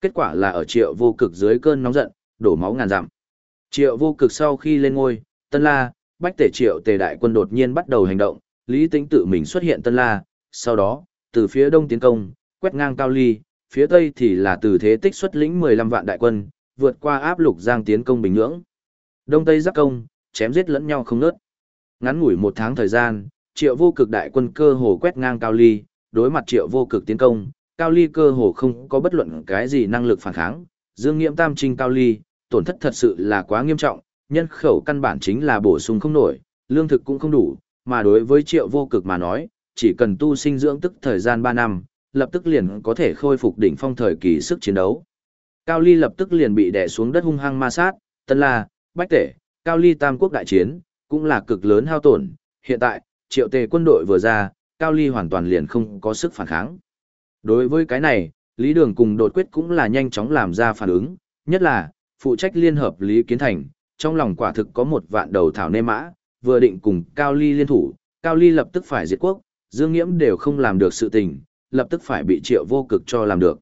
Kết quả là ở triệu vô cực dưới cơn nóng giận, đổ máu ngàn dặm. Triệu vô cực sau khi lên ngôi, Tân La, Bách Tể Triệu Tề đại quân đột nhiên bắt đầu hành động, Lý Tĩnh tự mình xuất hiện Tân La, sau đó, từ phía đông tiến công, quét ngang Cao Ly, phía tây thì là từ thế tích xuất lĩnh 15 vạn đại quân, vượt qua áp lục giang tiến công Bình Nhưỡng. Đông Tây giáp công, chém giết lẫn nhau không nớt. Ngắn ngủi một tháng thời gian, triệu vô cực đại quân cơ hồ quét ngang Cao Ly, đối mặt triệu vô cực tiến công, Cao Ly cơ hồ không có bất luận cái gì năng lực phản kháng, dương Nghiễm tam trinh Cao Ly, tổn thất thật sự là quá nghiêm trọng, nhân khẩu căn bản chính là bổ sung không nổi, lương thực cũng không đủ, mà đối với triệu vô cực mà nói, chỉ cần tu sinh dưỡng tức thời gian 3 năm, lập tức liền có thể khôi phục đỉnh phong thời kỳ sức chiến đấu. Cao Ly lập tức liền bị đè xuống đất hung hăng ma sát, Tân La, Bách Tể, Cao Ly Tam Quốc đại chiến, cũng là cực lớn hao tổn, hiện tại, triệu tề quân đội vừa ra, Cao Ly hoàn toàn liền không có sức phản kháng. Đối với cái này, Lý Đường cùng đột quyết cũng là nhanh chóng làm ra phản ứng, nhất là, phụ trách liên hợp Lý Kiến Thành, trong lòng quả thực có một vạn đầu thảo nê mã, vừa định cùng Cao Ly liên thủ, Cao Ly lập tức phải diệt quốc, Dương Nghiễm đều không làm được sự tình, lập tức phải bị triệu vô cực cho làm được.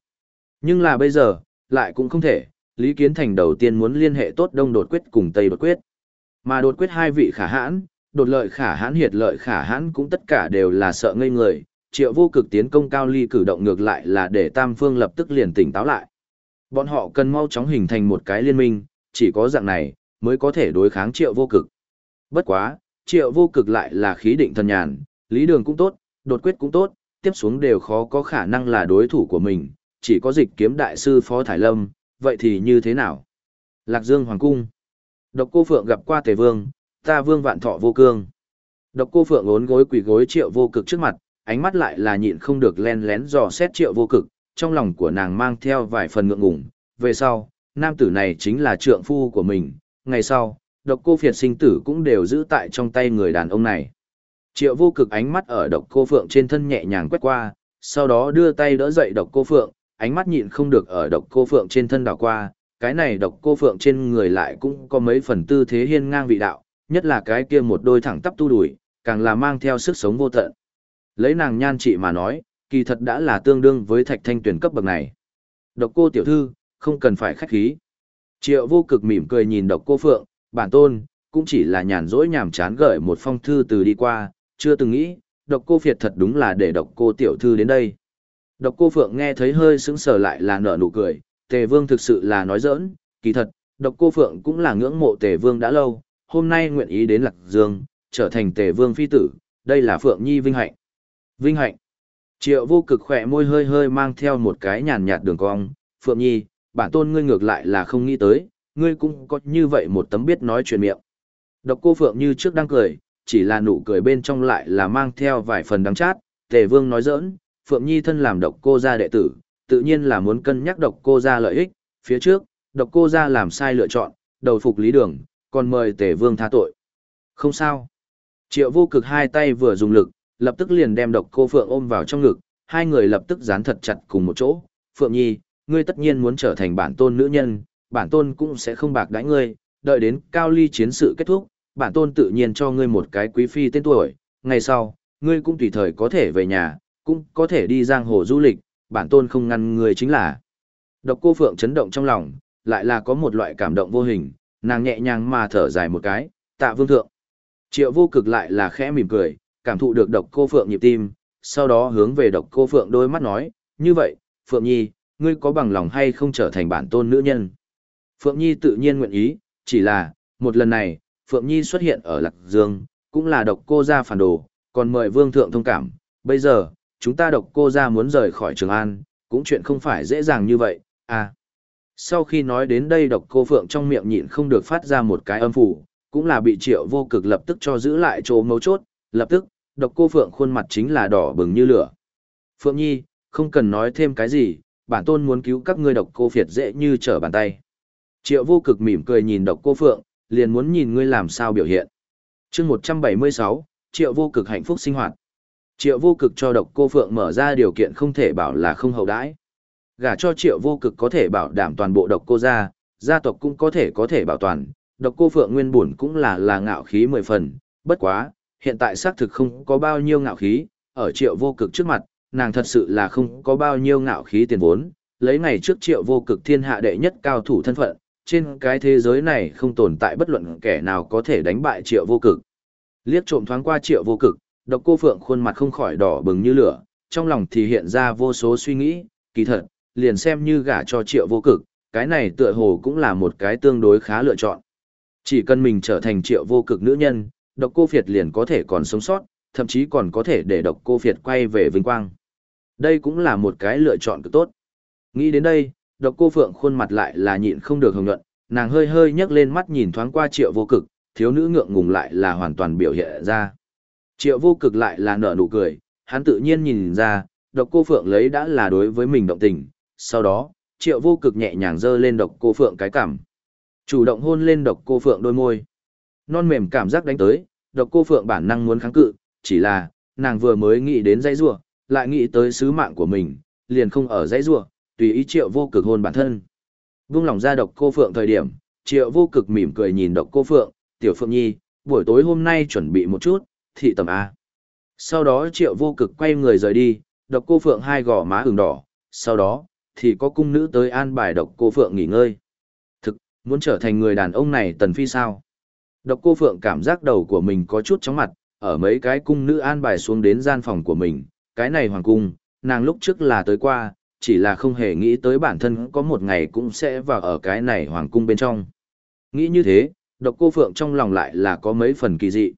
Nhưng là bây giờ, lại cũng không thể, Lý Kiến Thành đầu tiên muốn liên hệ tốt Đông Đột Quyết cùng Tây Đột Quyết. Mà Đột Quyết hai vị khả hãn, đột lợi khả hãn hiệt lợi khả hãn cũng tất cả đều là sợ ngây người, triệu vô cực tiến công cao ly cử động ngược lại là để Tam Phương lập tức liền tỉnh táo lại. Bọn họ cần mau chóng hình thành một cái liên minh, chỉ có dạng này, mới có thể đối kháng triệu vô cực. Bất quá, triệu vô cực lại là khí định thần nhàn, lý đường cũng tốt, đột quyết cũng tốt, tiếp xuống đều khó có khả năng là đối thủ của mình, chỉ có dịch kiếm đại sư Phó Thải Lâm, vậy thì như thế nào? Lạc Dương Hoàng Cung Độc cô Phượng gặp qua Tề Vương, ta Vương vạn thọ vô cương. Độc cô Phượng ốn gối quỳ gối triệu vô cực trước mặt, ánh mắt lại là nhịn không được len lén dò xét triệu vô cực, trong lòng của nàng mang theo vài phần ngượng ngùng. Về sau, nam tử này chính là trượng phu của mình, ngày sau, độc cô phiệt sinh tử cũng đều giữ tại trong tay người đàn ông này. Triệu vô cực ánh mắt ở độc cô phượng trên thân nhẹ nhàng quét qua, sau đó đưa tay đỡ dậy độc cô phượng, ánh mắt nhịn không được ở độc cô phượng trên thân đảo qua, cái này độc cô phượng trên người lại cũng có mấy phần tư thế hiên ngang vị đạo, nhất là cái kia một đôi thẳng tắp tu đùi, càng là mang theo sức sống vô tận. Lấy nàng nhan trị mà nói, kỳ thật đã là tương đương với thạch thanh tuyển cấp bậc này. Độc cô tiểu thư, không cần phải khách khí. Triệu vô cực mỉm cười nhìn độc cô phượng, bản tôn, cũng chỉ là nhàn rỗi nhàm chán gửi một phong thư từ đi qua, chưa từng nghĩ, độc cô phiệt thật đúng là để độc cô tiểu thư đến đây. Độc cô Phượng nghe thấy hơi sững sờ lại là nở nụ cười, Tề Vương thực sự là nói giỡn, kỳ thật, độc cô Phượng cũng là ngưỡng mộ Tề Vương đã lâu, hôm nay nguyện ý đến Lạc Dương, trở thành Tề Vương phi tử, đây là Phượng Nhi vinh hạnh. Vinh hạnh. Triệu vô cực khỏe môi hơi hơi mang theo một cái nhàn nhạt đường cong, Phượng Nhi, bản tôn ngươi ngược lại là không nghĩ tới, ngươi cũng có như vậy một tấm biết nói chuyện miệng. Độc cô Phượng như trước đang cười, chỉ là nụ cười bên trong lại là mang theo vài phần đắng chát, Tề Vương nói giỡn, Phượng Nhi thân làm độc cô gia đệ tử, tự nhiên là muốn cân nhắc độc cô gia lợi ích, phía trước, độc cô gia làm sai lựa chọn, đầu phục lý đường, còn mời Tề Vương tha tội. Không sao. Triệu vô cực hai tay vừa dùng lực, lập tức liền đem độc cô Phượng ôm vào trong ngực, hai người lập tức dán thật chặt cùng một chỗ. Phượng Nhi, ngươi tất nhiên muốn trở thành bản tôn nữ nhân, bản tôn cũng sẽ không bạc đãi ngươi, đợi đến cao ly chiến sự kết thúc, bản tôn tự nhiên cho ngươi một cái quý phi tên tuổi, ngày sau, ngươi cũng tùy thời có thể về nhà, cũng có thể đi giang hồ du lịch, bản tôn không ngăn ngươi chính là. Độc cô Phượng chấn động trong lòng, lại là có một loại cảm động vô hình, nàng nhẹ nhàng mà thở dài một cái, tạ vương thượng. Triệu vô cực lại là khẽ mỉm cười, cảm thụ được độc cô Phượng nhịp tim, sau đó hướng về độc cô Phượng đôi mắt nói, như vậy, Phượng Nhi, ngươi có bằng lòng hay không trở thành bản tôn nữ nhân? Phượng Nhi tự nhiên nguyện ý, chỉ là, một lần này, Phượng Nhi xuất hiện ở Lạc Dương, cũng là độc cô gia phản đồ, còn mời vương thượng thông cảm, bây giờ, chúng ta độc cô gia muốn rời khỏi Trường An, cũng chuyện không phải dễ dàng như vậy, à. Sau khi nói đến đây độc cô Phượng trong miệng nhịn không được phát ra một cái âm phủ, cũng là bị triệu vô cực lập tức cho giữ lại chỗ mấu chốt, lập tức, độc cô Phượng khuôn mặt chính là đỏ bừng như lửa. Phượng Nhi, không cần nói thêm cái gì, bản tôn muốn cứu các ngươi độc cô phiệt dễ như trở bàn tay. Triệu vô cực mỉm cười nhìn độc cô Phượng, liền muốn nhìn ngươi làm sao biểu hiện. chương 176, triệu vô cực hạnh phúc sinh hoạt. Triệu vô cực cho độc cô Phượng mở ra điều kiện không thể bảo là không hậu đãi. Gả cho triệu vô cực có thể bảo đảm toàn bộ độc cô gia, gia tộc cũng có thể có thể bảo toàn. Độc cô Phượng nguyên bổn cũng là là ngạo khí mười phần, bất quá, hiện tại xác thực không có bao nhiêu ngạo khí, ở triệu vô cực trước mặt, nàng thật sự là không có bao nhiêu ngạo khí tiền vốn, lấy ngày trước triệu vô cực thiên hạ đệ nhất cao thủ thân phận, trên cái thế giới này không tồn tại bất luận kẻ nào có thể đánh bại triệu vô cực. Liếc trộm thoáng qua triệu vô cực, độc cô phượng khuôn mặt không khỏi đỏ bừng như lửa, trong lòng thì hiện ra vô số suy nghĩ, kỳ thật, liền xem như gả cho triệu vô cực, cái này tựa hồ cũng là một cái tương đối khá lựa chọn. Chỉ cần mình trở thành triệu vô cực nữ nhân, độc cô Việt liền có thể còn sống sót, thậm chí còn có thể để độc cô Việt quay về vinh quang. Đây cũng là một cái lựa chọn cực tốt. Nghĩ đến đây, độc cô Phượng khuôn mặt lại là nhịn không được hồng nhuận, nàng hơi hơi nhấc lên mắt nhìn thoáng qua triệu vô cực, thiếu nữ ngượng ngùng lại là hoàn toàn biểu hiện ra. Triệu vô cực lại là nở nụ cười, hắn tự nhiên nhìn ra, độc cô Phượng lấy đã là đối với mình động tình, sau đó, triệu vô cực nhẹ nhàng giơ lên độc cô Phượng cái cảm. Chủ động hôn lên độc cô Phượng đôi môi. Non mềm cảm giác đánh tới, độc cô Phượng bản năng muốn kháng cự, chỉ là, nàng vừa mới nghĩ đến dãy rua, lại nghĩ tới sứ mạng của mình, liền không ở dãy rua, tùy ý triệu vô cực hôn bản thân. Vung lòng ra độc cô Phượng thời điểm, triệu vô cực mỉm cười nhìn độc cô Phượng, tiểu Phượng Nhi, buổi tối hôm nay chuẩn bị một chút, thị tầm A. Sau đó triệu vô cực quay người rời đi, độc cô Phượng hai gò má ửng đỏ, sau đó, thì có cung nữ tới an bài độc cô Phượng nghỉ ngơi. Thực, muốn trở thành người đàn ông này tần phi sao? Độc cô Phượng cảm giác đầu của mình có chút chóng mặt, ở mấy cái cung nữ an bài xuống đến gian phòng của mình, cái này hoàng cung, nàng lúc trước là tới qua, chỉ là không hề nghĩ tới bản thân có một ngày cũng sẽ vào ở cái này hoàng cung bên trong. Nghĩ như thế, độc cô Phượng trong lòng lại là có mấy phần kỳ dị.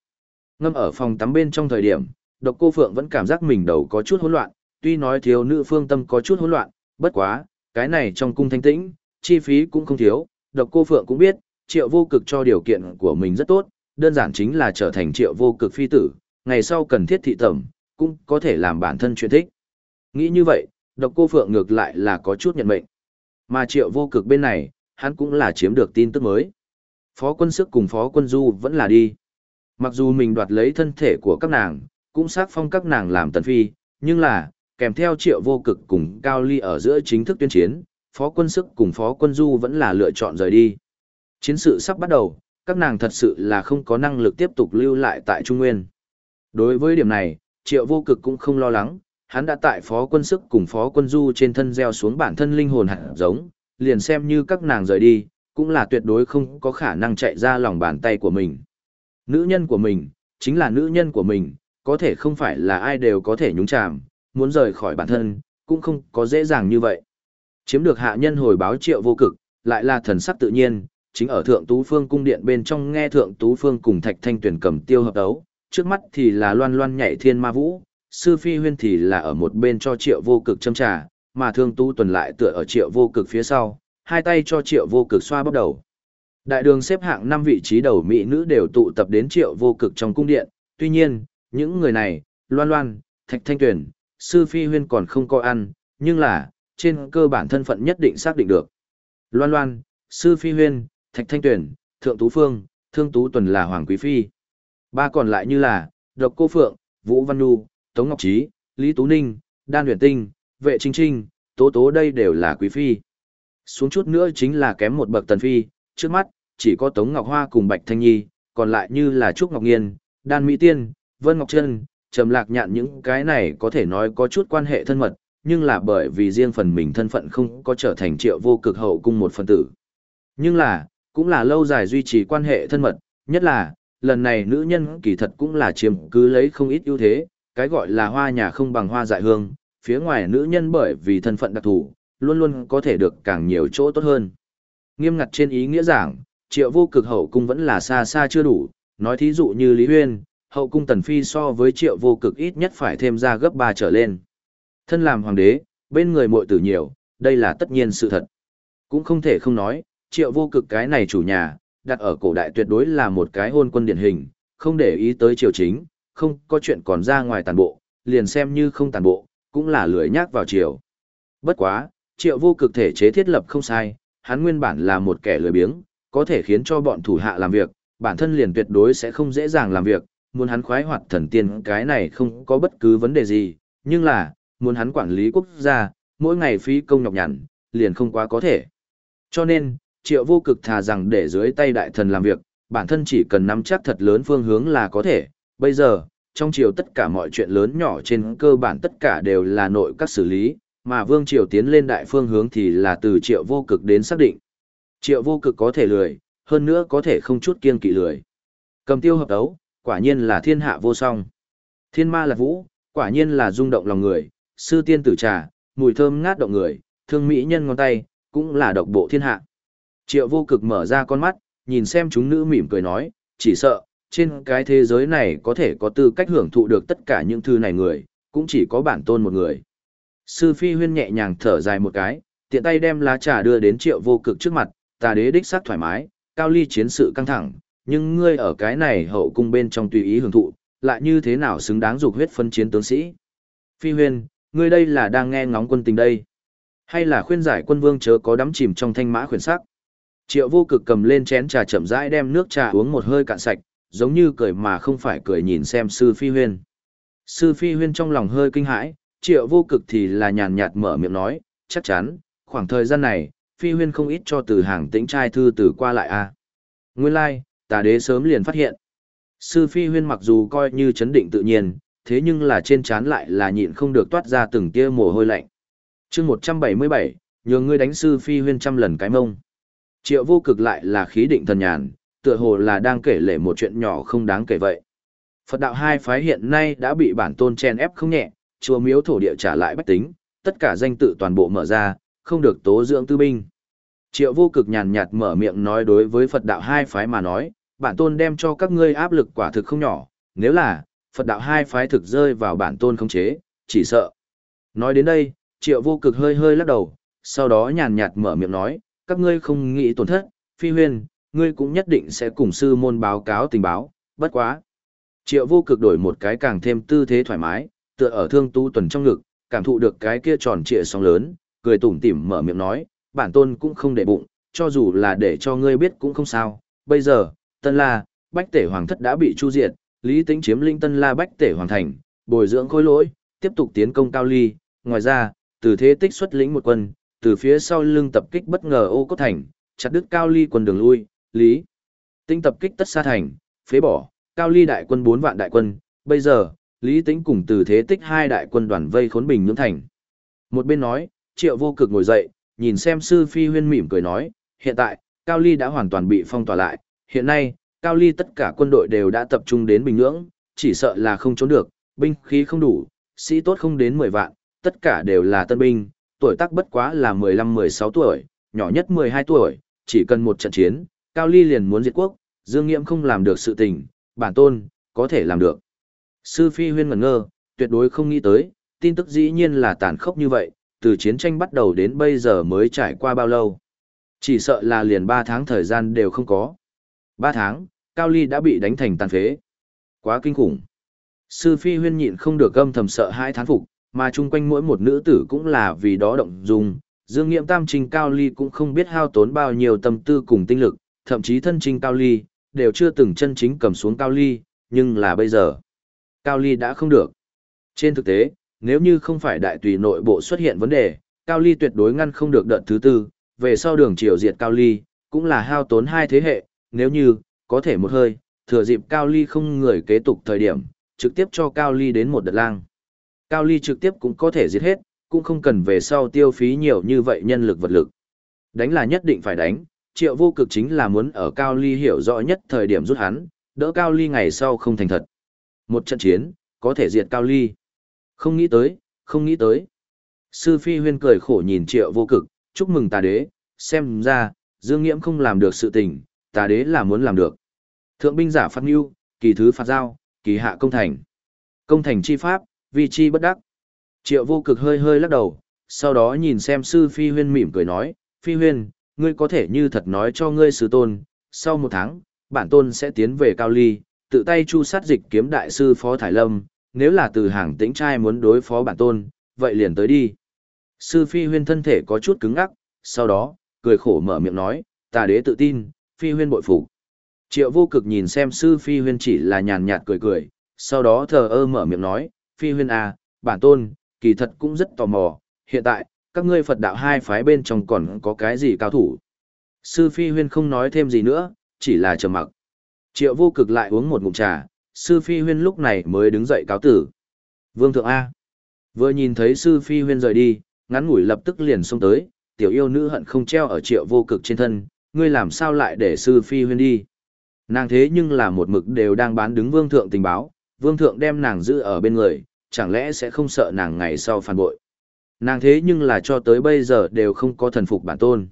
Ngâm ở phòng tắm bên trong thời điểm, độc cô Phượng vẫn cảm giác mình đầu có chút hỗn loạn, tuy nói thiếu nữ phương tâm có chút hỗn loạn, bất quá, cái này trong cung thanh tĩnh, chi phí cũng không thiếu, độc cô Phượng cũng biết, triệu vô cực cho điều kiện của mình rất tốt, đơn giản chính là trở thành triệu vô cực phi tử, ngày sau cần thiết thị tẩm, cũng có thể làm bản thân chuyện thích. Nghĩ như vậy, độc cô Phượng ngược lại là có chút nhận mệnh. Mà triệu vô cực bên này, hắn cũng là chiếm được tin tức mới. Phó quân sức cùng phó quân du vẫn là đi. Mặc dù mình đoạt lấy thân thể của các nàng, cũng xác phong các nàng làm tần phi, nhưng là, kèm theo triệu vô cực cùng Cao Ly ở giữa chính thức tuyên chiến, phó quân sức cùng phó quân du vẫn là lựa chọn rời đi. Chiến sự sắp bắt đầu, các nàng thật sự là không có năng lực tiếp tục lưu lại tại Trung Nguyên. Đối với điểm này, triệu vô cực cũng không lo lắng, hắn đã tại phó quân sức cùng phó quân du trên thân gieo xuống bản thân linh hồn hạt giống, liền xem như các nàng rời đi, cũng là tuyệt đối không có khả năng chạy ra lòng bàn tay của mình. Nữ nhân của mình, chính là nữ nhân của mình, có thể không phải là ai đều có thể nhúng chàm, muốn rời khỏi bản thân, cũng không có dễ dàng như vậy. Chiếm được hạ nhân hồi báo triệu vô cực, lại là thần sắc tự nhiên, chính ở Thượng Tú Phương cung điện bên trong nghe Thượng Tú Phương cùng Thạch Thanh tuyển cầm tiêu hợp đấu, trước mắt thì là loan loan nhảy thiên ma vũ, sư phi huyên thì là ở một bên cho triệu vô cực châm trà, mà Thương Tú tuần lại tựa ở triệu vô cực phía sau, hai tay cho triệu vô cực xoa bóp đầu. Đại đường xếp hạng năm vị trí đầu mỹ nữ đều tụ tập đến triệu vô cực trong cung điện, tuy nhiên, những người này, loan loan, thạch thanh tuyển, sư phi huyên còn không có ăn, nhưng là, trên cơ bản thân phận nhất định xác định được. Loan loan, sư phi huyên, thạch thanh tuyển, thượng tú phương, thương tú tuần là hoàng quý phi. Ba còn lại như là, độc cô phượng, vũ văn nhu, tống ngọc trí, lý tú ninh, đan huyền tinh, vệ trinh trinh, tố tố đây đều là quý phi. Xuống chút nữa chính là kém một bậc tần phi, trước mắt, chỉ có Tống Ngọc Hoa cùng Bạch Thanh Nhi, còn lại như là Trúc Ngọc Nghiên, Đan Mỹ Tiên, Vân Ngọc Trân, Trầm Lạc Nhạn những cái này có thể nói có chút quan hệ thân mật, nhưng là bởi vì riêng phần mình thân phận không có trở thành triệu vô cực hậu cung một phần tử. Nhưng là, cũng là lâu dài duy trì quan hệ thân mật, nhất là, lần này nữ nhân kỳ thật cũng là chiếm cứ lấy không ít ưu thế, cái gọi là hoa nhà không bằng hoa dại hương, phía ngoài nữ nhân bởi vì thân phận đặc thù, luôn luôn có thể được càng nhiều chỗ tốt hơn. Nghiêm ngặt trên ý nghĩa giảng, triệu vô cực hậu cung vẫn là xa xa chưa đủ, nói thí dụ như Lý Huyên, hậu cung tần phi so với triệu vô cực ít nhất phải thêm ra gấp 3 trở lên. Thân làm hoàng đế, bên người muội tử nhiều, đây là tất nhiên sự thật. Cũng không thể không nói, triệu vô cực cái này chủ nhà, đặt ở cổ đại tuyệt đối là một cái hôn quân điển hình, không để ý tới triều chính, không có chuyện còn ra ngoài tàn bộ, liền xem như không tàn bộ, cũng là lười nhác vào triều. Bất quá, triệu vô cực thể chế thiết lập không sai, hắn nguyên bản là một kẻ lười biếng, có thể khiến cho bọn thủ hạ làm việc, bản thân liền tuyệt đối sẽ không dễ dàng làm việc, muốn hắn khoái hoạt thần tiên cái này không có bất cứ vấn đề gì, nhưng là, muốn hắn quản lý quốc gia, mỗi ngày phí công nhọc nhằn, liền không quá có thể. Cho nên, triệu vô cực thà rằng để dưới tay đại thần làm việc, bản thân chỉ cần nắm chắc thật lớn phương hướng là có thể. Bây giờ, trong triều tất cả mọi chuyện lớn nhỏ trên cơ bản tất cả đều là nội các xử lý, mà Vương Triều tiến lên đại phương hướng thì là từ triệu vô cực đến xác định. Triệu vô cực có thể lười, hơn nữa có thể không chút kiên kỵ lười. Cầm tiêu hợp đấu, quả nhiên là thiên hạ vô song. Thiên ma là vũ, quả nhiên là rung động lòng người, sư tiên tử trà, mùi thơm ngát động người, thương mỹ nhân ngón tay, cũng là độc bộ thiên hạ. Triệu vô cực mở ra con mắt, nhìn xem chúng nữ mỉm cười nói, chỉ sợ, trên cái thế giới này có thể có tư cách hưởng thụ được tất cả những thứ này người, cũng chỉ có bản tôn một người. Sư Phi Huyên nhẹ nhàng thở dài một cái, tiện tay đem lá trà đưa đến triệu vô cực trước mặt, tà đế đích xác thoải mái, cao ly chiến sự căng thẳng, nhưng ngươi ở cái này hậu cung bên trong tùy ý hưởng thụ, lại như thế nào xứng đáng dục huyết phân chiến tướng sĩ. Phi Huyên, ngươi đây là đang nghe ngóng quân tình đây. Hay là khuyên giải quân vương chớ có đắm chìm trong thanh mã khuyển sắc. Triệu vô cực cầm lên chén trà chậm rãi đem nước trà uống một hơi cạn sạch, giống như cười mà không phải cười nhìn xem sư phi huyên. Sư phi huyên trong lòng hơi kinh hãi, triệu vô cực thì là nhàn nhạt mở miệng nói, chắc chắn, khoảng thời gian này, phi huyên không ít cho từ hàng tĩnh trai thư từ qua lại a à. Nguyên lai, like, tà đế sớm liền phát hiện. Sư phi huyên mặc dù coi như chấn định tự nhiên, thế nhưng là trên trán lại là nhịn không được toát ra từng tia mồ hôi lạnh. chương 177, nhường ngươi đánh sư phi huyên trăm lần cái mông. Triệu vô cực lại là khí định thần nhàn, tựa hồ là đang kể lể một chuyện nhỏ không đáng kể vậy. Phật đạo hai phái hiện nay đã bị bản tôn chen ép không nhẹ, chùa miếu thổ địa trả lại bách tính, tất cả danh tự toàn bộ mở ra, không được tố dưỡng tư binh. Triệu vô cực nhàn nhạt mở miệng nói đối với Phật đạo hai phái mà nói, bản tôn đem cho các ngươi áp lực quả thực không nhỏ, nếu là, Phật đạo hai phái thực rơi vào bản tôn không chế, chỉ sợ. Nói đến đây, triệu vô cực hơi hơi lắc đầu, sau đó nhàn nhạt mở miệng nói, các ngươi không nghĩ tổn thất, phi huyên, ngươi cũng nhất định sẽ cùng sư môn báo cáo tình báo, bất quá. Triệu vô cực đổi một cái càng thêm tư thế thoải mái, tựa ở thương tu tuần trong ngực, cảm thụ được cái kia tròn trịa sóng lớn, cười tủm tỉm mở miệng nói, bản tôn cũng không để bụng, cho dù là để cho ngươi biết cũng không sao. Bây giờ, Tân La, Bách Tể Hoàng thất đã bị chu diệt, Lý tính chiếm linh Tân La Bách Tể Hoàng thành, bồi dưỡng khối lỗi, tiếp tục tiến công Cao Ly, ngoài ra, từ thế tích xuất lĩnh một quân, từ phía sau lưng tập kích bất ngờ ô cốt thành, chặt đứt Cao Ly quân đường lui, Lý. tinh tập kích tất xa thành, phế bỏ, Cao Ly đại quân 4 vạn đại quân, bây giờ, Lý Tĩnh cùng từ thế tích hai đại quân đoàn vây khốn bình nhưỡng thành. Một bên nói, Triệu Vô Cực ngồi dậy, nhìn xem sư phi huyên mỉm cười nói, hiện tại, Cao Ly đã hoàn toàn bị phong tỏa lại, hiện nay, Cao Ly tất cả quân đội đều đã tập trung đến Bình Nhưỡng, chỉ sợ là không trốn được, binh khí không đủ, sĩ tốt không đến 10 vạn, tất cả đều là tân binh, tuổi tác bất quá là 15-16 tuổi, nhỏ nhất 12 tuổi, chỉ cần một trận chiến, Cao Ly liền muốn diệt quốc, Dương Nghiễm không làm được sự tình, bản tôn, có thể làm được. Sư Phi huyên ngẩn ngơ, tuyệt đối không nghĩ tới, tin tức dĩ nhiên là tàn khốc như vậy, từ chiến tranh bắt đầu đến bây giờ mới trải qua bao lâu. Chỉ sợ là liền 3 tháng thời gian đều không có. 3 tháng, Cao Ly đã bị đánh thành tàn phế. Quá kinh khủng. Sư Phi huyên nhịn không được âm thầm sợ hai thán phục, mà chung quanh mỗi một nữ tử cũng là vì đó động dung. Dương nghiệm tam trình Cao Ly cũng không biết hao tốn bao nhiêu tâm tư cùng tinh lực, thậm chí thân trình Cao Ly, đều chưa từng chân chính cầm xuống Cao Ly, nhưng là bây giờ. Cao Ly đã không được. Trên thực tế, nếu như không phải đại tùy nội bộ xuất hiện vấn đề, Cao Ly tuyệt đối ngăn không được đợt thứ tư, về sau đường triều diệt Cao Ly, cũng là hao tốn hai thế hệ, nếu như, có thể một hơi, thừa dịp Cao Ly không người kế tục thời điểm, trực tiếp cho Cao Ly đến một đợt lang. Cao Ly trực tiếp cũng có thể giết hết, cũng không cần về sau tiêu phí nhiều như vậy nhân lực vật lực. Đánh là nhất định phải đánh, triệu vô cực chính là muốn ở Cao Ly hiểu rõ nhất thời điểm rút hắn, đỡ Cao Ly ngày sau không thành thật. Một trận chiến, có thể diệt Cao Ly. Không nghĩ tới, không nghĩ tới. Sư Phi huyên cười khổ nhìn triệu vô cực, chúc mừng tà đế, xem ra, Dương Nghiễm không làm được sự tình, tà đế là muốn làm được. Thượng binh giả phát nghiêu, kỳ thứ phạt giao, kỳ hạ công thành. Công thành chi pháp, vi chi bất đắc. Triệu vô cực hơi hơi lắc đầu, sau đó nhìn xem sư Phi huyên mỉm cười nói, Phi huyên, ngươi có thể như thật nói cho ngươi sư tôn, sau một tháng, bản tôn sẽ tiến về Cao Ly, tự tay chu sát dịch kiếm đại sư Phó Thải Lâm, nếu là từ hàng tĩnh trai muốn đối phó bản tôn, vậy liền tới đi. Sư Phi huyên thân thể có chút cứng ngắc, sau đó, cười khổ mở miệng nói, tà đế tự tin, Phi huyên bội phục. Triệu vô cực nhìn xem sư Phi huyên chỉ là nhàn nhạt cười cười, sau đó thờ ơ mở miệng nói, Phi huyên à, bản tôn, kỳ thật cũng rất tò mò, hiện tại, các ngươi Phật đạo hai phái bên trong còn có cái gì cao thủ. Sư Phi huyên không nói thêm gì nữa, chỉ là trầm mặc. Triệu vô cực lại uống một ngụm trà, sư phi huyên lúc này mới đứng dậy cáo tử. Vương thượng A. Vừa nhìn thấy sư phi huyên rời đi, Ngắn ngủi lập tức liền xông tới, tiểu yêu nữ hận không treo ở triệu vô cực trên thân, ngươi làm sao lại để sư phi huyên đi. Nàng thế nhưng là một mực đều đang bán đứng vương thượng tình báo, vương thượng đem nàng giữ ở bên người, chẳng lẽ sẽ không sợ nàng ngày sau phản bội. Nàng thế nhưng là cho tới bây giờ đều không có thần phục bản tôn.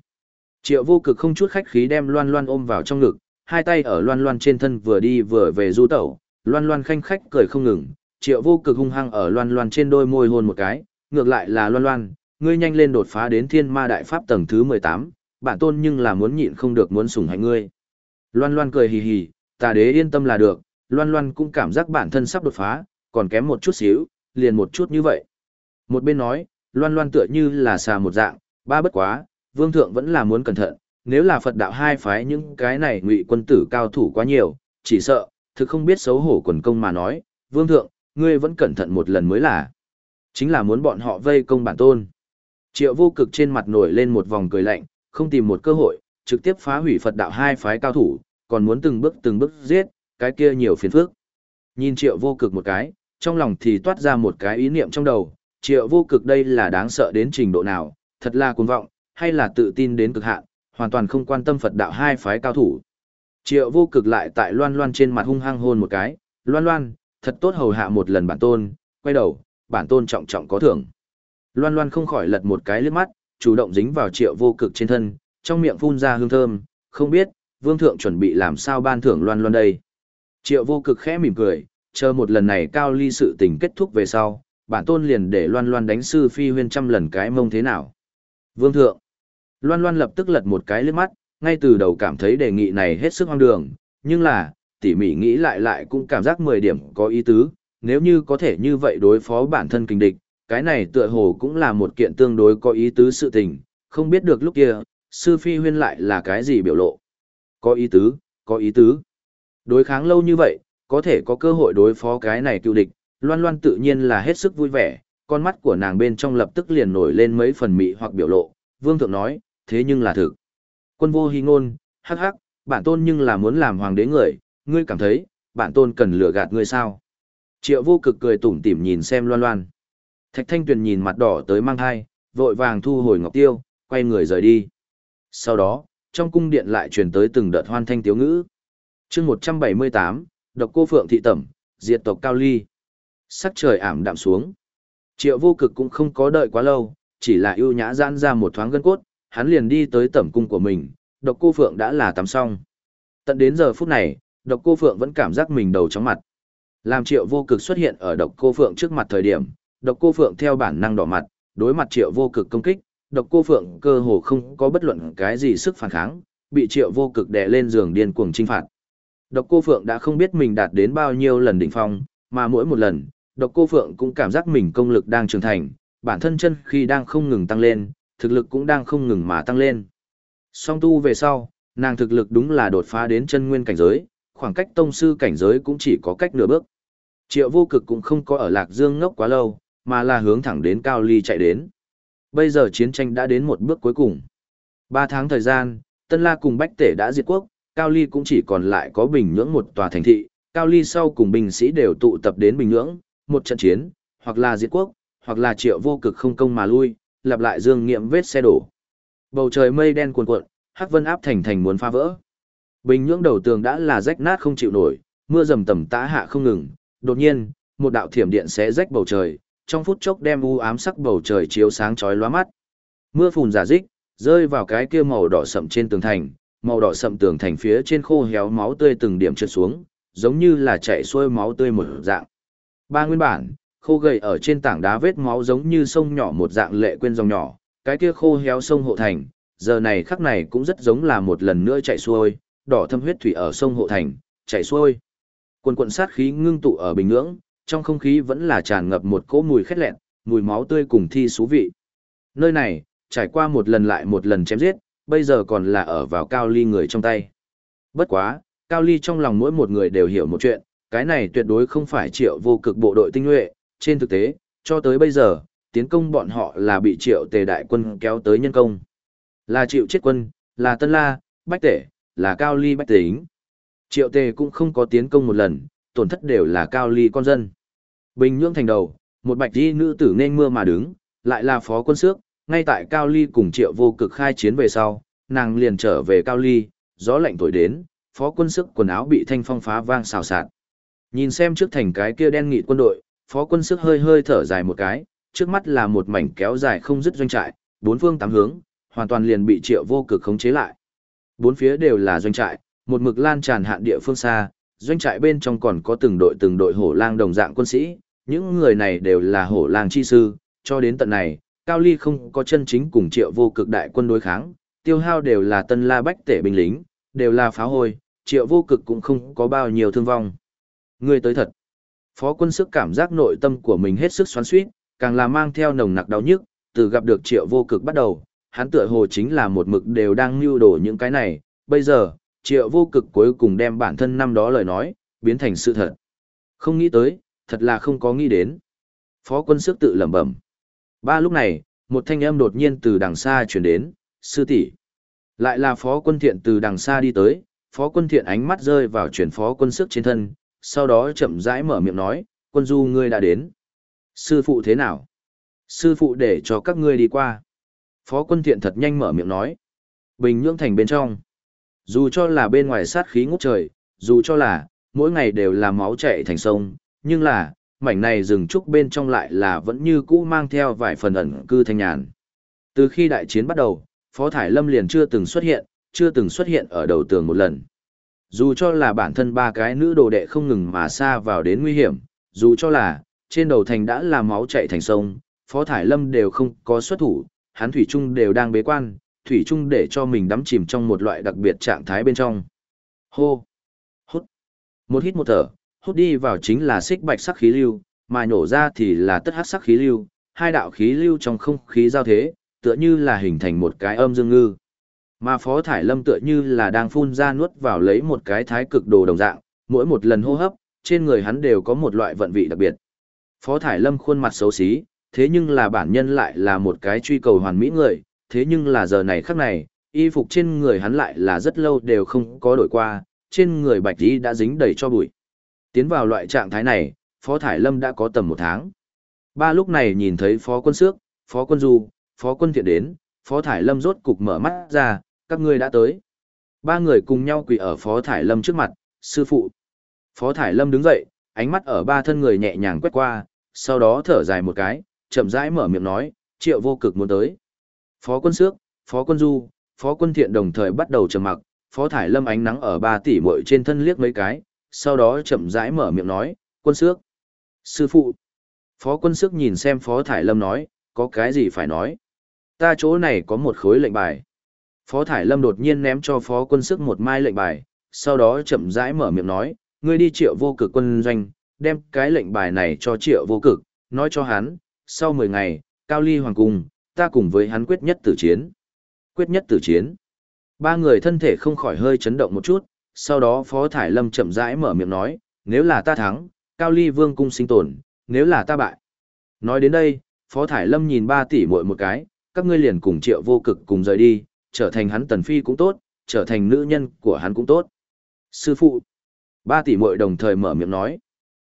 Triệu vô cực không chút khách khí đem loan loan ôm vào trong ngực, hai tay ở loan loan trên thân vừa đi vừa về du tẩu, loan loan khanh khách cười không ngừng, triệu vô cực hung hăng ở loan loan trên đôi môi hôn một cái, ngược lại là loan loan, ngươi nhanh lên đột phá đến thiên ma đại pháp tầng thứ 18, bản tôn nhưng là muốn nhịn không được muốn sủng hạnh ngươi. Loan loan cười hì hì, tà đế yên tâm là được, loan loan cũng cảm giác bản thân sắp đột phá, còn kém một chút xíu, liền một chút như vậy. Một bên nói, loan loan tựa như là xà một dạng, ba bất quá, vương thượng vẫn là muốn cẩn thận, nếu là Phật đạo hai phái những cái này ngụy quân tử cao thủ quá nhiều, chỉ sợ, thực không biết xấu hổ quần công mà nói, vương thượng, ngươi vẫn cẩn thận một lần mới là. Chính là muốn bọn họ vây công bản tôn. Triệu vô cực trên mặt nổi lên một vòng cười lạnh, không tìm một cơ hội, trực tiếp phá hủy Phật đạo hai phái cao thủ, còn muốn từng bước từng bước giết, cái kia nhiều phiền phức. Nhìn triệu vô cực một cái, trong lòng thì toát ra một cái ý niệm trong đầu, triệu vô cực đây là đáng sợ đến trình độ nào, thật là cuồng vọng, hay là tự tin đến cực hạn, hoàn toàn không quan tâm Phật đạo hai phái cao thủ. Triệu vô cực lại tại loan loan trên mặt hung hăng hôn một cái, loan loan, thật tốt hầu hạ một lần bản tôn, quay đầu, bản tôn trọng trọng có thưởng. Loan loan không khỏi lật một cái liếc mắt, chủ động dính vào triệu vô cực trên thân, trong miệng phun ra hương thơm, không biết, vương thượng chuẩn bị làm sao ban thưởng loan loan đây. Triệu vô cực khẽ mỉm cười, chờ một lần này cao ly sự tình kết thúc về sau, bản tôn liền để loan loan đánh sư phi huyên trăm lần cái mông thế nào. Vương thượng, loan loan lập tức lật một cái lướt mắt, ngay từ đầu cảm thấy đề nghị này hết sức hoang đường, nhưng là, tỉ mỉ nghĩ lại lại cũng cảm giác 10 điểm có ý tứ, nếu như có thể như vậy đối phó bản thân kinh địch, cái này tựa hồ cũng là một kiện tương đối có ý tứ sự tình, không biết được lúc kia, sư phi huyên lại là cái gì biểu lộ. Có ý tứ, có ý tứ. Đối kháng lâu như vậy, có thể có cơ hội đối phó cái này cựu địch, loan loan tự nhiên là hết sức vui vẻ, con mắt của nàng bên trong lập tức liền nổi lên mấy phần mị hoặc biểu lộ, vương thượng nói, thế nhưng là thực. Quân vô hy ngôn, hắc hắc, bản tôn nhưng là muốn làm hoàng đế người, ngươi cảm thấy, bản tôn cần lừa gạt ngươi sao? Triệu vô cực cười tủm tỉm nhìn xem loan loan. Thạch thanh tuyền nhìn mặt đỏ tới mang hai, vội vàng thu hồi ngọc tiêu, quay người rời đi. Sau đó, trong cung điện lại truyền tới từng đợt hoan thanh tiếu ngữ. chương 178, độc cô phượng thị tẩm, diệt tộc cao ly. Sắc trời ảm đạm xuống. Triệu vô cực cũng không có đợi quá lâu, chỉ là ưu nhã giãn ra một thoáng gân cốt, hắn liền đi tới tẩm cung của mình, độc cô phượng đã là tắm xong. Tận đến giờ phút này, độc cô phượng vẫn cảm giác mình đầu chóng mặt. Làm triệu vô cực xuất hiện ở độc cô phượng trước mặt thời điểm, độc cô phượng theo bản năng đỏ mặt, đối mặt triệu vô cực công kích, độc cô phượng cơ hồ không có bất luận cái gì sức phản kháng, bị triệu vô cực đè lên giường điên cuồng chinh phạt. Độc cô phượng đã không biết mình đạt đến bao nhiêu lần đỉnh phong, mà mỗi một lần, độc cô phượng cũng cảm giác mình công lực đang trưởng thành, bản thân chân khi đang không ngừng tăng lên, thực lực cũng đang không ngừng mà tăng lên. Song tu về sau, nàng thực lực đúng là đột phá đến chân nguyên cảnh giới, khoảng cách tông sư cảnh giới cũng chỉ có cách nửa bước. Triệu vô cực cũng không có ở Lạc Dương ngốc quá lâu, mà là hướng thẳng đến Cao Ly chạy đến. Bây giờ chiến tranh đã đến một bước cuối cùng. Ba tháng thời gian, Tân La cùng Bách Tể đã diệt quốc, Cao Ly cũng chỉ còn lại có Bình Nhưỡng một tòa thành thị. Cao Ly sau cùng binh sĩ đều tụ tập đến Bình Nhưỡng, một trận chiến, hoặc là diệt quốc, hoặc là triệu vô cực không công mà lui, lặp lại dương nghiệm vết xe đổ. Bầu trời mây đen cuồn cuộn, hắc vân áp thành thành muốn phá vỡ. Bình nhưỡng đầu tường đã là rách nát không chịu nổi, mưa rầm tầm tã hạ không ngừng, đột nhiên, một đạo thiểm điện xé rách bầu trời, trong phút chốc đem u ám sắc bầu trời chiếu sáng chói lóa mắt. Mưa phùn giả dích, rơi vào cái kia màu đỏ sậm trên tường thành, màu đỏ sậm tường thành phía trên khô héo máu tươi từng điểm trượt xuống, giống như là chảy xuôi máu tươi một dạng. Ba nguyên bản, khô gầy ở trên tảng đá vết máu giống như sông nhỏ một dạng lệ quên dòng nhỏ, cái kia khô héo sông hộ thành, giờ này khắc này cũng rất giống là một lần nữa chảy xuôi, đỏ thâm huyết thủy ở sông hộ thành, chảy xuôi. Quần quần sát khí ngưng tụ ở bình ngưỡng, trong không khí vẫn là tràn ngập một cỗ mùi khét lẹn, mùi máu tươi cùng thi xú vị. Nơi này, trải qua một lần lại một lần chém giết, bây giờ còn là ở vào cao ly người trong tay. Bất quá, cao ly trong lòng mỗi một người đều hiểu một chuyện, cái này tuyệt đối không phải triệu vô cực bộ đội tinh nhuệ, trên thực tế, cho tới bây giờ, tiến công bọn họ là bị triệu tề đại quân kéo tới nhân công. Là triệu chết quân, là tân la, bách tể, là cao ly bách tính. Triệu tề cũng không có tiến công một lần, tổn thất đều là cao ly con dân. Bình nhưỡng thành đầu, một bạch đi nữ tử nên mưa mà đứng, lại là phó quân sước, ngay tại Cao Ly cùng triệu vô cực khai chiến về sau, nàng liền trở về Cao Ly, gió lạnh thổi đến, phó quân sức quần áo bị thanh phong phá vang xào xạc. Nhìn xem trước thành cái kia đen nghị quân đội, phó quân sức hơi hơi thở dài một cái, trước mắt là một mảnh kéo dài không dứt doanh trại, bốn phương tám hướng, hoàn toàn liền bị triệu vô cực khống chế lại. Bốn phía đều là doanh trại, một mực lan tràn hạn địa phương xa, doanh trại bên trong còn có từng đội từng đội hổ lang đồng dạng quân sĩ, những người này đều là hổ lang chi sư, cho đến tận này, Cao Ly không có chân chính cùng triệu vô cực đại quân đối kháng, tiêu hao đều là tân la bách tể binh lính, đều là phá hồi, triệu vô cực cũng không có bao nhiêu thương vong. Người tới thật. Phó quân sức cảm giác nội tâm của mình hết sức xoắn suýt, càng là mang theo nồng nặc đau nhức, từ gặp được triệu vô cực bắt đầu, hắn tựa hồ chính là một mực đều đang mưu đổ những cái này, bây giờ, triệu vô cực cuối cùng đem bản thân năm đó lời nói, biến thành sự thật. Không nghĩ tới, thật là không có nghĩ đến. Phó quân sức tự lẩm bẩm. Ba lúc này, một thanh âm đột nhiên từ đằng xa chuyển đến, sư tỷ Lại là phó quân thiện từ đằng xa đi tới, phó quân thiện ánh mắt rơi vào chuyển phó quân sức trên thân, sau đó chậm rãi mở miệng nói, quân du ngươi đã đến. Sư phụ thế nào? Sư phụ để cho các ngươi đi qua. Phó quân thiện thật nhanh mở miệng nói. Bình nhưỡng thành bên trong. Dù cho là bên ngoài sát khí ngút trời, dù cho là, mỗi ngày đều là máu chảy thành sông, nhưng là, mảnh này rừng trúc bên trong lại là vẫn như cũ mang theo vài phần ẩn cư thanh nhàn. Từ khi đại chiến bắt đầu, Phó Thải Lâm liền chưa từng xuất hiện, chưa từng xuất hiện ở đầu tường một lần. Dù cho là bản thân ba cái nữ đồ đệ không ngừng mà xa vào đến nguy hiểm, dù cho là trên đầu thành đã là máu chạy thành sông, Phó Thải Lâm đều không có xuất thủ, hắn thủy trung đều đang bế quan, thủy trung để cho mình đắm chìm trong một loại đặc biệt trạng thái bên trong. Hô! Hút! Một hít một thở, hút đi vào chính là xích bạch sắc khí lưu, mà nhổ ra thì là tất hắc sắc khí lưu, hai đạo khí lưu trong không khí giao thế, tựa như là hình thành một cái âm dương ngư. Mà Phó Thải Lâm tựa như là đang phun ra nuốt vào lấy một cái thái cực đồ đồng dạng, mỗi một lần hô hấp, trên người hắn đều có một loại vận vị đặc biệt. Phó Thải Lâm khuôn mặt xấu xí, thế nhưng là bản nhân lại là một cái truy cầu hoàn mỹ người, thế nhưng là giờ này khắc này, y phục trên người hắn lại là rất lâu đều không có đổi qua, trên người bạch y đã dính đầy cho bụi. Tiến vào loại trạng thái này, Phó Thải Lâm đã có tầm một tháng. Ba lúc này nhìn thấy Phó Quân Sước, Phó Quân Du, Phó Quân Thiện đến, Phó Thải Lâm rốt cục mở mắt ra, các ngươi đã tới. Ba người cùng nhau quỳ ở Phó Thải Lâm trước mặt, sư phụ. Phó Thải Lâm đứng dậy, ánh mắt ở ba thân người nhẹ nhàng quét qua, sau đó thở dài một cái, chậm rãi mở miệng nói, triệu vô cực muốn tới. Phó quân Sước, Phó quân Du, Phó quân Thiện đồng thời bắt đầu trầm mặc, Phó Thải Lâm ánh nắng ở ba tỷ muội trên thân liếc mấy cái, sau đó chậm rãi mở miệng nói, quân Sước. Sư phụ. Phó quân Sước nhìn xem Phó Thải Lâm nói, có cái gì phải nói. Ta chỗ này có một khối lệnh bài. Phó Thải Lâm đột nhiên ném cho Phó quân Sước một mai lệnh bài, sau đó chậm rãi mở miệng nói, ngươi đi triệu vô cực quân doanh, đem cái lệnh bài này cho triệu vô cực, nói cho hắn, sau 10 ngày, Cao Ly Hoàng Cung, ta cùng với hắn quyết nhất tử chiến. Quyết nhất tử chiến. Ba người thân thể không khỏi hơi chấn động một chút, sau đó Phó Thải Lâm chậm rãi mở miệng nói, nếu là ta thắng, Cao Ly Vương Cung sinh tồn, nếu là ta bại. Nói đến đây, Phó Thải Lâm nhìn ba tỷ muội một cái, các ngươi liền cùng triệu vô cực cùng rời đi, trở thành hắn tần phi cũng tốt, trở thành nữ nhân của hắn cũng tốt. Sư phụ. Ba tỷ muội đồng thời mở miệng nói.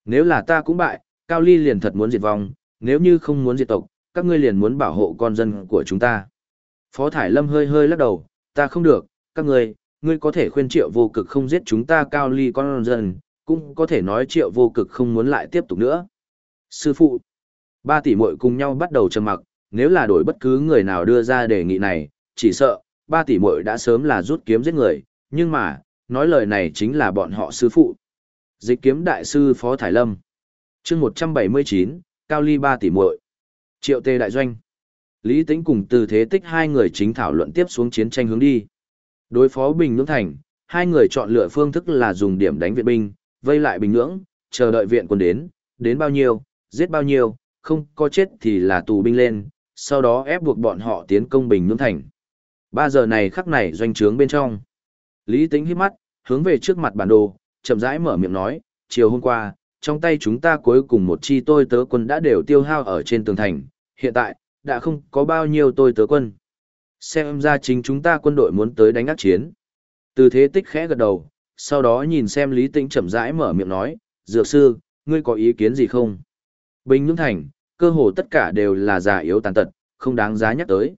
Nếu là ta cũng bại, Cao Ly liền thật muốn diệt vong, nếu như không muốn diệt tộc, các ngươi liền muốn bảo hộ con dân của chúng ta. Phó Thải Lâm hơi hơi lắc đầu, ta không được, các ngươi, ngươi có thể khuyên triệu vô cực không giết chúng ta Cao Ly con dân, cũng có thể nói triệu vô cực không muốn lại tiếp tục nữa. Sư phụ, ba tỷ muội cùng nhau bắt đầu trầm mặc, nếu là đổi bất cứ người nào đưa ra đề nghị này, chỉ sợ, ba tỷ muội đã sớm là rút kiếm giết người, nhưng mà, nói lời này chính là bọn họ sư phụ. Dịch kiếm đại sư Phó Thải Lâm. chương 179, Cao Ly ba tỷ muội Triệu tê đại doanh. Lý Tĩnh cùng từ thế tích hai người chính thảo luận tiếp xuống chiến tranh hướng đi. Đối phó Bình Nhưỡng Thành, hai người chọn lựa phương thức là dùng điểm đánh viện binh, vây lại Bình Nhưỡng, chờ đợi viện quân đến, đến bao nhiêu, giết bao nhiêu, không có chết thì là tù binh lên, sau đó ép buộc bọn họ tiến công Bình Nhưỡng Thành. Ba giờ này khắc này doanh trướng bên trong. Lý Tĩnh hít mắt, hướng về trước mặt bản đồ, chậm rãi mở miệng nói, chiều hôm qua, trong tay chúng ta cuối cùng một chi tôi tớ quân đã đều tiêu hao ở trên tường thành, hiện tại, đã không có bao nhiêu tôi tớ quân. Xem ra chính chúng ta quân đội muốn tới đánh ác chiến. Từ thế tích khẽ gật đầu, sau đó nhìn xem Lý Tĩnh chậm rãi mở miệng nói, Dược sư, ngươi có ý kiến gì không? Bình Nhưỡng Thành, cơ hồ tất cả đều là già yếu tàn tật, không đáng giá nhắc tới.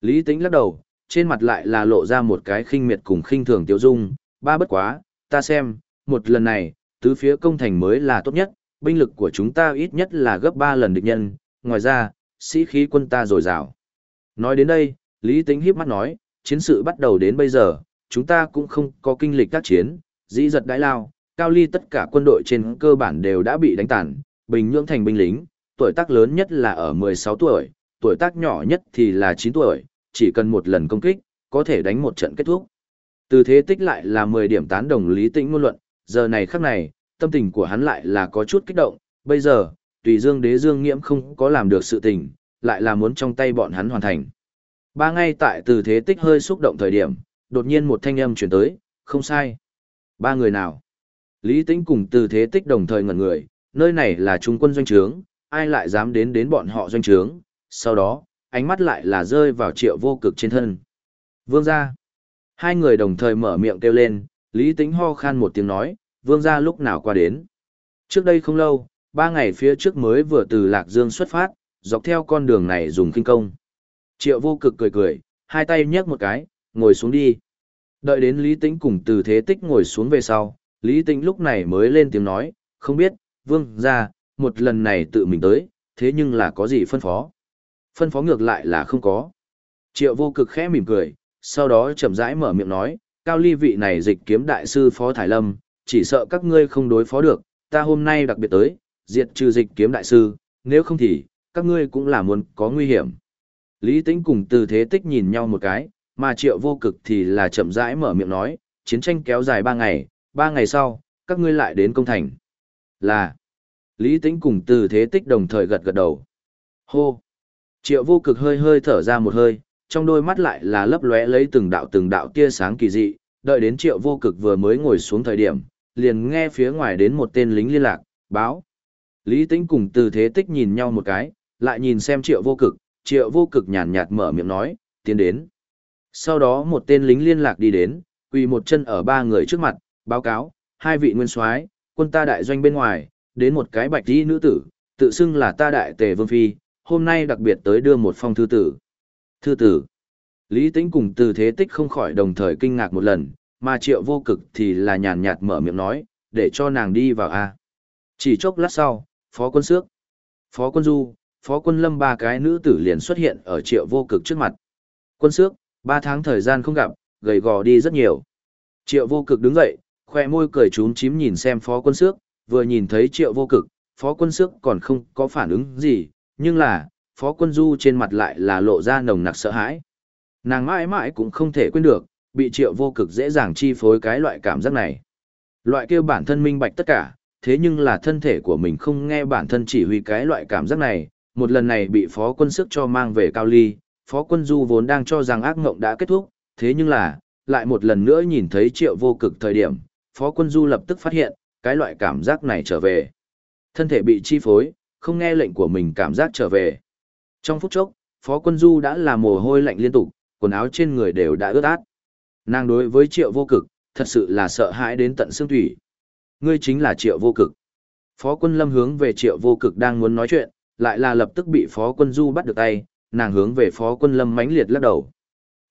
Lý Tĩnh lắc đầu, trên mặt lại là lộ ra một cái khinh miệt cùng khinh thường tiêu dung, ba bất quá, ta xem, một lần này, tứ phía công thành mới là tốt nhất, binh lực của chúng ta ít nhất là gấp 3 lần địch nhân, ngoài ra, sĩ khí quân ta dồi dào. Nói đến đây, Lý Tĩnh híp mắt nói, chiến sự bắt đầu đến bây giờ, chúng ta cũng không có kinh lịch các chiến, dĩ giật đãi lao, cao ly tất cả quân đội trên cơ bản đều đã bị đánh tàn, bình nhưỡng thành binh lính, tuổi tác lớn nhất là ở 16 tuổi, tuổi tác nhỏ nhất thì là 9 tuổi, chỉ cần một lần công kích, có thể đánh một trận kết thúc. Từ thế tích lại là 10 điểm tán đồng lý tĩnh ngôn luận, giờ này khắc này, tâm tình của hắn lại là có chút kích động, bây giờ, tùy dương đế dương nghiễm không có làm được sự tình, lại là muốn trong tay bọn hắn hoàn thành. Ba ngay tại từ thế tích hơi xúc động thời điểm, đột nhiên một thanh âm chuyển tới, không sai. Ba người nào? Lý Tĩnh cùng từ thế tích đồng thời ngẩn người, nơi này là trung quân doanh trướng, ai lại dám đến đến bọn họ doanh trướng, sau đó, ánh mắt lại là rơi vào triệu vô cực trên thân. Vương gia. Hai người đồng thời mở miệng kêu lên, Lý Tĩnh ho khan một tiếng nói, vương gia lúc nào qua đến. Trước đây không lâu, ba ngày phía trước mới vừa từ Lạc Dương xuất phát, dọc theo con đường này dùng kinh công. Triệu vô cực cười cười, hai tay nhấc một cái, ngồi xuống đi. Đợi đến Lý Tĩnh cùng từ thế tích ngồi xuống về sau, Lý Tĩnh lúc này mới lên tiếng nói, không biết, vương gia, một lần này tự mình tới, thế nhưng là có gì phân phó. Phân phó ngược lại là không có. Triệu vô cực khẽ mỉm cười, sau đó chậm rãi mở miệng nói, cao ly vị này dịch kiếm đại sư phó Thải Lâm, chỉ sợ các ngươi không đối phó được, ta hôm nay đặc biệt tới, diệt trừ dịch kiếm đại sư, nếu không thì, các ngươi cũng là muốn có nguy hiểm. Lý Tĩnh cùng từ thế tích nhìn nhau một cái, mà triệu vô cực thì là chậm rãi mở miệng nói, chiến tranh kéo dài ba ngày, ba ngày sau, các ngươi lại đến công thành. Là, Lý Tĩnh cùng từ thế tích đồng thời gật gật đầu. Hô! Triệu vô cực hơi hơi thở ra một hơi, trong đôi mắt lại là lấp lóe lấy từng đạo từng đạo tia sáng kỳ dị, đợi đến triệu vô cực vừa mới ngồi xuống thời điểm, liền nghe phía ngoài đến một tên lính liên lạc, báo. Lý Tĩnh cùng từ thế tích nhìn nhau một cái, lại nhìn xem triệu vô cực, triệu vô cực nhàn nhạt mở miệng nói, tiến đến. Sau đó một tên lính liên lạc đi đến, quỳ một chân ở ba người trước mặt, báo cáo, hai vị nguyên soái, quân ta đại doanh bên ngoài, đến một cái bạch y nữ tử, tự xưng là ta đại tề vương phi, hôm nay đặc biệt tới đưa một phong thư tử. Thư tử. Lý Tĩnh cùng từ thế tích không khỏi đồng thời kinh ngạc một lần, mà triệu vô cực thì là nhàn nhạt mở miệng nói, để cho nàng đi vào a. Chỉ chốc lát sau, phó quân sước, phó quân du, phó quân lâm ba cái nữ tử liền xuất hiện ở triệu vô cực trước mặt. Quân sước, ba tháng thời gian không gặp, gầy gò đi rất nhiều. Triệu vô cực đứng dậy, khoe môi cười trúng chím nhìn xem phó quân sước, vừa nhìn thấy triệu vô cực, phó quân sước còn không có phản ứng gì, nhưng là, phó quân du trên mặt lại là lộ ra nồng nặc sợ hãi. Nàng mãi mãi cũng không thể quên được, bị triệu vô cực dễ dàng chi phối cái loại cảm giác này. Loại kêu bản thân minh bạch tất cả, thế nhưng là thân thể của mình không nghe bản thân chỉ huy cái loại cảm giác này, một lần này bị phó quân sức cho mang về cao ly, phó quân du vốn đang cho rằng ác ngộng đã kết thúc, thế nhưng là, lại một lần nữa nhìn thấy triệu vô cực thời điểm, phó quân du lập tức phát hiện, cái loại cảm giác này trở về. Thân thể bị chi phối, không nghe lệnh của mình cảm giác trở về. Trong phút chốc, phó quân du đã là mồ hôi lạnh liên tục, quần áo trên người đều đã ướt át. Nàng đối với triệu vô cực, thật sự là sợ hãi đến tận xương thủy. Ngươi chính là triệu vô cực. Phó quân lâm hướng về triệu vô cực đang muốn nói chuyện, lại là lập tức bị phó quân du bắt được tay, nàng hướng về phó quân lâm mãnh liệt lắc đầu.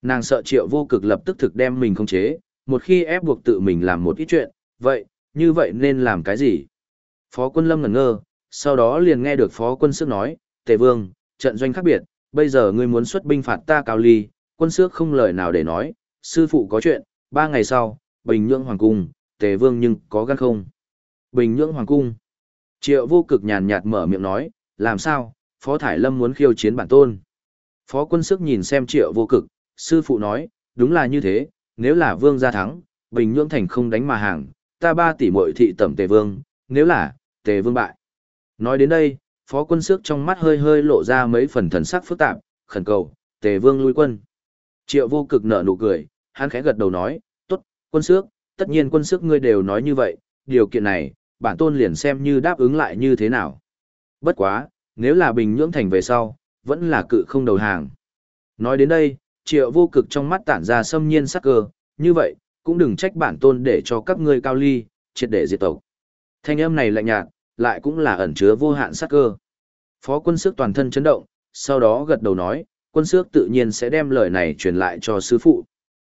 Nàng sợ triệu vô cực lập tức thực đem mình không chế, một khi ép buộc tự mình làm một ít chuyện, vậy, như vậy nên làm cái gì? Phó quân lâm ngẩn ngơ, sau đó liền nghe được phó quân sức nói, tề vương, trận doanh khác biệt, bây giờ ngươi muốn xuất binh phạt ta cao ly, quân sức không lời nào để nói, sư phụ có chuyện, ba ngày sau, bình nhưỡng hoàng cung, tề vương nhưng có gan không? Bình nhưỡng hoàng cung. Triệu vô cực nhàn nhạt mở miệng nói, làm sao, Phó Thải Lâm muốn khiêu chiến bản tôn. Phó quân sức nhìn xem triệu vô cực, sư phụ nói, đúng là như thế, nếu là vương gia thắng, bình nhưỡng thành không đánh mà hàng, ta ba tỷ muội thị tẩm tề vương, nếu là, tề vương bại. Nói đến đây, phó quân sức trong mắt hơi hơi lộ ra mấy phần thần sắc phức tạp, khẩn cầu, tề vương lui quân. Triệu vô cực nở nụ cười, hắn khẽ gật đầu nói, tốt, quân sức, tất nhiên quân sức ngươi đều nói như vậy, điều kiện này, bản tôn liền xem như đáp ứng lại như thế nào. Bất quá, nếu là bình nhưỡng thành về sau, vẫn là cự không đầu hàng. Nói đến đây, triệu vô cực trong mắt tản ra xâm nhiên sắc cơ, như vậy, cũng đừng trách bản tôn để cho các ngươi cao ly, triệt để diệt tộc. Thanh âm này lạnh nhạt, lại cũng là ẩn chứa vô hạn sắc cơ. Phó quân sức toàn thân chấn động, sau đó gật đầu nói, quân sức tự nhiên sẽ đem lời này truyền lại cho sư phụ.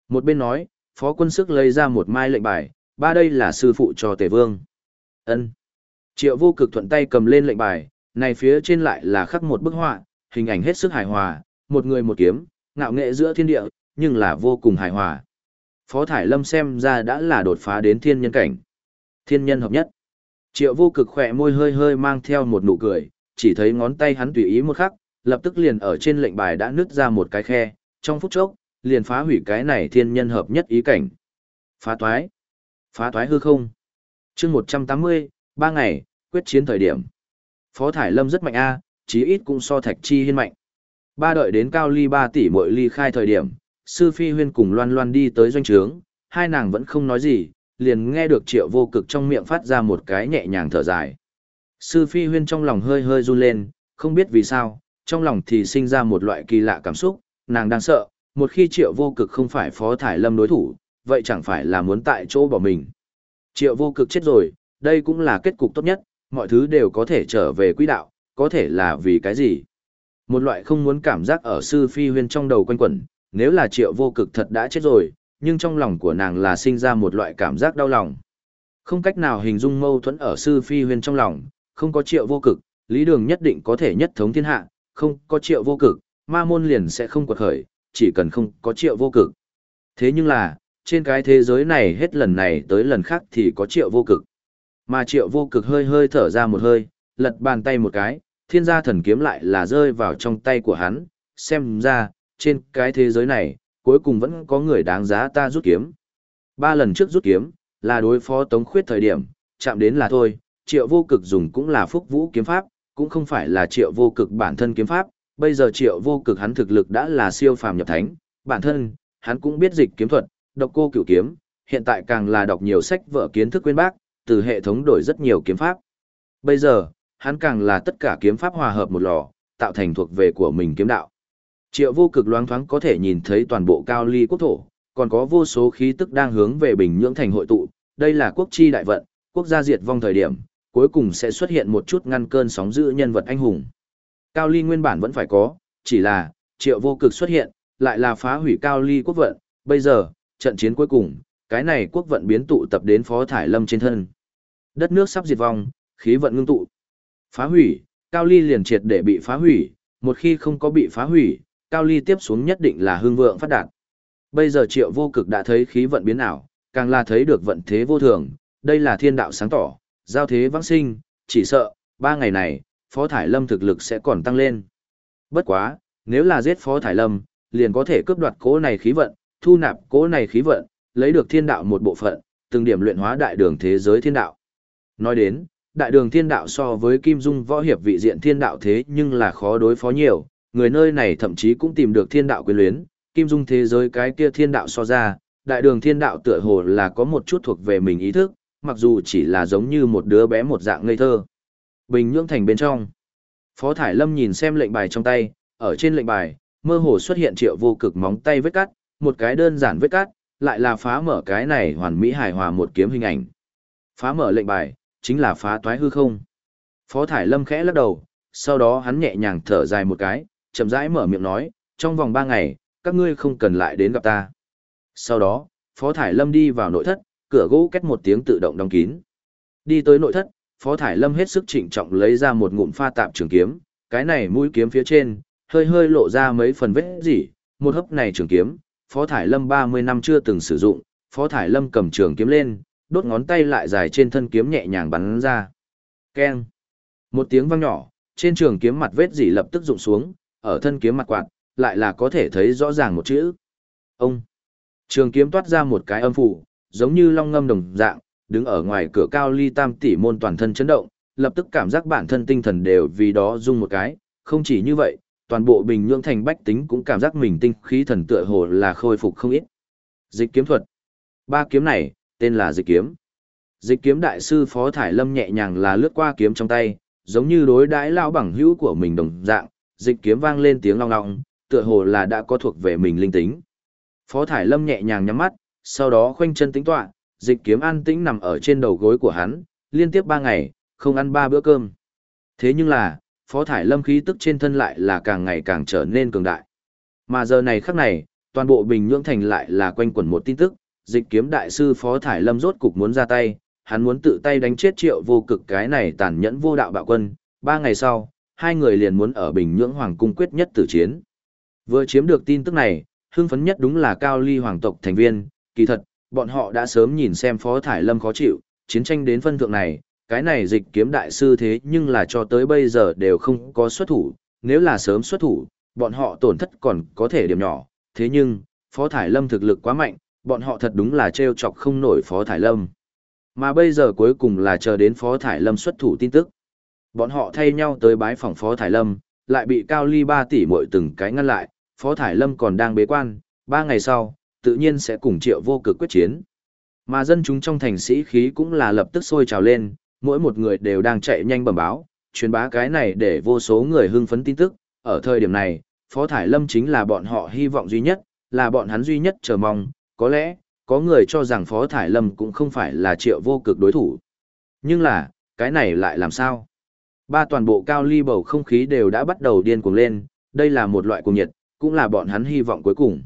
Một bên nói, phó quân sức lấy ra một mai lệnh bài, ba đây là sư phụ cho tề vương. ân Triệu vô cực thuận tay cầm lên lệnh bài, này phía trên lại là khắc một bức họa, hình ảnh hết sức hài hòa, một người một kiếm, ngạo nghệ giữa thiên địa, nhưng là vô cùng hài hòa. Phó Thải Lâm xem ra đã là đột phá đến thiên nhân cảnh. Thiên nhân hợp nhất. Triệu vô cực khỏe môi hơi hơi mang theo một nụ cười, chỉ thấy ngón tay hắn tùy ý một khắc, lập tức liền ở trên lệnh bài đã nứt ra một cái khe, trong phút chốc, liền phá hủy cái này thiên nhân hợp nhất ý cảnh. Phá toái. Phá toái hư không. chương 180, ba ngày, quyết chiến thời điểm. Phó Thải Lâm rất mạnh a chí ít cũng so thạch chi hiên mạnh. Ba đợi đến cao ly ba tỷ mỗi ly khai thời điểm, sư phi huyên cùng loan loan đi tới doanh trướng, hai nàng vẫn không nói gì, liền nghe được triệu vô cực trong miệng phát ra một cái nhẹ nhàng thở dài. Sư phi huyên trong lòng hơi hơi run lên, không biết vì sao, trong lòng thì sinh ra một loại kỳ lạ cảm xúc, nàng đang sợ, một khi triệu vô cực không phải phó thải lâm đối thủ, vậy chẳng phải là muốn tại chỗ bỏ mình. Triệu vô cực chết rồi, đây cũng là kết cục tốt nhất, mọi thứ đều có thể trở về quỹ đạo, có thể là vì cái gì. Một loại không muốn cảm giác ở sư phi huyên trong đầu quanh quẩn, nếu là triệu vô cực thật đã chết rồi, nhưng trong lòng của nàng là sinh ra một loại cảm giác đau lòng. Không cách nào hình dung mâu thuẫn ở sư phi huyên trong lòng, không có triệu vô cực, lý đường nhất định có thể nhất thống thiên hạ, không có triệu vô cực, ma môn liền sẽ không quật khởi, chỉ cần không có triệu vô cực. Thế nhưng là, trên cái thế giới này hết lần này tới lần khác thì có triệu vô cực. Mà triệu vô cực hơi hơi thở ra một hơi, lật bàn tay một cái, thiên gia thần kiếm lại là rơi vào trong tay của hắn, xem ra, trên cái thế giới này, cuối cùng vẫn có người đáng giá ta rút kiếm. Ba lần trước rút kiếm, là đối phó tống khuyết thời điểm, chạm đến là thôi, triệu vô cực dùng cũng là phúc vũ kiếm pháp, cũng không phải là triệu vô cực bản thân kiếm pháp, bây giờ triệu vô cực hắn thực lực đã là siêu phàm nhập thánh, bản thân, hắn cũng biết dịch kiếm thuật, độc cô cửu kiếm, hiện tại càng là đọc nhiều sách vở kiến thức quên bác, từ hệ thống đổi rất nhiều kiếm pháp. Bây giờ, hắn càng là tất cả kiếm pháp hòa hợp một lò, tạo thành thuộc về của mình kiếm đạo. Triệu vô cực loáng thoáng có thể nhìn thấy toàn bộ cao ly quốc thổ, còn có vô số khí tức đang hướng về Bình Nhưỡng thành hội tụ, đây là quốc chi đại vận, quốc gia diệt vong thời điểm, cuối cùng sẽ xuất hiện một chút ngăn cơn sóng dữ nhân vật anh hùng. Cao ly nguyên bản vẫn phải có, chỉ là, triệu vô cực xuất hiện, lại là phá hủy cao ly quốc vận, bây giờ, trận chiến cuối cùng, cái này quốc vận biến tụ tập đến phó thải lâm trên thân. Đất nước sắp diệt vong, khí vận ngưng tụ. Phá hủy, cao ly liền triệt để bị phá hủy, một khi không có bị phá hủy, cao ly tiếp xuống nhất định là hương vượng phát đạt. Bây giờ triệu vô cực đã thấy khí vận biến ảo, càng là thấy được vận thế vô thường, đây là thiên đạo sáng tỏ, giao thế vãng sinh, chỉ sợ, ba ngày này, Phó Thải Lâm thực lực sẽ còn tăng lên. Bất quá, nếu là giết Phó Thải Lâm, liền có thể cướp đoạt cố này khí vận, thu nạp cố này khí vận, lấy được thiên đạo một bộ phận, từng điểm luyện hóa đại đường thế giới thiên đạo. Nói đến, đại đường thiên đạo so với Kim Dung võ hiệp vị diện thiên đạo thế nhưng là khó đối phó nhiều, người nơi này thậm chí cũng tìm được thiên đạo quyền luyến, Kim Dung thế giới cái kia thiên đạo so ra, đại đường thiên đạo tựa hồ là có một chút thuộc về mình ý thức, mặc dù chỉ là giống như một đứa bé một dạng ngây thơ. Bình nhưỡng thành bên trong. Phó Thải Lâm nhìn xem lệnh bài trong tay, ở trên lệnh bài, mơ hồ xuất hiện triệu vô cực móng tay vết cắt, một cái đơn giản vết cắt, lại là phá mở cái này hoàn mỹ hài hòa một kiếm hình ảnh. Phá mở lệnh bài, chính là phá toái hư không. Phó Thải Lâm khẽ lắc đầu, sau đó hắn nhẹ nhàng thở dài một cái, chậm rãi mở miệng nói, trong vòng ba ngày, các ngươi không cần lại đến gặp ta. Sau đó, Phó Thải Lâm đi vào nội thất, cửa gỗ két một tiếng tự động đóng kín. Đi tới nội thất, Phó Thải Lâm hết sức trịnh trọng lấy ra một ngụm pha tạm trường kiếm, cái này mũi kiếm phía trên, hơi hơi lộ ra mấy phần vết gì, một hấp này trường kiếm, Phó Thải Lâm 30 năm chưa từng sử dụng, Phó Thải Lâm cầm trường kiếm lên, đốt ngón tay lại dài trên thân kiếm nhẹ nhàng bắn ra. Keng. Một tiếng vang nhỏ, trên trường kiếm mặt vết dỉ lập tức rụng xuống, ở thân kiếm mặt quạt, lại là có thể thấy rõ ràng một chữ. Ông. Trường kiếm toát ra một cái âm phủ, giống như long ngâm đồng dạng, đứng ở ngoài cửa cao ly tam tỷ môn toàn thân chấn động, lập tức cảm giác bản thân tinh thần đều vì đó rung một cái, không chỉ như vậy, toàn bộ bình nhưỡng thành bách tính cũng cảm giác mình tinh khí thần tựa hồ là khôi phục không ít. Dịch kiếm thuật. Ba kiếm này, tên là dịch kiếm. Dịch kiếm đại sư Phó Thải Lâm nhẹ nhàng là lướt qua kiếm trong tay, giống như đối đãi lao bằng hữu của mình đồng dạng, dịch kiếm vang lên tiếng long long, tựa hồ là đã có thuộc về mình linh tính. Phó Thải Lâm nhẹ nhàng nhắm mắt, sau đó khoanh chân tính tọa, dịch kiếm an tĩnh nằm ở trên đầu gối của hắn, liên tiếp ba ngày, không ăn ba bữa cơm. Thế nhưng là, Phó Thải Lâm khí tức trên thân lại là càng ngày càng trở nên cường đại. Mà giờ này khắc này, toàn bộ Bình Nhưỡng Thành lại là quanh quẩn một tin tức, dịch kiếm đại sư Phó Thải Lâm rốt cục muốn ra tay, hắn muốn tự tay đánh chết triệu vô cực cái này tàn nhẫn vô đạo bạo quân. Ba ngày sau, hai người liền muốn ở Bình Nhưỡng Hoàng cung quyết nhất tử chiến. Vừa chiếm được tin tức này, hưng phấn nhất đúng là Cao Ly Hoàng tộc thành viên, kỳ thật, bọn họ đã sớm nhìn xem Phó Thải Lâm khó chịu, chiến tranh đến phân thượng này, cái này dịch kiếm đại sư thế nhưng là cho tới bây giờ đều không có xuất thủ, nếu là sớm xuất thủ, bọn họ tổn thất còn có thể điểm nhỏ, thế nhưng, Phó Thải Lâm thực lực quá mạnh, bọn họ thật đúng là trêu chọc không nổi Phó Thải Lâm. Mà bây giờ cuối cùng là chờ đến Phó Thải Lâm xuất thủ tin tức. Bọn họ thay nhau tới bái phòng Phó Thải Lâm, lại bị Cao Ly 3 tỷ muội từng cái ngăn lại, Phó Thải Lâm còn đang bế quan, 3 ngày sau, tự nhiên sẽ cùng triệu vô cực quyết chiến. Mà dân chúng trong thành sĩ khí cũng là lập tức sôi trào lên, mỗi một người đều đang chạy nhanh bẩm báo, truyền bá cái này để vô số người hưng phấn tin tức. Ở thời điểm này, Phó Thải Lâm chính là bọn họ hy vọng duy nhất, là bọn hắn duy nhất chờ mong, có lẽ, có người cho rằng Phó Thải Lâm cũng không phải là triệu vô cực đối thủ. Nhưng là, cái này lại làm sao? Ba toàn bộ cao ly bầu không khí đều đã bắt đầu điên cuồng lên, đây là một loại cuồng nhiệt, cũng là bọn hắn hy vọng cuối cùng.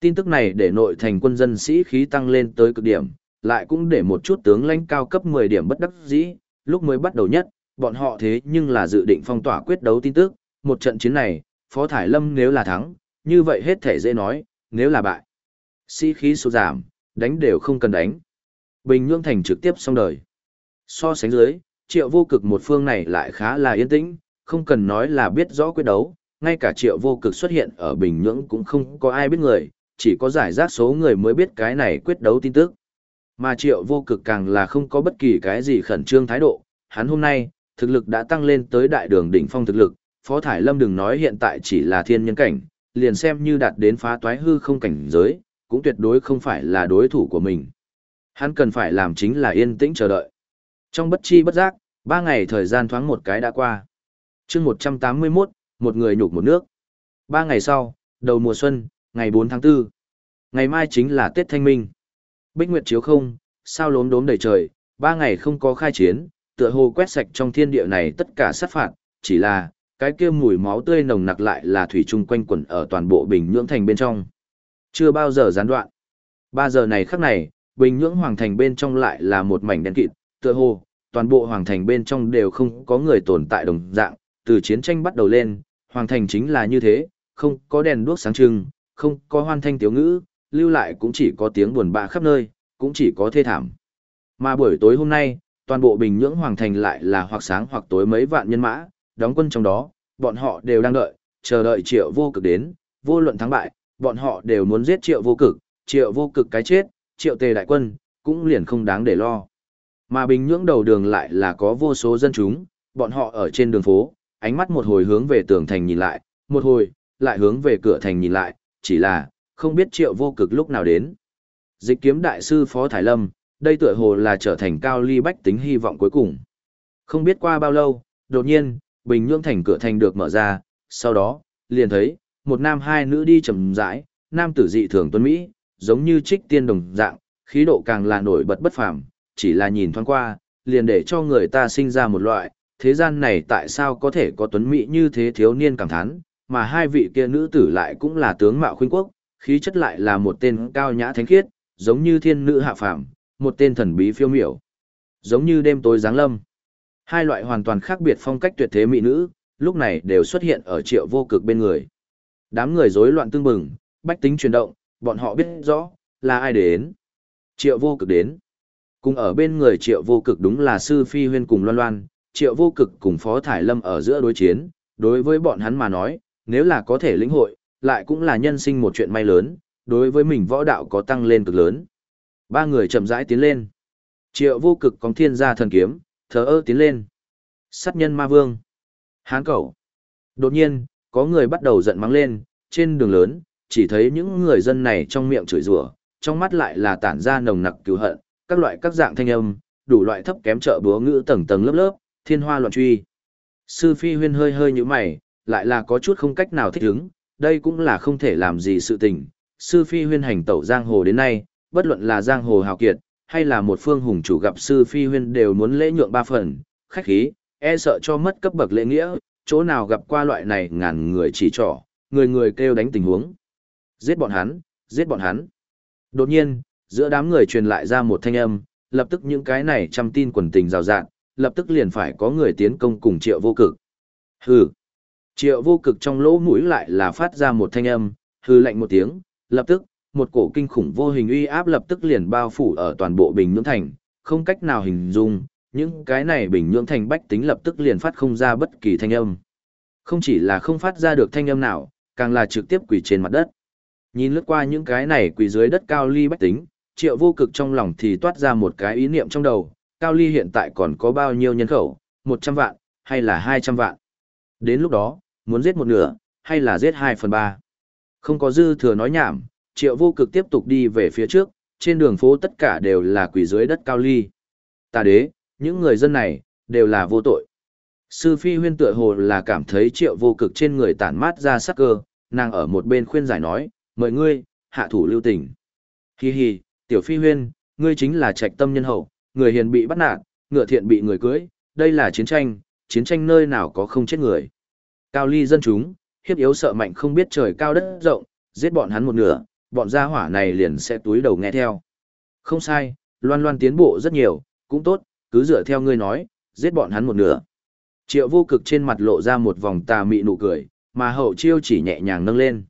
Tin tức này để nội thành quân dân sĩ khí tăng lên tới cực điểm, lại cũng để một chút tướng lãnh cao cấp 10 điểm bất đắc dĩ, lúc mới bắt đầu nhất, bọn họ thế nhưng là dự định phong tỏa quyết đấu tin tức, một trận chiến này, Phó Thải Lâm nếu là thắng, như vậy hết thể dễ nói, nếu là bại. Sĩ khí sụt giảm, đánh đều không cần đánh. Bình Nhưỡng Thành trực tiếp xong đời. So sánh dưới, triệu vô cực một phương này lại khá là yên tĩnh, không cần nói là biết rõ quyết đấu, ngay cả triệu vô cực xuất hiện ở Bình Nhưỡng cũng không có ai biết người, chỉ có giải rác số người mới biết cái này quyết đấu tin tức. Mà triệu vô cực càng là không có bất kỳ cái gì khẩn trương thái độ, hắn hôm nay, thực lực đã tăng lên tới đại đường đỉnh phong thực lực, Phó Thải Lâm đừng nói hiện tại chỉ là thiên nhân cảnh, liền xem như đạt đến phá toái hư không cảnh giới, cũng tuyệt đối không phải là đối thủ của mình. Hắn cần phải làm chính là yên tĩnh chờ đợi. Trong bất chi bất giác, ba ngày thời gian thoáng một cái đã qua. chương 181, một người nhục một nước. Ba ngày sau, đầu mùa xuân, ngày 4 tháng 4. Ngày mai chính là Tết Thanh Minh. Bích Nguyệt chiếu không, sao lốm đốm đầy trời, ba ngày không có khai chiến, tựa hồ quét sạch trong thiên địa này tất cả sát phạt, chỉ là, cái kia mùi máu tươi nồng nặc lại là thủy chung quanh quẩn ở toàn bộ Bình Nhưỡng Thành bên trong. Chưa bao giờ gián đoạn. Ba giờ này khắc này, Bình Nhưỡng Hoàng Thành bên trong lại là một mảnh đen kịt, tựa hồ, toàn bộ Hoàng Thành bên trong đều không có người tồn tại đồng dạng, từ chiến tranh bắt đầu lên, Hoàng Thành chính là như thế, không có đèn đuốc sáng trưng, không có hoan thanh tiếu ngữ, lưu lại cũng chỉ có tiếng buồn bã khắp nơi, cũng chỉ có thê thảm. Mà buổi tối hôm nay, toàn bộ Bình Nhưỡng Hoàng Thành lại là hoặc sáng hoặc tối mấy vạn nhân mã, đóng quân trong đó, bọn họ đều đang đợi, chờ đợi triệu vô cực đến, vô luận thắng bại, bọn họ đều muốn giết triệu vô cực, triệu vô cực cái chết, triệu tề đại quân, cũng liền không đáng để lo. Mà Bình Nhưỡng đầu đường lại là có vô số dân chúng, bọn họ ở trên đường phố, ánh mắt một hồi hướng về tường thành nhìn lại, một hồi, lại hướng về cửa thành nhìn lại, chỉ là, không biết triệu vô cực lúc nào đến. Dịch kiếm đại sư Phó Thái Lâm, đây tựa hồ là trở thành cao ly bách tính hy vọng cuối cùng. Không biết qua bao lâu, đột nhiên, Bình Nhưỡng thành cửa thành được mở ra, sau đó, liền thấy, một nam hai nữ đi chậm rãi, nam tử dị thường tuấn Mỹ, giống như trích tiên đồng dạng, khí độ càng là nổi bật bất phàm, chỉ là nhìn thoáng qua, liền để cho người ta sinh ra một loại, thế gian này tại sao có thể có tuấn Mỹ như thế thiếu niên cảm thán, mà hai vị kia nữ tử lại cũng là tướng mạo khuynh quốc, khí chất lại là một tên cao nhã thánh khiết, giống như thiên nữ hạ phàm, một tên thần bí phiêu miểu, giống như đêm tối giáng lâm. Hai loại hoàn toàn khác biệt phong cách tuyệt thế mỹ nữ, lúc này đều xuất hiện ở triệu vô cực bên người. Đám người rối loạn tương bừng, bách tính chuyển động, bọn họ biết rõ, là ai đến. Triệu vô cực đến. Cùng ở bên người triệu vô cực đúng là sư phi huyên cùng loan loan, triệu vô cực cùng phó thải lâm ở giữa đối chiến, đối với bọn hắn mà nói, nếu là có thể lĩnh hội, lại cũng là nhân sinh một chuyện may lớn, đối với mình võ đạo có tăng lên cực lớn. Ba người chậm rãi tiến lên. Triệu vô cực có thiên gia thần kiếm, thờ ơ tiến lên. Sát nhân ma vương. Hán cẩu. Đột nhiên, có người bắt đầu giận mắng lên, trên đường lớn, chỉ thấy những người dân này trong miệng chửi rủa, trong mắt lại là tản ra nồng nặc cứu hận, các loại các dạng thanh âm, đủ loại thấp kém trợ búa ngữ tầng tầng lớp lớp, thiên hoa loạn truy. Sư Phi Huyên hơi hơi như mày, lại là có chút không cách nào thích ứng, đây cũng là không thể làm gì sự tình. Sư Phi huyên hành tẩu giang hồ đến nay, bất luận là giang hồ hào kiệt, hay là một phương hùng chủ gặp Sư Phi huyên đều muốn lễ nhượng ba phần, khách khí, e sợ cho mất cấp bậc lễ nghĩa, chỗ nào gặp qua loại này ngàn người chỉ trỏ, người người kêu đánh tình huống. Giết bọn hắn, giết bọn hắn. Đột nhiên, giữa đám người truyền lại ra một thanh âm, lập tức những cái này trăm tin quần tình rào rạng, lập tức liền phải có người tiến công cùng triệu vô cực. Hừ. Triệu vô cực trong lỗ mũi lại là phát ra một thanh âm, hư lạnh một tiếng, lập tức, một cổ kinh khủng vô hình uy áp lập tức liền bao phủ ở toàn bộ Bình Nhưỡng Thành, không cách nào hình dung, những cái này Bình Nhưỡng Thành bách tính lập tức liền phát không ra bất kỳ thanh âm. Không chỉ là không phát ra được thanh âm nào, càng là trực tiếp quỳ trên mặt đất. Nhìn lướt qua những cái này quỳ dưới đất cao ly bách tính, triệu vô cực trong lòng thì toát ra một cái ý niệm trong đầu, cao ly hiện tại còn có bao nhiêu nhân khẩu, 100 vạn, hay là 200 vạn. Đến lúc đó, muốn giết một nửa, hay là giết 2 phần 3. Không có dư thừa nói nhảm, triệu vô cực tiếp tục đi về phía trước, trên đường phố tất cả đều là quỷ dưới đất cao ly. Tà đế, những người dân này, đều là vô tội. Sư phi huyên tựa hồ là cảm thấy triệu vô cực trên người tản mát ra sắc cơ, nàng ở một bên khuyên giải nói, mời ngươi, hạ thủ lưu tình. Hi hi, tiểu phi huyên, ngươi chính là trạch tâm nhân hậu, người hiền bị bắt nạt, ngựa thiện bị người cưới, đây là chiến tranh, chiến tranh nơi nào có không chết người. Cao ly dân chúng, hiếp yếu sợ mạnh không biết trời cao đất rộng, giết bọn hắn một nửa, bọn gia hỏa này liền sẽ túi đầu nghe theo. Không sai, loan loan tiến bộ rất nhiều, cũng tốt, cứ dựa theo ngươi nói, giết bọn hắn một nửa. Triệu vô cực trên mặt lộ ra một vòng tà mị nụ cười, mà hậu chiêu chỉ nhẹ nhàng nâng lên.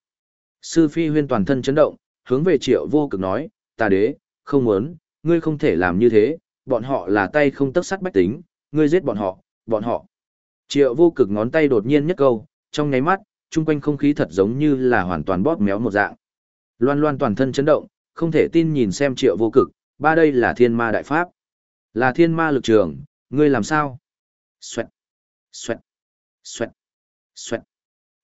Sư phi huyên toàn thân chấn động, hướng về triệu vô cực nói, tà đế, không muốn, ngươi không thể làm như thế, bọn họ là tay không tấc sắt bách tính, ngươi giết bọn họ, bọn họ. Triệu vô cực ngón tay đột nhiên nhất câu, trong nháy mắt, chung quanh không khí thật giống như là hoàn toàn bóp méo một dạng. Loan loan toàn thân chấn động, không thể tin nhìn xem triệu vô cực, ba đây là thiên ma đại pháp. Là thiên ma lực trường, ngươi làm sao? Xoẹt, xoẹt, xoẹt, xoẹt.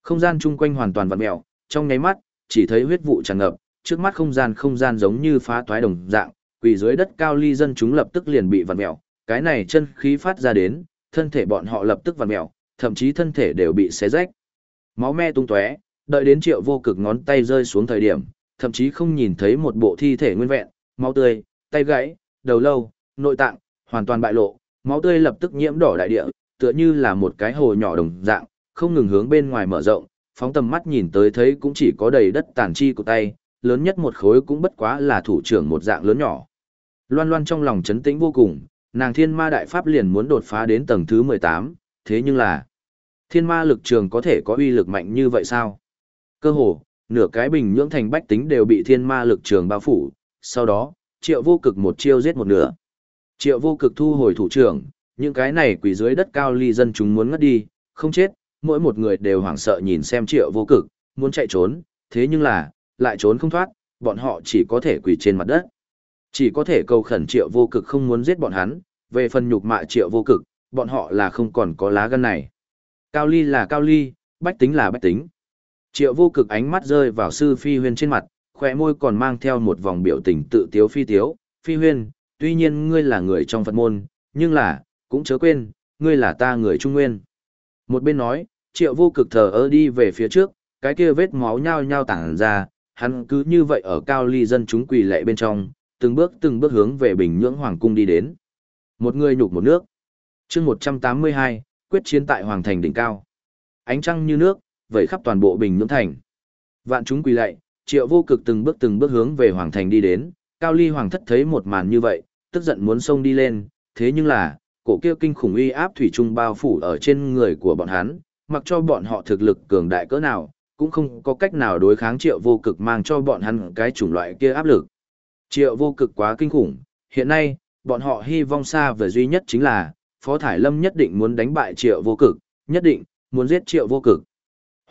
Không gian chung quanh hoàn toàn vặn mèo, trong nháy mắt, chỉ thấy huyết vụ tràn ngập, trước mắt không gian không gian giống như phá toái đồng dạng, quỳ dưới đất cao ly dân chúng lập tức liền bị vặn mèo, cái này chân khí phát ra đến, thân thể bọn họ lập tức vặn mèo, thậm chí thân thể đều bị xé rách. Máu me tung tóe, đợi đến triệu vô cực ngón tay rơi xuống thời điểm, thậm chí không nhìn thấy một bộ thi thể nguyên vẹn, máu tươi, tay gãy, đầu lâu, nội tạng, hoàn toàn bại lộ, máu tươi lập tức nhiễm đỏ đại địa, tựa như là một cái hồ nhỏ đồng dạng, không ngừng hướng bên ngoài mở rộng, phóng tầm mắt nhìn tới thấy cũng chỉ có đầy đất tàn chi của tay, lớn nhất một khối cũng bất quá là thủ trưởng một dạng lớn nhỏ. Loan Loan trong lòng chấn tĩnh vô cùng, nàng thiên ma đại pháp liền muốn đột phá đến tầng thứ 18, thế nhưng là thiên ma lực trường có thể có uy lực mạnh như vậy sao? Cơ hồ, nửa cái bình nhưỡng thành bách tính đều bị thiên ma lực trường bao phủ, sau đó, triệu vô cực một chiêu giết một nửa. Triệu vô cực thu hồi thủ trưởng, những cái này quỷ dưới đất cao ly dân chúng muốn ngất đi, không chết, mỗi một người đều hoảng sợ nhìn xem triệu vô cực, muốn chạy trốn, thế nhưng là, lại trốn không thoát, bọn họ chỉ có thể quỳ trên mặt đất. Chỉ có thể cầu khẩn triệu vô cực không muốn giết bọn hắn, về phần nhục mạ triệu vô cực, bọn họ là không còn có lá gan này. Cao ly là cao ly, bách tính là bách tính. Triệu vô cực ánh mắt rơi vào sư phi huyên trên mặt, khỏe môi còn mang theo một vòng biểu tình tự tiếu phi tiếu. Phi huyên, tuy nhiên ngươi là người trong Phật môn, nhưng là, cũng chớ quên, ngươi là ta người Trung Nguyên. Một bên nói, triệu vô cực thờ ơ đi về phía trước, cái kia vết máu nhao nhao tản ra, hắn cứ như vậy ở cao ly dân chúng quỳ lệ bên trong, từng bước từng bước hướng về Bình Nhưỡng Hoàng Cung đi đến. Một người nhục một nước. chương 182, quyết chiến tại Hoàng Thành đỉnh cao. Ánh trăng như nước, vẩy khắp toàn bộ Bình Nhưỡng Thành. Vạn chúng quỳ lạy, triệu vô cực từng bước từng bước hướng về Hoàng Thành đi đến, Cao Ly Hoàng thất thấy một màn như vậy, tức giận muốn xông đi lên, thế nhưng là, cổ kia kinh khủng uy áp thủy trung bao phủ ở trên người của bọn hắn, mặc cho bọn họ thực lực cường đại cỡ nào, cũng không có cách nào đối kháng triệu vô cực mang cho bọn hắn cái chủng loại kia áp lực. Triệu vô cực quá kinh khủng, hiện nay, bọn họ hy vọng xa về duy nhất chính là, Phó Thải Lâm nhất định muốn đánh bại triệu vô cực, nhất định, muốn giết triệu vô cực.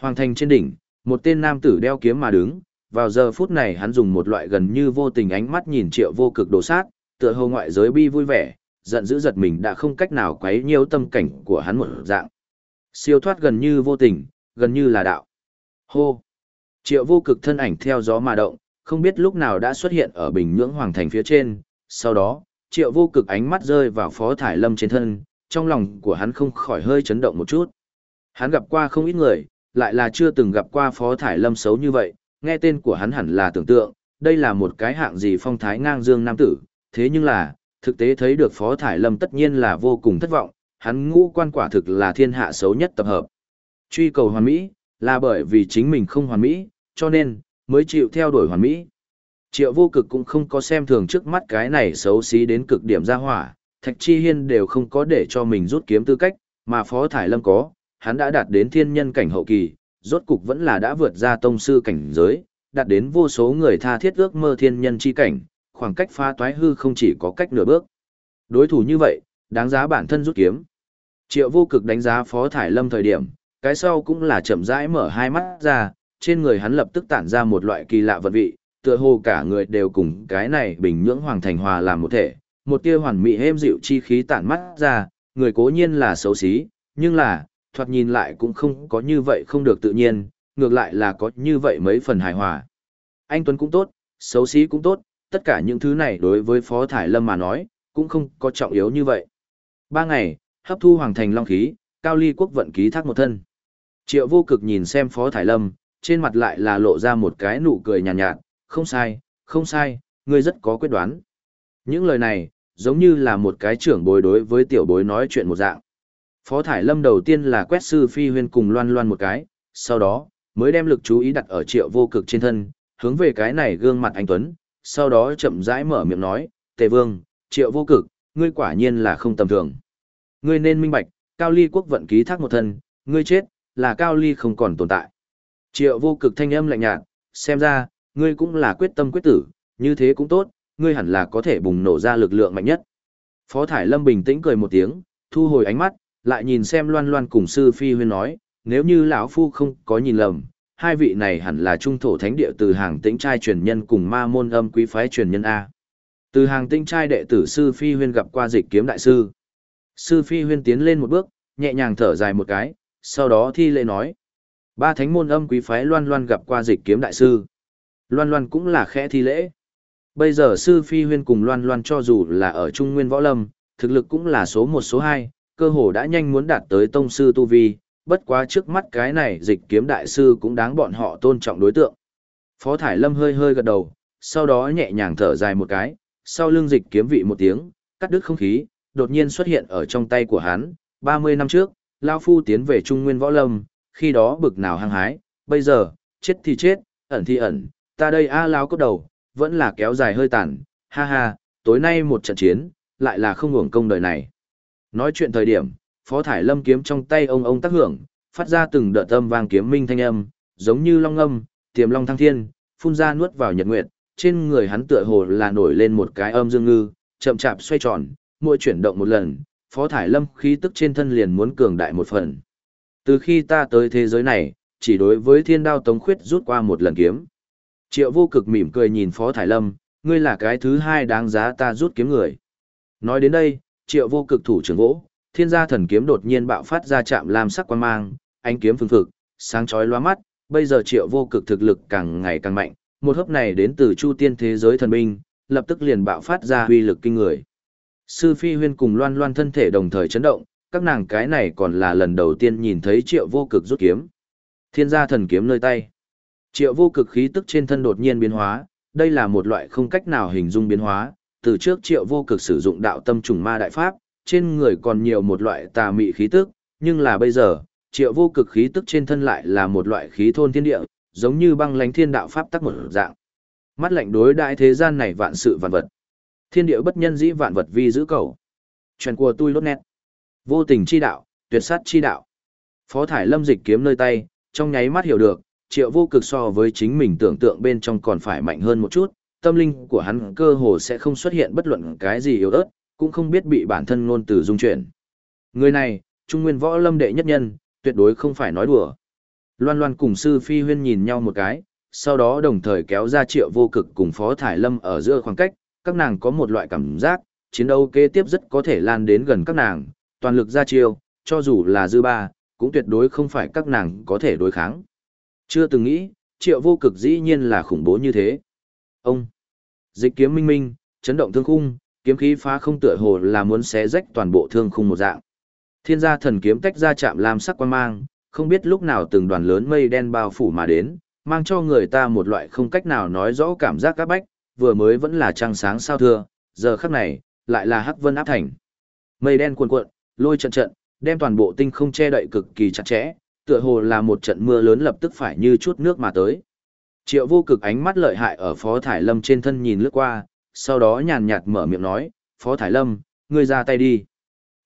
Hoàng thành trên đỉnh, một tên nam tử đeo kiếm mà đứng, vào giờ phút này hắn dùng một loại gần như vô tình ánh mắt nhìn triệu vô cực đồ sát, tựa hồ ngoại giới bi vui vẻ, giận dữ giật mình đã không cách nào quấy nhiễu tâm cảnh của hắn một dạng. Siêu thoát gần như vô tình, gần như là đạo. Hô! Triệu vô cực thân ảnh theo gió mà động, không biết lúc nào đã xuất hiện ở bình nhưỡng hoàng thành phía trên. Sau đó, triệu vô cực ánh mắt rơi vào phó thải lâm trên thân, trong lòng của hắn không khỏi hơi chấn động một chút. Hắn gặp qua không ít người, lại là chưa từng gặp qua phó thải lâm xấu như vậy, nghe tên của hắn hẳn là tưởng tượng, đây là một cái hạng gì phong thái ngang dương nam tử, thế nhưng là, thực tế thấy được phó thải lâm tất nhiên là vô cùng thất vọng, hắn ngũ quan quả thực là thiên hạ xấu nhất tập hợp. Truy cầu hoàn mỹ, là bởi vì chính mình không hoàn mỹ, cho nên, mới chịu theo đuổi hoàn mỹ. Triệu vô cực cũng không có xem thường trước mắt cái này xấu xí đến cực điểm ra hỏa, Thạch Chi Hiên đều không có để cho mình rút kiếm tư cách, mà Phó Thải Lâm có, hắn đã đạt đến thiên nhân cảnh hậu kỳ, rốt cục vẫn là đã vượt ra tông sư cảnh giới, đạt đến vô số người tha thiết ước mơ thiên nhân chi cảnh, khoảng cách phá toái hư không chỉ có cách nửa bước. Đối thủ như vậy, đáng giá bản thân rút kiếm. Triệu vô cực đánh giá Phó Thải Lâm thời điểm, cái sau cũng là chậm rãi mở hai mắt ra, trên người hắn lập tức tản ra một loại kỳ lạ vật vị, tựa hồ cả người đều cùng cái này bình nhưỡng hoàng thành hòa làm một thể, một tia hoàn mỹ êm dịu chi khí tản mắt ra, người cố nhiên là xấu xí, nhưng là, thoạt nhìn lại cũng không có như vậy không được tự nhiên, ngược lại là có như vậy mấy phần hài hòa. Anh Tuấn cũng tốt, xấu xí cũng tốt, tất cả những thứ này đối với Phó Thải Lâm mà nói, cũng không có trọng yếu như vậy. Ba ngày, hấp thu hoàng thành long khí, cao ly quốc vận ký thác một thân. Triệu vô cực nhìn xem Phó Thải Lâm, trên mặt lại là lộ ra một cái nụ cười nhàn nhạt, nhạt, không sai, không sai, ngươi rất có quyết đoán. Những lời này, giống như là một cái trưởng bối đối với tiểu bối nói chuyện một dạng. Phó Thải Lâm đầu tiên là quét sư phi huyên cùng loan loan một cái, sau đó, mới đem lực chú ý đặt ở triệu vô cực trên thân, hướng về cái này gương mặt anh Tuấn, sau đó chậm rãi mở miệng nói, Tề Vương, triệu vô cực, ngươi quả nhiên là không tầm thường. Ngươi nên minh bạch, Cao Ly quốc vận ký thác một thân, ngươi chết, là Cao Ly không còn tồn tại. Triệu vô cực thanh âm lạnh nhạt, xem ra, ngươi cũng là quyết tâm quyết tử, như thế cũng tốt, ngươi hẳn là có thể bùng nổ ra lực lượng mạnh nhất. Phó Thải Lâm bình tĩnh cười một tiếng, thu hồi ánh mắt, lại nhìn xem loan loan cùng sư phi huyên nói, nếu như lão phu không có nhìn lầm, hai vị này hẳn là trung thổ thánh địa từ hàng tĩnh trai truyền nhân cùng ma môn âm quý phái truyền nhân A. Từ hàng tĩnh trai đệ tử sư phi huyên gặp qua dịch kiếm đại sư. Sư phi huyên tiến lên một bước, nhẹ nhàng thở dài một cái, sau đó thi lễ nói. Ba thánh môn âm quý phái loan loan gặp qua dịch kiếm đại sư. Loan loan cũng là khẽ thi lễ. Bây giờ sư phi huyên cùng loan loan cho dù là ở trung nguyên võ lâm, thực lực cũng là số một số hai, cơ hồ đã nhanh muốn đạt tới tông sư tu vi, bất quá trước mắt cái này dịch kiếm đại sư cũng đáng bọn họ tôn trọng đối tượng. Phó Thải Lâm hơi hơi gật đầu, sau đó nhẹ nhàng thở dài một cái, sau lưng dịch kiếm vị một tiếng, cắt đứt không khí, đột nhiên xuất hiện ở trong tay của hắn. 30 năm trước, Lao Phu tiến về Trung Nguyên Võ Lâm, khi đó bực nào hăng hái, bây giờ, chết thì chết, ẩn thì ẩn, ta đây A Lao cốt đầu, vẫn là kéo dài hơi tàn, ha ha, tối nay một trận chiến, lại là không hưởng công đời này. Nói chuyện thời điểm, Phó Thải Lâm kiếm trong tay ông ông tác hưởng, phát ra từng đợt âm vang kiếm minh thanh âm, giống như long âm, tiềm long thăng thiên, phun ra nuốt vào nhật nguyệt, trên người hắn tựa hồ là nổi lên một cái âm dương ngư, chậm chạp xoay tròn, mỗi chuyển động một lần, Phó Thải Lâm khí tức trên thân liền muốn cường đại một phần. Từ khi ta tới thế giới này, chỉ đối với thiên đao tống khuyết rút qua một lần kiếm. Triệu vô cực mỉm cười nhìn Phó Thải Lâm, ngươi là cái thứ hai đáng giá ta rút kiếm người. Nói đến đây, triệu vô cực thủ trưởng gỗ, thiên gia thần kiếm đột nhiên bạo phát ra chạm lam sắc quan mang, ánh kiếm phương phực, sáng chói loa mắt, bây giờ triệu vô cực thực lực càng ngày càng mạnh, một hớp này đến từ chu tiên thế giới thần binh, lập tức liền bạo phát ra uy lực kinh người. Sư Phi Huyên cùng loan loan thân thể đồng thời chấn động, các nàng cái này còn là lần đầu tiên nhìn thấy triệu vô cực rút kiếm. Thiên gia thần kiếm nơi tay. Triệu vô cực khí tức trên thân đột nhiên biến hóa, đây là một loại không cách nào hình dung biến hóa, từ trước triệu vô cực sử dụng đạo tâm trùng ma đại pháp, trên người còn nhiều một loại tà mị khí tức, nhưng là bây giờ, triệu vô cực khí tức trên thân lại là một loại khí thôn thiên địa, giống như băng lánh thiên đạo pháp tắc một dạng. Mắt lạnh đối đại thế gian này vạn sự vạn vật. Thiên địa bất nhân dĩ vạn vật vi giữ cầu. Chuyện của tôi lốt nét. Vô tình chi đạo, tuyệt sát chi đạo. Phó thải lâm dịch kiếm nơi tay, trong nháy mắt hiểu được, triệu vô cực so với chính mình tưởng tượng bên trong còn phải mạnh hơn một chút, tâm linh của hắn cơ hồ sẽ không xuất hiện bất luận cái gì yếu ớt, cũng không biết bị bản thân ngôn từ dung chuyển. Người này, trung nguyên võ lâm đệ nhất nhân, tuyệt đối không phải nói đùa. Loan Loan cùng sư phi huyên nhìn nhau một cái, sau đó đồng thời kéo ra triệu vô cực cùng phó thải lâm ở giữa khoảng cách, các nàng có một loại cảm giác, chiến đấu kế tiếp rất có thể lan đến gần các nàng, toàn lực ra chiêu, cho dù là dư ba, cũng tuyệt đối không phải các nàng có thể đối kháng. Chưa từng nghĩ, triệu vô cực dĩ nhiên là khủng bố như thế. Ông, dịch kiếm minh minh, chấn động thương khung, kiếm khí phá không tựa hồ là muốn xé rách toàn bộ thương khung một dạng. Thiên gia thần kiếm tách ra chạm lam sắc quan mang, không biết lúc nào từng đoàn lớn mây đen bao phủ mà đến, mang cho người ta một loại không cách nào nói rõ cảm giác các bách, vừa mới vẫn là trăng sáng sao thưa, giờ khắc này, lại là hắc vân áp thành. Mây đen cuồn cuộn, lôi trận trận, đem toàn bộ tinh không che đậy cực kỳ chặt chẽ, tựa hồ là một trận mưa lớn lập tức phải như chút nước mà tới. Triệu vô cực ánh mắt lợi hại ở Phó Thải Lâm trên thân nhìn lướt qua, sau đó nhàn nhạt mở miệng nói, Phó Thải Lâm, ngươi ra tay đi.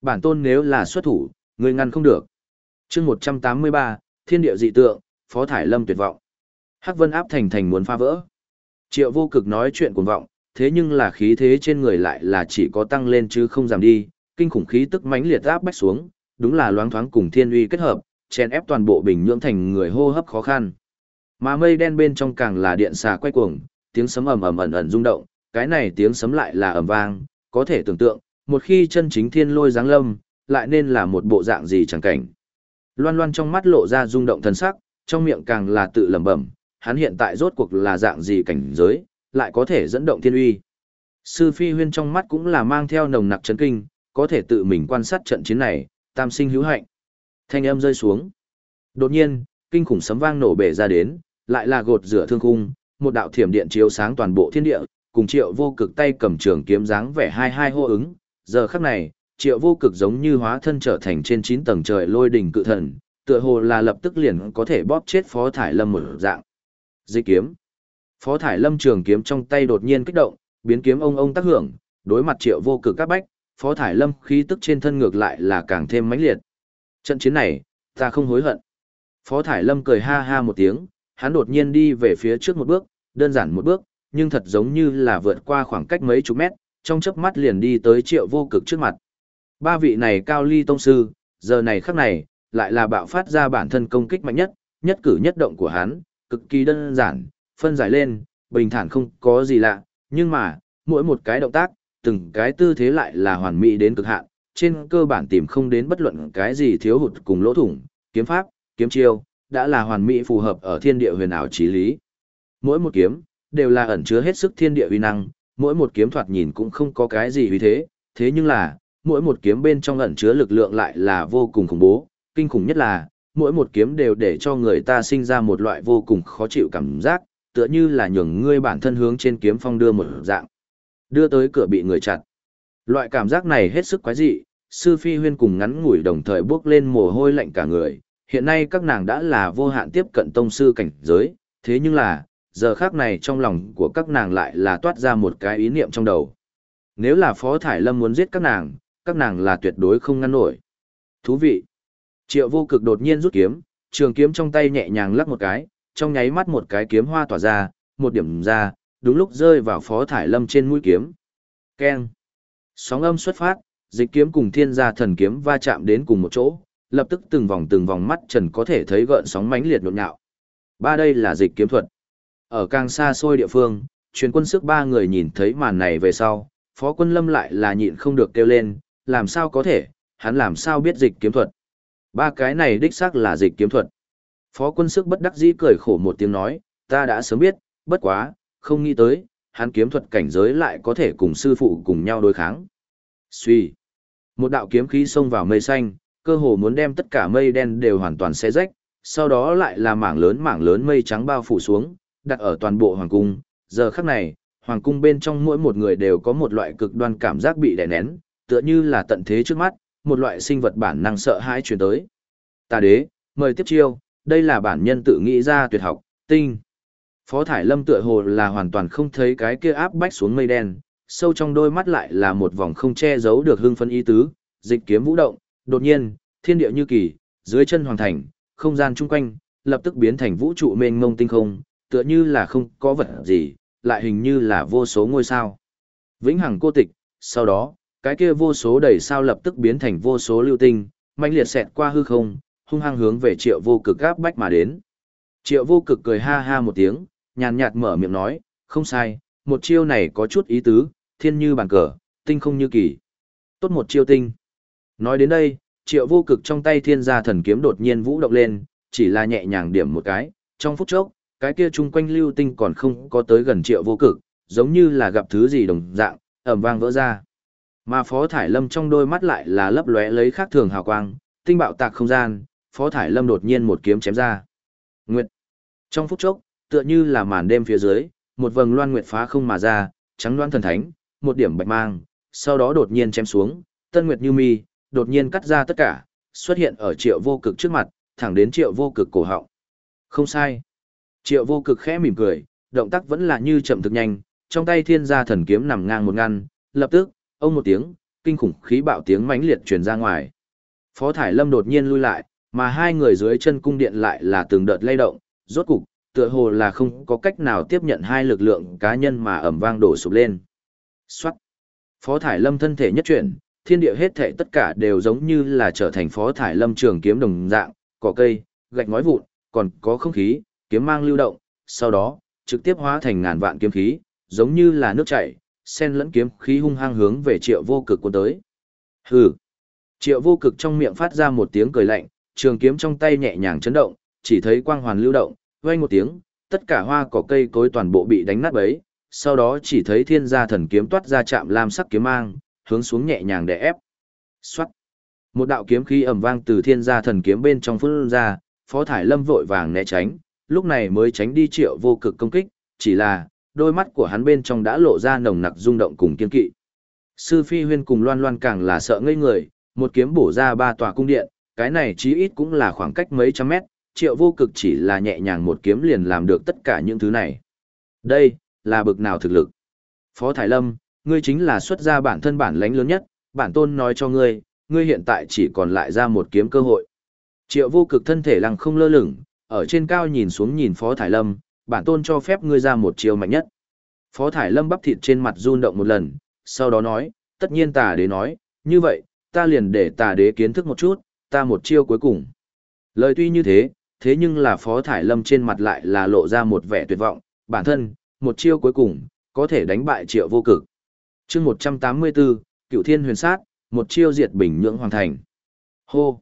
Bản tôn nếu là xuất thủ, ngươi ngăn không được. chương 183, Thiên địa dị tượng, Phó Thải Lâm tuyệt vọng. Hắc Vân áp thành thành muốn phá vỡ. Triệu vô cực nói chuyện cuồng vọng, thế nhưng là khí thế trên người lại là chỉ có tăng lên chứ không giảm đi, kinh khủng khí tức mãnh liệt áp bách xuống, đúng là loáng thoáng cùng thiên uy kết hợp, chèn ép toàn bộ bình nhưỡng thành người hô hấp khó khăn. Mà mây đen bên trong càng là điện xà quay cuồng, tiếng sấm ầm ầm ẩn ẩn rung động, cái này tiếng sấm lại là ầm vang, có thể tưởng tượng, một khi chân chính thiên lôi giáng lâm, lại nên là một bộ dạng gì chẳng cảnh. Loan loan trong mắt lộ ra rung động thần sắc, trong miệng càng là tự lẩm bẩm, hắn hiện tại rốt cuộc là dạng gì cảnh giới, lại có thể dẫn động thiên uy. Sư Phi Huyên trong mắt cũng là mang theo nồng nặc chấn kinh, có thể tự mình quan sát trận chiến này, tam sinh hữu hạnh. Thanh âm rơi xuống. Đột nhiên, kinh khủng sấm vang nổ bể ra đến, lại là gột rửa thương khung, một đạo thiểm điện chiếu sáng toàn bộ thiên địa, cùng triệu vô cực tay cầm trường kiếm dáng vẻ hai hai hô ứng. Giờ khắc này, triệu vô cực giống như hóa thân trở thành trên 9 tầng trời lôi đỉnh cự thần, tựa hồ là lập tức liền có thể bóp chết Phó Thải Lâm một dạng. di kiếm. Phó Thải Lâm trường kiếm trong tay đột nhiên kích động, biến kiếm ông ông tác hưởng, đối mặt triệu vô cực các bách, Phó Thải Lâm khí tức trên thân ngược lại là càng thêm mãnh liệt. Trận chiến này, ta không hối hận. Phó Thải Lâm cười ha ha một tiếng, hắn đột nhiên đi về phía trước một bước, đơn giản một bước, nhưng thật giống như là vượt qua khoảng cách mấy chục mét, trong chớp mắt liền đi tới triệu vô cực trước mặt. Ba vị này cao ly tông sư, giờ này khắc này, lại là bạo phát ra bản thân công kích mạnh nhất, nhất cử nhất động của hắn, cực kỳ đơn giản, phân giải lên, bình thản không có gì lạ, nhưng mà, mỗi một cái động tác, từng cái tư thế lại là hoàn mỹ đến cực hạn, trên cơ bản tìm không đến bất luận cái gì thiếu hụt cùng lỗ thủng, kiếm pháp, kiếm chiêu, đã là hoàn mỹ phù hợp ở thiên địa huyền ảo trí lý. Mỗi một kiếm, đều là ẩn chứa hết sức thiên địa uy năng, mỗi một kiếm thoạt nhìn cũng không có cái gì uy thế, thế nhưng là, mỗi một kiếm bên trong ẩn chứa lực lượng lại là vô cùng khủng bố, kinh khủng nhất là, mỗi một kiếm đều để cho người ta sinh ra một loại vô cùng khó chịu cảm giác, tựa như là nhường ngươi bản thân hướng trên kiếm phong đưa một dạng. Đưa tới cửa bị người chặt. Loại cảm giác này hết sức quái dị, sư phi huyên cùng ngắn ngủi đồng thời bước lên mồ hôi lạnh cả người, hiện nay các nàng đã là vô hạn tiếp cận tông sư cảnh giới, thế nhưng là, giờ khác này trong lòng của các nàng lại là toát ra một cái ý niệm trong đầu. Nếu là Phó Thải Lâm muốn giết các nàng, các nàng là tuyệt đối không ngăn nổi. Thú vị. Triệu vô cực đột nhiên rút kiếm, trường kiếm trong tay nhẹ nhàng lắc một cái, trong nháy mắt một cái kiếm hoa tỏa ra, một điểm ra, đúng lúc rơi vào Phó Thải Lâm trên mũi kiếm. Keng. Sóng âm xuất phát, dịch kiếm cùng thiên gia thần kiếm va chạm đến cùng một chỗ, lập tức từng vòng từng vòng mắt trần có thể thấy gợn sóng mãnh liệt nhộn nhạo. Ba đây là dịch kiếm thuật. Ở càng xa xôi địa phương, truyền quân sức ba người nhìn thấy màn này về sau, phó quân lâm lại là nhịn không được kêu lên, làm sao có thể, hắn làm sao biết dịch kiếm thuật. Ba cái này đích xác là dịch kiếm thuật. Phó quân sức bất đắc dĩ cười khổ một tiếng nói, ta đã sớm biết, bất quá, không nghĩ tới, hắn kiếm thuật cảnh giới lại có thể cùng sư phụ cùng nhau đối kháng. Suy. Một đạo kiếm khí xông vào mây xanh, cơ hồ muốn đem tất cả mây đen đều hoàn toàn xé rách, sau đó lại là mảng lớn mảng lớn mây trắng bao phủ xuống, đặt ở toàn bộ hoàng cung. Giờ khắc này, hoàng cung bên trong mỗi một người đều có một loại cực đoan cảm giác bị đè nén, tựa như là tận thế trước mắt, một loại sinh vật bản năng sợ hãi truyền tới. Ta đế, mời tiếp chiêu, đây là bản nhân tự nghĩ ra tuyệt học, tinh. Phó Thải Lâm tựa hồ là hoàn toàn không thấy cái kia áp bách xuống mây đen, sâu trong đôi mắt lại là một vòng không che giấu được hưng phân ý tứ, dịch kiếm vũ động, đột nhiên, thiên địa như kỳ, dưới chân hoàng thành, không gian chung quanh, lập tức biến thành vũ trụ mênh mông tinh không, tựa như là không có vật gì, lại hình như là vô số ngôi sao. Vĩnh hằng cô tịch, sau đó, cái kia vô số đầy sao lập tức biến thành vô số lưu tinh, mạnh liệt xẹt qua hư không, hung hăng hướng về triệu vô cực áp bách mà đến. Triệu vô cực cười ha ha một tiếng, nhàn nhạt mở miệng nói, không sai, một chiêu này có chút ý tứ, thiên như bàn cờ, tinh không như kỳ. Tốt một chiêu tinh. Nói đến đây, triệu vô cực trong tay thiên gia thần kiếm đột nhiên vũ động lên, chỉ là nhẹ nhàng điểm một cái, trong phút chốc, cái kia chung quanh lưu tinh còn không có tới gần triệu vô cực, giống như là gặp thứ gì đồng dạng, ẩm vang vỡ ra. Mà Phó Thải Lâm trong đôi mắt lại là lấp lóe lấy khác thường hào quang, tinh bạo tạc không gian, Phó Thải Lâm đột nhiên một kiếm chém ra. Nguyệt. Trong phút chốc, tựa như là màn đêm phía dưới, một vầng loan nguyệt phá không mà ra, trắng loan thần thánh, một điểm bạch mang, sau đó đột nhiên chém xuống, tân nguyệt như mi, đột nhiên cắt ra tất cả, xuất hiện ở triệu vô cực trước mặt, thẳng đến triệu vô cực cổ họng. Không sai. Triệu vô cực khẽ mỉm cười, động tác vẫn là như chậm thực nhanh, trong tay thiên gia thần kiếm nằm ngang một ngăn, lập tức, ông một tiếng, kinh khủng khí bạo tiếng mãnh liệt truyền ra ngoài. Phó Thải Lâm đột nhiên lui lại, mà hai người dưới chân cung điện lại là từng đợt lay động, rốt cục, tựa hồ là không có cách nào tiếp nhận hai lực lượng cá nhân mà ẩm vang đổ sụp lên. Xoát. Phó Thải Lâm thân thể nhất chuyển, thiên địa hết thể tất cả đều giống như là trở thành Phó Thải Lâm trường kiếm đồng dạng, cỏ cây, gạch ngói vụn, còn có không khí, kiếm mang lưu động, sau đó, trực tiếp hóa thành ngàn vạn kiếm khí, giống như là nước chảy, sen lẫn kiếm khí hung hăng hướng về triệu vô cực cuốn tới. Hừ. Triệu vô cực trong miệng phát ra một tiếng cười lạnh, trường kiếm trong tay nhẹ nhàng chấn động, chỉ thấy quang hoàn lưu động, vang một tiếng, tất cả hoa cỏ cây cối toàn bộ bị đánh nát bấy, sau đó chỉ thấy thiên gia thần kiếm toát ra chạm lam sắc kiếm mang, hướng xuống nhẹ nhàng để ép. Xoát. Một đạo kiếm khí ầm vang từ thiên gia thần kiếm bên trong phun ra, Phó Thải Lâm vội vàng né tránh, lúc này mới tránh đi triệu vô cực công kích, chỉ là, đôi mắt của hắn bên trong đã lộ ra nồng nặc rung động cùng kiên kỵ. Sư Phi Huyên cùng Loan Loan càng là sợ ngây người, một kiếm bổ ra ba tòa cung điện, cái này chí ít cũng là khoảng cách mấy trăm mét, triệu vô cực chỉ là nhẹ nhàng một kiếm liền làm được tất cả những thứ này. Đây, là bực nào thực lực? Phó Thái Lâm, ngươi chính là xuất ra bản thân bản lãnh lớn nhất, bản tôn nói cho ngươi, ngươi hiện tại chỉ còn lại ra một kiếm cơ hội. Triệu vô cực thân thể lăng không lơ lửng, ở trên cao nhìn xuống nhìn Phó Thái Lâm, bản tôn cho phép ngươi ra một chiêu mạnh nhất. Phó Thải Lâm bắp thịt trên mặt run động một lần, sau đó nói, tất nhiên tà đế nói, như vậy, ta liền để tà đế kiến thức một chút, ta một chiêu cuối cùng. Lời tuy như thế, thế nhưng là Phó Thải Lâm trên mặt lại là lộ ra một vẻ tuyệt vọng, bản thân, một chiêu cuối cùng, có thể đánh bại triệu vô cực. chương 184, Cựu Thiên Huyền Sát, một chiêu diệt bình nhưỡng hoàn thành. Hô!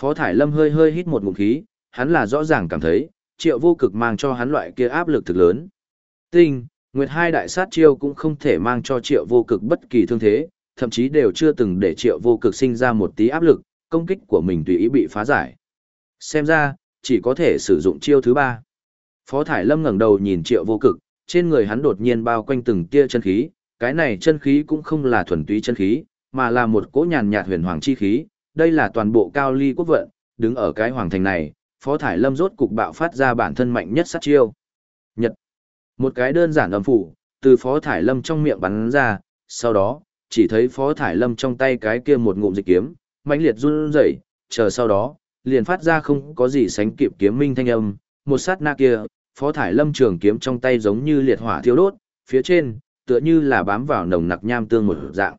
Phó Thải Lâm hơi hơi hít một ngụm khí, hắn là rõ ràng cảm thấy, triệu vô cực mang cho hắn loại kia áp lực thực lớn. Tinh, Nguyệt hai đại sát chiêu cũng không thể mang cho triệu vô cực bất kỳ thương thế, thậm chí đều chưa từng để triệu vô cực sinh ra một tí áp lực, công kích của mình tùy ý bị phá giải. Xem ra, chỉ có thể sử dụng chiêu thứ ba. Phó Thải Lâm ngẩng đầu nhìn triệu vô cực, trên người hắn đột nhiên bao quanh từng tia chân khí, cái này chân khí cũng không là thuần túy chân khí, mà là một cỗ nhàn nhạt huyền hoàng chi khí, đây là toàn bộ cao ly quốc vận, đứng ở cái hoàng thành này, Phó Thải Lâm rốt cục bạo phát ra bản thân mạnh nhất sát chiêu. Nhật. Một cái đơn giản âm phủ, từ Phó Thải Lâm trong miệng bắn ra, sau đó, chỉ thấy Phó Thải Lâm trong tay cái kia một ngụm dịch kiếm, mãnh liệt run rẩy, chờ sau đó, liền phát ra không có gì sánh kịp kiếm minh thanh âm, một sát na kia, Phó Thải Lâm trường kiếm trong tay giống như liệt hỏa thiêu đốt, phía trên, tựa như là bám vào nồng nặc nham tương một dạng.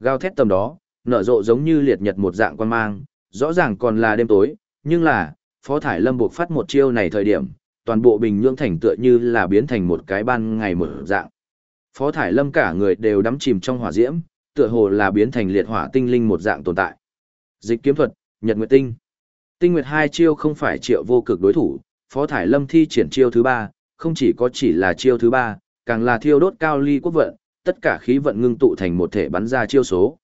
Gao thét tầm đó, nở rộ giống như liệt nhật một dạng quan mang, rõ ràng còn là đêm tối, nhưng là, Phó Thải Lâm buộc phát một chiêu này thời điểm, toàn bộ Bình Nhưỡng thành tựa như là biến thành một cái ban ngày một dạng. Phó Thải Lâm cả người đều đắm chìm trong hỏa diễm, tựa hồ là biến thành liệt hỏa tinh linh một dạng tồn tại. Dịch kiếm thuật, Nhật Nguyệt Tinh. Tinh Nguyệt hai chiêu không phải triệu vô cực đối thủ, Phó Thải Lâm thi triển chiêu thứ ba, không chỉ có chỉ là chiêu thứ ba, càng là thiêu đốt cao ly quốc vận, tất cả khí vận ngưng tụ thành một thể bắn ra chiêu số.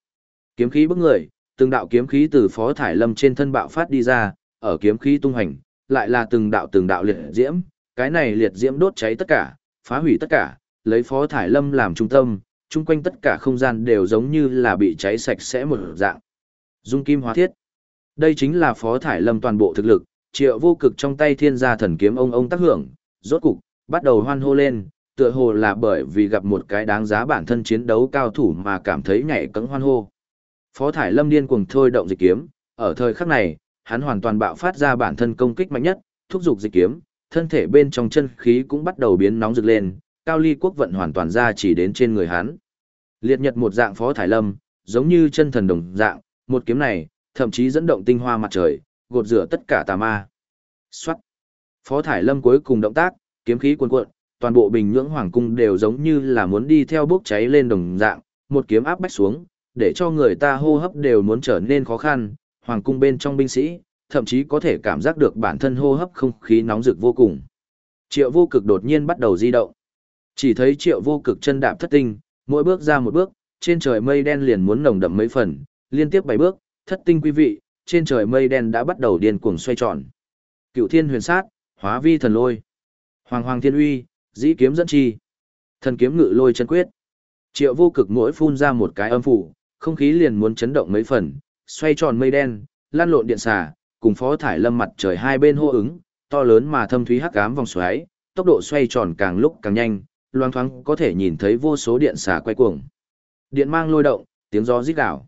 Kiếm khí bức người, từng đạo kiếm khí từ Phó Thải Lâm trên thân bạo phát đi ra, ở kiếm khí tung hành, lại là từng đạo từng đạo liệt diễm, cái này liệt diễm đốt cháy tất cả, phá hủy tất cả, lấy Phó Thải Lâm làm trung tâm, chung quanh tất cả không gian đều giống như là bị cháy sạch sẽ một dạng. Dung kim hóa thiết. Đây chính là Phó Thải Lâm toàn bộ thực lực, triệu vô cực trong tay thiên gia thần kiếm ông ông tác hưởng, rốt cục, bắt đầu hoan hô lên, tựa hồ là bởi vì gặp một cái đáng giá bản thân chiến đấu cao thủ mà cảm thấy nhảy cẫng hoan hô. Phó Thải Lâm điên cuồng thôi động dịch kiếm, ở thời khắc này, hắn hoàn toàn bạo phát ra bản thân công kích mạnh nhất, thúc giục dịch kiếm, thân thể bên trong chân khí cũng bắt đầu biến nóng rực lên, cao ly quốc vận hoàn toàn ra chỉ đến trên người hắn. Liệt nhật một dạng Phó Thải Lâm, giống như chân thần đồng dạng, một kiếm này, thậm chí dẫn động tinh hoa mặt trời, gột rửa tất cả tà ma. Xoát. Phó Thải Lâm cuối cùng động tác, kiếm khí cuồn cuộn, toàn bộ bình nhưỡng hoàng cung đều giống như là muốn đi theo bốc cháy lên đồng dạng, một kiếm áp bách xuống, để cho người ta hô hấp đều muốn trở nên khó khăn, hoàng cung bên trong binh sĩ, thậm chí có thể cảm giác được bản thân hô hấp không khí nóng rực vô cùng. Triệu vô cực đột nhiên bắt đầu di động. Chỉ thấy triệu vô cực chân đạp thất tinh, mỗi bước ra một bước, trên trời mây đen liền muốn nồng đậm mấy phần, liên tiếp bảy bước, thất tinh quý vị, trên trời mây đen đã bắt đầu điên cuồng xoay tròn. Cựu thiên huyền sát, hóa vi thần lôi. Hoàng hoàng thiên uy, dĩ kiếm dẫn chi. Thần kiếm ngự lôi chân quyết. Triệu vô cực mỗi phun ra một cái âm phủ, không khí liền muốn chấn động mấy phần, xoay tròn mây đen, lan lộn điện xà, cùng phó thải lâm mặt trời hai bên hô ứng, to lớn mà thâm thúy hắc ám vòng xoáy, tốc độ xoay tròn càng lúc càng nhanh, loang thoáng có thể nhìn thấy vô số điện xà quay cuồng. Điện mang lôi động, tiếng gió rít gào.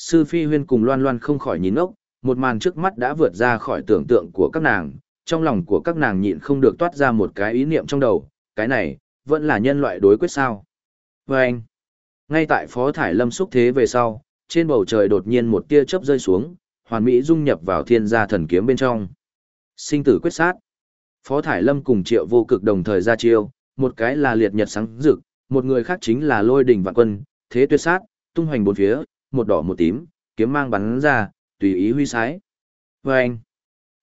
Sư Phi Huyên cùng Loan Loan không khỏi nhìn ốc, một màn trước mắt đã vượt ra khỏi tưởng tượng của các nàng, trong lòng của các nàng nhịn không được toát ra một cái ý niệm trong đầu, cái này, vẫn là nhân loại đối quyết sao. Và anh, ngay tại Phó Thải Lâm xúc thế về sau, trên bầu trời đột nhiên một tia chớp rơi xuống, hoàn mỹ dung nhập vào thiên gia thần kiếm bên trong. Sinh tử quyết sát. Phó Thải Lâm cùng Triệu Vô Cực đồng thời ra chiêu, một cái là liệt nhật sáng rực, một người khác chính là Lôi Đỉnh Vạn Quân, thế tuyệt sát, tung hoành bốn phía, một đỏ một tím, kiếm mang bắn ra, tùy ý huy sái. Và anh,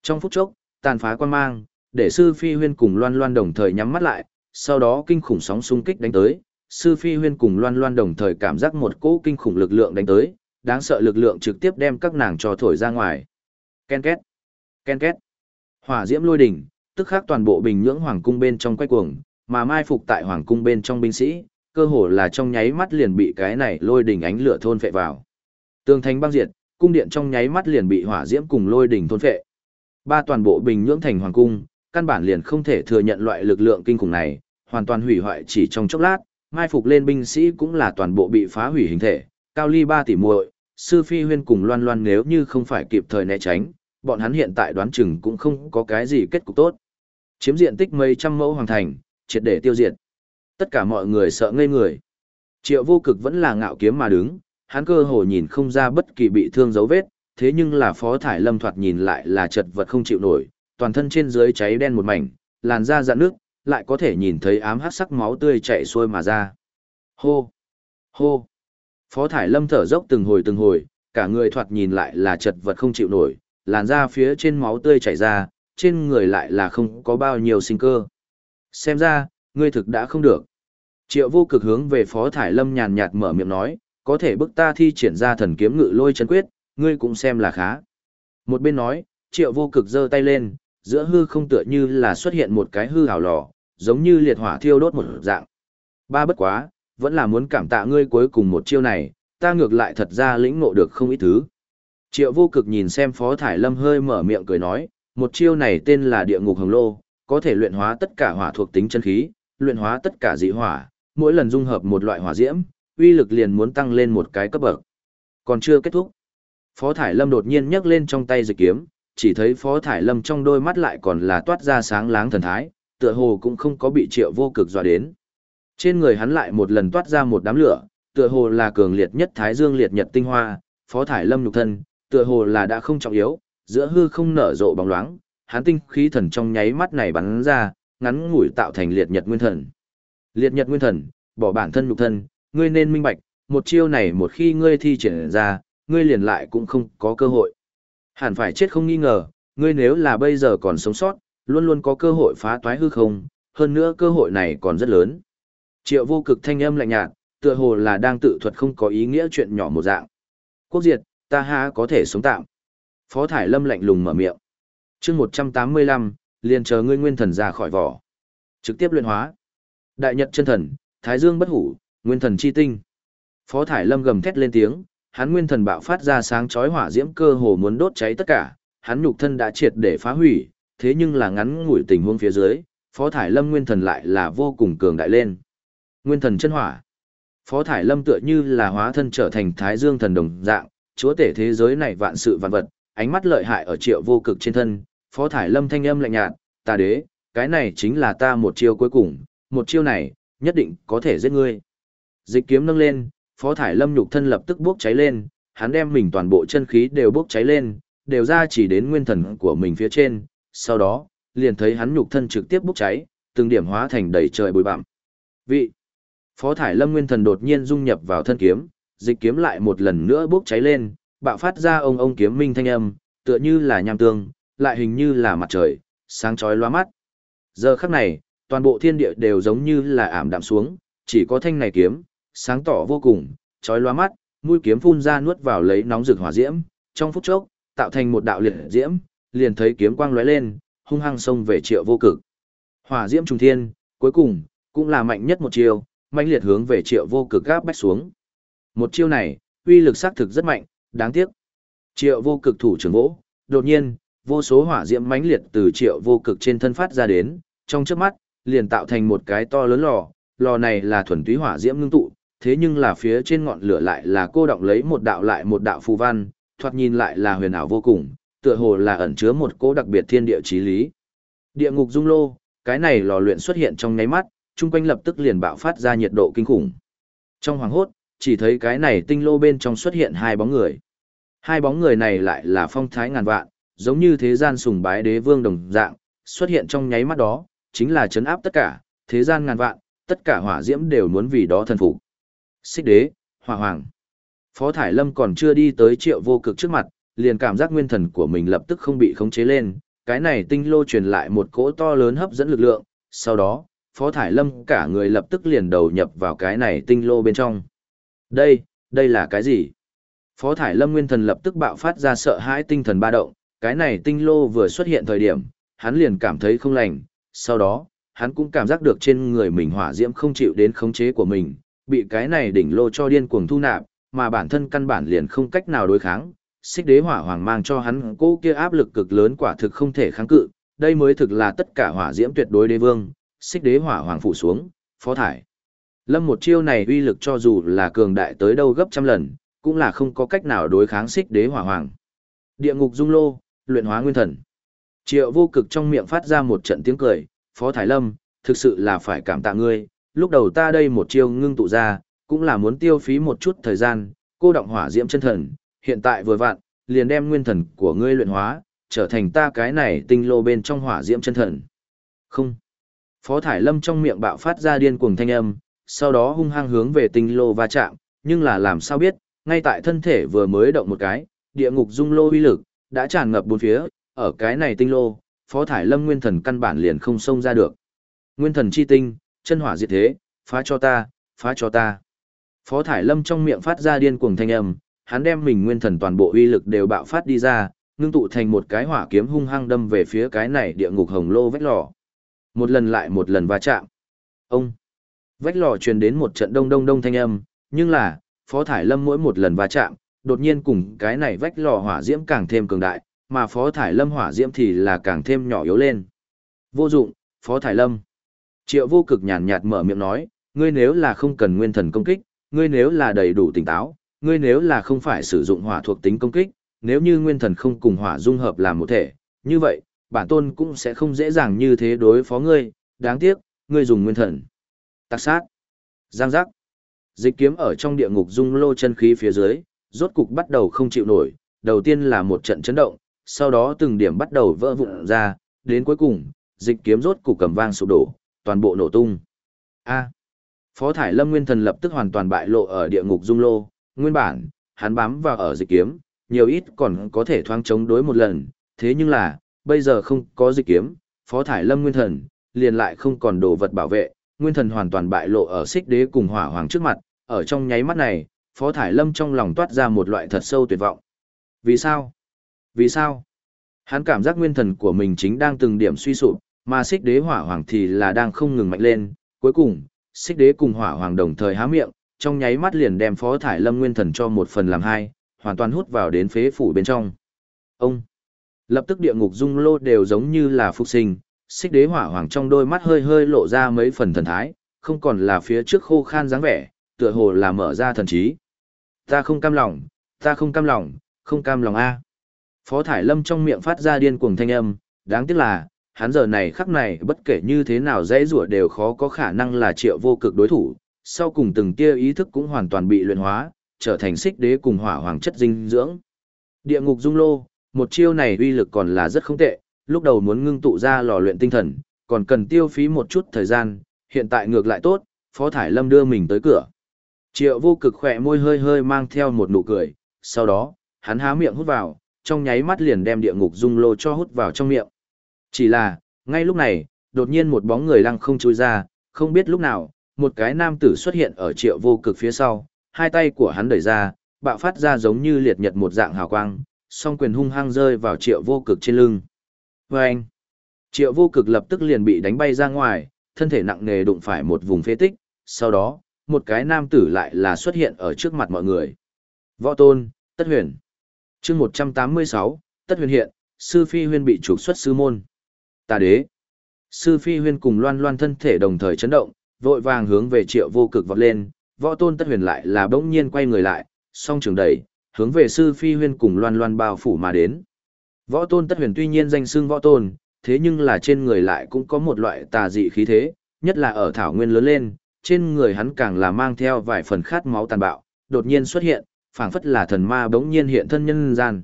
trong phút chốc, tàn phá quan mang, để sư phi huyên cùng loan loan đồng thời nhắm mắt lại, sau đó kinh khủng sóng xung kích đánh tới, sư phi huyên cùng loan loan đồng thời cảm giác một cỗ kinh khủng lực lượng đánh tới, đáng sợ lực lượng trực tiếp đem các nàng cho thổi ra ngoài. Ken két, ken két, hỏa diễm lôi đỉnh, tức khắc toàn bộ bình nhưỡng hoàng cung bên trong quay cuồng, mà mai phục tại hoàng cung bên trong binh sĩ, cơ hồ là trong nháy mắt liền bị cái này lôi đỉnh ánh lửa thôn phệ vào. Tường thành băng diệt, cung điện trong nháy mắt liền bị hỏa diễm cùng lôi đỉnh thôn phệ. Ba toàn bộ bình nhưỡng thành hoàng cung, căn bản liền không thể thừa nhận loại lực lượng kinh khủng này, hoàn toàn hủy hoại chỉ trong chốc lát, mai phục lên binh sĩ cũng là toàn bộ bị phá hủy hình thể, cao ly ba tỷ muội, sư phi huyên cùng loan loan nếu như không phải kịp thời né tránh, bọn hắn hiện tại đoán chừng cũng không có cái gì kết cục tốt. Chiếm diện tích mấy trăm mẫu hoàng thành, triệt để tiêu diệt. Tất cả mọi người sợ ngây người. Triệu vô cực vẫn là ngạo kiếm mà đứng, hắn cơ hồ nhìn không ra bất kỳ bị thương dấu vết, thế nhưng là phó thải lâm thoạt nhìn lại là chật vật không chịu nổi, toàn thân trên dưới cháy đen một mảnh, làn da dạn nước, lại có thể nhìn thấy ám hắc sắc máu tươi chảy xuôi mà ra. Hô! Hô! Phó thải lâm thở dốc từng hồi từng hồi, cả người thoạt nhìn lại là chật vật không chịu nổi, làn da phía trên máu tươi chảy ra, trên người lại là không có bao nhiêu sinh cơ. Xem ra, ngươi thực đã không được. Triệu vô cực hướng về Phó Thải Lâm nhàn nhạt mở miệng nói, có thể bức ta thi triển ra thần kiếm ngự lôi chân quyết, ngươi cũng xem là khá. Một bên nói, triệu vô cực giơ tay lên, giữa hư không tựa như là xuất hiện một cái hư hào lò, giống như liệt hỏa thiêu đốt một dạng. Ba bất quá, vẫn là muốn cảm tạ ngươi cuối cùng một chiêu này, ta ngược lại thật ra lĩnh ngộ được không ít thứ. Triệu vô cực nhìn xem Phó Thải Lâm hơi mở miệng cười nói, một chiêu này tên là địa ngục hồng lô, có thể luyện hóa tất cả hỏa thuộc tính chân khí, luyện hóa tất cả dị hỏa, mỗi lần dung hợp một loại hỏa diễm, uy lực liền muốn tăng lên một cái cấp bậc. Còn chưa kết thúc. Phó Thải Lâm đột nhiên nhấc lên trong tay dịch kiếm, chỉ thấy Phó Thải Lâm trong đôi mắt lại còn là toát ra sáng láng thần thái, tựa hồ cũng không có bị triệu vô cực dọa đến. Trên người hắn lại một lần toát ra một đám lửa, tựa hồ là cường liệt nhất thái dương liệt nhật tinh hoa, Phó Thải Lâm nhục thân, tựa hồ là đã không trọng yếu, giữa hư không nở rộ bóng loáng, hắn tinh khí thần trong nháy mắt này bắn ra, ngắn ngủi tạo thành liệt nhật nguyên thần. Liệt nhật nguyên thần, bỏ bản thân nhục thân, ngươi nên minh bạch, một chiêu này một khi ngươi thi triển ra, ngươi liền lại cũng không có cơ hội. Hẳn phải chết không nghi ngờ, ngươi nếu là bây giờ còn sống sót, luôn luôn có cơ hội phá toái hư không, hơn nữa cơ hội này còn rất lớn. Triệu vô cực thanh âm lạnh nhạt, tựa hồ là đang tự thuật không có ý nghĩa chuyện nhỏ một dạng. Quốc diệt, ta há có thể sống tạm. Phó Thải Lâm lạnh lùng mở miệng. chương 185, liền chờ ngươi nguyên thần ra khỏi vỏ. Trực tiếp luyện hóa. Đại nhật chân thần, Thái Dương bất hủ, nguyên thần chi tinh. Phó Thải Lâm gầm thét lên tiếng, hắn nguyên thần bạo phát ra sáng chói hỏa diễm cơ hồ muốn đốt cháy tất cả, hắn nhục thân đã triệt để phá hủy, thế nhưng là ngắn ngủi tình huống phía dưới, Phó Thải Lâm nguyên thần lại là vô cùng cường đại lên. Nguyên thần chân hỏa. Phó Thải Lâm tựa như là hóa thân trở thành Thái Dương thần đồng dạng, chúa tể thế giới này vạn sự vạn vật, ánh mắt lợi hại ở triệu vô cực trên thân, Phó Thải Lâm thanh âm lạnh nhạt, ta đế, cái này chính là ta một chiêu cuối cùng, một chiêu này, nhất định có thể giết ngươi. Dịch kiếm nâng lên, Phó Thải Lâm nhục thân lập tức bốc cháy lên, hắn đem mình toàn bộ chân khí đều bốc cháy lên, đều ra chỉ đến nguyên thần của mình phía trên, sau đó, liền thấy hắn nhục thân trực tiếp bốc cháy, từng điểm hóa thành đầy trời bụi bặm. Vị Phó Thải Lâm nguyên thần đột nhiên dung nhập vào thân kiếm, dịch kiếm lại một lần nữa bốc cháy lên, bạo phát ra ông ông kiếm minh thanh âm, tựa như là nham tương, lại hình như là mặt trời, sáng chói loa mắt. Giờ khắc này, toàn bộ thiên địa đều giống như là ảm đạm xuống, chỉ có thanh này kiếm, sáng tỏ vô cùng, chói loa mắt, mũi kiếm phun ra nuốt vào lấy nóng rực hỏa diễm, trong phút chốc, tạo thành một đạo liệt diễm, liền thấy kiếm quang lóe lên, hung hăng xông về Triệu Vô Cực. Hỏa diễm trùng thiên, cuối cùng cũng là mạnh nhất một chiêu, mạnh liệt hướng về Triệu Vô Cực gáp bách xuống. Một chiêu này, uy lực xác thực rất mạnh, đáng tiếc. Triệu Vô Cực thủ trưởng vỗ, đột nhiên, vô số hỏa diễm mãnh liệt từ triệu vô cực trên thân phát ra đến, trong chớp mắt, liền tạo thành một cái to lớn lò, lò này là thuần túy hỏa diễm ngưng tụ, thế nhưng là phía trên ngọn lửa lại là cô động lấy một đạo lại một đạo phù văn, thoạt nhìn lại là huyền ảo vô cùng, tựa hồ là ẩn chứa một cỗ đặc biệt thiên địa chí lý. Địa ngục dung lô, cái này lò luyện xuất hiện trong nháy mắt, chung quanh lập tức liền bạo phát ra nhiệt độ kinh khủng. Trong hoàng hốt, chỉ thấy cái này tinh lô bên trong xuất hiện hai bóng người. Hai bóng người này lại là phong thái ngàn vạn, giống như thế gian sùng bái đế vương đồng dạng, xuất hiện trong nháy mắt đó, chính là chấn áp tất cả, thế gian ngàn vạn, tất cả hỏa diễm đều muốn vì đó thần phục. Xích đế, hỏa hoàng. Phó Thải Lâm còn chưa đi tới triệu vô cực trước mặt, liền cảm giác nguyên thần của mình lập tức không bị khống chế lên, cái này tinh lô truyền lại một cỗ to lớn hấp dẫn lực lượng, sau đó, Phó Thải Lâm cả người lập tức liền đầu nhập vào cái này tinh lô bên trong. Đây, đây là cái gì? Phó Thải Lâm nguyên thần lập tức bạo phát ra sợ hãi tinh thần ba động, cái này tinh lô vừa xuất hiện thời điểm, hắn liền cảm thấy không lành, sau đó, hắn cũng cảm giác được trên người mình hỏa diễm không chịu đến khống chế của mình, bị cái này đỉnh lô cho điên cuồng thu nạp, mà bản thân căn bản liền không cách nào đối kháng. Xích đế hỏa hoàng mang cho hắn cô kia áp lực cực lớn quả thực không thể kháng cự, đây mới thực là tất cả hỏa diễm tuyệt đối đế vương, xích đế hỏa hoàng phụ xuống, phó thải. Lâm một chiêu này uy lực cho dù là cường đại tới đâu gấp trăm lần, cũng là không có cách nào đối kháng xích đế hỏa hoàng. Địa ngục dung lô, luyện hóa nguyên thần. Triệu vô cực trong miệng phát ra một trận tiếng cười, Phó Thái Lâm, thực sự là phải cảm tạ ngươi, lúc đầu ta đây một chiêu ngưng tụ ra, cũng là muốn tiêu phí một chút thời gian, cô động hỏa diễm chân thần, hiện tại vừa vặn, liền đem nguyên thần của ngươi luyện hóa, trở thành ta cái này tinh lô bên trong hỏa diễm chân thần. Không. Phó Thải Lâm trong miệng bạo phát ra điên cuồng thanh âm, sau đó hung hăng hướng về tinh lô va chạm, nhưng là làm sao biết, ngay tại thân thể vừa mới động một cái, địa ngục dung lô uy lực, đã tràn ngập bốn phía, ở cái này tinh lô, Phó Thải Lâm nguyên thần căn bản liền không xông ra được. Nguyên thần chi tinh, chân hỏa diệt thế, phá cho ta, phá cho ta. Phó Thải Lâm trong miệng phát ra điên cuồng thanh âm, hắn đem mình nguyên thần toàn bộ uy lực đều bạo phát đi ra, ngưng tụ thành một cái hỏa kiếm hung hăng đâm về phía cái này địa ngục hồng lô vách lò. Một lần lại một lần va chạm. Ông. Vách lò truyền đến một trận đông đông đông thanh âm, nhưng là, Phó Thải Lâm mỗi một lần va chạm, đột nhiên cùng cái này vách lò hỏa diễm càng thêm cường đại, mà Phó Thải Lâm hỏa diễm thì là càng thêm nhỏ yếu lên. Vô dụng, Phó Thải Lâm. Triệu vô cực nhàn nhạt mở miệng nói, ngươi nếu là không cần nguyên thần công kích, ngươi nếu là đầy đủ tỉnh táo, ngươi nếu là không phải sử dụng hỏa thuộc tính công kích, nếu như nguyên thần không cùng hỏa dung hợp làm một thể, như vậy, bản tôn cũng sẽ không dễ dàng như thế đối phó ngươi, đáng tiếc, ngươi dùng nguyên thần. Tạc sát. Giang giác. Dịch kiếm ở trong địa ngục dung lô chân khí phía dưới, rốt cục bắt đầu không chịu nổi, đầu tiên là một trận chấn động, sau đó từng điểm bắt đầu vỡ vụn ra, đến cuối cùng, dịch kiếm rốt cục cầm vang sụp đổ, toàn bộ nổ tung. A. Phó Thải Lâm Nguyên Thần lập tức hoàn toàn bại lộ ở địa ngục dung lô, nguyên bản, hắn bám vào ở dịch kiếm, nhiều ít còn có thể thoáng chống đối một lần, thế nhưng là, bây giờ không có dịch kiếm, Phó Thải Lâm Nguyên Thần, liền lại không còn đồ vật bảo vệ, Nguyên Thần hoàn toàn bại lộ ở xích đế cùng hỏa hoàng trước mặt, ở trong nháy mắt này, Phó Thải Lâm trong lòng toát ra một loại thật sâu tuyệt vọng. Vì sao? Vì sao? Hắn cảm giác nguyên thần của mình chính đang từng điểm suy sụp, mà xích đế hỏa hoàng thì là đang không ngừng mạnh lên. Cuối cùng, xích đế cùng hỏa hoàng đồng thời há miệng, trong nháy mắt liền đem phó thải lâm nguyên thần cho một phần làm hai, hoàn toàn hút vào đến phế phủ bên trong. Ông! Lập tức địa ngục dung lô đều giống như là phục sinh, xích đế hỏa hoàng trong đôi mắt hơi hơi lộ ra mấy phần thần thái, không còn là phía trước khô khan dáng vẻ, tựa hồ là mở ra thần trí. Ta không cam lòng, ta không cam lòng, không cam lòng a. Phó Thải Lâm trong miệng phát ra điên cuồng thanh âm, đáng tiếc là, hắn giờ này khắc này bất kể như thế nào dễ rủa đều khó có khả năng là triệu vô cực đối thủ, sau cùng từng tia ý thức cũng hoàn toàn bị luyện hóa, trở thành xích đế cùng hỏa hoàng chất dinh dưỡng. Địa ngục dung lô, một chiêu này uy lực còn là rất không tệ, lúc đầu muốn ngưng tụ ra lò luyện tinh thần, còn cần tiêu phí một chút thời gian, hiện tại ngược lại tốt, Phó Thải Lâm đưa mình tới cửa. Triệu vô cực khỏe môi hơi hơi mang theo một nụ cười, sau đó, hắn há miệng hút vào, trong nháy mắt liền đem địa ngục dung lô cho hút vào trong miệng. Chỉ là, ngay lúc này, đột nhiên một bóng người lăng không chui ra, không biết lúc nào, một cái nam tử xuất hiện ở triệu vô cực phía sau, hai tay của hắn đẩy ra, bạo phát ra giống như liệt nhật một dạng hào quang, song quyền hung hăng rơi vào triệu vô cực trên lưng. Và anh, triệu vô cực lập tức liền bị đánh bay ra ngoài, thân thể nặng nề đụng phải một vùng phế tích, sau đó, một cái nam tử lại là xuất hiện ở trước mặt mọi người. Võ tôn, tất huyền. chương 186, tất huyền hiện, sư phi huyên bị trục xuất sư môn. Tà đế. Sư phi huyên cùng loan loan thân thể đồng thời chấn động, vội vàng hướng về triệu vô cực vọt lên, võ tôn tất huyền lại là bỗng nhiên quay người lại, song trường đẩy, hướng về sư phi huyên cùng loan loan bao phủ mà đến. Võ tôn tất huyền tuy nhiên danh xưng võ tôn, thế nhưng là trên người lại cũng có một loại tà dị khí thế, nhất là ở thảo nguyên lớn lên, trên người hắn càng là mang theo vài phần khát máu tàn bạo, đột nhiên xuất hiện, phảng phất là thần ma bỗng nhiên hiện thân nhân gian.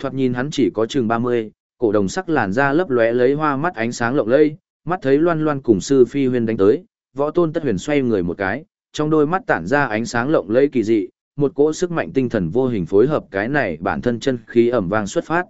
Thoạt nhìn hắn chỉ có chừng 30, cổ đồng sắc làn da lấp lóe lấy hoa mắt ánh sáng lộng lẫy, mắt thấy Loan Loan cùng sư phi huyền đánh tới, võ tôn tất huyền xoay người một cái, trong đôi mắt tản ra ánh sáng lộng lẫy kỳ dị, một cỗ sức mạnh tinh thần vô hình phối hợp cái này bản thân chân khí ẩm vang xuất phát.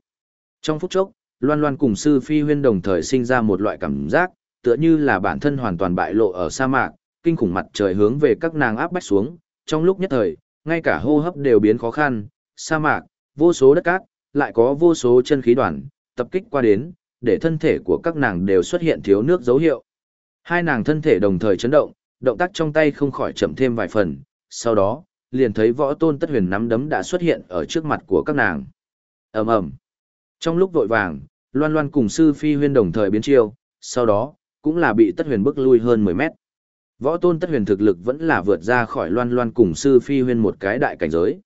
Trong phút chốc, Loan Loan cùng sư phi huyên đồng thời sinh ra một loại cảm giác, tựa như là bản thân hoàn toàn bại lộ ở sa mạc, kinh khủng mặt trời hướng về các nàng áp bách xuống, trong lúc nhất thời, ngay cả hô hấp đều biến khó khăn, sa mạc, vô số đất cát, lại có vô số chân khí đoàn, tập kích qua đến, để thân thể của các nàng đều xuất hiện thiếu nước dấu hiệu. Hai nàng thân thể đồng thời chấn động, động tác trong tay không khỏi chậm thêm vài phần, sau đó, liền thấy võ tôn tất huyền nắm đấm đã xuất hiện ở trước mặt của các nàng. ầm ầm Trong lúc vội vàng, Loan Loan cùng sư phi huyên đồng thời biến chiêu, sau đó, cũng là bị tất huyền bước lui hơn 10 mét. Võ tôn tất huyền thực lực vẫn là vượt ra khỏi Loan Loan cùng sư phi huyên một cái đại cảnh giới.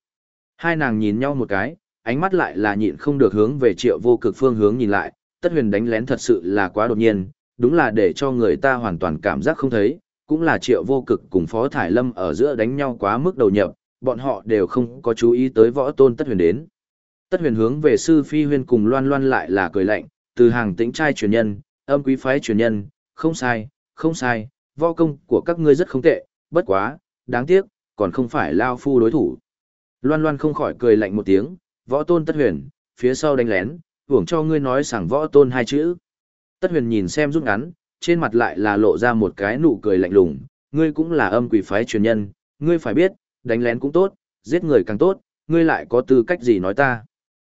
Hai nàng nhìn nhau một cái, ánh mắt lại là nhịn không được hướng về triệu vô cực phương hướng nhìn lại, tất huyền đánh lén thật sự là quá đột nhiên, đúng là để cho người ta hoàn toàn cảm giác không thấy, cũng là triệu vô cực cùng phó thải lâm ở giữa đánh nhau quá mức đầu nhập, bọn họ đều không có chú ý tới võ tôn tất huyền đến. Tất huyền hướng về sư phi huyên cùng loan loan lại là cười lạnh, từ hàng tĩnh trai truyền nhân, âm quý phái truyền nhân, không sai, không sai, võ công của các ngươi rất không tệ, bất quá, đáng tiếc, còn không phải lao phu đối thủ. Loan loan không khỏi cười lạnh một tiếng, võ tôn tất huyền, phía sau đánh lén, hưởng cho ngươi nói sảng võ tôn hai chữ. Tất huyền nhìn xem rút ngắn, trên mặt lại là lộ ra một cái nụ cười lạnh lùng, ngươi cũng là âm quỷ phái truyền nhân, ngươi phải biết, đánh lén cũng tốt, giết người càng tốt, ngươi lại có tư cách gì nói ta.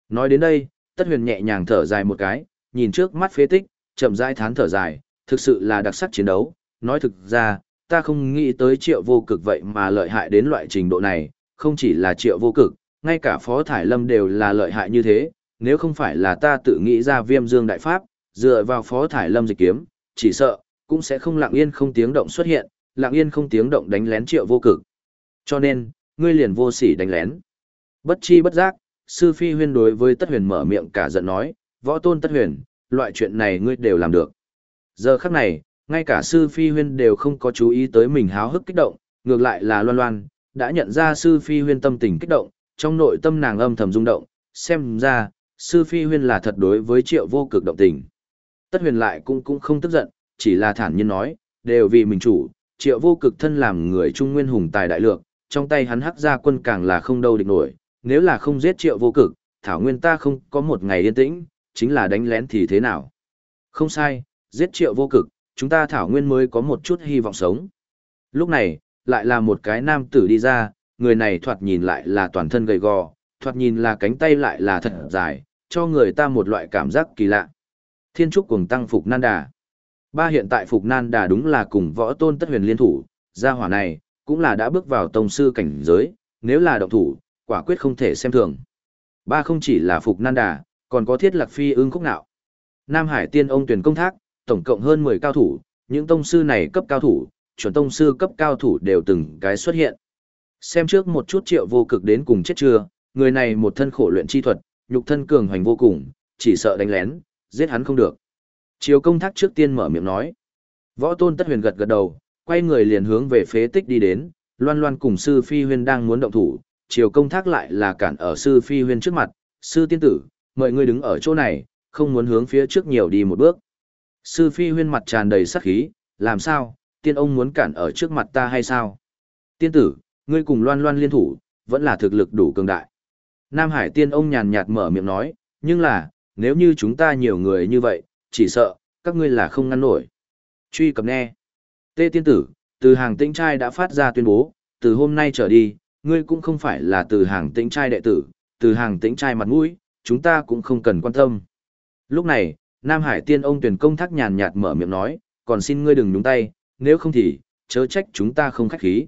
Nói đến đây, tất huyền nhẹ nhàng thở dài một cái, nhìn trước mắt phế tích, chậm rãi thán thở dài, thực sự là đặc sắc chiến đấu, nói thực ra, ta không nghĩ tới triệu vô cực vậy mà lợi hại đến loại trình độ này, không chỉ là triệu vô cực, ngay cả phó thải lâm đều là lợi hại như thế, nếu không phải là ta tự nghĩ ra viêm dương đại pháp, dựa vào phó thải lâm dịch kiếm, chỉ sợ, cũng sẽ không lặng yên không tiếng động xuất hiện, lặng yên không tiếng động đánh lén triệu vô cực. Cho nên, ngươi liền vô sỉ đánh lén. Bất chi bất giác, sư phi huyên đối với tất huyền mở miệng cả giận nói, võ tôn tất huyền, loại chuyện này ngươi đều làm được. Giờ khắc này, ngay cả sư phi huyên đều không có chú ý tới mình háo hức kích động, ngược lại là loan loan, đã nhận ra sư phi huyên tâm tình kích động, trong nội tâm nàng âm thầm rung động, xem ra, sư phi huyên là thật đối với triệu vô cực động tình. Tất huyền lại cũng cũng không tức giận, chỉ là thản nhiên nói, đều vì mình chủ, triệu vô cực thân làm người trung nguyên hùng tài đại lược, trong tay hắn hắc ra quân càng là không đâu địch nổi, nếu là không giết triệu vô cực, thảo nguyên ta không có một ngày yên tĩnh, chính là đánh lén thì thế nào. Không sai, giết triệu vô cực, chúng ta thảo nguyên mới có một chút hy vọng sống. Lúc này, lại là một cái nam tử đi ra, người này thoạt nhìn lại là toàn thân gầy gò, thoạt nhìn là cánh tay lại là thật dài, cho người ta một loại cảm giác kỳ lạ. Thiên trúc cùng tăng Phục Nan Đà. Ba hiện tại Phục Nan Đà đúng là cùng võ tôn tất huyền liên thủ, gia hỏa này, cũng là đã bước vào tông sư cảnh giới, nếu là động thủ, quả quyết không thể xem thường. Ba không chỉ là Phục Nan Đà, còn có thiết lạc phi ưng khúc nạo. Nam Hải tiên ông tuyển công thác, tổng cộng hơn 10 cao thủ, những tông sư này cấp cao thủ, chuẩn tông sư cấp cao thủ đều từng cái xuất hiện. Xem trước một chút triệu vô cực đến cùng chết chưa, người này một thân khổ luyện chi thuật, nhục thân cường hoành vô cùng, chỉ sợ đánh lén, giết hắn không được. Triều công thác trước tiên mở miệng nói. Võ tôn tất huyền gật gật đầu, quay người liền hướng về phế tích đi đến, loan loan cùng sư phi huyên đang muốn động thủ, triều công thác lại là cản ở sư phi huyên trước mặt, sư tiên tử, mời ngươi đứng ở chỗ này, không muốn hướng phía trước nhiều đi một bước. Sư phi huyên mặt tràn đầy sắc khí, làm sao, tiên ông muốn cản ở trước mặt ta hay sao? Tiên tử, ngươi cùng loan loan liên thủ, vẫn là thực lực đủ cường đại. Nam Hải tiên ông nhàn nhạt mở miệng nói, nhưng là, nếu như chúng ta nhiều người như vậy, chỉ sợ, các ngươi là không ngăn nổi. Truy cập nghe. Tê tiên tử, từ hàng tĩnh trai đã phát ra tuyên bố, từ hôm nay trở đi, ngươi cũng không phải là từ hàng tĩnh trai đệ tử, từ hàng tĩnh trai mặt mũi, chúng ta cũng không cần quan tâm. Lúc này, Nam Hải tiên ông tuyển công thác nhàn nhạt mở miệng nói, còn xin ngươi đừng nhúng tay, nếu không thì, chớ trách chúng ta không khách khí.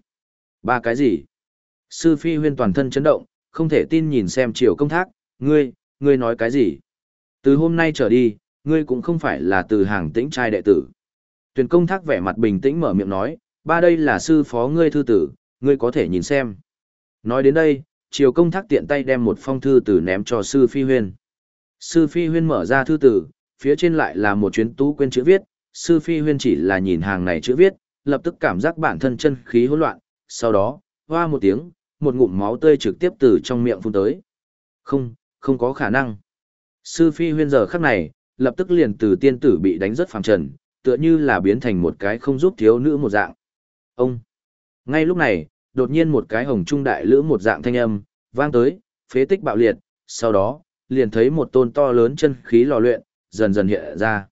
Ba cái gì? Sư Phi huyên toàn thân chấn động, không thể tin nhìn xem triều công thác, ngươi, ngươi nói cái gì? Từ hôm nay trở đi, ngươi cũng không phải là từ hàng tĩnh trai đệ tử. Tuyển công thác vẻ mặt bình tĩnh mở miệng nói, ba đây là sư phó ngươi thư tử, ngươi có thể nhìn xem. Nói đến đây, triều công thác tiện tay đem một phong thư tử ném cho sư phi huyên. Sư phi huyên mở ra thư tử, phía trên lại là một chuyến tú quên chữ viết, sư phi huyên chỉ là nhìn hàng này chữ viết, lập tức cảm giác bản thân chân khí hỗn loạn, sau đó, hoa một tiếng, một ngụm máu tươi trực tiếp từ trong miệng phun tới. Không, không có khả năng. Sư phi huyên giờ khắc này, lập tức liền từ tiên tử bị đánh rất phàm trần, tựa như là biến thành một cái không giúp thiếu nữ một dạng. Ông! Ngay lúc này, đột nhiên một cái hồng trung đại lữ một dạng thanh âm, vang tới, phế tích bạo liệt, sau đó, liền thấy một tôn to lớn chân khí lò luyện, dần dần hiện ra.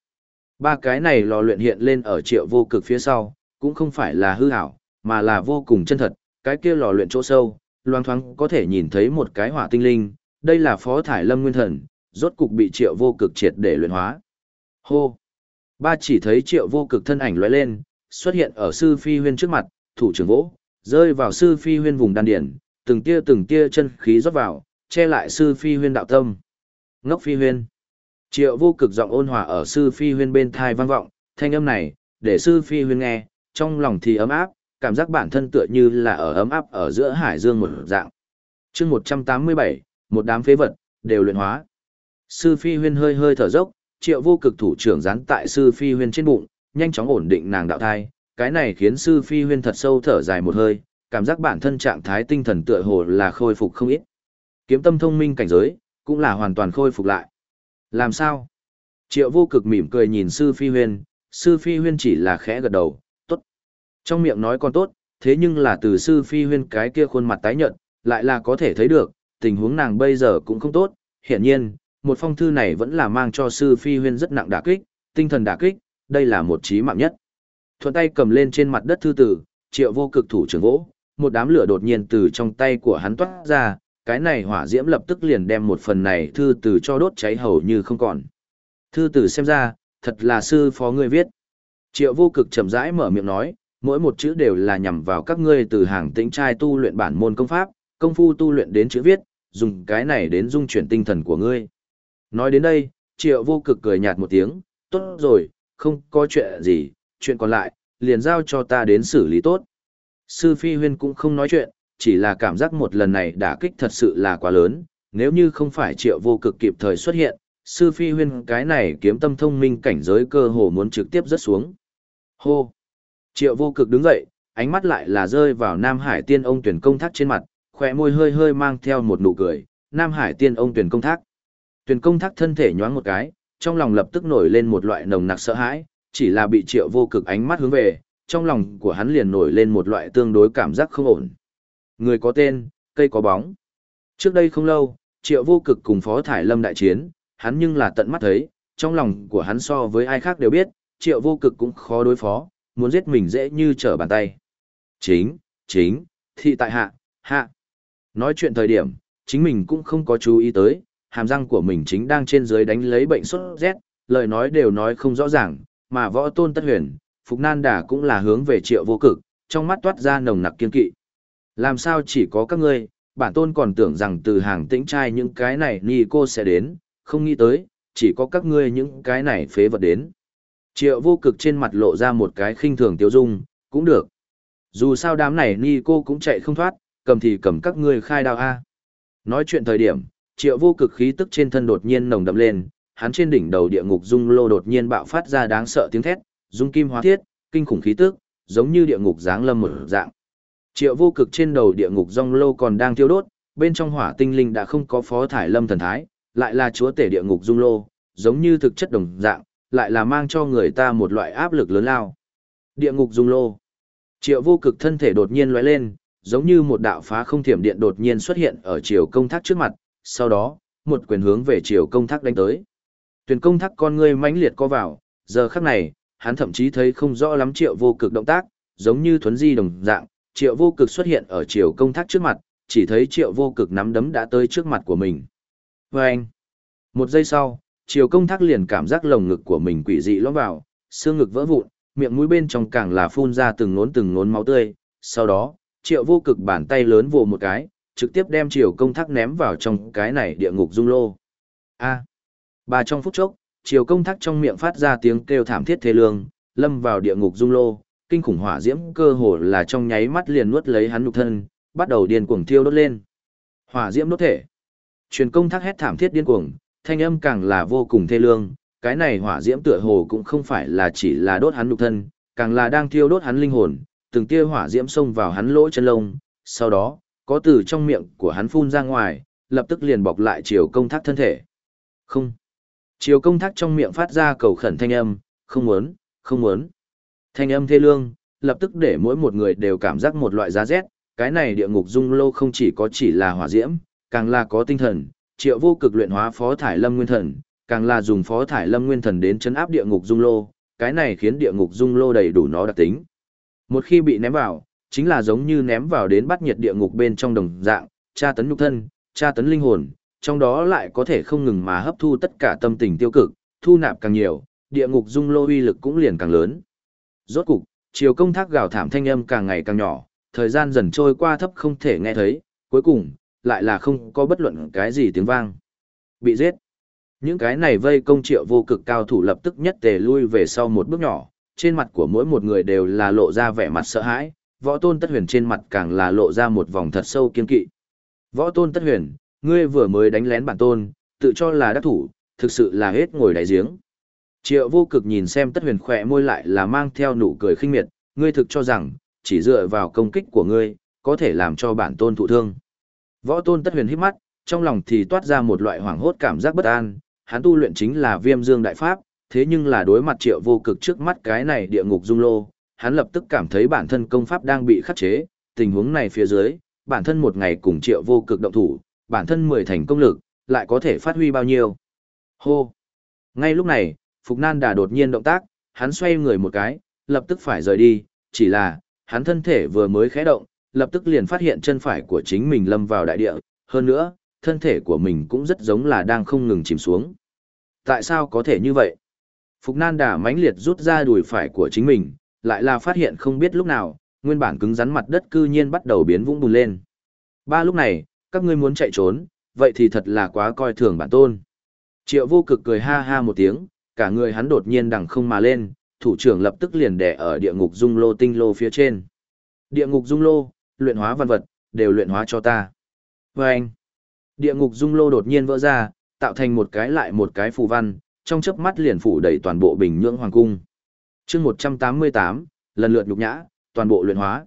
Ba cái này lò luyện hiện lên ở triệu vô cực phía sau, cũng không phải là hư ảo, mà là vô cùng chân thật, cái kia lò luyện chỗ sâu, loang thoáng có thể nhìn thấy một cái hỏa tinh linh, đây là phó thải lâm nguyên thần, rốt cục bị triệu vô cực triệt để luyện hóa. Hô! Ba chỉ thấy triệu vô cực thân ảnh lóe lên, xuất hiện ở sư phi huyên trước mặt, thủ trưởng vỗ, rơi vào sư phi huyên vùng đan điển, từng tia từng tia chân khí rót vào, che lại sư phi huyên đạo tâm. Ngốc phi huyên! Triệu vô cực giọng ôn hòa ở sư phi huyên bên thai vang vọng, thanh âm này, để sư phi huyên nghe, trong lòng thì ấm áp, cảm giác bản thân tựa như là ở ấm áp ở giữa hải dương một dạng. chương 187, một đám phế vật, đều luyện hóa. Sư phi huyên hơi hơi thở dốc, triệu vô cực thủ trưởng dán tại sư phi huyên trên bụng, nhanh chóng ổn định nàng đạo thai, cái này khiến sư phi huyên thật sâu thở dài một hơi, cảm giác bản thân trạng thái tinh thần tựa hồ là khôi phục không ít. Kiếm tâm thông minh cảnh giới, cũng là hoàn toàn khôi phục lại. Làm sao? Triệu vô cực mỉm cười nhìn sư phi huyên, sư phi huyên chỉ là khẽ gật đầu, tốt. Trong miệng nói còn tốt, thế nhưng là từ sư phi huyên cái kia khuôn mặt tái nhợt, lại là có thể thấy được, tình huống nàng bây giờ cũng không tốt, hiển nhiên, một phong thư này vẫn là mang cho sư phi huyên rất nặng đả kích, tinh thần đả kích, đây là một chí mạng nhất. Thuận tay cầm lên trên mặt đất thư tử, triệu vô cực thủ trưởng vỗ, một đám lửa đột nhiên từ trong tay của hắn toát ra, cái này hỏa diễm lập tức liền đem một phần này thư từ cho đốt cháy hầu như không còn. Thư từ xem ra, thật là sư phó ngươi viết. Triệu vô cực chậm rãi mở miệng nói, mỗi một chữ đều là nhằm vào các ngươi từ hàng tĩnh trai tu luyện bản môn công pháp, công phu tu luyện đến chữ viết, dùng cái này đến dung chuyển tinh thần của ngươi. Nói đến đây, triệu vô cực cười nhạt một tiếng, tốt rồi, không có chuyện gì, chuyện còn lại, liền giao cho ta đến xử lý tốt. Sư Phi Huyên cũng không nói chuyện, chỉ là cảm giác một lần này đả kích thật sự là quá lớn, nếu như không phải triệu vô cực kịp thời xuất hiện, Sư Phi Huyên cái này kiếm tâm thông minh cảnh giới cơ hồ muốn trực tiếp rớt xuống. Hô! Triệu vô cực đứng dậy, ánh mắt lại là rơi vào Nam Hải tiên ông tuyển công thác trên mặt, khỏe môi hơi hơi mang theo một nụ cười, Nam Hải tiên ông tuyển công thác. Tuyển công thác thân thể nhoáng một cái, trong lòng lập tức nổi lên một loại nồng nặc sợ hãi, chỉ là bị triệu vô cực ánh mắt hướng về, trong lòng của hắn liền nổi lên một loại tương đối cảm giác không ổn. Người có tên, cây có bóng. Trước đây không lâu, triệu vô cực cùng phó thải lâm đại chiến, hắn nhưng là tận mắt thấy, trong lòng của hắn so với ai khác đều biết, triệu vô cực cũng khó đối phó, muốn giết mình dễ như trở bàn tay. Chính, chính, thị tại hạ, hạ. Nói chuyện thời điểm, chính mình cũng không có chú ý tới, hàm răng của mình chính đang trên dưới đánh lấy bệnh sốt rét, lời nói đều nói không rõ ràng, mà võ tôn tất huyền, Phục Nan Đà cũng là hướng về triệu vô cực, trong mắt toát ra nồng nặc kiên kỵ. Làm sao chỉ có các ngươi, bản tôn còn tưởng rằng từ hàng tĩnh trai những cái này ni cô sẽ đến, không nghĩ tới, chỉ có các ngươi những cái này phế vật đến. Triệu vô cực trên mặt lộ ra một cái khinh thường tiêu dung, cũng được. Dù sao đám này ni cô cũng chạy không thoát, cầm thì cầm các ngươi khai đao A. Nói chuyện thời điểm, triệu vô cực khí tức trên thân đột nhiên nồng đậm lên, hắn trên đỉnh đầu địa ngục dung lô đột nhiên bạo phát ra đáng sợ tiếng thét, dung kim hóa thiết, kinh khủng khí tức, giống như địa ngục giáng lâm một dạng. Triệu vô cực trên đầu địa ngục dung lô còn đang thiêu đốt, bên trong hỏa tinh linh đã không có phó thải lâm thần thái, lại là chúa tể địa ngục dung lô, giống như thực chất đồng dạng, lại là mang cho người ta một loại áp lực lớn lao. Địa ngục dung lô. Triệu vô cực thân thể đột nhiên lóe lên, giống như một đạo phá không thiểm điện đột nhiên xuất hiện ở chiều công thác trước mặt, sau đó, một quyền hướng về chiều công thác đánh tới. Tuyển công thác con ngươi mãnh liệt co vào, giờ khắc này, hắn thậm chí thấy không rõ lắm triệu vô cực động tác, giống như thuấn di đồng dạng, triệu vô cực xuất hiện ở chiều công thác trước mặt, chỉ thấy triệu vô cực nắm đấm đã tới trước mặt của mình. Và anh, một giây sau, chiều công thác liền cảm giác lồng ngực của mình quỷ dị lõm vào, xương ngực vỡ vụn, miệng mũi bên trong càng là phun ra từng nốn từng nốn máu tươi, sau đó, triệu vô cực bàn tay lớn vồ một cái, trực tiếp đem chiều công thác ném vào trong cái này địa ngục dung lô. A. Ba trong phút chốc, chiều công thác trong miệng phát ra tiếng kêu thảm thiết thế lương, lâm vào địa ngục dung lô, kinh khủng hỏa diễm cơ hồ là trong nháy mắt liền nuốt lấy hắn nhục thân, bắt đầu điên cuồng thiêu đốt lên. Hỏa diễm đốt thể. Truyền công thác hét thảm thiết điên cuồng, thanh âm càng là vô cùng thê lương, cái này hỏa diễm tựa hồ cũng không phải là chỉ là đốt hắn nhục thân, càng là đang thiêu đốt hắn linh hồn, từng tia hỏa diễm xông vào hắn lỗ chân lông, sau đó, có từ trong miệng của hắn phun ra ngoài, lập tức liền bọc lại chiều công thác thân thể. Không. Chiều công thác trong miệng phát ra cầu khẩn thanh âm, không muốn, không muốn. Thanh âm thê lương, lập tức để mỗi một người đều cảm giác một loại giá rét, cái này địa ngục dung lô không chỉ có chỉ là hỏa diễm, càng là có tinh thần, triệu vô cực luyện hóa phó thải lâm nguyên thần, càng là dùng phó thải lâm nguyên thần đến chấn áp địa ngục dung lô, cái này khiến địa ngục dung lô đầy đủ nó đặc tính. Một khi bị ném vào, chính là giống như ném vào đến bắt nhiệt địa ngục bên trong đồng dạng, tra tấn nhục thân, tra tấn linh hồn, trong đó lại có thể không ngừng mà hấp thu tất cả tâm tình tiêu cực, thu nạp càng nhiều, địa ngục dung lô uy lực cũng liền càng lớn. Rốt cục, chiều công thác gào thảm thanh âm càng ngày càng nhỏ, thời gian dần trôi qua thấp không thể nghe thấy, cuối cùng, lại là không có bất luận cái gì tiếng vang. Bị giết. Những cái này vây công triệu vô cực cao thủ lập tức nhất tề lui về sau một bước nhỏ, trên mặt của mỗi một người đều là lộ ra vẻ mặt sợ hãi, võ tôn tất huyền trên mặt càng là lộ ra một vòng thật sâu kiên kỵ. Võ tôn tất huyền, ngươi vừa mới đánh lén bản tôn, tự cho là đắc thủ, thực sự là hết ngồi đáy giếng. Triệu vô cực nhìn xem tất huyền khỏe môi lại là mang theo nụ cười khinh miệt, ngươi thực cho rằng, chỉ dựa vào công kích của ngươi, có thể làm cho bản tôn thụ thương. Võ tôn tất huyền hít mắt, trong lòng thì toát ra một loại hoảng hốt cảm giác bất an, hắn tu luyện chính là viêm dương đại pháp, thế nhưng là đối mặt triệu vô cực trước mắt cái này địa ngục dung lô, hắn lập tức cảm thấy bản thân công pháp đang bị khắc chế, tình huống này phía dưới, bản thân một ngày cùng triệu vô cực động thủ, bản thân mười thành công lực, lại có thể phát huy bao nhiêu. Hô! Ngay lúc này, Phục Nan Đà đột nhiên động tác, hắn xoay người một cái, lập tức phải rời đi, chỉ là, hắn thân thể vừa mới khẽ động, lập tức liền phát hiện chân phải của chính mình lâm vào đại địa, hơn nữa, thân thể của mình cũng rất giống là đang không ngừng chìm xuống. Tại sao có thể như vậy? Phục Nan Đà mãnh liệt rút ra đùi phải của chính mình, lại là phát hiện không biết lúc nào, nguyên bản cứng rắn mặt đất cư nhiên bắt đầu biến vũng bùn lên. Ba lúc này, các ngươi muốn chạy trốn, vậy thì thật là quá coi thường bản tôn. Triệu vô cực cười ha ha một tiếng, cả người hắn đột nhiên đằng không mà lên, thủ trưởng lập tức liền đè ở địa ngục dung lô tinh lô phía trên. Địa ngục dung lô, luyện hóa văn vật, đều luyện hóa cho ta. Và anh, địa ngục dung lô đột nhiên vỡ ra, tạo thành một cái lại một cái phù văn, trong chớp mắt liền phủ đầy toàn bộ bình nhưỡng hoàng cung. chương 188, lần lượt nhục nhã, toàn bộ luyện hóa.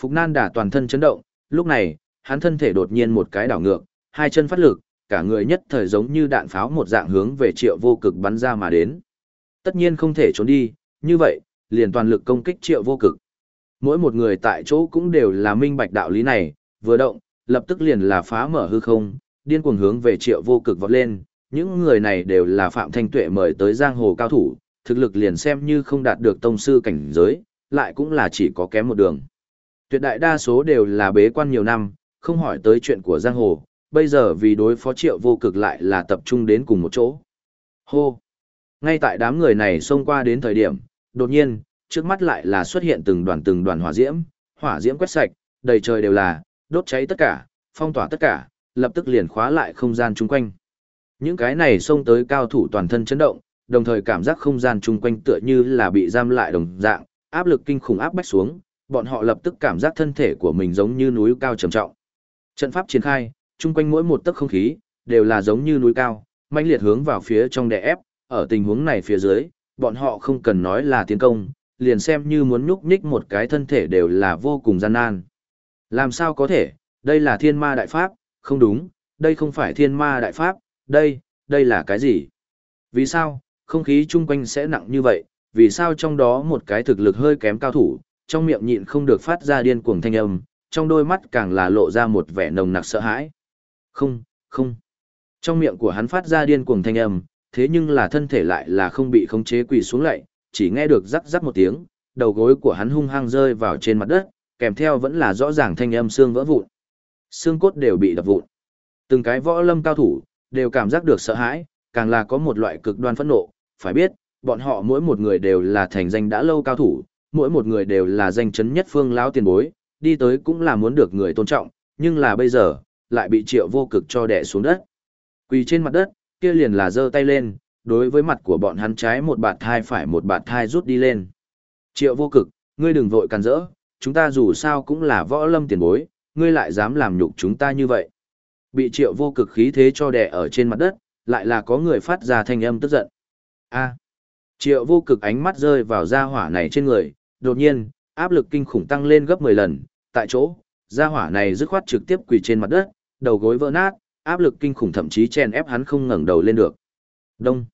Phục nan đả toàn thân chấn động, lúc này, hắn thân thể đột nhiên một cái đảo ngược, hai chân phát lực, cả người nhất thời giống như đạn pháo một dạng hướng về triệu vô cực bắn ra mà đến. Tất nhiên không thể trốn đi, như vậy, liền toàn lực công kích triệu vô cực. Mỗi một người tại chỗ cũng đều là minh bạch đạo lý này, vừa động, lập tức liền là phá mở hư không, điên cuồng hướng về triệu vô cực vọt lên. Những người này đều là Phạm Thanh Tuệ mời tới giang hồ cao thủ, thực lực liền xem như không đạt được tông sư cảnh giới, lại cũng là chỉ có kém một đường. Tuyệt đại đa số đều là bế quan nhiều năm, không hỏi tới chuyện của giang hồ, bây giờ vì đối phó triệu vô cực lại là tập trung đến cùng một chỗ. Hô! Ngay tại đám người này xông qua đến thời điểm, đột nhiên, trước mắt lại là xuất hiện từng đoàn từng đoàn hỏa diễm, hỏa diễm quét sạch, đầy trời đều là, đốt cháy tất cả, phong tỏa tất cả, lập tức liền khóa lại không gian chung quanh. Những cái này xông tới cao thủ toàn thân chấn động, đồng thời cảm giác không gian chung quanh tựa như là bị giam lại đồng dạng, áp lực kinh khủng áp bách xuống, bọn họ lập tức cảm giác thân thể của mình giống như núi cao trầm trọng. Trận pháp triển khai, chung quanh mỗi một tấc không khí đều là giống như núi cao, mãnh liệt hướng vào phía trong đè ép, ở tình huống này phía dưới, bọn họ không cần nói là tiến công, liền xem như muốn nhúc nhích một cái thân thể đều là vô cùng gian nan. Làm sao có thể, đây là thiên ma đại pháp, không đúng, đây không phải thiên ma đại pháp, đây, đây là cái gì? Vì sao, không khí chung quanh sẽ nặng như vậy, vì sao trong đó một cái thực lực hơi kém cao thủ, trong miệng nhịn không được phát ra điên cuồng thanh âm, trong đôi mắt càng là lộ ra một vẻ nồng nặc sợ hãi. Không, không. Trong miệng của hắn phát ra điên cuồng thanh âm, thế nhưng là thân thể lại là không bị khống chế quỳ xuống lại, chỉ nghe được rắc rắc một tiếng, đầu gối của hắn hung hăng rơi vào trên mặt đất, kèm theo vẫn là rõ ràng thanh âm xương vỡ vụn. Xương cốt đều bị đập vụn. Từng cái võ lâm cao thủ, đều cảm giác được sợ hãi, càng là có một loại cực đoan phẫn nộ, phải biết, bọn họ mỗi một người đều là thành danh đã lâu cao thủ, mỗi một người đều là danh chấn nhất phương lão tiền bối, đi tới cũng là muốn được người tôn trọng, nhưng là bây giờ, lại bị triệu vô cực cho đẻ xuống đất. Quỳ trên mặt đất, kia liền là giơ tay lên, đối với mặt của bọn hắn trái một bạt thai phải một bạt thai rút đi lên. Triệu vô cực, ngươi đừng vội càn rỡ, chúng ta dù sao cũng là võ lâm tiền bối, ngươi lại dám làm nhục chúng ta như vậy. Bị triệu vô cực khí thế cho đè ở trên mặt đất, lại là có người phát ra thanh âm tức giận. A. Triệu vô cực ánh mắt rơi vào gia hỏa này trên người, đột nhiên, áp lực kinh khủng tăng lên gấp 10 lần, tại chỗ, gia hỏa này dứt khoát trực tiếp quỳ trên mặt đất, đầu gối vỡ nát, áp lực kinh khủng thậm chí chen ép hắn không ngẩng đầu lên được. Đông.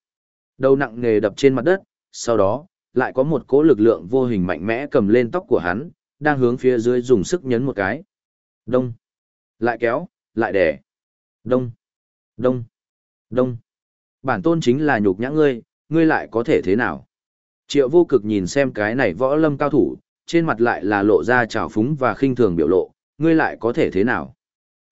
Đầu nặng nề đập trên mặt đất, sau đó, lại có một cỗ lực lượng vô hình mạnh mẽ cầm lên tóc của hắn, đang hướng phía dưới dùng sức nhấn một cái. Đông. Lại kéo, lại đè. Đông. Đông. Đông. Bản tôn chính là nhục nhã ngươi, ngươi lại có thể thế nào? Triệu vô cực nhìn xem cái này võ lâm cao thủ, trên mặt lại là lộ ra trào phúng và khinh thường biểu lộ, ngươi lại có thể thế nào?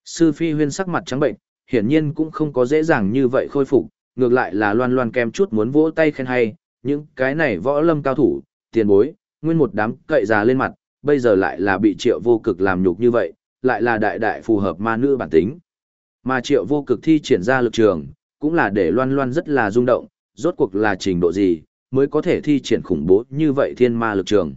Sư Phi Huyên sắc mặt trắng bệnh, hiển nhiên cũng không có dễ dàng như vậy khôi phục, ngược lại là loan loan kem chút muốn vỗ tay khen hay, những cái này võ lâm cao thủ, tiền bối, nguyên một đám cậy già lên mặt, bây giờ lại là bị triệu vô cực làm nhục như vậy, lại là đại đại phù hợp ma nữ bản tính. Mà triệu vô cực thi triển ra lực trường, cũng là để loan loan rất là rung động, rốt cuộc là trình độ gì, mới có thể thi triển khủng bố như vậy thiên ma lực trường.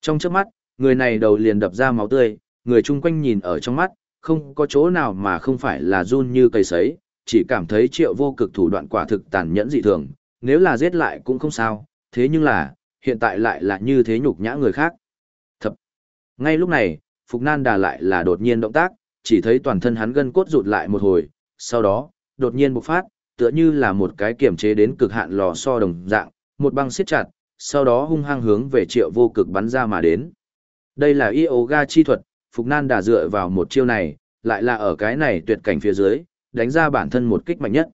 Trong trước mắt, người này đầu liền đập ra máu tươi, người chung quanh nhìn ở trong mắt, không có chỗ nào mà không phải là run như cây sấy, chỉ cảm thấy triệu vô cực thủ đoạn quả thực tàn nhẫn dị thường, nếu là giết lại cũng không sao, thế nhưng là, hiện tại lại là như thế nhục nhã người khác. Thập. Ngay lúc này, Phục Nan Đà lại là đột nhiên động tác, chỉ thấy toàn thân hắn gân cốt rụt lại một hồi, sau đó, đột nhiên bộc phát, tựa như là một cái kiểm chế đến cực hạn lò so đồng dạng, một băng siết chặt, sau đó hung hăng hướng về triệu vô cực bắn ra mà đến. Đây là yoga chi thuật, Phục Nan đã dựa vào một chiêu này, lại là ở cái này tuyệt cảnh phía dưới, đánh ra bản thân một kích mạnh nhất.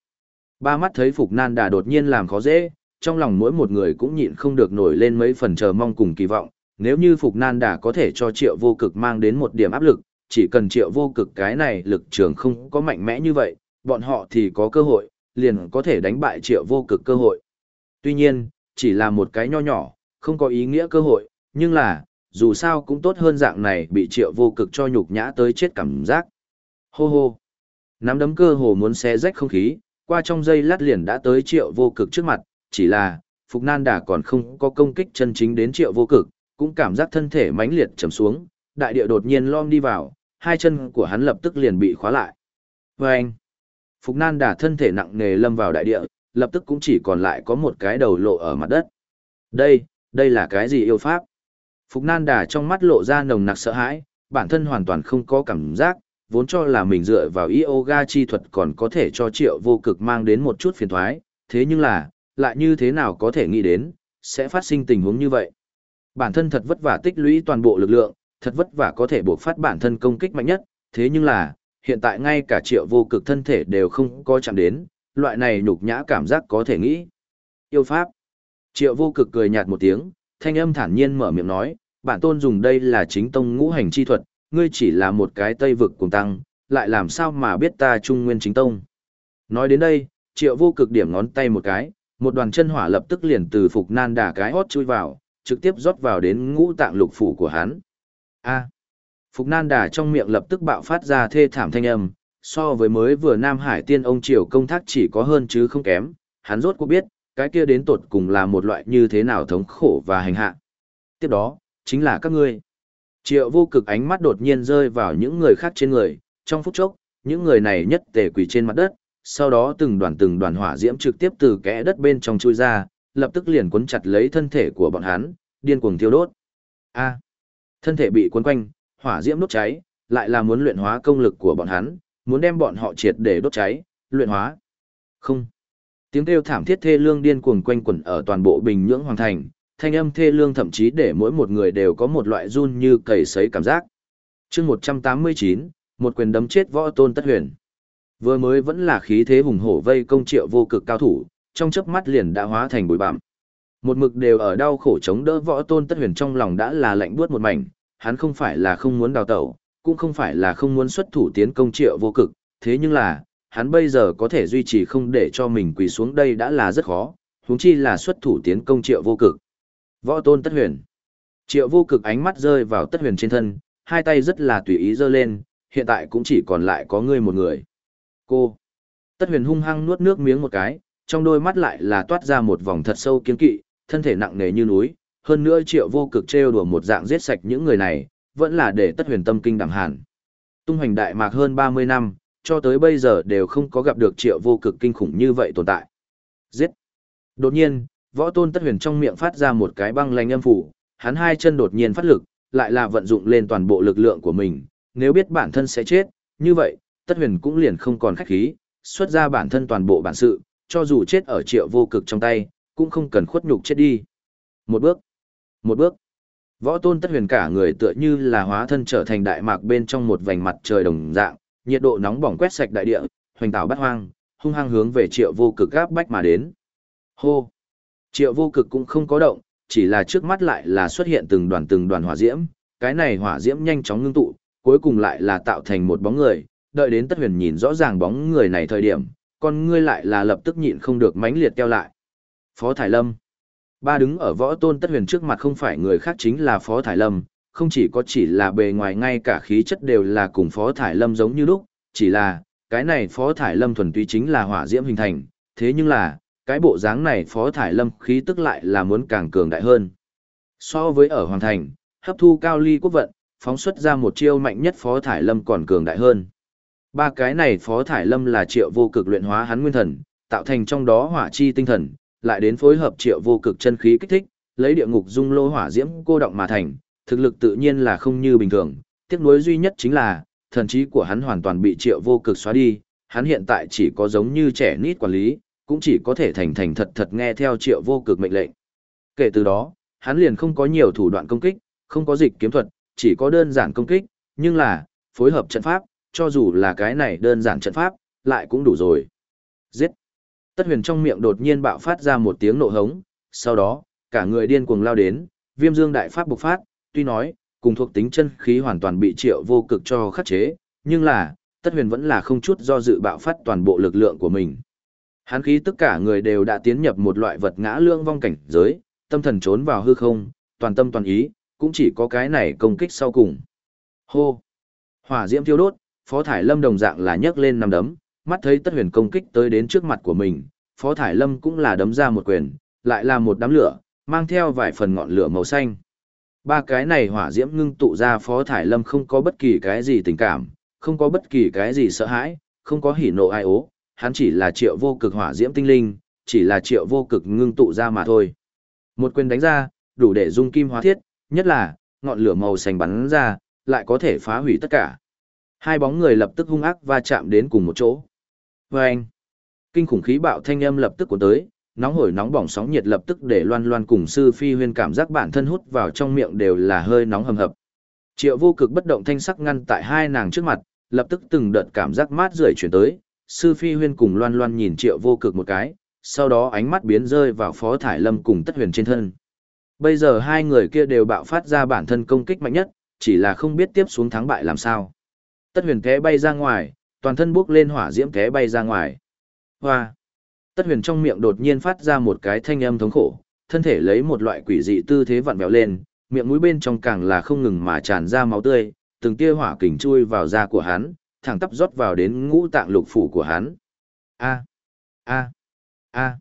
Ba mắt thấy Phục Nan đã đột nhiên làm khó dễ, trong lòng mỗi một người cũng nhịn không được nổi lên mấy phần chờ mong cùng kỳ vọng, nếu như Phục Nan đã có thể cho triệu vô cực mang đến một điểm áp lực, chỉ cần triệu vô cực cái này lực trường không có mạnh mẽ như vậy, bọn họ thì có cơ hội, liền có thể đánh bại triệu vô cực cơ hội. Tuy nhiên, chỉ là một cái nho nhỏ, không có ý nghĩa cơ hội, nhưng là, dù sao cũng tốt hơn dạng này bị triệu vô cực cho nhục nhã tới chết cảm giác. Hô hô. Nắm đấm cơ hồ muốn xé rách không khí, qua trong giây lát liền đã tới triệu vô cực trước mặt, chỉ là, Phục Nan Đà còn không có công kích chân chính đến triệu vô cực, cũng cảm giác thân thể mãnh liệt trầm xuống, đại địa đột nhiên lom đi vào, hai chân của hắn lập tức liền bị khóa lại. Và anh, Phục Nan Đà thân thể nặng nề lâm vào đại địa, lập tức cũng chỉ còn lại có một cái đầu lộ ở mặt đất. Đây, đây là cái gì yêu pháp? Phục Nan Đà trong mắt lộ ra nồng nặc sợ hãi, bản thân hoàn toàn không có cảm giác, vốn cho là mình dựa vào yoga chi thuật còn có thể cho triệu vô cực mang đến một chút phiền thoái, thế nhưng là, lại như thế nào có thể nghĩ đến, sẽ phát sinh tình huống như vậy. Bản thân thật vất vả tích lũy toàn bộ lực lượng, thật vất vả có thể buộc phát bản thân công kích mạnh nhất, thế nhưng là, hiện tại ngay cả triệu vô cực thân thể đều không có chạm đến, loại này nhục nhã cảm giác có thể nghĩ. Yêu Pháp. Triệu vô cực cười nhạt một tiếng, thanh âm thản nhiên mở miệng nói, bản tôn dùng đây là chính tông ngũ hành chi thuật, ngươi chỉ là một cái tây vực cùng tăng, lại làm sao mà biết ta trung nguyên chính tông. Nói đến đây, triệu vô cực điểm ngón tay một cái, một đoàn chân hỏa lập tức liền từ phục nan đà cái hót chui vào, trực tiếp rót vào đến ngũ tạng lục phủ của hắn. A. Phục nan đà trong miệng lập tức bạo phát ra thê thảm thanh âm, so với mới vừa Nam Hải tiên ông triều công thác chỉ có hơn chứ không kém, hắn rốt cuộc biết, cái kia đến tột cùng là một loại như thế nào thống khổ và hành hạ. Tiếp đó, chính là các ngươi. Triệu vô cực ánh mắt đột nhiên rơi vào những người khác trên người, trong phút chốc, những người này nhất tề quỳ trên mặt đất, sau đó từng đoàn từng đoàn hỏa diễm trực tiếp từ kẽ đất bên trong chui ra, lập tức liền cuốn chặt lấy thân thể của bọn hắn, điên cuồng thiêu đốt. A. thân thể bị cuốn quanh, hỏa diễm đốt cháy, lại là muốn luyện hóa công lực của bọn hắn, muốn đem bọn họ triệt để đốt cháy, luyện hóa. Không. Tiếng kêu thảm thiết thê lương điên cuồng quanh quẩn ở toàn bộ Bình Nhưỡng hoàng thành, thanh âm thê lương thậm chí để mỗi một người đều có một loại run như cầy sấy cảm giác. chương 189, một quyền đấm chết võ tôn tất huyền. Vừa mới vẫn là khí thế hùng hổ vây công triệu vô cực cao thủ, trong chớp mắt liền đã hóa thành bụi bặm. Một mực đều ở đau khổ chống đỡ võ tôn tất huyền trong lòng đã là lạnh buốt một mảnh, hắn không phải là không muốn đào tẩu, cũng không phải là không muốn xuất thủ tiến công triệu vô cực, thế nhưng là, hắn bây giờ có thể duy trì không để cho mình quỳ xuống đây đã là rất khó, huống chi là xuất thủ tiến công triệu vô cực. Võ tôn tất huyền. Triệu vô cực ánh mắt rơi vào tất huyền trên thân, hai tay rất là tùy ý giơ lên, hiện tại cũng chỉ còn lại có ngươi một người. Cô. Tất huyền hung hăng nuốt nước miếng một cái, trong đôi mắt lại là toát ra một vòng thật sâu kiên kỵ, thân thể nặng nề như núi, hơn nữa triệu vô cực trêu đùa một dạng giết sạch những người này, vẫn là để tất huyền tâm kinh đảm hàn. Tung hoành đại mạc hơn 30 năm, cho tới bây giờ đều không có gặp được triệu vô cực kinh khủng như vậy tồn tại. Giết! Đột nhiên, võ tôn tất huyền trong miệng phát ra một cái băng lanh âm phủ, hắn hai chân đột nhiên phát lực, lại là vận dụng lên toàn bộ lực lượng của mình, nếu biết bản thân sẽ chết, như vậy, tất huyền cũng liền không còn khách khí, xuất ra bản thân toàn bộ bản sự, cho dù chết ở triệu vô cực trong tay, cũng không cần khuất nhục chết đi. Một bước, một bước, võ tôn tất huyền cả người tựa như là hóa thân trở thành đại mạc bên trong một vành mặt trời đồng dạng, nhiệt độ nóng bỏng quét sạch đại địa, hoành tạo bát hoang, hung hăng hướng về triệu vô cực gáp bách mà đến. Hô! Triệu vô cực cũng không có động, chỉ là trước mắt lại là xuất hiện từng đoàn từng đoàn hỏa diễm, cái này hỏa diễm nhanh chóng ngưng tụ, cuối cùng lại là tạo thành một bóng người, đợi đến tất huyền nhìn rõ ràng bóng người này thời điểm, con ngươi lại là lập tức nhịn không được mãnh liệt teo lại. Phó Thải Lâm Ba đứng ở võ tôn tất huyền trước mặt không phải người khác chính là Phó Thải Lâm, không chỉ có chỉ là bề ngoài ngay cả khí chất đều là cùng Phó Thải Lâm giống như lúc, chỉ là, cái này Phó Thải Lâm thuần túy chính là hỏa diễm hình thành, thế nhưng là, cái bộ dáng này Phó Thải Lâm khí tức lại là muốn càng cường đại hơn. So với ở Hoàng Thành, hấp thu cao ly quốc vận, phóng xuất ra một chiêu mạnh nhất Phó Thải Lâm còn cường đại hơn. Ba cái này Phó Thải Lâm là triệu vô cực luyện hóa hắn nguyên thần, tạo thành trong đó hỏa chi tinh thần, lại đến phối hợp triệu vô cực chân khí kích thích, lấy địa ngục dung lô hỏa diễm cô động mà thành, thực lực tự nhiên là không như bình thường. Tiếc nuối duy nhất chính là, thần trí của hắn hoàn toàn bị triệu vô cực xóa đi, hắn hiện tại chỉ có giống như trẻ nít quản lý, cũng chỉ có thể thành thành thật thật nghe theo triệu vô cực mệnh lệnh. Kể từ đó, hắn liền không có nhiều thủ đoạn công kích, không có dịch kiếm thuật, chỉ có đơn giản công kích, nhưng là, phối hợp trận pháp, cho dù là cái này đơn giản trận pháp, lại cũng đủ rồi. Giết! Tất huyền trong miệng đột nhiên bạo phát ra một tiếng nộ hống, sau đó, cả người điên cuồng lao đến, viêm dương đại pháp bộc phát, tuy nói, cùng thuộc tính chân khí hoàn toàn bị triệu vô cực cho khắc chế, nhưng là, tất huyền vẫn là không chút do dự bạo phát toàn bộ lực lượng của mình. Hán khí tất cả người đều đã tiến nhập một loại vật ngã lương vong cảnh giới, tâm thần trốn vào hư không, toàn tâm toàn ý, cũng chỉ có cái này công kích sau cùng. Hô! Hỏa diễm thiêu đốt, Phó Thải Lâm đồng dạng là nhấc lên năm đấm, mắt thấy Tất Huyền công kích tới đến trước mặt của mình, Phó Thải Lâm cũng là đấm ra một quyền, lại là một đám lửa, mang theo vài phần ngọn lửa màu xanh. Ba cái này hỏa diễm ngưng tụ ra Phó Thải Lâm không có bất kỳ cái gì tình cảm, không có bất kỳ cái gì sợ hãi, không có hỉ nộ ai ố, hắn chỉ là triệu vô cực hỏa diễm tinh linh, chỉ là triệu vô cực ngưng tụ ra mà thôi. Một quyền đánh ra, đủ để dung kim hóa thiết, nhất là, ngọn lửa màu xanh bắn ra, lại có thể phá hủy tất cả. Hai bóng người lập tức hung ác va chạm đến cùng một chỗ. vê anh, kinh khủng khí bạo thanh âm lập tức của tới, nóng hổi nóng bỏng sóng nhiệt lập tức để loan loan cùng sư phi huyên cảm giác bản thân hút vào trong miệng đều là hơi nóng hầm hập. Triệu vô cực bất động thanh sắc ngăn tại hai nàng trước mặt, lập tức từng đợt cảm giác mát rượi chuyển tới, sư phi huyên cùng loan loan nhìn triệu vô cực một cái, sau đó ánh mắt biến rơi vào phó thải lâm cùng tất huyền trên thân. Bây giờ hai người kia đều bạo phát ra bản thân công kích mạnh nhất, chỉ là không biết tiếp xuống thắng bại làm sao. Tất huyền té bay ra ngoài, toàn thân buốc lên hỏa diễm té bay ra ngoài. Hoa! Tất huyền trong miệng đột nhiên phát ra một cái thanh âm thống khổ, thân thể lấy một loại quỷ dị tư thế vặn vẹo lên, miệng mũi bên trong càng là không ngừng mà tràn ra máu tươi, từng tia hỏa kình chui vào da của hắn, thẳng tắp rót vào đến ngũ tạng lục phủ của hắn. A, a, a.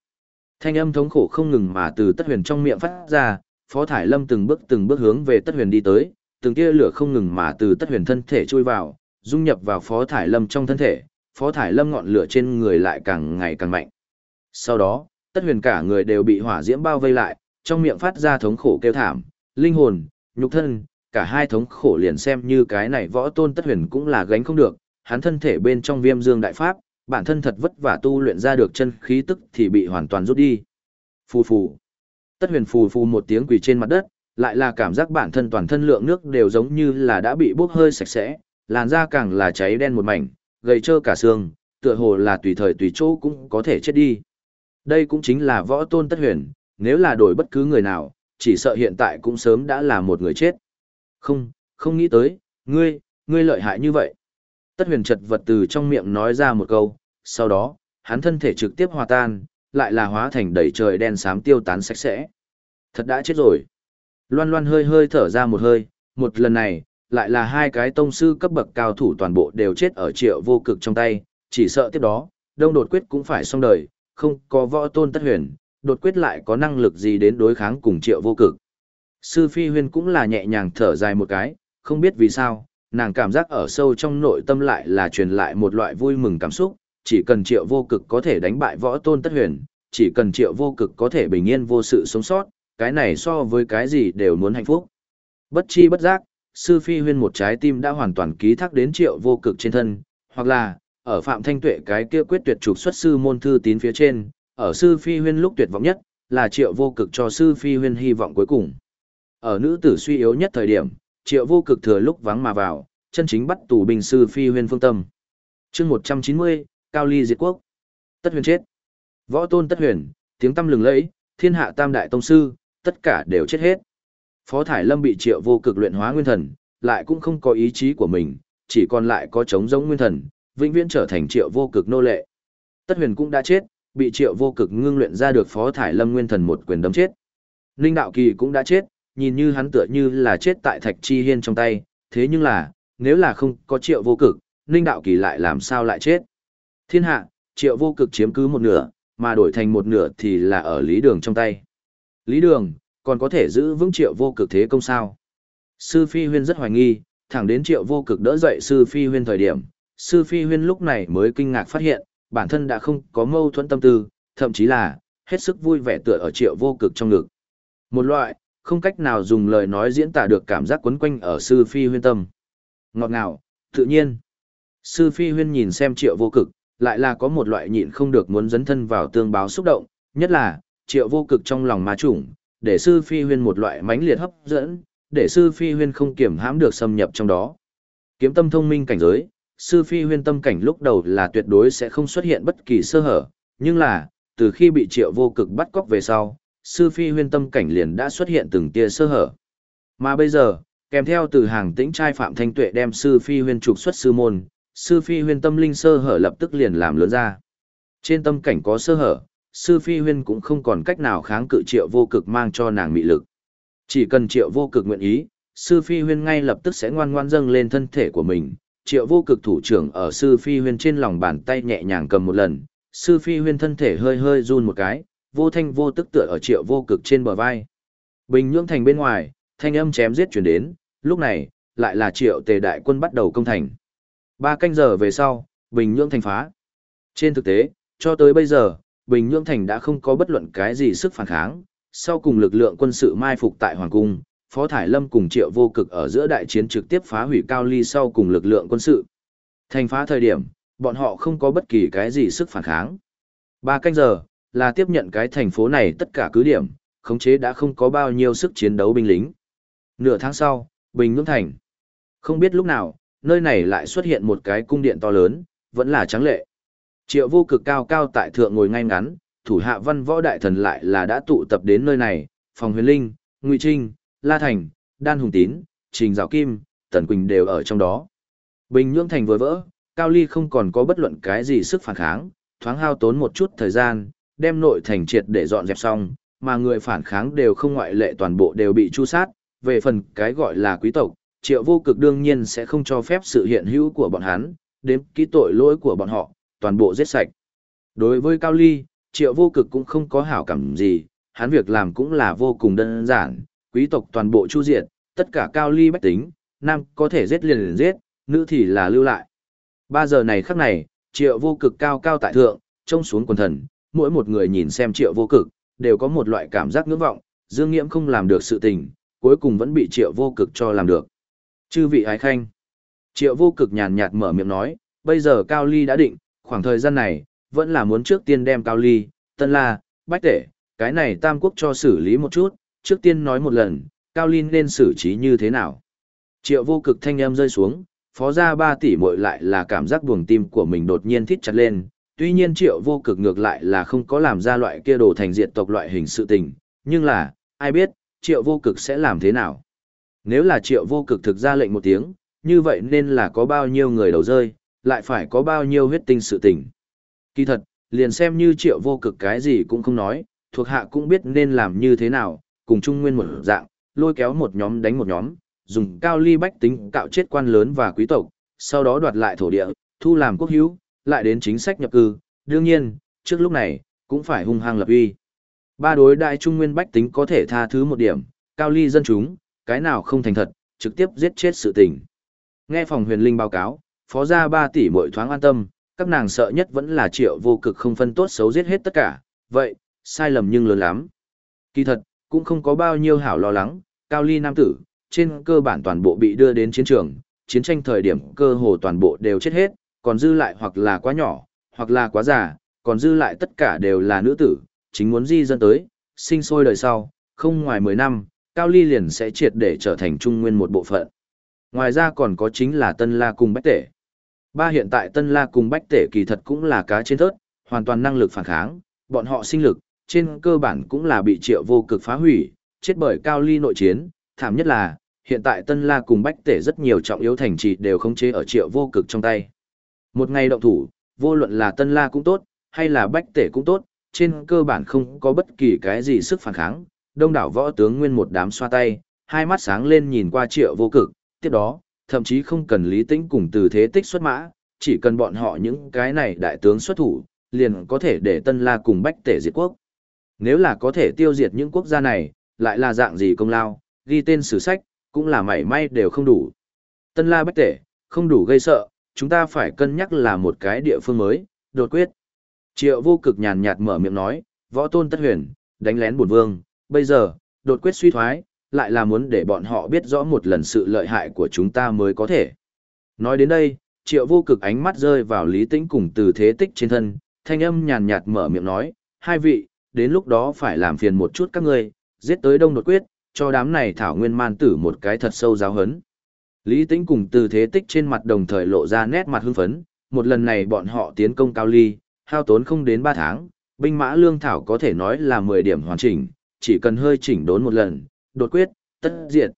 Thanh âm thống khổ không ngừng mà từ Tất Huyền trong miệng phát ra, Phó Thải Lâm từng bước từng bước hướng về Tất Huyền đi tới, từng tia lửa không ngừng mà từ Tất Huyền thân thể chui vào, dung nhập vào Phó Thải Lâm trong thân thể, Phó Thải Lâm ngọn lửa trên người lại càng ngày càng mạnh. Sau đó, Tất Huyền cả người đều bị hỏa diễm bao vây lại, trong miệng phát ra thống khổ kêu thảm, linh hồn, nhục thân, cả hai thống khổ liền xem như cái này võ tôn Tất Huyền cũng là gánh không được, hắn thân thể bên trong viêm dương đại pháp, bản thân thật vất vả tu luyện ra được chân khí tức thì bị hoàn toàn rút đi. Phù phù. Tất huyền phù phù một tiếng quỳ trên mặt đất, lại là cảm giác bản thân toàn thân lượng nước đều giống như là đã bị bốc hơi sạch sẽ, làn da càng là cháy đen một mảnh, gầy trơ cả xương, tựa hồ là tùy thời tùy chỗ cũng có thể chết đi. Đây cũng chính là võ tôn tất huyền, nếu là đổi bất cứ người nào, chỉ sợ hiện tại cũng sớm đã là một người chết. Không, không nghĩ tới, ngươi, ngươi lợi hại như vậy. Tất huyền chật vật từ trong miệng nói ra một câu, sau đó, hắn thân thể trực tiếp hòa tan, lại là hóa thành đầy trời đen xám tiêu tán sạch sẽ. Thật đã chết rồi. Loan loan hơi hơi thở ra một hơi, một lần này, lại là hai cái tông sư cấp bậc cao thủ toàn bộ đều chết ở triệu vô cực trong tay, chỉ sợ tiếp đó, đông đột quyết cũng phải xong đời, không có võ tôn tất huyền, đột quyết lại có năng lực gì đến đối kháng cùng triệu vô cực. Sư Phi Huyên cũng là nhẹ nhàng thở dài một cái, không biết vì sao, nàng cảm giác ở sâu trong nội tâm lại là truyền lại một loại vui mừng cảm xúc, chỉ cần triệu vô cực có thể đánh bại võ tôn tất huyền, chỉ cần triệu vô cực có thể bình yên vô sự sống sót, cái này so với cái gì đều muốn hạnh phúc. Bất chi bất giác, sư phi huyên một trái tim đã hoàn toàn ký thác đến triệu vô cực trên thân, hoặc là, ở phạm thanh tuệ cái kia quyết tuyệt trục xuất sư môn thư tín phía trên, ở sư phi huyên lúc tuyệt vọng nhất, là triệu vô cực cho sư phi huyên hy vọng cuối cùng. Ở nữ tử suy yếu nhất thời điểm, triệu vô cực thừa lúc vắng mà vào, chân chính bắt tù binh sư phi huyên phương tâm. chương 190, Cao Ly diệt quốc. Tất huyền chết. Võ tôn tất huyền, tiếng tâm lừng lẫy, thiên hạ tam đại tông sư, tất cả đều chết hết. Phó Thải Lâm bị triệu vô cực luyện hóa nguyên thần, lại cũng không có ý chí của mình, chỉ còn lại có chống giống nguyên thần, vĩnh viễn trở thành triệu vô cực nô lệ. Tất huyền cũng đã chết, bị triệu vô cực ngưng luyện ra được Phó Thải Lâm nguyên thần một quyền đấm chết. Ninh Đạo Kỳ cũng đã chết, nhìn như hắn tựa như là chết tại Thạch Chi Hiên trong tay, thế nhưng là, nếu là không có triệu vô cực, Ninh Đạo Kỳ lại làm sao lại chết. Thiên hạ, triệu vô cực chiếm cứ một nửa, mà đổi thành một nửa thì là ở Lý Đường trong tay. Lý Đường, còn có thể giữ vững triệu vô cực thế công sao? Sư Phi Huyên rất hoài nghi, thẳng đến triệu vô cực đỡ dậy Sư Phi Huyên thời điểm, Sư Phi Huyên lúc này mới kinh ngạc phát hiện, bản thân đã không có mâu thuẫn tâm tư, thậm chí là, hết sức vui vẻ tựa ở triệu vô cực trong ngực. Một loại, không cách nào dùng lời nói diễn tả được cảm giác quấn quanh ở Sư Phi Huyên tâm. Ngọt ngào, tự nhiên. Sư Phi Huyên nhìn xem triệu vô cực, lại là có một loại nhịn không được muốn dấn thân vào tương báo xúc động, nhất là, triệu vô cực trong lòng ma chủng, để sư phi huyên một loại mãnh liệt hấp dẫn, để sư phi huyên không kiểm hãm được xâm nhập trong đó. Kiếm tâm thông minh cảnh giới, sư phi huyên tâm cảnh lúc đầu là tuyệt đối sẽ không xuất hiện bất kỳ sơ hở, nhưng là, từ khi bị triệu vô cực bắt cóc về sau, sư phi huyên tâm cảnh liền đã xuất hiện từng tia sơ hở. Mà bây giờ, kèm theo từ hàng tĩnh trai phạm thanh tuệ đem sư phi huyên trục xuất sư môn, sư phi huyên tâm linh sơ hở lập tức liền làm lớn ra. Trên tâm cảnh có sơ hở, sư phi huyên cũng không còn cách nào kháng cự triệu vô cực mang cho nàng mị lực. Chỉ cần triệu vô cực nguyện ý, sư phi huyên ngay lập tức sẽ ngoan ngoan dâng lên thân thể của mình. Triệu vô cực thủ trưởng ở sư phi huyên trên lòng bàn tay nhẹ nhàng cầm một lần, sư phi huyên thân thể hơi hơi run một cái, vô thanh vô tức tựa ở triệu vô cực trên bờ vai. Bình nhưỡng thành bên ngoài, thanh âm chém giết chuyển đến, lúc này, lại là triệu tề đại quân bắt đầu công thành. Ba canh giờ về sau, Bình Nhưỡng thành phá. Trên thực tế, cho tới bây giờ, Bình Nhưỡng thành đã không có bất luận cái gì sức phản kháng. Sau cùng lực lượng quân sự mai phục tại Hoàng Cung, Phó Thải Lâm cùng Triệu Vô Cực ở giữa đại chiến trực tiếp phá hủy Cao Ly sau cùng lực lượng quân sự. Thành phá thời điểm, bọn họ không có bất kỳ cái gì sức phản kháng. Ba canh giờ, là tiếp nhận cái thành phố này tất cả cứ điểm, khống chế đã không có bao nhiêu sức chiến đấu binh lính. Nửa tháng sau, Bình Ngưỡng thành. Không biết lúc nào, nơi này lại xuất hiện một cái cung điện to lớn, vẫn là trắng lệ. Triệu vô cực cao cao tại thượng ngồi ngay ngắn, thủ hạ văn võ đại thần lại là đã tụ tập đến nơi này, phòng huyền linh, ngụy trinh, la thành, đan hùng tín, trình giáo kim, tần quỳnh đều ở trong đó. Bình nhưỡng thành vừa vỡ, Cao Ly không còn có bất luận cái gì sức phản kháng, thoáng hao tốn một chút thời gian, đem nội thành triệt để dọn dẹp xong, mà người phản kháng đều không ngoại lệ toàn bộ đều bị tru sát, về phần cái gọi là quý tộc, triệu vô cực đương nhiên sẽ không cho phép sự hiện hữu của bọn hắn, đếm ký tội lỗi của bọn họ, toàn bộ giết sạch. Đối với Cao Ly, triệu vô cực cũng không có hảo cảm gì, hắn việc làm cũng là vô cùng đơn giản, quý tộc toàn bộ chu diệt, tất cả Cao Ly bách tính, nam có thể giết liền liền giết, nữ thì là lưu lại. Ba giờ này khắc này, triệu vô cực cao cao tại thượng, trông xuống quần thần, mỗi một người nhìn xem triệu vô cực, đều có một loại cảm giác ngưỡng vọng, dương nghiễm không làm được sự tình, cuối cùng vẫn bị triệu vô cực cho làm được. Chư vị ái khanh. Triệu vô cực nhàn nhạt mở miệng nói, bây giờ Cao Ly đã định, khoảng thời gian này, vẫn là muốn trước tiên đem Cao Ly, Tân La, Bách Tể, cái này Tam Quốc cho xử lý một chút, trước tiên nói một lần, Cao Linh nên xử trí như thế nào. Triệu vô cực thanh âm rơi xuống, phó ra ba tỷ muội lại là cảm giác buồng tim của mình đột nhiên thít chặt lên, tuy nhiên triệu vô cực ngược lại là không có làm ra loại kia đồ thành diện tộc loại hình sự tình, nhưng là, ai biết, triệu vô cực sẽ làm thế nào. Nếu là triệu vô cực thực ra lệnh một tiếng, như vậy nên là có bao nhiêu người đầu rơi, lại phải có bao nhiêu huyết tinh sự tình. Kỳ thật, liền xem như triệu vô cực cái gì cũng không nói, thuộc hạ cũng biết nên làm như thế nào, cùng Trung nguyên một dạng, lôi kéo một nhóm đánh một nhóm, dùng cao ly bách tính cạo chết quan lớn và quý tộc, sau đó đoạt lại thổ địa, thu làm quốc hữu, lại đến chính sách nhập cư, đương nhiên, trước lúc này, cũng phải hung hăng lập uy. Ba đối đại trung nguyên bách tính có thể tha thứ một điểm, cao ly dân chúng, cái nào không thành thật, trực tiếp giết chết sự tình. Nghe phòng huyền linh báo cáo, phó gia 3 tỷ mỗi thoáng an tâm, các nàng sợ nhất vẫn là triệu vô cực không phân tốt xấu giết hết tất cả, vậy, sai lầm nhưng lớn lắm. Kỳ thật, cũng không có bao nhiêu hảo lo lắng, cao ly nam tử, trên cơ bản toàn bộ bị đưa đến chiến trường, chiến tranh thời điểm cơ hồ toàn bộ đều chết hết, còn dư lại hoặc là quá nhỏ, hoặc là quá già, còn dư lại tất cả đều là nữ tử, chính muốn di dân tới, sinh sôi đời sau, không ngoài 10 năm, Cao Ly liền sẽ triệt để trở thành trung nguyên một bộ phận. Ngoài ra còn có chính là Tân La cùng Bách Tể. Ba hiện tại Tân La cùng Bách Tể kỳ thật cũng là cá trên thớt, hoàn toàn năng lực phản kháng, bọn họ sinh lực, trên cơ bản cũng là bị triệu vô cực phá hủy, chết bởi Cao Ly nội chiến, thảm nhất là, hiện tại Tân La cùng Bách Tể rất nhiều trọng yếu thành trì đều không chế ở triệu vô cực trong tay. Một ngày động thủ, vô luận là Tân La cũng tốt, hay là Bách Tể cũng tốt, trên cơ bản không có bất kỳ cái gì sức phản kháng, đông đảo võ tướng nguyên một đám xoa tay, hai mắt sáng lên nhìn qua triệu vô cực, tiếp đó, thậm chí không cần lý tĩnh cùng từ thế tích xuất mã, chỉ cần bọn họ những cái này đại tướng xuất thủ, liền có thể để Tân La cùng Bách Tể diệt quốc. Nếu là có thể tiêu diệt những quốc gia này, lại là dạng gì công lao, ghi tên sử sách, cũng là mảy may đều không đủ. Tân La Bách Tể, không đủ gây sợ, chúng ta phải cân nhắc là một cái địa phương mới, đột quyết. Triệu vô cực nhàn nhạt mở miệng nói, võ tôn tất huyền, đánh lén bổn vương, bây giờ, đột quyết suy thoái, lại là muốn để bọn họ biết rõ một lần sự lợi hại của chúng ta mới có thể. Nói đến đây, triệu vô cực ánh mắt rơi vào lý tĩnh cùng từ thế tích trên thân, thanh âm nhàn nhạt mở miệng nói, hai vị, đến lúc đó phải làm phiền một chút các ngươi, giết tới đông đột quyết, cho đám này thảo nguyên man tử một cái thật sâu giáo hấn. Lý tĩnh cùng từ thế tích trên mặt đồng thời lộ ra nét mặt hưng phấn, một lần này bọn họ tiến công cao ly, hao tốn không đến 3 tháng, binh mã lương thảo có thể nói là 10 điểm hoàn chỉnh, chỉ cần hơi chỉnh đốn một lần, đột quyết, tất diệt.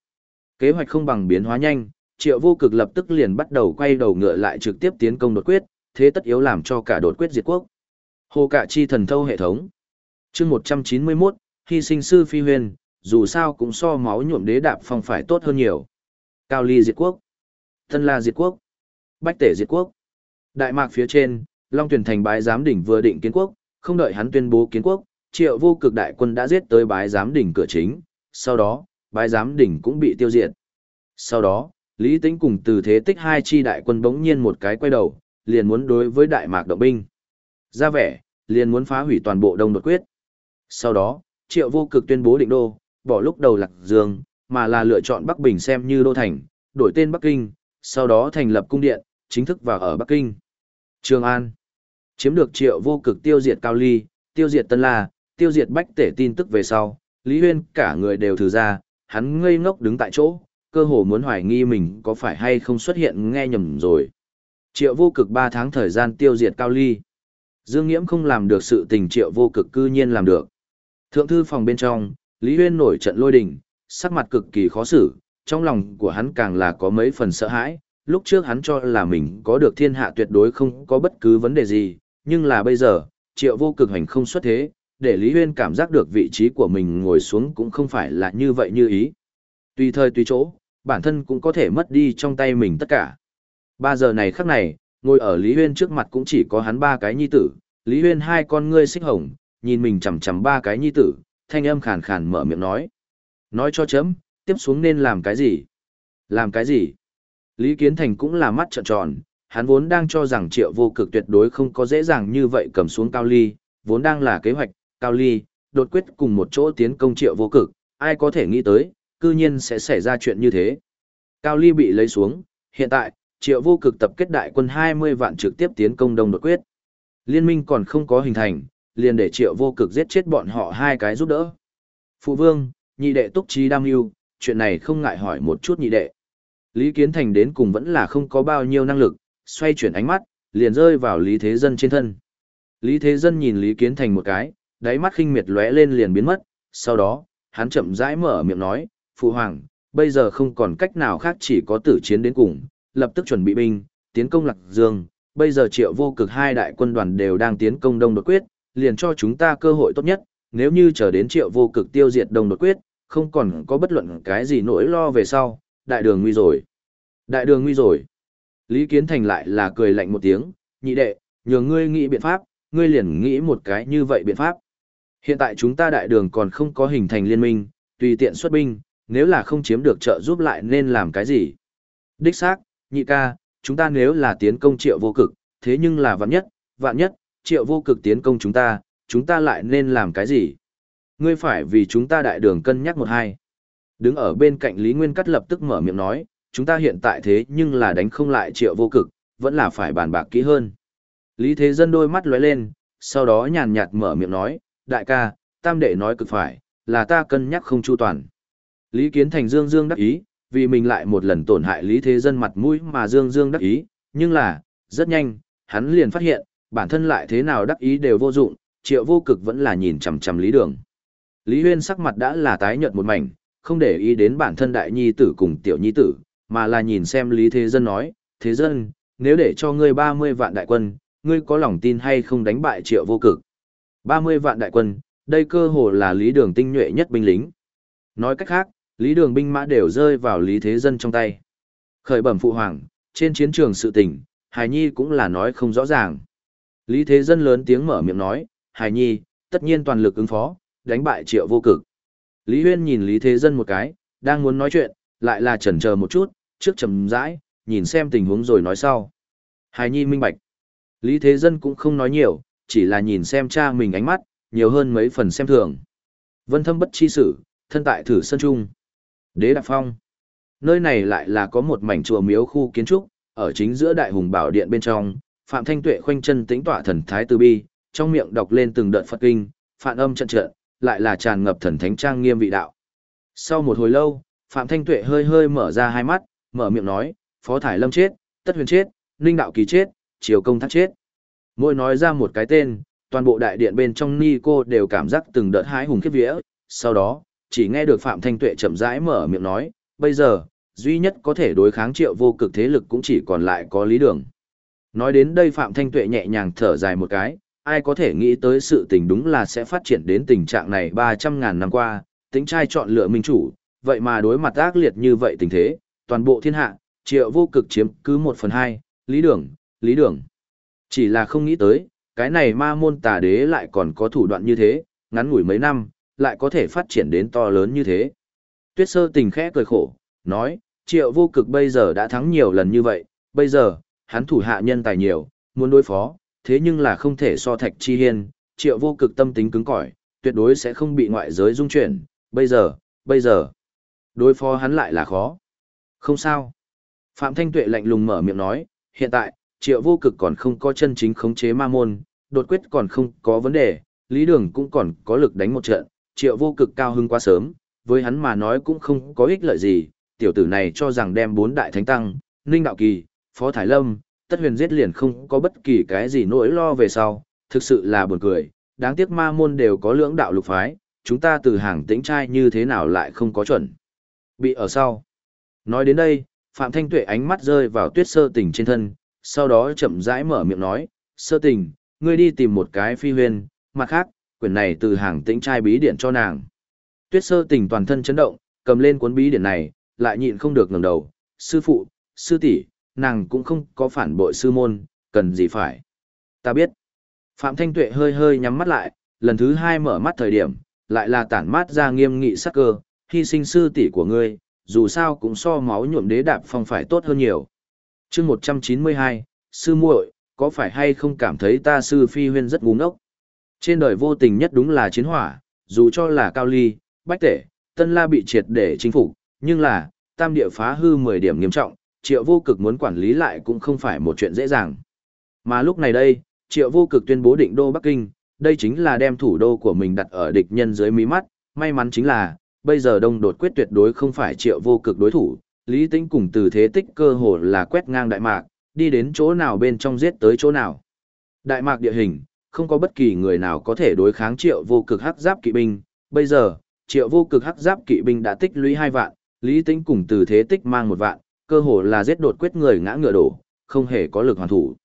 Kế hoạch không bằng biến hóa nhanh, triệu vô cực lập tức liền bắt đầu quay đầu ngựa lại trực tiếp tiến công đột quyết, thế tất yếu làm cho cả đột quyết diệt quốc. Hồ cả chi thần thâu hệ thống chương 191, hy sinh sư phi huyền, dù sao cũng so máu nhuộm đế đạp phong phải tốt hơn nhiều. Cao ly diệt quốc. thân la diệt quốc. Bách tể diệt quốc. Đại mạc phía trên, Long tuyển thành bái giám đỉnh vừa định kiến quốc, không đợi hắn tuyên bố kiến quốc, triệu vô cực đại quân đã giết tới bái giám đỉnh cửa chính, sau đó, bái giám đỉnh cũng bị tiêu diệt. Sau đó, Lý Tĩnh cùng từ thế tích hai chi đại quân bỗng nhiên một cái quay đầu, liền muốn đối với đại mạc động binh. Ra vẻ, liền muốn phá hủy toàn bộ đông đột quyết. Sau đó, triệu vô cực tuyên bố định đô, bỏ lúc đầu lạc dương, mà là lựa chọn Bắc Bình xem như đô thành, đổi tên Bắc Kinh, sau đó thành lập cung điện, chính thức vào ở Bắc Kinh. Trường An chiếm được triệu vô cực tiêu diệt Cao Ly, tiêu diệt Tân La, tiêu diệt Bách Tể tin tức về sau, Lý Huyên cả người đều thử ra, hắn ngây ngốc đứng tại chỗ, cơ hồ muốn hoài nghi mình có phải hay không xuất hiện nghe nhầm rồi. Triệu vô cực 3 tháng thời gian tiêu diệt Cao Ly. Dương Nghiễm không làm được sự tình triệu vô cực cư nhiên làm được. Thượng thư phòng bên trong, Lý Huyên nổi trận lôi đình, sắc mặt cực kỳ khó xử, trong lòng của hắn càng là có mấy phần sợ hãi, lúc trước hắn cho là mình có được thiên hạ tuyệt đối không có bất cứ vấn đề gì, nhưng là bây giờ, triệu vô cực hành không xuất thế, để Lý Huyên cảm giác được vị trí của mình ngồi xuống cũng không phải là như vậy như ý. Tùy thời tùy chỗ, bản thân cũng có thể mất đi trong tay mình tất cả. Ba giờ này khắc này, ngồi ở Lý Huyên trước mặt cũng chỉ có hắn ba cái nhi tử, Lý Huyên hai con ngươi xích hồng, nhìn mình chằm chằm ba cái nhi tử, thanh âm khàn khàn mở miệng nói. Nói cho chấm, tiếp xuống nên làm cái gì? Làm cái gì? Lý Kiến Thành cũng là mắt trợn tròn, hắn vốn đang cho rằng triệu vô cực tuyệt đối không có dễ dàng như vậy cầm xuống Cao Ly, vốn đang là kế hoạch, Cao Ly, đột quyết cùng một chỗ tiến công triệu vô cực, ai có thể nghĩ tới, cư nhiên sẽ xảy ra chuyện như thế. Cao Ly bị lấy xuống, hiện tại, triệu vô cực tập kết đại quân 20 vạn trực tiếp tiến công đông đột quyết. Liên minh còn không có hình thành, liền để triệu vô cực giết chết bọn họ hai cái giúp đỡ. Phụ vương, nhị đệ túc trí đam yêu, chuyện này không ngại hỏi một chút nhị đệ. Lý Kiến Thành đến cùng vẫn là không có bao nhiêu năng lực, xoay chuyển ánh mắt, liền rơi vào Lý Thế Dân trên thân. Lý Thế Dân nhìn Lý Kiến Thành một cái, đáy mắt khinh miệt lóe lên liền biến mất, sau đó, hắn chậm rãi mở miệng nói, Phụ Hoàng, bây giờ không còn cách nào khác chỉ có tử chiến đến cùng, lập tức chuẩn bị binh, tiến công Lạc Dương, bây giờ triệu vô cực hai đại quân đoàn đều đang tiến công Đông Đột Quyết, liền cho chúng ta cơ hội tốt nhất, nếu như chờ đến triệu vô cực tiêu diệt đồng Đột Quyết, không còn có bất luận cái gì nỗi lo về sau, đại đường nguy rồi. Đại đường nguy rồi. Lý Kiến Thành lại là cười lạnh một tiếng, nhị đệ, nhường ngươi nghĩ biện pháp, ngươi liền nghĩ một cái như vậy biện pháp. Hiện tại chúng ta đại đường còn không có hình thành liên minh, tùy tiện xuất binh, nếu là không chiếm được trợ giúp lại nên làm cái gì? Đích xác, nhị ca, chúng ta nếu là tiến công triệu vô cực, thế nhưng là vạn nhất, vạn nhất, triệu vô cực tiến công chúng ta, chúng ta lại nên làm cái gì? Ngươi phải vì chúng ta đại đường cân nhắc một hai. Đứng ở bên cạnh Lý Nguyên Cắt lập tức mở miệng nói, chúng ta hiện tại thế nhưng là đánh không lại triệu vô cực, vẫn là phải bàn bạc kỹ hơn. Lý Thế Dân đôi mắt lóe lên, sau đó nhàn nhạt mở miệng nói, đại ca, tam đệ nói cực phải, là ta cân nhắc không chu toàn. Lý Kiến Thành Dương Dương đắc ý, vì mình lại một lần tổn hại Lý Thế Dân mặt mũi mà Dương Dương đắc ý, nhưng là, rất nhanh, hắn liền phát hiện, bản thân lại thế nào đắc ý đều vô dụng, triệu vô cực vẫn là nhìn chằm chằm Lý Đường. Lý Huyên sắc mặt đã là tái nhợt một mảnh, không để ý đến bản thân đại nhi tử cùng tiểu nhi tử, mà là nhìn xem Lý Thế Dân nói, Thế Dân, nếu để cho ngươi 30 vạn đại quân, ngươi có lòng tin hay không đánh bại triệu vô cực? 30 vạn đại quân, đây cơ hồ là Lý Đường tinh nhuệ nhất binh lính. Nói cách khác, Lý Đường binh mã đều rơi vào Lý Thế Dân trong tay. Khởi bẩm phụ hoàng, trên chiến trường sự tình, Hải Nhi cũng là nói không rõ ràng. Lý Thế Dân lớn tiếng mở miệng nói, Hải Nhi, tất nhiên toàn lực ứng phó, đánh bại triệu vô cực. Lý Huyên nhìn Lý Thế Dân một cái, đang muốn nói chuyện, lại là chần chờ một chút, trước chầm rãi, nhìn xem tình huống rồi nói sau. Hải Nhi minh bạch. Lý Thế Dân cũng không nói nhiều, chỉ là nhìn xem cha mình ánh mắt, nhiều hơn mấy phần xem thường. Vân thâm bất chi sử, thân tại thử sân trung. Đế Đạp Phong. Nơi này lại là có một mảnh chùa miếu khu kiến trúc, ở chính giữa đại hùng bảo điện bên trong, Phạm Thanh Tuệ khoanh chân tĩnh tọa thần thái từ bi, trong miệng đọc lên từng đợt Phật kinh, phản âm trận trận, lại là tràn ngập thần thánh trang nghiêm vị đạo. Sau một hồi lâu, Phạm Thanh Tuệ hơi hơi mở ra hai mắt, mở miệng nói, Phó Thải Lâm chết, Tất Huyền chết, Ninh Đạo Kỳ chết, Triều Công Thác chết. Mỗi nói ra một cái tên, toàn bộ đại điện bên trong ni cô đều cảm giác từng đợt hái hùng khiếp vía, sau đó, chỉ nghe được Phạm Thanh Tuệ chậm rãi mở miệng nói, bây giờ, duy nhất có thể đối kháng triệu vô cực thế lực cũng chỉ còn lại có lý đường. Nói đến đây Phạm Thanh Tuệ nhẹ nhàng thở dài một cái, ai có thể nghĩ tới sự tình đúng là sẽ phát triển đến tình trạng này 300.000 năm qua, tính trai chọn lựa minh chủ, vậy mà đối mặt ác liệt như vậy tình thế, toàn bộ thiên hạ, triệu vô cực chiếm cứ 1 phần 2, lý đường, lý đường. Chỉ là không nghĩ tới, cái này ma môn tà đế lại còn có thủ đoạn như thế, ngắn ngủi mấy năm, lại có thể phát triển đến to lớn như thế. Tuyết sơ tình khẽ cười khổ, nói, triệu vô cực bây giờ đã thắng nhiều lần như vậy, bây giờ, hắn thủ hạ nhân tài nhiều, muốn đối phó, thế nhưng là không thể so thạch chi hiên, triệu vô cực tâm tính cứng cỏi, tuyệt đối sẽ không bị ngoại giới dung chuyển, bây giờ, bây giờ, đối phó hắn lại là khó. Không sao. Phạm Thanh Tuệ lạnh lùng mở miệng nói, hiện tại, triệu vô cực còn không có chân chính khống chế ma môn, đột quyết còn không có vấn đề, lý đường cũng còn có lực đánh một trận, triệu vô cực cao hưng quá sớm, với hắn mà nói cũng không có ích lợi gì, tiểu tử này cho rằng đem bốn đại thánh tăng, Ninh Đạo Kỳ, Phó Thái Lâm, Tất Huyền giết liền không có bất kỳ cái gì nỗi lo về sau, thực sự là buồn cười, đáng tiếc ma môn đều có lưỡng đạo lục phái, chúng ta từ hàng tĩnh trai như thế nào lại không có chuẩn. Bị ở sau. Nói đến đây, Phạm Thanh Tuệ ánh mắt rơi vào tuyết sơ tình trên thân, sau đó chậm rãi mở miệng nói, sơ tình, ngươi đi tìm một cái phi huyền, mặt khác, quyển này từ hàng tĩnh trai bí điển cho nàng. Tuyết sơ tình toàn thân chấn động, cầm lên cuốn bí điển này, lại nhịn không được ngẩng đầu, sư phụ, sư tỷ, nàng cũng không có phản bội sư môn, cần gì phải. Ta biết. Phạm Thanh Tuệ hơi hơi nhắm mắt lại, lần thứ hai mở mắt thời điểm, lại là tản mát ra nghiêm nghị sắc cơ, hy sinh sư tỷ của ngươi, dù sao cũng so máu nhuộm đế đạp phong phải tốt hơn nhiều. chương 192, sư muội, có phải hay không cảm thấy ta sư phi huyên rất ngu ngốc? Trên đời vô tình nhất đúng là chiến hỏa, dù cho là cao ly, bách tể, tân la bị triệt để chính phủ, nhưng là, tam địa phá hư 10 điểm nghiêm trọng, triệu vô cực muốn quản lý lại cũng không phải một chuyện dễ dàng. Mà lúc này đây, triệu vô cực tuyên bố định đô Bắc Kinh, đây chính là đem thủ đô của mình đặt ở địch nhân dưới mí mắt, may mắn chính là, bây giờ đông đột quyết tuyệt đối không phải triệu vô cực đối thủ, lý tính cùng từ thế tích cơ hồ là quét ngang Đại Mạc, đi đến chỗ nào bên trong giết tới chỗ nào. Đại Mạc địa hình, không có bất kỳ người nào có thể đối kháng triệu vô cực hắc giáp kỵ binh, bây giờ, triệu vô cực hắc giáp kỵ binh đã tích lũy hai vạn, lý tính cùng từ thế tích mang một vạn, cơ hồ là giết đột quyết người ngã ngựa đổ, không hề có lực hoàn thủ.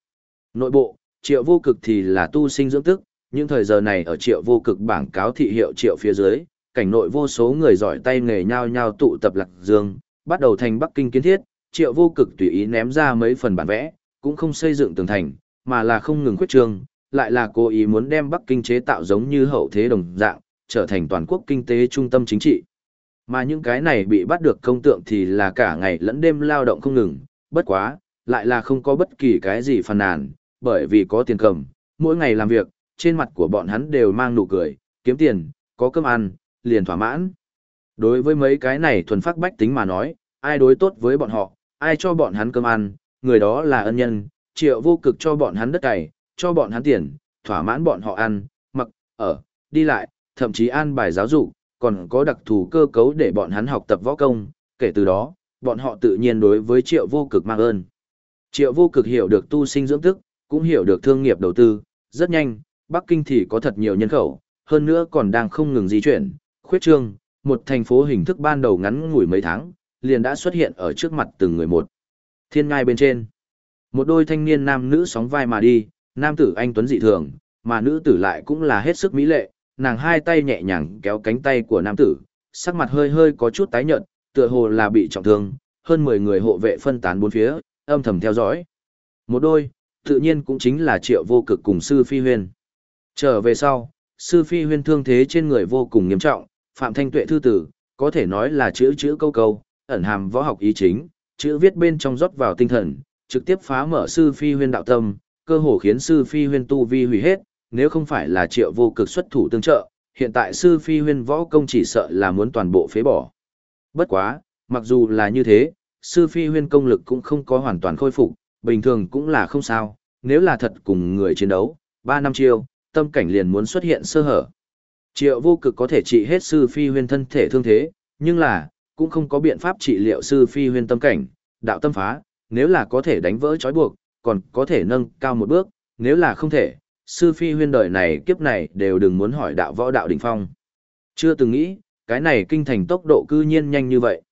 Nội bộ, triệu vô cực thì là tu sinh dưỡng tức, những thời giờ này ở triệu vô cực bảng cáo thị hiệu triệu phía dưới, cảnh nội vô số người giỏi tay nghề nhau nhau tụ tập lạc dương, bắt đầu thành Bắc Kinh kiến thiết, triệu vô cực tùy ý ném ra mấy phần bản vẽ, cũng không xây dựng tường thành, mà là không ngừng khuyết trương, lại là cố ý muốn đem Bắc Kinh chế tạo giống như hậu thế đồng dạng, trở thành toàn quốc kinh tế trung tâm chính trị. Mà những cái này bị bắt được công tượng thì là cả ngày lẫn đêm lao động không ngừng, bất quá, lại là không có bất kỳ cái gì phàn nàn, bởi vì có tiền cầm, mỗi ngày làm việc, trên mặt của bọn hắn đều mang nụ cười, kiếm tiền, có cơm ăn, liền thỏa mãn. Đối với mấy cái này thuần phát bách tính mà nói, ai đối tốt với bọn họ, ai cho bọn hắn cơm ăn, người đó là ân nhân, triệu vô cực cho bọn hắn đất cày, cho bọn hắn tiền, thỏa mãn bọn họ ăn, mặc, ở, đi lại, thậm chí an bài giáo dục, còn có đặc thù cơ cấu để bọn hắn học tập võ công, kể từ đó, bọn họ tự nhiên đối với triệu vô cực mang ơn. Triệu vô cực hiểu được tu sinh dưỡng tức, cũng hiểu được thương nghiệp đầu tư, rất nhanh, Bắc Kinh thì có thật nhiều nhân khẩu, hơn nữa còn đang không ngừng di chuyển, khuyết trương, một thành phố hình thức ban đầu ngắn ngủi mấy tháng, liền đã xuất hiện ở trước mặt từng người một. Thiên ngai bên trên, một đôi thanh niên nam nữ sóng vai mà đi, nam tử anh tuấn dị thường, mà nữ tử lại cũng là hết sức mỹ lệ, nàng hai tay nhẹ nhàng kéo cánh tay của nam tử, sắc mặt hơi hơi có chút tái nhợt, tựa hồ là bị trọng thương, hơn 10 người hộ vệ phân tán bốn phía, âm thầm theo dõi. Một đôi, tự nhiên cũng chính là Triệu Vô Cực cùng Sư Phi Huyên. Trở về sau, Sư Phi Huyên thương thế trên người vô cùng nghiêm trọng, Phạm Thanh Tuệ thư tử, có thể nói là chữ chữ câu câu, ẩn hàm võ học ý chính, chữ viết bên trong rót vào tinh thần, trực tiếp phá mở Sư Phi Huyên đạo tâm, cơ hồ khiến Sư Phi Huyên tu vi hủy hết, nếu không phải là Triệu Vô Cực xuất thủ tương trợ, hiện tại Sư Phi Huyên võ công chỉ sợ là muốn toàn bộ phế bỏ. Bất quá, mặc dù là như thế, sư phi huyên công lực cũng không có hoàn toàn khôi phục, bình thường cũng là không sao, nếu là thật cùng người chiến đấu, 3 năm chiêu, tâm cảnh liền muốn xuất hiện sơ hở. Triệu vô cực có thể trị hết sư phi huyên thân thể thương thế, nhưng là, cũng không có biện pháp trị liệu sư phi huyên tâm cảnh, đạo tâm phá, nếu là có thể đánh vỡ trói buộc, còn có thể nâng cao một bước, nếu là không thể, sư phi huyên đời này kiếp này đều đừng muốn hỏi đạo võ đạo đỉnh phong. Chưa từng nghĩ, cái này kinh thành tốc độ cư nhiên nhanh như vậy.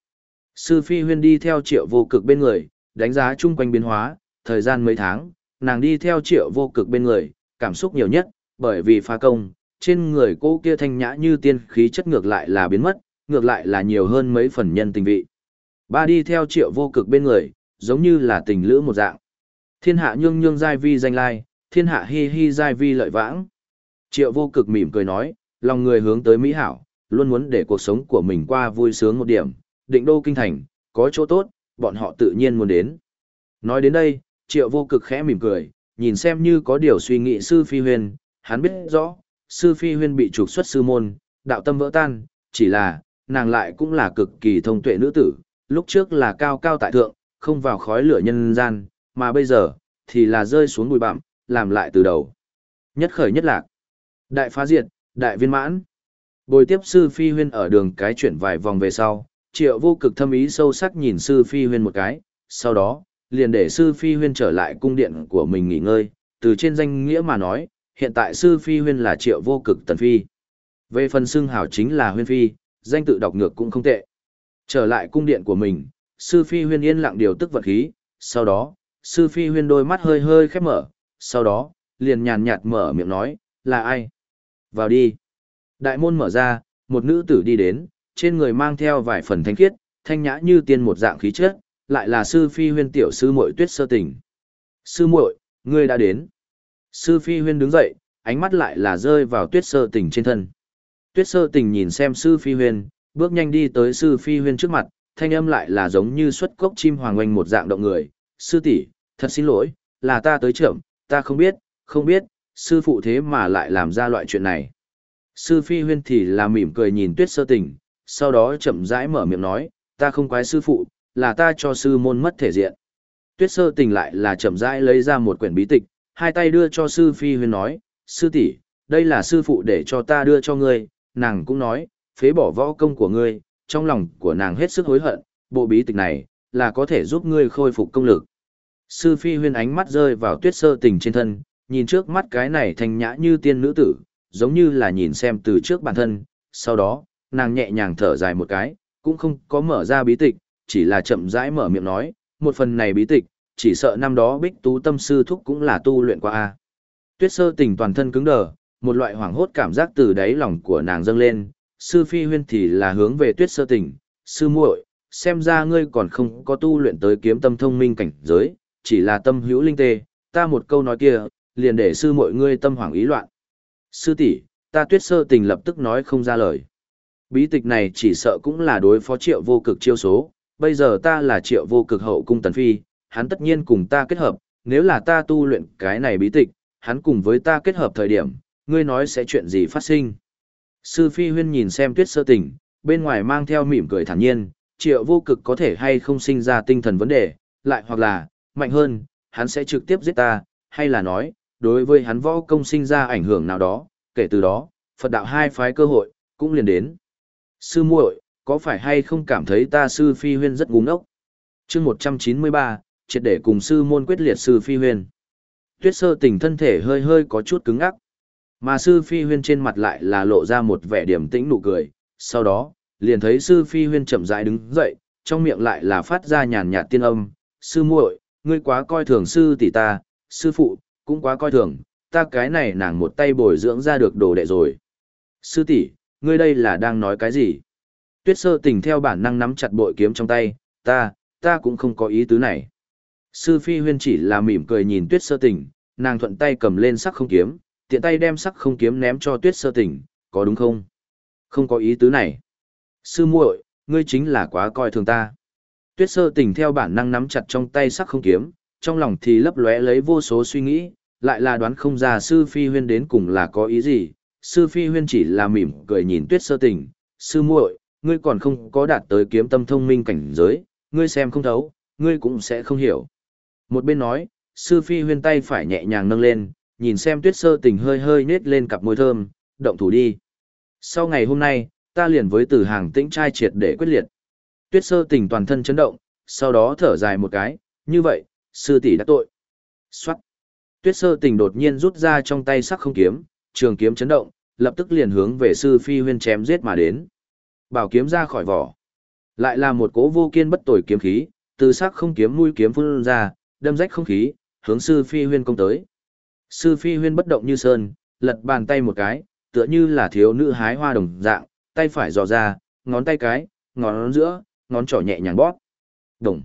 Sư Phi Huyên đi theo triệu vô cực bên người, đánh giá chung quanh biến hóa, thời gian mấy tháng, nàng đi theo triệu vô cực bên người, cảm xúc nhiều nhất, bởi vì phá công, trên người cô kia thanh nhã như tiên khí chất ngược lại là biến mất, ngược lại là nhiều hơn mấy phần nhân tình vị. Ba đi theo triệu vô cực bên người, giống như là tình lữ một dạng. Thiên hạ nhương nhương giai vi danh lai, thiên hạ hi hi giai vi lợi vãng. Triệu vô cực mỉm cười nói, lòng người hướng tới mỹ hảo, luôn muốn để cuộc sống của mình qua vui sướng một điểm, định đô kinh thành, có chỗ tốt, bọn họ tự nhiên muốn đến. Nói đến đây, triệu vô cực khẽ mỉm cười, nhìn xem như có điều suy nghĩ sư phi huyền, hắn biết rõ, sư phi huyền bị trục xuất sư môn, đạo tâm vỡ tan, chỉ là, nàng lại cũng là cực kỳ thông tuệ nữ tử, lúc trước là cao cao tại thượng, không vào khói lửa nhân gian, mà bây giờ, thì là rơi xuống bụi bặm, làm lại từ đầu. Nhất khởi nhất lạc. Đại phá diệt, đại viên mãn. Bồi tiếp sư phi huyên ở đường cái chuyển vài vòng về sau, triệu vô cực thâm ý sâu sắc nhìn sư phi huyên một cái, sau đó, liền để sư phi huyên trở lại cung điện của mình nghỉ ngơi, từ trên danh nghĩa mà nói, hiện tại sư phi huyên là triệu vô cực tần phi. Về phần xưng hào chính là huyên phi, danh tự đọc ngược cũng không tệ. Trở lại cung điện của mình, sư phi huyên yên lặng điều tức vật khí, sau đó, sư phi huyên đôi mắt hơi hơi khép mở, sau đó, liền nhàn nhạt mở miệng nói, là ai? Vào đi. Đại môn mở ra, một nữ tử đi đến, trên người mang theo vài phần thanh khiết, thanh nhã như tiên một dạng khí chất, lại là sư phi huyên tiểu sư muội tuyết sơ tình. Sư muội, ngươi đã đến. Sư phi huyên đứng dậy, ánh mắt lại là rơi vào tuyết sơ tình trên thân. Tuyết sơ tình nhìn xem sư phi huyên, bước nhanh đi tới sư phi huyên trước mặt, thanh âm lại là giống như xuất cốc chim hoàng oanh một dạng động người. Sư tỷ, thật xin lỗi, là ta tới trưởng, ta không biết, không biết, sư phụ thế mà lại làm ra loại chuyện này. Sư phi huyên thì là mỉm cười nhìn tuyết sơ tình, sau đó chậm rãi mở miệng nói, ta không quái sư phụ, là ta cho sư môn mất thể diện. Tuyết sơ tình lại là chậm rãi lấy ra một quyển bí tịch, hai tay đưa cho sư phi huyên nói, sư tỷ, đây là sư phụ để cho ta đưa cho ngươi, nàng cũng nói, phế bỏ võ công của ngươi, trong lòng của nàng hết sức hối hận, bộ bí tịch này, là có thể giúp ngươi khôi phục công lực. Sư phi huyên ánh mắt rơi vào tuyết sơ tình trên thân, nhìn trước mắt cái này thanh nhã như tiên nữ tử, giống như là nhìn xem từ trước bản thân, sau đó, nàng nhẹ nhàng thở dài một cái, cũng không có mở ra bí tịch, chỉ là chậm rãi mở miệng nói, một phần này bí tịch, chỉ sợ năm đó bích tú tâm sư thúc cũng là tu luyện qua a. Tuyết sơ tình toàn thân cứng đờ, một loại hoảng hốt cảm giác từ đáy lòng của nàng dâng lên, sư phi huyên thì là hướng về tuyết sơ tình, sư muội, xem ra ngươi còn không có tu luyện tới kiếm tâm thông minh cảnh giới, chỉ là tâm hữu linh tê, ta một câu nói kia, liền để sư mọi ngươi tâm hoảng ý loạn. Sư tỷ, ta tuyết sơ tình lập tức nói không ra lời. Bí tịch này chỉ sợ cũng là đối phó triệu vô cực chiêu số, bây giờ ta là triệu vô cực hậu cung tần phi, hắn tất nhiên cùng ta kết hợp, nếu là ta tu luyện cái này bí tịch, hắn cùng với ta kết hợp thời điểm, ngươi nói sẽ chuyện gì phát sinh. Sư Phi Huyên nhìn xem tuyết sơ tình, bên ngoài mang theo mỉm cười thản nhiên, triệu vô cực có thể hay không sinh ra tinh thần vấn đề, lại hoặc là, mạnh hơn, hắn sẽ trực tiếp giết ta, hay là nói, đối với hắn võ công sinh ra ảnh hưởng nào đó, kể từ đó, Phật đạo hai phái cơ hội, cũng liền đến. Sư muội, có phải hay không cảm thấy ta sư phi huyên rất ngu ngốc? chương 193, triệt để cùng sư môn quyết liệt sư phi huyên. Tuyết sơ tình thân thể hơi hơi có chút cứng ngắc. Mà sư phi huyên trên mặt lại là lộ ra một vẻ điểm tĩnh nụ cười. Sau đó, liền thấy sư phi huyên chậm rãi đứng dậy, trong miệng lại là phát ra nhàn nhạt tiên âm. Sư muội, ngươi quá coi thường sư tỷ ta, sư phụ, cũng quá coi thường, ta cái này nàng một tay bồi dưỡng ra được đồ đệ rồi. Sư tỷ, ngươi đây là đang nói cái gì? Tuyết sơ tình theo bản năng nắm chặt bội kiếm trong tay, ta, ta cũng không có ý tứ này. Sư phi huyên chỉ là mỉm cười nhìn tuyết sơ tình, nàng thuận tay cầm lên sắc không kiếm, tiện tay đem sắc không kiếm ném cho tuyết sơ tình, có đúng không? Không có ý tứ này. Sư muội, ngươi chính là quá coi thường ta. Tuyết sơ tình theo bản năng nắm chặt trong tay sắc không kiếm, trong lòng thì lấp lóe lấy vô số suy nghĩ, lại là đoán không ra sư phi huyên đến cùng là có ý gì. Sư phi huyên chỉ là mỉm cười nhìn tuyết sơ tình, sư muội, ngươi còn không có đạt tới kiếm tâm thông minh cảnh giới, ngươi xem không thấu, ngươi cũng sẽ không hiểu. Một bên nói, sư phi huyên tay phải nhẹ nhàng nâng lên, nhìn xem tuyết sơ tình hơi hơi nết lên cặp môi thơm, động thủ đi. Sau ngày hôm nay, ta liền với tử hàng tĩnh trai triệt để quyết liệt. Tuyết sơ tình toàn thân chấn động, sau đó thở dài một cái, như vậy, sư tỷ đã tội. Xoát. Tuyết sơ tình đột nhiên rút ra trong tay sắc không kiếm, trường kiếm chấn động, lập tức liền hướng về sư phi huyên chém giết mà đến. Bảo kiếm ra khỏi vỏ. Lại là một cố vô kiên bất tồi kiếm khí, từ sắc không kiếm mũi kiếm phun ra, đâm rách không khí, hướng sư phi huyên công tới. Sư phi huyên bất động như sơn, lật bàn tay một cái, tựa như là thiếu nữ hái hoa đồng dạng, tay phải dò ra, ngón tay cái, ngón giữa, ngón trỏ nhẹ nhàng bóp. Đồng.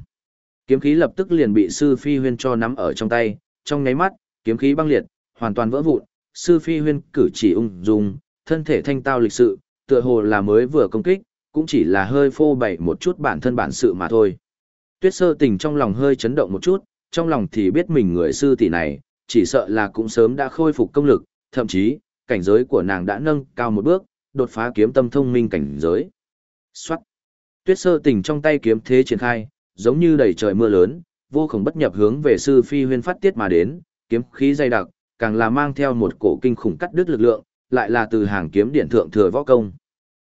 Kiếm khí lập tức liền bị sư phi huyên cho nắm ở trong tay, trong nháy mắt, kiếm khí băng liệt, hoàn toàn vỡ vụn, sư phi huyên cử chỉ ung dung, thân thể thanh tao lịch sự, tựa hồ là mới vừa công kích, cũng chỉ là hơi phô bày một chút bản thân bản sự mà thôi. Tuyết sơ tình trong lòng hơi chấn động một chút, trong lòng thì biết mình người sư tỷ này, chỉ sợ là cũng sớm đã khôi phục công lực, thậm chí, cảnh giới của nàng đã nâng cao một bước, đột phá kiếm tâm thông minh cảnh giới. Xoát! Tuyết sơ tình trong tay kiếm thế triển khai, giống như đầy trời mưa lớn, vô cùng bất nhập hướng về sư phi huyên phát tiết mà đến, kiếm khí dày đặc, càng là mang theo một cổ kinh khủng cắt đứt lực lượng, lại là từ hàng kiếm điện thượng thừa võ công.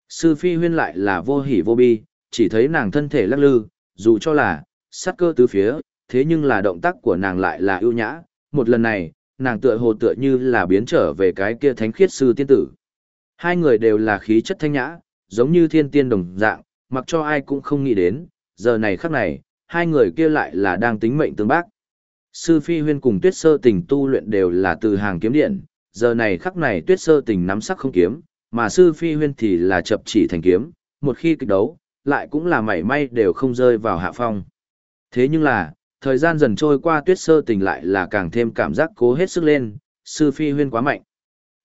Sư phi huyên lại là vô hỉ vô bi, chỉ thấy nàng thân thể lắc lư, dù cho là sát cơ tứ phía, thế nhưng là động tác của nàng lại là ưu nhã, một lần này, nàng tựa hồ tựa như là biến trở về cái kia thánh khiết sư tiên tử. Hai người đều là khí chất thanh nhã, giống như thiên tiên đồng dạng, mặc cho ai cũng không nghĩ đến, giờ này khắc này, hai người kia lại là đang tính mệnh tương bác. Sư Phi Huyên cùng Tuyết Sơ Tình tu luyện đều là từ hàng kiếm điện, giờ này khắc này Tuyết Sơ Tình nắm sắc không kiếm, mà Sư Phi Huyên thì là chập chỉ thành kiếm, một khi kịch đấu, lại cũng là mảy may đều không rơi vào hạ phong. Thế nhưng là, thời gian dần trôi qua Tuyết Sơ Tình lại là càng thêm cảm giác cố hết sức lên, Sư Phi Huyên quá mạnh.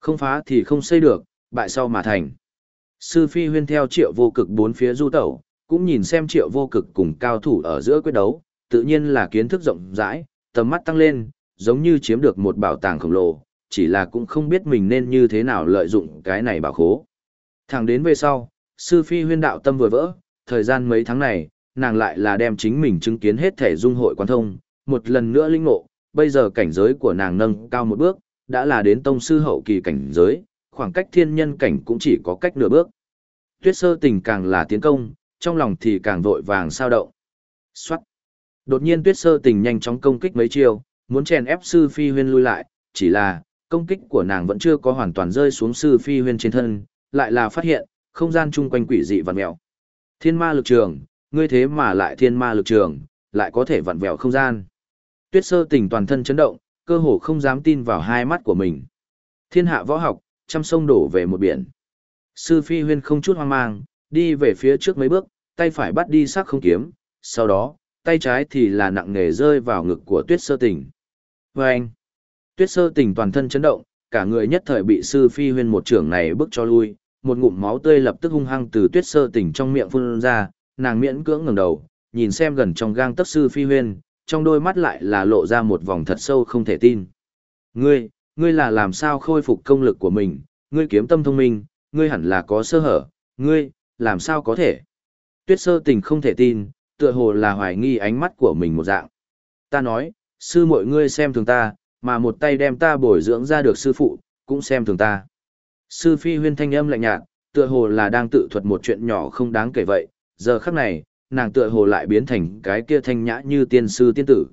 Không phá thì không xây được, bại sau mà thành. Sư Phi Huyên theo triệu vô cực bốn phía du tẩu, cũng nhìn xem triệu vô cực cùng cao thủ ở giữa quyết đấu, tự nhiên là kiến thức rộng rãi, tầm mắt tăng lên, giống như chiếm được một bảo tàng khổng lồ, chỉ là cũng không biết mình nên như thế nào lợi dụng cái này bảo khố. Thẳng đến về sau, sư phi huyên đạo tâm vừa vỡ, thời gian mấy tháng này, nàng lại là đem chính mình chứng kiến hết thể dung hội quan thông, một lần nữa linh ngộ, bây giờ cảnh giới của nàng nâng cao một bước, đã là đến tông sư hậu kỳ cảnh giới, khoảng cách thiên nhân cảnh cũng chỉ có cách nửa bước. Tuyết sơ tình càng là tiến công, trong lòng thì càng vội vàng sao động. Xoát. Đột nhiên tuyết sơ tình nhanh chóng công kích mấy chiêu, muốn chèn ép sư phi huyên lui lại, chỉ là, công kích của nàng vẫn chưa có hoàn toàn rơi xuống sư phi huyên trên thân, lại là phát hiện, không gian chung quanh quỷ dị vặn mèo. Thiên ma lực trường, ngươi thế mà lại thiên ma lực trường, lại có thể vặn vẹo không gian. Tuyết sơ tình toàn thân chấn động, cơ hồ không dám tin vào hai mắt của mình. Thiên hạ võ học, trăm sông đổ về một biển. Sư phi huyên không chút hoang mang, đi về phía trước mấy bước, tay phải bắt đi sắc không kiếm, sau đó, tay trái thì là nặng nề rơi vào ngực của tuyết sơ tình. Và anh, Tuyết sơ tình toàn thân chấn động, cả người nhất thời bị sư phi huyên một trưởng này bước cho lui, một ngụm máu tươi lập tức hung hăng từ tuyết sơ tình trong miệng phun ra, nàng miễn cưỡng ngẩng đầu, nhìn xem gần trong gang tấc sư phi huyên, trong đôi mắt lại là lộ ra một vòng thật sâu không thể tin. Ngươi, ngươi là làm sao khôi phục công lực của mình, ngươi kiếm tâm thông minh, ngươi hẳn là có sơ hở, ngươi, làm sao có thể. Tuyết sơ tình không thể tin, tựa hồ là hoài nghi ánh mắt của mình một dạng. Ta nói, sư mọi ngươi xem thường ta, mà một tay đem ta bồi dưỡng ra được sư phụ, cũng xem thường ta. Sư phi huyên thanh âm lạnh nhạt, tựa hồ là đang tự thuật một chuyện nhỏ không đáng kể vậy, giờ khắc này, nàng tựa hồ lại biến thành cái kia thanh nhã như tiên sư tiên tử.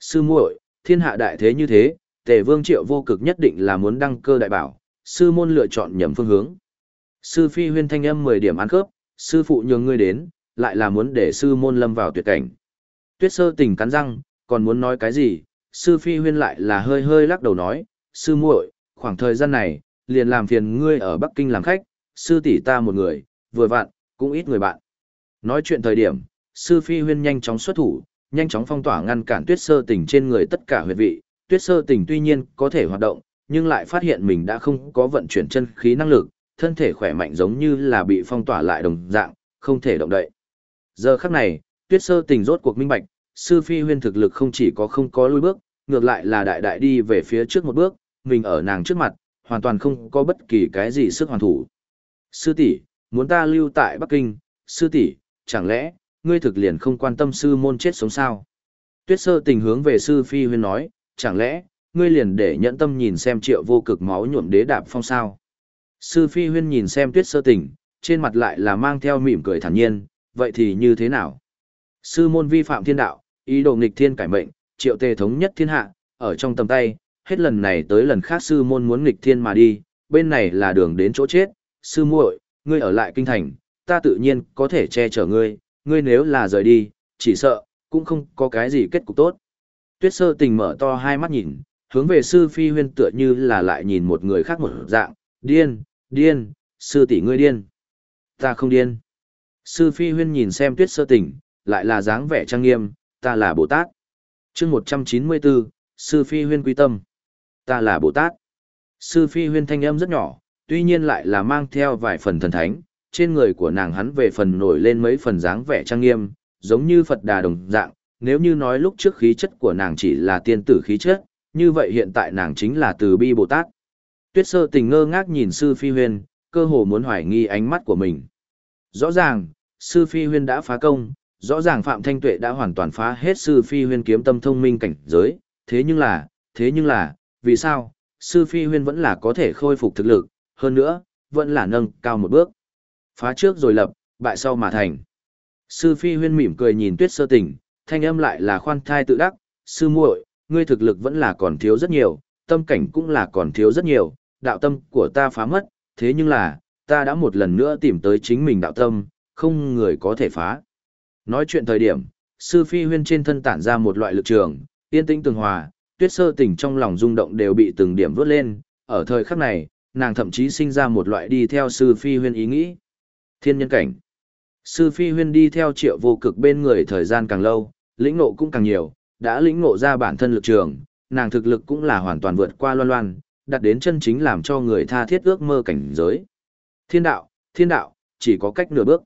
Sư muội, thiên hạ đại thế như thế, tề vương triệu vô cực nhất định là muốn đăng cơ đại bảo, sư môn lựa chọn nhầm phương hướng. Sư phi huyên thanh âm 10 điểm ăn khớp, sư phụ nhường ngươi đến, lại là muốn để sư môn lâm vào tuyệt cảnh. Tuyết sơ tình cắn răng, còn muốn nói cái gì, sư phi huyên lại là hơi hơi lắc đầu nói, sư muội, khoảng thời gian này, liền làm phiền ngươi ở Bắc Kinh làm khách, sư tỷ ta một người, vừa vặn, cũng ít người bạn. Nói chuyện thời điểm, sư phi huyên nhanh chóng xuất thủ, nhanh chóng phong tỏa ngăn cản tuyết sơ tình trên người tất cả huyệt vị, tuyết sơ tình tuy nhiên có thể hoạt động, nhưng lại phát hiện mình đã không có vận chuyển chân khí năng lực, thân thể khỏe mạnh giống như là bị phong tỏa lại đồng dạng, không thể động đậy. Giờ khắc này, tuyết sơ tình rốt cuộc minh bạch, sư phi huyên thực lực không chỉ có không có lùi bước, ngược lại là đại đại đi về phía trước một bước, mình ở nàng trước mặt, hoàn toàn không có bất kỳ cái gì sức hoàn thủ. Sư tỷ, muốn ta lưu tại Bắc Kinh, sư tỷ, chẳng lẽ, ngươi thực liền không quan tâm sư môn chết sống sao? Tuyết sơ tình hướng về sư phi huyên nói, chẳng lẽ, ngươi liền để nhẫn tâm nhìn xem triệu vô cực máu nhuộm đế đạp phong sao? Sư phi huyên nhìn xem tuyết sơ tình, trên mặt lại là mang theo mỉm cười thản nhiên, vậy thì như thế nào? Sư môn vi phạm thiên đạo, ý đồ nghịch thiên cải mệnh, triệu tề thống nhất thiên hạ, ở trong tầm tay, hết lần này tới lần khác sư môn muốn nghịch thiên mà đi, bên này là đường đến chỗ chết, sư muội, ngươi ở lại kinh thành, ta tự nhiên có thể che chở ngươi, ngươi nếu là rời đi, chỉ sợ, cũng không có cái gì kết cục tốt. Tuyết sơ tình mở to hai mắt nhìn, hướng về sư phi huyên tựa như là lại nhìn một người khác một dạng, điên, điên, sư tỷ ngươi điên. Ta không điên. Sư phi huyên nhìn xem tuyết sơ tình, lại là dáng vẻ trang nghiêm, ta là Bồ Tát. chương 194, sư phi huyên quy tâm. Ta là Bồ Tát. Sư phi huyên thanh âm rất nhỏ, tuy nhiên lại là mang theo vài phần thần thánh, trên người của nàng hắn về phần nổi lên mấy phần dáng vẻ trang nghiêm, giống như Phật đà đồng dạng, nếu như nói lúc trước khí chất của nàng chỉ là tiên tử khí chất, như vậy hiện tại nàng chính là từ bi Bồ Tát. Tuyết sơ tình ngơ ngác nhìn sư phi huyên, cơ hồ muốn hoài nghi ánh mắt của mình. Rõ ràng, sư phi huyên đã phá công, rõ ràng Phạm Thanh Tuệ đã hoàn toàn phá hết sư phi huyên kiếm tâm thông minh cảnh giới, thế nhưng là, thế nhưng là, vì sao, sư phi huyên vẫn là có thể khôi phục thực lực, hơn nữa, vẫn là nâng cao một bước. Phá trước rồi lập, bại sau mà thành. Sư phi huyên mỉm cười nhìn tuyết sơ tình, thanh âm lại là khoan thai tự đắc, sư muội, ngươi thực lực vẫn là còn thiếu rất nhiều, tâm cảnh cũng là còn thiếu rất nhiều, đạo tâm của ta phá mất, thế nhưng là, ta đã một lần nữa tìm tới chính mình đạo tâm, không người có thể phá. Nói chuyện thời điểm, sư phi huyên trên thân tản ra một loại lực trường, yên tĩnh tường hòa, tuyết sơ tình trong lòng rung động đều bị từng điểm vớt lên, ở thời khắc này, nàng thậm chí sinh ra một loại đi theo sư phi huyên ý nghĩ. Thiên nhân cảnh. Sư phi huyên đi theo triệu vô cực bên người thời gian càng lâu, lĩnh ngộ cũng càng nhiều, đã lĩnh ngộ ra bản thân lực trường, nàng thực lực cũng là hoàn toàn vượt qua loan loan, đặt đến chân chính làm cho người tha thiết ước mơ cảnh giới. Thiên đạo, thiên đạo, chỉ có cách nửa bước.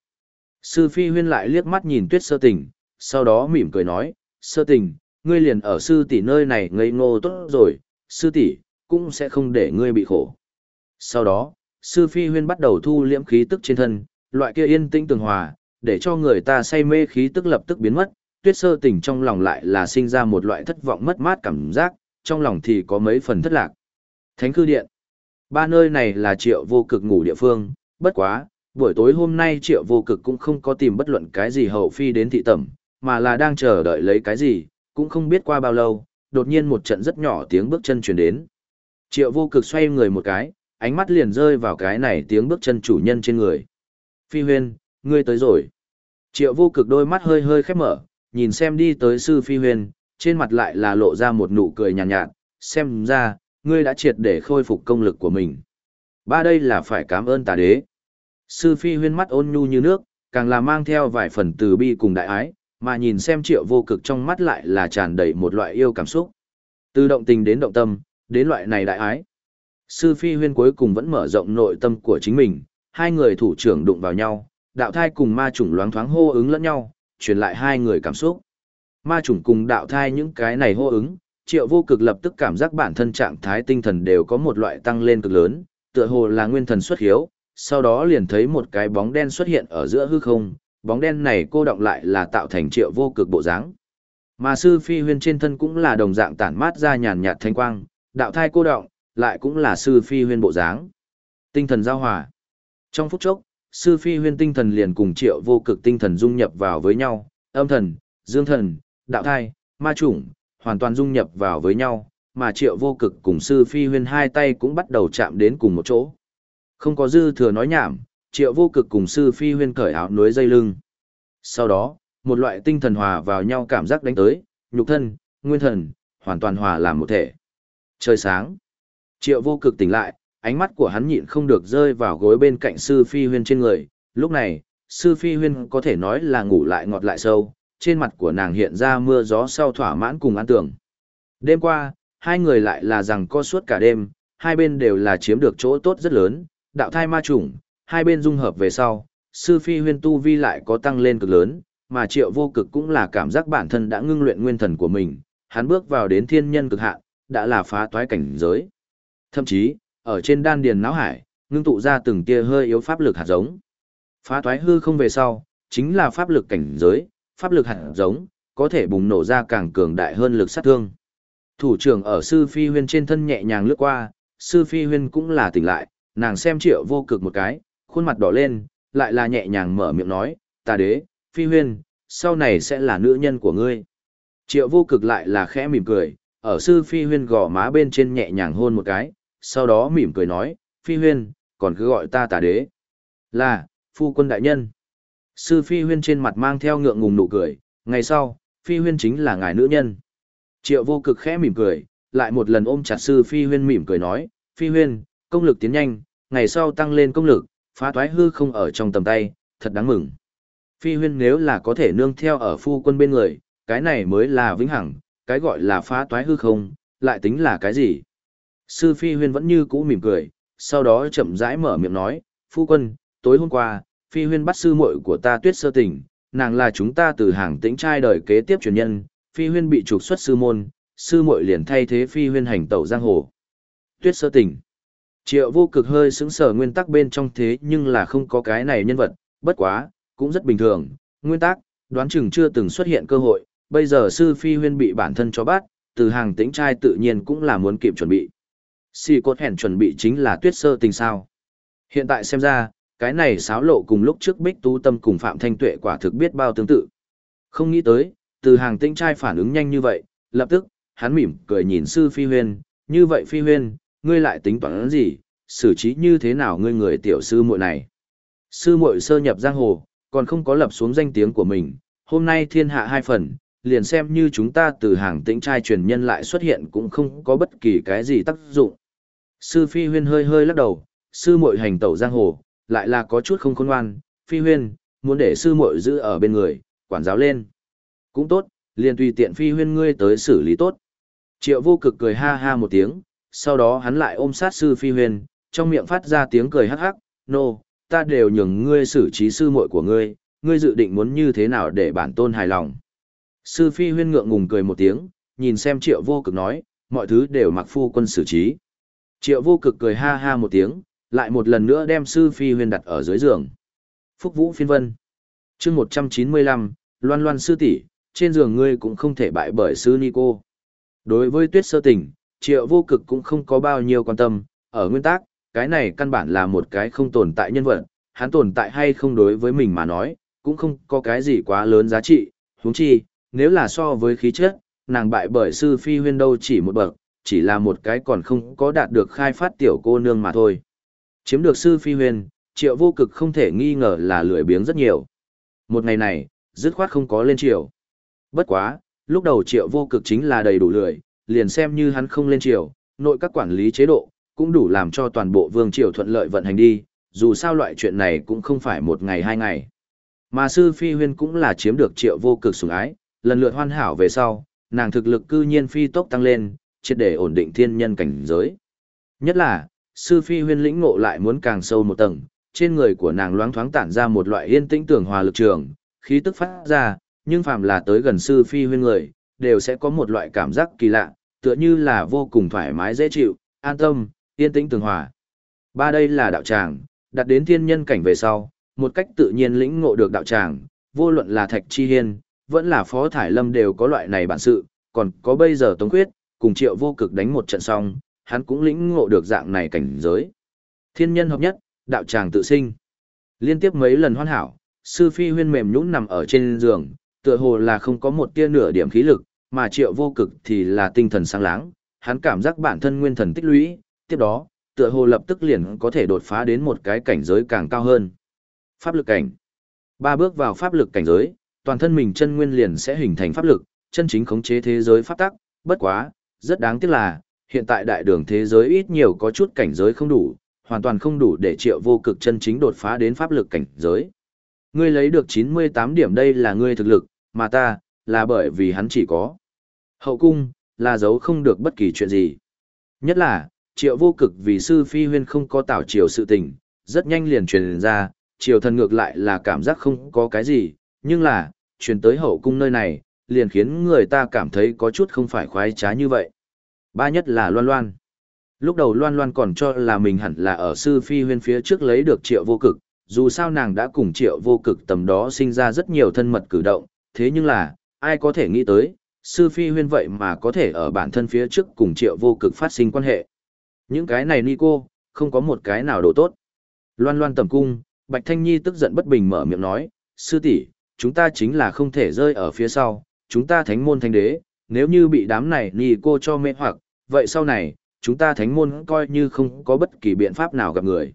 Sư phi huyên lại liếc mắt nhìn tuyết sơ tình, sau đó mỉm cười nói, sơ tình, ngươi liền ở sư tỷ nơi này ngây ngô tốt rồi, sư tỷ cũng sẽ không để ngươi bị khổ. Sau đó, sư phi huyên bắt đầu thu liễm khí tức trên thân, loại kia yên tĩnh tường hòa, để cho người ta say mê khí tức lập tức biến mất, tuyết sơ tình trong lòng lại là sinh ra một loại thất vọng mất mát cảm giác, trong lòng thì có mấy phần thất lạc. Thánh cư điện. Ba nơi này là triệu vô cực ngủ địa phương, bất quá, buổi tối hôm nay triệu vô cực cũng không có tìm bất luận cái gì hậu phi đến thị tẩm, mà là đang chờ đợi lấy cái gì, cũng không biết qua bao lâu, đột nhiên một trận rất nhỏ tiếng bước chân truyền đến. Triệu vô cực xoay người một cái, ánh mắt liền rơi vào cái này tiếng bước chân chủ nhân trên người. Phi huyên, ngươi tới rồi. Triệu vô cực đôi mắt hơi hơi khép mở, nhìn xem đi tới sư phi huyền trên mặt lại là lộ ra một nụ cười nhàn nhạt, nhạt, xem ra, ngươi đã triệt để khôi phục công lực của mình. Ba đây là phải cảm ơn tà đế. Sư phi huyên mắt ôn nhu như nước, càng là mang theo vài phần từ bi cùng đại ái, mà nhìn xem triệu vô cực trong mắt lại là tràn đầy một loại yêu cảm xúc. Từ động tình đến động tâm, đến loại này đại ái. Sư Phi Huyên cuối cùng vẫn mở rộng nội tâm của chính mình, hai người thủ trưởng đụng vào nhau, đạo thai cùng ma chủng loáng thoáng hô ứng lẫn nhau, truyền lại hai người cảm xúc. Ma chủng cùng đạo thai những cái này hô ứng, triệu vô cực lập tức cảm giác bản thân trạng thái tinh thần đều có một loại tăng lên cực lớn, tựa hồ là nguyên thần xuất hiếu, sau đó liền thấy một cái bóng đen xuất hiện ở giữa hư không, bóng đen này cô động lại là tạo thành triệu vô cực bộ dáng. Mà sư phi huyên trên thân cũng là đồng dạng tản mát ra nhàn nhạt thanh quang, đạo thai cô động, lại cũng là sư phi huyên bộ dáng. Tinh thần giao hòa. Trong phút chốc, sư phi huyên tinh thần liền cùng triệu vô cực tinh thần dung nhập vào với nhau, âm thần, dương thần, đạo thai, ma chủng, hoàn toàn dung nhập vào với nhau, mà triệu vô cực cùng sư phi huyên hai tay cũng bắt đầu chạm đến cùng một chỗ. Không có dư thừa nói nhảm, triệu vô cực cùng sư phi huyên cởi áo núi dây lưng. Sau đó, một loại tinh thần hòa vào nhau cảm giác đánh tới, nhục thân, nguyên thần, hoàn toàn hòa làm một thể. Trời sáng. Triệu vô cực tỉnh lại, ánh mắt của hắn nhịn không được rơi vào gối bên cạnh sư phi huyên trên người. Lúc này, sư phi huyên có thể nói là ngủ lại ngọt lại sâu, trên mặt của nàng hiện ra mưa gió sau thỏa mãn cùng an tưởng. Đêm qua, hai người lại là rằng co suốt cả đêm, hai bên đều là chiếm được chỗ tốt rất lớn, đạo thai ma chủng, hai bên dung hợp về sau, sư phi huyên tu vi lại có tăng lên cực lớn, mà triệu vô cực cũng là cảm giác bản thân đã ngưng luyện nguyên thần của mình, hắn bước vào đến thiên nhân cực hạn, đã là phá toái cảnh giới. Thậm chí, ở trên đan điền não hải, ngưng tụ ra từng tia hơi yếu pháp lực hạt giống. Phá thoái hư không về sau, chính là pháp lực cảnh giới, pháp lực hạt giống, có thể bùng nổ ra càng cường đại hơn lực sát thương. Thủ trưởng ở sư phi huyên trên thân nhẹ nhàng lướt qua, sư phi huyên cũng là tỉnh lại, nàng xem triệu vô cực một cái, khuôn mặt đỏ lên, lại là nhẹ nhàng mở miệng nói, ta đế, phi huyên, sau này sẽ là nữ nhân của ngươi. Triệu vô cực lại là khẽ mỉm cười, ở sư phi huyên gò má bên trên nhẹ nhàng hôn một cái, sau đó mỉm cười nói, phi huyên, còn cứ gọi ta tà đế. Là, phu quân đại nhân. Sư phi huyên trên mặt mang theo ngượng ngùng nụ cười, ngày sau, phi huyên chính là ngài nữ nhân. Triệu vô cực khẽ mỉm cười, lại một lần ôm chặt sư phi huyên mỉm cười nói, phi huyên, công lực tiến nhanh, ngày sau tăng lên công lực, phá toái hư không ở trong tầm tay, thật đáng mừng. Phi huyên nếu là có thể nương theo ở phu quân bên người, cái này mới là vĩnh hằng, cái gọi là phá toái hư không, lại tính là cái gì? Sư Phi huyên vẫn như cũ mỉm cười, sau đó chậm rãi mở miệng nói, phu quân, tối hôm qua, Phi huyên bắt sư muội của ta tuyết sơ tình, nàng là chúng ta từ hàng tĩnh trai đời kế tiếp truyền nhân, Phi huyên bị trục xuất sư môn, sư muội liền thay thế Phi huyên hành tẩu giang hồ. Tuyết sơ tình. Triệu vô cực hơi sững sờ nguyên tắc bên trong thế nhưng là không có cái này nhân vật, bất quá, cũng rất bình thường, nguyên tắc, đoán chừng chưa từng xuất hiện cơ hội, bây giờ sư phi huyên bị bản thân cho bắt, từ hàng tĩnh trai tự nhiên cũng là muốn kịp chuẩn bị. Si cốt hẹn chuẩn bị chính là tuyết sơ tình sao. Hiện tại xem ra, cái này xáo lộ cùng lúc trước bích tú tâm cùng phạm thanh tuệ quả thực biết bao tương tự. Không nghĩ tới, từ hàng tĩnh trai phản ứng nhanh như vậy, lập tức, hắn mỉm cười nhìn sư phi huyên, như vậy phi huyên, ngươi lại tính toán gì, xử trí như thế nào ngươi người tiểu sư muội này. Sư muội sơ nhập giang hồ, còn không có lập xuống danh tiếng của mình, hôm nay thiên hạ hai phần, liền xem như chúng ta từ hàng tĩnh trai truyền nhân lại xuất hiện cũng không có bất kỳ cái gì tác dụng. Sư Phi Huyên hơi hơi lắc đầu, sư muội hành tẩu giang hồ, lại là có chút không khôn ngoan, Phi Huyên, muốn để sư muội giữ ở bên người, quản giáo lên. Cũng tốt, liền tùy tiện Phi Huyên ngươi tới xử lý tốt. Triệu vô cực cười ha ha một tiếng, sau đó hắn lại ôm sát sư Phi Huyên, trong miệng phát ra tiếng cười hắc hắc, nô, no, ta đều nhường ngươi xử trí sư muội của ngươi, ngươi dự định muốn như thế nào để bản tôn hài lòng. Sư Phi huyên ngượng ngùng cười một tiếng, nhìn xem triệu vô cực nói, mọi thứ đều mặc phu quân xử trí. Triệu vô cực cười ha ha một tiếng, lại một lần nữa đem sư Phi huyền đặt ở dưới giường. Phúc Vũ phiên vân. chương 195, loan loan sư tỷ trên giường ngươi cũng không thể bại bởi sư Nico. Đối với tuyết sơ tình, triệu vô cực cũng không có bao nhiêu quan tâm, ở nguyên tắc, cái này căn bản là một cái không tồn tại nhân vật, hắn tồn tại hay không đối với mình mà nói, cũng không có cái gì quá lớn giá trị, huống chi, nếu là so với khí chất, nàng bại bởi sư phi huyên đâu chỉ một bậc, chỉ là một cái còn không có đạt được khai phát tiểu cô nương mà thôi. Chiếm được sư phi huyền triệu vô cực không thể nghi ngờ là lười biếng rất nhiều. Một ngày này, dứt khoát không có lên triều Bất quá, lúc đầu triệu vô cực chính là đầy đủ lười, liền xem như hắn không lên triều nội các quản lý chế độ, cũng đủ làm cho toàn bộ vương triều thuận lợi vận hành đi, dù sao loại chuyện này cũng không phải một ngày hai ngày. Mà sư phi huyên cũng là chiếm được triệu vô cực sủng ái, lần lượt hoàn hảo về sau, nàng thực lực cư nhiên phi tốc tăng lên, triệt để ổn định thiên nhân cảnh giới. Nhất là, sư phi huyên lĩnh ngộ lại muốn càng sâu một tầng, trên người của nàng loáng thoáng tản ra một loại yên tĩnh tưởng hòa lực trường, khí tức phát ra, nhưng phàm là tới gần sư phi huyên người, đều sẽ có một loại cảm giác kỳ lạ, tựa như là vô cùng thoải mái dễ chịu, an tâm, yên tĩnh tường hòa. Ba đây là đạo tràng, đặt đến thiên nhân cảnh về sau, một cách tự nhiên lĩnh ngộ được đạo tràng, vô luận là Thạch Chi Hiên, vẫn là Phó Thải Lâm đều có loại này bản sự, còn có bây giờ Tống Quyết, cùng Triệu Vô Cực đánh một trận xong, hắn cũng lĩnh ngộ được dạng này cảnh giới. Thiên nhân hợp nhất, đạo tràng tự sinh. Liên tiếp mấy lần hoàn hảo, sư phi huyên mềm nhũn nằm ở trên giường, tựa hồ là không có một tia nửa điểm khí lực, mà Triệu Vô Cực thì là tinh thần sáng láng, hắn cảm giác bản thân nguyên thần tích lũy, tiếp đó, tựa hồ lập tức liền có thể đột phá đến một cái cảnh giới càng cao hơn. Pháp lực cảnh. Ba bước vào pháp lực cảnh giới, toàn thân mình chân nguyên liền sẽ hình thành pháp lực, chân chính khống chế thế giới pháp tắc, bất quá, rất đáng tiếc là, hiện tại đại đường thế giới ít nhiều có chút cảnh giới không đủ, hoàn toàn không đủ để triệu vô cực chân chính đột phá đến pháp lực cảnh giới. Ngươi lấy được 98 điểm đây là ngươi thực lực, mà ta, là bởi vì hắn chỉ có. Hậu cung, là giấu không được bất kỳ chuyện gì. Nhất là, triệu vô cực vì sư phi huyên không có tảo triều sự tình, rất nhanh liền truyền ra, triều thần ngược lại là cảm giác không có cái gì, nhưng là, truyền tới hậu cung nơi này, liền khiến người ta cảm thấy có chút không phải khoái trá như vậy. Ba nhất là Loan Loan. Lúc đầu Loan Loan còn cho là mình hẳn là ở sư phi huyên phía trước lấy được triệu vô cực, dù sao nàng đã cùng triệu vô cực tầm đó sinh ra rất nhiều thân mật cử động, thế nhưng là, ai có thể nghĩ tới, sư phi huyên vậy mà có thể ở bản thân phía trước cùng triệu vô cực phát sinh quan hệ. Những cái này Nico không có một cái nào đồ tốt. Loan loan tầm cung, Bạch Thanh Nhi tức giận bất bình mở miệng nói, sư tỷ, chúng ta chính là không thể rơi ở phía sau, chúng ta thánh môn thánh đế, nếu như bị đám này ni cô cho mê hoặc, vậy sau này, chúng ta thánh môn coi như không có bất kỳ biện pháp nào gặp người.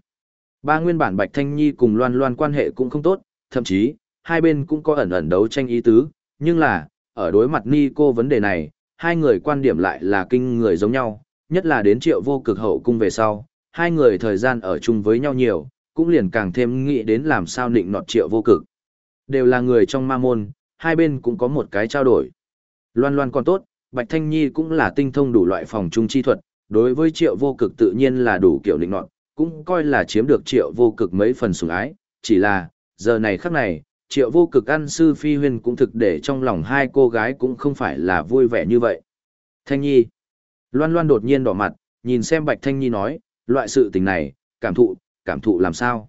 Ba nguyên bản Bạch Thanh Nhi cùng Loan Loan quan hệ cũng không tốt, thậm chí, hai bên cũng có ẩn ẩn đấu tranh ý tứ, nhưng là, ở đối mặt ni cô vấn đề này, hai người quan điểm lại là kinh người giống nhau, nhất là đến triệu vô cực hậu cung về sau, hai người thời gian ở chung với nhau nhiều, cũng liền càng thêm nghĩ đến làm sao nịnh nọt triệu vô cực. Đều là người trong ma môn, hai bên cũng có một cái trao đổi. Loan loan còn tốt, Bạch Thanh Nhi cũng là tinh thông đủ loại phòng trung chi thuật, đối với triệu vô cực tự nhiên là đủ kiểu định nọt, cũng coi là chiếm được triệu vô cực mấy phần sủng ái, chỉ là, giờ này khắc này, triệu vô cực ăn sư phi huyên cũng thực để trong lòng hai cô gái cũng không phải là vui vẻ như vậy. Thanh Nhi. Loan Loan đột nhiên đỏ mặt, nhìn xem Bạch Thanh Nhi nói, loại sự tình này, cảm thụ, cảm thụ làm sao.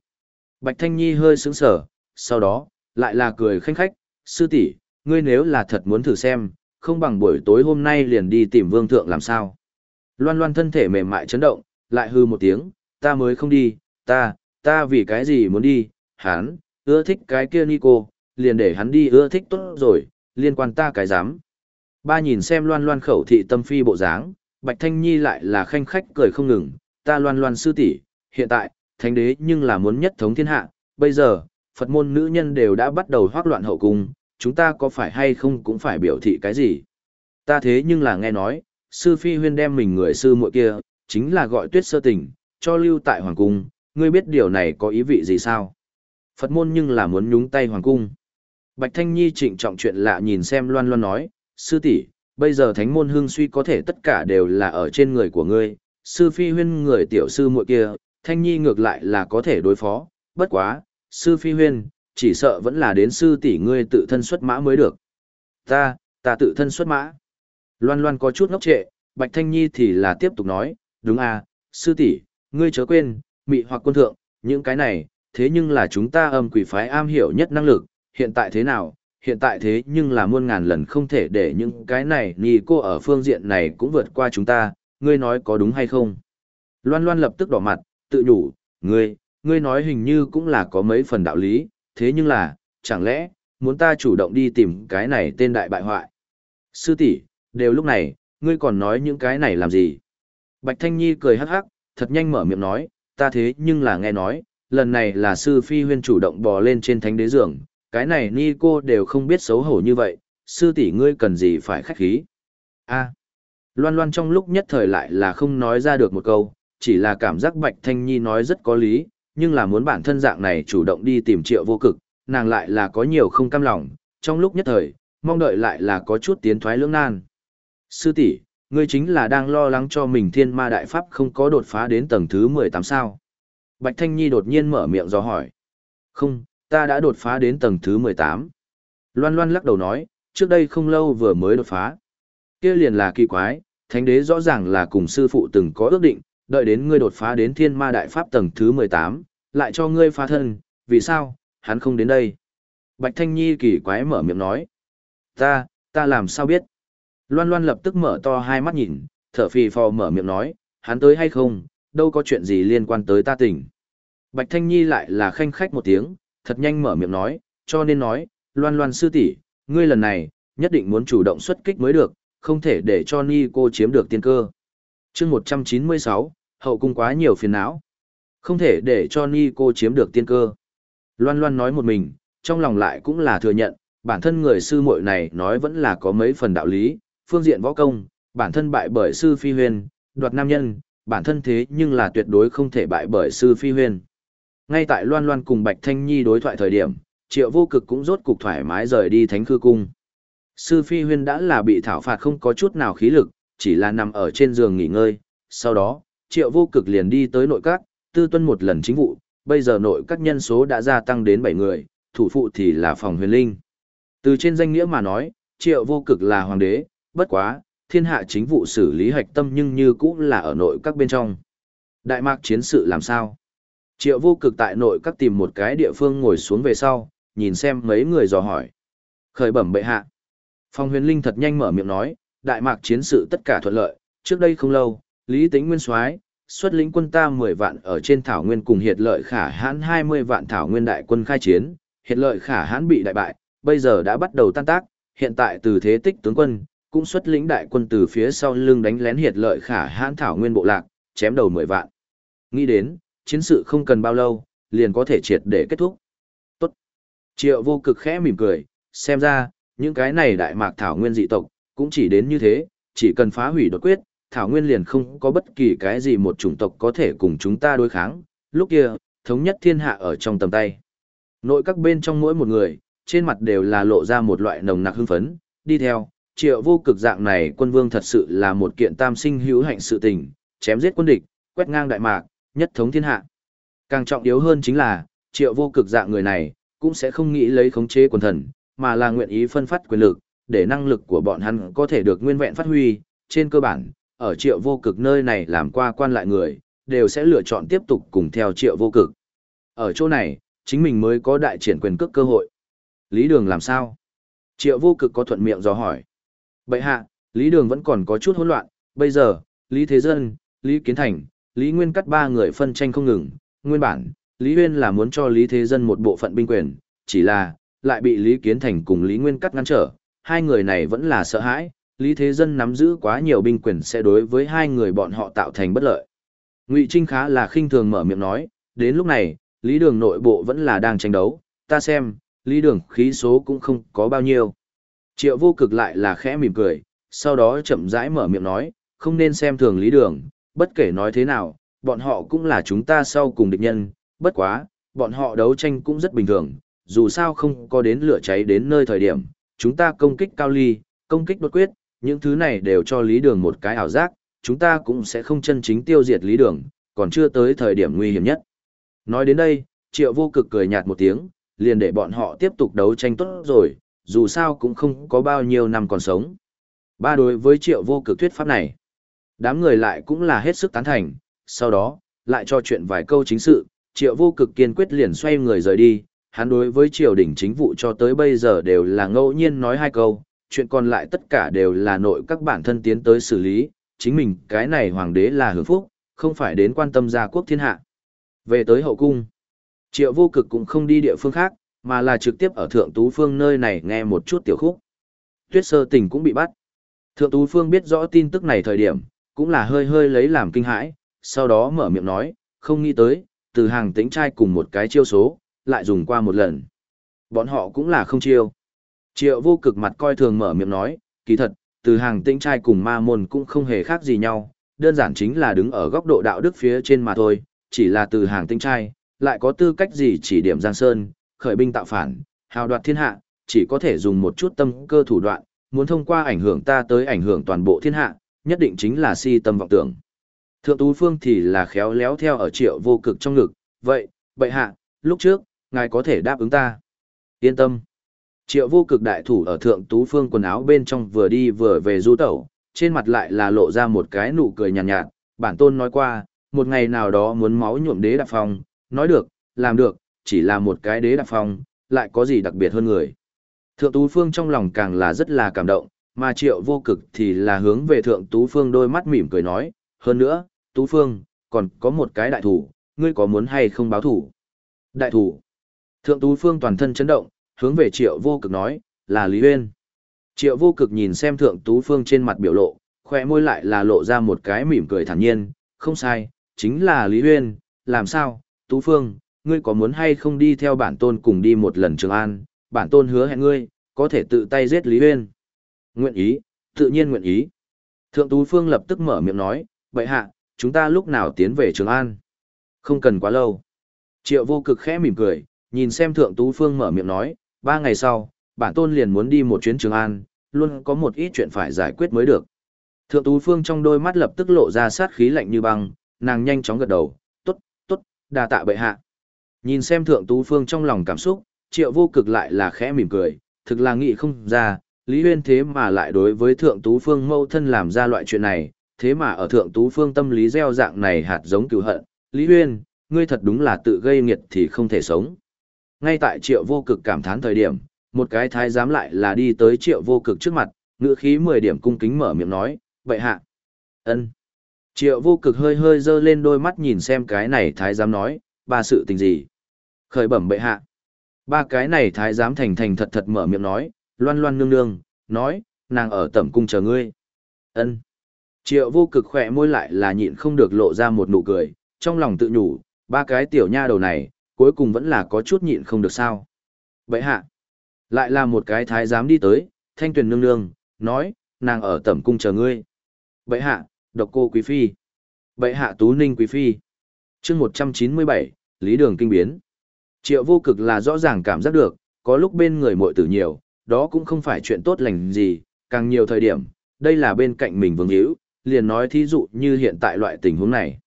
Bạch Thanh Nhi hơi sững sờ, sau đó, lại là cười khanh khách, sư tỷ, ngươi nếu là thật muốn thử xem, không bằng buổi tối hôm nay liền đi tìm vương thượng làm sao. Loan Loan thân thể mềm mại chấn động, lại hư một tiếng, ta mới không đi, ta, ta vì cái gì muốn đi, hắn, ưa thích cái kia Nico, liền để hắn đi ưa thích tốt rồi, liên quan ta cái dám. Ba nhìn xem loan loan khẩu thị tâm phi bộ dáng, Bạch Thanh Nhi lại là khanh khách cười không ngừng, ta loan loan sư tỷ, hiện tại, thánh đế nhưng là muốn nhất thống thiên hạ, bây giờ, Phật môn nữ nhân đều đã bắt đầu hoác loạn hậu cung, chúng ta có phải hay không cũng phải biểu thị cái gì. Ta thế nhưng là nghe nói, sư phi huyên đem mình người sư muội kia, chính là gọi tuyết sơ tình, cho lưu tại hoàng cung, ngươi biết điều này có ý vị gì sao? Phật môn nhưng là muốn nhúng tay hoàng cung. Bạch Thanh Nhi trịnh trọng chuyện lạ nhìn xem loan loan nói, sư tỷ, bây giờ thánh môn hương suy có thể tất cả đều là ở trên người của ngươi, sư phi huyên người tiểu sư muội kia, Thanh Nhi ngược lại là có thể đối phó, bất quá, sư phi huyên, chỉ sợ vẫn là đến sư tỷ ngươi tự thân xuất mã mới được. Ta, ta tự thân xuất mã. Loan loan có chút ngốc trệ, Bạch Thanh Nhi thì là tiếp tục nói, đúng à, sư tỷ, ngươi chớ quên, mị hoặc quân thượng, những cái này, thế nhưng là chúng ta âm quỷ phái am hiểu nhất năng lực, hiện tại thế nào, hiện tại thế nhưng là muôn ngàn lần không thể để những cái này nì cô ở phương diện này cũng vượt qua chúng ta, ngươi nói có đúng hay không? Loan Loan lập tức đỏ mặt, tự nhủ, ngươi, ngươi nói hình như cũng là có mấy phần đạo lý, thế nhưng là, chẳng lẽ, muốn ta chủ động đi tìm cái này tên đại bại hoại? Sư tỷ, đều lúc này, ngươi còn nói những cái này làm gì? Bạch Thanh Nhi cười hắc hắc, thật nhanh mở miệng nói, ta thế nhưng là nghe nói, lần này là sư phi huyên chủ động bò lên trên thánh đế giường, cái này ni cô đều không biết xấu hổ như vậy, sư tỷ ngươi cần gì phải khách khí. a loan loan trong lúc nhất thời lại là không nói ra được một câu, chỉ là cảm giác Bạch Thanh Nhi nói rất có lý, nhưng là muốn bản thân dạng này chủ động đi tìm triệu vô cực, nàng lại là có nhiều không cam lòng, trong lúc nhất thời, mong đợi lại là có chút tiến thoái lưỡng nan. Sư tỷ, ngươi chính là đang lo lắng cho mình thiên ma đại pháp không có đột phá đến tầng thứ 18 sao. Bạch Thanh Nhi đột nhiên mở miệng do hỏi. Không, ta đã đột phá đến tầng thứ 18. Loan Loan lắc đầu nói, trước đây không lâu vừa mới đột phá. Kia liền là kỳ quái, thánh đế rõ ràng là cùng sư phụ từng có ước định, đợi đến ngươi đột phá đến thiên ma đại pháp tầng thứ 18, lại cho ngươi phá thân, vì sao, hắn không đến đây. Bạch Thanh Nhi kỳ quái mở miệng nói. Ta, ta làm sao biết? Loan Loan lập tức mở to hai mắt nhìn, thở phì phò mở miệng nói, hắn tới hay không, đâu có chuyện gì liên quan tới ta tỉnh. Bạch Thanh Nhi lại là khanh khách một tiếng, thật nhanh mở miệng nói, cho nên nói, Loan Loan sư tỷ, ngươi lần này, nhất định muốn chủ động xuất kích mới được, không thể để cho Ni cô chiếm được tiên cơ. chương 196, hậu cung quá nhiều phiền não. Không thể để cho Ni cô chiếm được tiên cơ. Loan Loan nói một mình, trong lòng lại cũng là thừa nhận, bản thân người sư muội này nói vẫn là có mấy phần đạo lý, phương diện võ công, bản thân bại bởi sư phi huyền, đoạt nam nhân, bản thân thế nhưng là tuyệt đối không thể bại bởi sư phi huyền. Ngay tại Loan Loan cùng Bạch Thanh Nhi đối thoại thời điểm, triệu vô cực cũng rốt cục thoải mái rời đi thánh khư cung. Sư phi huyên đã là bị thảo phạt không có chút nào khí lực, chỉ là nằm ở trên giường nghỉ ngơi. Sau đó, triệu vô cực liền đi tới nội các, tư tuân một lần chính vụ, bây giờ nội các nhân số đã gia tăng đến 7 người, thủ phụ thì là phòng huyền linh. Từ trên danh nghĩa mà nói, triệu vô cực là hoàng đế, bất quá, thiên hạ chính vụ xử lý hạch tâm nhưng như cũng là ở nội các bên trong. Đại mạc chiến sự làm sao? Triệu vô cực tại nội các tìm một cái địa phương ngồi xuống về sau, nhìn xem mấy người dò hỏi. Khởi bẩm bệ hạ. Phong huyền linh thật nhanh mở miệng nói, đại mạc chiến sự tất cả thuận lợi, trước đây không lâu, Lý Tĩnh Nguyên soái xuất lĩnh quân ta 10 vạn ở trên thảo nguyên cùng hiệt lợi khả hãn 20 vạn thảo nguyên đại quân khai chiến, hiệt lợi khả hãn bị đại bại, bây giờ đã bắt đầu tan tác, hiện tại từ thế tích tướng quân, cũng xuất lĩnh đại quân từ phía sau lưng đánh lén hiệt lợi khả hãn thảo nguyên bộ lạc, chém đầu 10 vạn. Nghĩ đến, chiến sự không cần bao lâu, liền có thể triệt để kết thúc. Tốt. Triệu vô cực khẽ mỉm cười, xem ra, những cái này đại mạc thảo nguyên dị tộc, cũng chỉ đến như thế, chỉ cần phá hủy đột quyết, thảo nguyên liền không có bất kỳ cái gì một chủng tộc có thể cùng chúng ta đối kháng, lúc kia, thống nhất thiên hạ ở trong tầm tay. Nội các bên trong mỗi một người, trên mặt đều là lộ ra một loại nồng nặc hưng phấn, đi theo, triệu vô cực dạng này quân vương thật sự là một kiện tam sinh hữu hạnh sự tình, chém giết quân địch, quét ngang đại mạc, nhất thống thiên hạ. Càng trọng yếu hơn chính là, triệu vô cực dạng người này, cũng sẽ không nghĩ lấy khống chế quần thần, mà là nguyện ý phân phát quyền lực, để năng lực của bọn hắn có thể được nguyên vẹn phát huy. Trên cơ bản, ở triệu vô cực nơi này làm qua quan lại người, đều sẽ lựa chọn tiếp tục cùng theo triệu vô cực. Ở chỗ này, chính mình mới có đại triển quyền cước cơ hội. Lý Đường làm sao? Triệu vô cực có thuận miệng do hỏi. Bậy hạ, Lý Đường vẫn còn có chút hỗn loạn, bây giờ, Lý Thế Dân, Lý Kiến Thành, Lý Nguyên cắt ba người phân tranh không ngừng, nguyên bản, Lý Huyên là muốn cho Lý Thế Dân một bộ phận binh quyền, chỉ là, lại bị Lý Kiến Thành cùng Lý Nguyên cắt ngăn trở, hai người này vẫn là sợ hãi, Lý Thế Dân nắm giữ quá nhiều binh quyền sẽ đối với hai người bọn họ tạo thành bất lợi. Ngụy Trinh khá là khinh thường mở miệng nói, đến lúc này, Lý Đường nội bộ vẫn là đang tranh đấu, ta xem, Lý Đường khí số cũng không có bao nhiêu. Triệu vô cực lại là khẽ mỉm cười, sau đó chậm rãi mở miệng nói, không nên xem thường Lý Đường, bất kể nói thế nào, bọn họ cũng là chúng ta sau cùng địch nhân, bất quá, bọn họ đấu tranh cũng rất bình thường, dù sao không có đến lửa cháy đến nơi thời điểm, chúng ta công kích cao ly, công kích đột quyết, những thứ này đều cho lý đường một cái ảo giác, chúng ta cũng sẽ không chân chính tiêu diệt lý đường, còn chưa tới thời điểm nguy hiểm nhất. Nói đến đây, triệu vô cực cười nhạt một tiếng, liền để bọn họ tiếp tục đấu tranh tốt rồi, dù sao cũng không có bao nhiêu năm còn sống. Ba đối với triệu vô cực thuyết pháp này, đám người lại cũng là hết sức tán thành, sau đó, lại cho chuyện vài câu chính sự, triệu vô cực kiên quyết liền xoay người rời đi, hắn đối với triều đình chính vụ cho tới bây giờ đều là ngẫu nhiên nói hai câu, chuyện còn lại tất cả đều là nội các bản thân tiến tới xử lý, chính mình cái này hoàng đế là hưởng phúc, không phải đến quan tâm gia quốc thiên hạ. Về tới hậu cung, triệu vô cực cũng không đi địa phương khác, mà là trực tiếp ở thượng tú phương nơi này nghe một chút tiểu khúc. Tuyết sơ tình cũng bị bắt. Thượng tú phương biết rõ tin tức này thời điểm, cũng là hơi hơi lấy làm kinh hãi, sau đó mở miệng nói, không nghĩ tới, từ hàng tính trai cùng một cái chiêu số, lại dùng qua một lần. Bọn họ cũng là không chiêu. Triệu vô cực mặt coi thường mở miệng nói, kỳ thật, từ hàng tinh trai cùng ma môn cũng không hề khác gì nhau, đơn giản chính là đứng ở góc độ đạo đức phía trên mà thôi, chỉ là từ hàng tinh trai, lại có tư cách gì chỉ điểm Giang Sơn, khởi binh tạo phản, hào đoạt thiên hạ, chỉ có thể dùng một chút tâm cơ thủ đoạn, muốn thông qua ảnh hưởng ta tới ảnh hưởng toàn bộ thiên hạ, nhất định chính là si tâm vọng tưởng. Thượng Tú Phương thì là khéo léo theo ở triệu vô cực trong ngực, vậy, bệ hạ, lúc trước, ngài có thể đáp ứng ta. Yên tâm. Triệu vô cực đại thủ ở Thượng Tú Phương quần áo bên trong vừa đi vừa về du tẩu, trên mặt lại là lộ ra một cái nụ cười nhàn nhạt, nhạt, bản tôn nói qua, một ngày nào đó muốn máu nhuộm đế đạp phong, nói được, làm được, chỉ là một cái đế đạp phong, lại có gì đặc biệt hơn người. Thượng Tú Phương trong lòng càng là rất là cảm động, mà triệu vô cực thì là hướng về Thượng Tú Phương đôi mắt mỉm cười nói, hơn nữa, Tú Phương, còn có một cái đại thủ, ngươi có muốn hay không báo thủ? Đại thủ. Thượng Tú Phương toàn thân chấn động, hướng về triệu vô cực nói, là Lý uyên Triệu vô cực nhìn xem Thượng Tú Phương trên mặt biểu lộ, khỏe môi lại là lộ ra một cái mỉm cười thản nhiên, không sai, chính là Lý uyên làm sao, Tú Phương, ngươi có muốn hay không đi theo bản tôn cùng đi một lần Trường An, bản tôn hứa hẹn ngươi, có thể tự tay giết Lý uyên Nguyện ý, tự nhiên nguyện ý. Thượng Tú Phương lập tức mở miệng nói, vậy hạ, chúng ta lúc nào tiến về Trường An? Không cần quá lâu. Triệu vô cực khẽ mỉm cười, nhìn xem Thượng Tú Phương mở miệng nói, ba ngày sau, bản tôn liền muốn đi một chuyến Trường An, luôn có một ít chuyện phải giải quyết mới được. Thượng Tú Phương trong đôi mắt lập tức lộ ra sát khí lạnh như băng, nàng nhanh chóng gật đầu, tốt, tốt, đà tạ bệ hạ. Nhìn xem Thượng Tú Phương trong lòng cảm xúc, triệu vô cực lại là khẽ mỉm cười, thực là nghĩ không ra, Lý Huyên thế mà lại đối với Thượng Tú Phương mâu thân làm ra loại chuyện này, thế mà ở Thượng Tú Phương tâm lý gieo dạng này hạt giống cựu hận, Lý Huyên, ngươi thật đúng là tự gây nghiệt thì không thể sống. Ngay tại triệu vô cực cảm thán thời điểm, một cái thái giám lại là đi tới triệu vô cực trước mặt, ngựa khí 10 điểm cung kính mở miệng nói, vậy hạ. ân Triệu vô cực hơi hơi dơ lên đôi mắt nhìn xem cái này thái giám nói, ba sự tình gì. Khởi bẩm bệ hạ. Ba cái này thái giám thành thành thật thật mở miệng nói, loan loan nương nương, nói, nàng ở tẩm cung chờ ngươi. ân Triệu vô cực khỏe môi lại là nhịn không được lộ ra một nụ cười, trong lòng tự nhủ, ba cái tiểu nha đầu này, cuối cùng vẫn là có chút nhịn không được sao. Bệ hạ. Lại là một cái thái giám đi tới, thanh tuyền nương nương, nói, nàng ở tẩm cung chờ ngươi. Bệ hạ, độc cô quý phi. Bệ hạ tú ninh quý phi. chương một trăm chín mươi bảy Lý Đường kinh biến. Triệu vô cực là rõ ràng cảm giác được, có lúc bên người muội tử nhiều, đó cũng không phải chuyện tốt lành gì, càng nhiều thời điểm, đây là bên cạnh mình vương hữu, liền nói thí dụ như hiện tại loại tình huống này.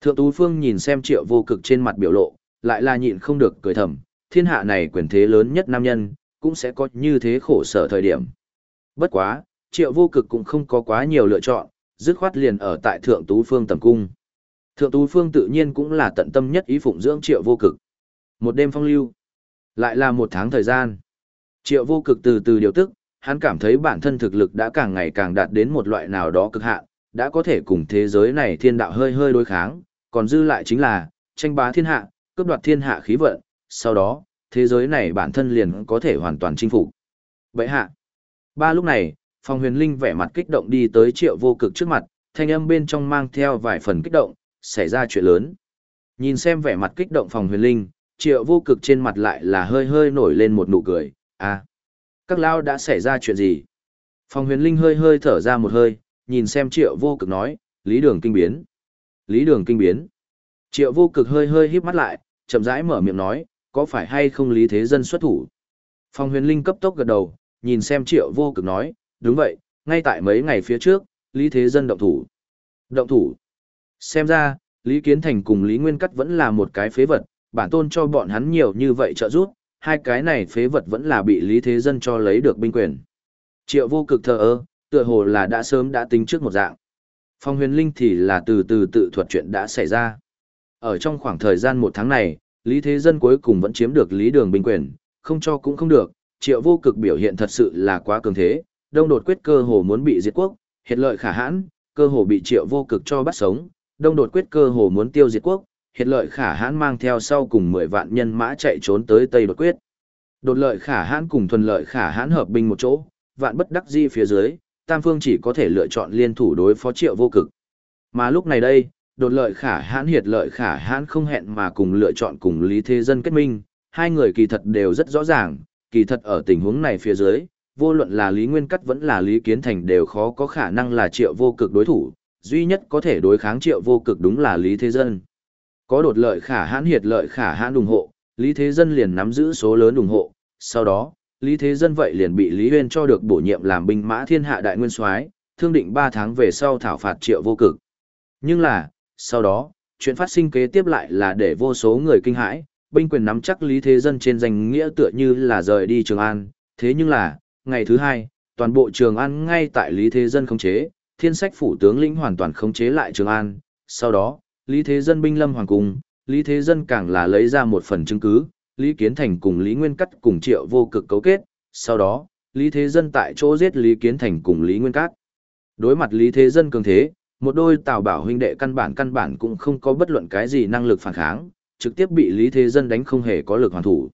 Thượng Tú Phương nhìn xem triệu vô cực trên mặt biểu lộ, lại là nhịn không được cười thầm, thiên hạ này quyền thế lớn nhất nam nhân, cũng sẽ có như thế khổ sở thời điểm. Bất quá, triệu vô cực cũng không có quá nhiều lựa chọn, dứt khoát liền ở tại Thượng Tú Phương tầm cung. Thượng Tú Phương tự nhiên cũng là tận tâm nhất ý phụng dưỡng triệu vô cực. Một đêm phong lưu, lại là một tháng thời gian. Triệu vô cực từ từ điều tức, hắn cảm thấy bản thân thực lực đã càng ngày càng đạt đến một loại nào đó cực hạn, đã có thể cùng thế giới này thiên đạo hơi hơi đối kháng, còn dư lại chính là tranh bá thiên hạ, cướp đoạt thiên hạ khí vận, sau đó, thế giới này bản thân liền có thể hoàn toàn chinh phục. Vậy hạ, ba lúc này, Phong huyền linh vẻ mặt kích động đi tới triệu vô cực trước mặt, thanh âm bên trong mang theo vài phần kích động, xảy ra chuyện lớn. Nhìn xem vẻ mặt kích động phong huyền linh, triệu vô cực trên mặt lại là hơi hơi nổi lên một nụ cười, à, các lao đã xảy ra chuyện gì? phong huyền linh hơi hơi thở ra một hơi, nhìn xem triệu vô cực nói, lý đường kinh biến. Lý đường kinh biến. Triệu vô cực hơi hơi híp mắt lại, chậm rãi mở miệng nói, có phải hay không lý thế dân xuất thủ? phong huyền linh cấp tốc gật đầu, nhìn xem triệu vô cực nói, đúng vậy, ngay tại mấy ngày phía trước, lý thế dân động thủ. Động thủ. Xem ra, Lý Kiến Thành cùng Lý Nguyên Cắt vẫn là một cái phế vật, bản tôn cho bọn hắn nhiều như vậy trợ giúp, hai cái này phế vật vẫn là bị Lý Thế Dân cho lấy được binh quyền. Triệu vô cực thờ ơ, tựa hồ là đã sớm đã tính trước một dạng. Phong huyền linh thì là từ từ tự thuật chuyện đã xảy ra. Ở trong khoảng thời gian một tháng này, Lý Thế Dân cuối cùng vẫn chiếm được Lý Đường binh quyền, không cho cũng không được, triệu vô cực biểu hiện thật sự là quá cường thế, đông đột quyết cơ hồ muốn bị diệt quốc, hiện lợi khả hãn, cơ hồ bị triệu vô cực cho bắt sống, đông đột quyết cơ hồ muốn tiêu diệt quốc, hiện lợi khả hãn mang theo sau cùng 10 vạn nhân mã chạy trốn tới Tây đột quyết. Đột lợi khả hãn cùng thuần lợi khả hãn hợp binh một chỗ, vạn bất đắc di phía dưới, Tam Phương chỉ có thể lựa chọn liên thủ đối phó triệu vô cực. Mà lúc này đây, đột lợi khả hãn hiệt lợi khả hãn không hẹn mà cùng lựa chọn cùng Lý Thế Dân kết minh, hai người kỳ thật đều rất rõ ràng, kỳ thật ở tình huống này phía dưới, vô luận là Lý Nguyên Cắt vẫn là Lý Kiến Thành đều khó có khả năng là triệu vô cực đối thủ, duy nhất có thể đối kháng triệu vô cực đúng là Lý Thế Dân. Có đột lợi khả hãn hiệt lợi khả hãn ủng hộ, Lý Thế Dân liền nắm giữ số lớn ủng hộ, sau đó, Lý Thế Dân vậy liền bị Lý Uyên cho được bổ nhiệm làm binh mã thiên hạ đại nguyên soái, thương định 3 tháng về sau thảo phạt triệu vô cực. Nhưng là, sau đó, chuyện phát sinh kế tiếp lại là để vô số người kinh hãi, binh quyền nắm chắc Lý Thế Dân trên danh nghĩa tựa như là rời đi Trường An, thế nhưng là, ngày thứ hai, toàn bộ Trường An ngay tại Lý Thế Dân khống chế, thiên sách phủ tướng lĩnh hoàn toàn khống chế lại Trường An, sau đó, Lý Thế Dân binh lâm hoàng cung, Lý Thế Dân càng là lấy ra một phần chứng cứ, Lý Kiến Thành cùng Lý Nguyên Cắt cùng triệu vô cực cấu kết, sau đó, Lý Thế Dân tại chỗ giết Lý Kiến Thành cùng Lý Nguyên Cát. Đối mặt Lý Thế Dân cường thế, một đôi tào bảo huynh đệ căn bản căn bản cũng không có bất luận cái gì năng lực phản kháng, trực tiếp bị Lý Thế Dân đánh không hề có lực hoàn thủ.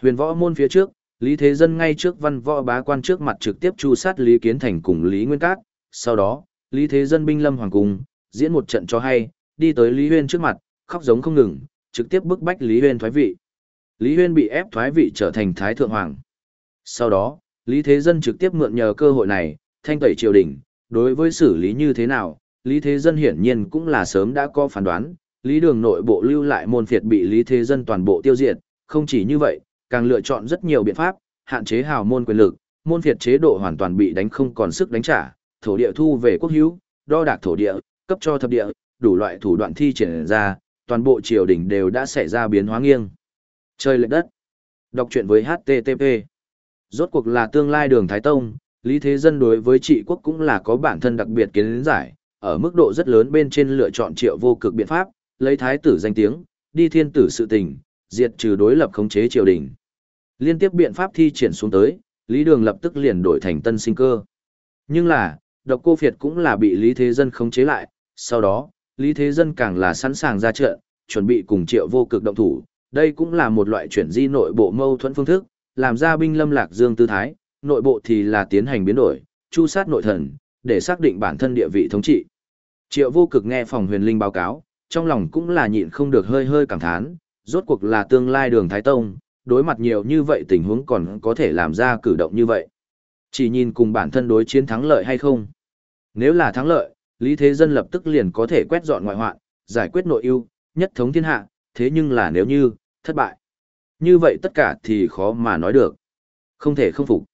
Huyền võ môn phía trước, Lý Thế Dân ngay trước văn võ bá quan trước mặt trực tiếp chu sát Lý Kiến Thành cùng Lý Nguyên Cát, sau đó, Lý Thế Dân binh lâm hoàng cung, diễn một trận cho hay, đi tới Lý Huyên trước mặt, khóc giống không ngừng, trực tiếp bức bách Lý Huyên thoái vị. Lý Huyên bị ép thoái vị trở thành Thái Thượng Hoàng. Sau đó, Lý Thế Dân trực tiếp mượn nhờ cơ hội này, thanh tẩy triều đình, đối với xử lý như thế nào, Lý Thế Dân hiển nhiên cũng là sớm đã có phán đoán, Lý Đường nội bộ lưu lại môn phiệt bị Lý Thế Dân toàn bộ tiêu diệt, không chỉ như vậy, càng lựa chọn rất nhiều biện pháp, hạn chế hào môn quyền lực, môn phiệt chế độ hoàn toàn bị đánh không còn sức đánh trả, thổ địa thu về quốc hữu, đo đạc thổ địa, cấp cho thập địa, đủ loại thủ đoạn thi triển ra, toàn bộ triều đình đều đã xảy ra biến hóa nghiêng. Chơi lệch đất. Đọc truyện với HTTP. Rốt cuộc là tương lai đường Thái Tông, Lý Thế Dân đối với trị quốc cũng là có bản thân đặc biệt kiến giải, ở mức độ rất lớn bên trên lựa chọn triệu vô cực biện pháp, lấy thái tử danh tiếng, đi thiên tử sự tình, diệt trừ đối lập khống chế triều đình. Liên tiếp biện pháp thi triển xuống tới, Lý Đường lập tức liền đổi thành tân sinh cơ. Nhưng là, độc cô Việt cũng là bị Lý Thế Dân khống chế lại, sau đó, Lý Thế Dân càng là sẵn sàng ra trận, chuẩn bị cùng triệu vô cực động thủ, đây cũng là một loại chuyển di nội bộ mâu thuẫn phương thức, làm ra binh lâm lạc dương tư thái, nội bộ thì là tiến hành biến đổi, chu sát nội thần, để xác định bản thân địa vị thống trị. Triệu vô cực nghe phòng huyền linh báo cáo, trong lòng cũng là nhịn không được hơi hơi cảm thán, rốt cuộc là tương lai đường Thái Tông, đối mặt nhiều như vậy tình huống còn có thể làm ra cử động như vậy. Chỉ nhìn cùng bản thân đối chiến thắng lợi hay không. Nếu là thắng lợi, Lý Thế Dân lập tức liền có thể quét dọn ngoại hoạn, giải quyết nội ưu, nhất thống thiên hạ, thế nhưng là nếu như, thất bại. Như vậy tất cả thì khó mà nói được. Không thể không phục.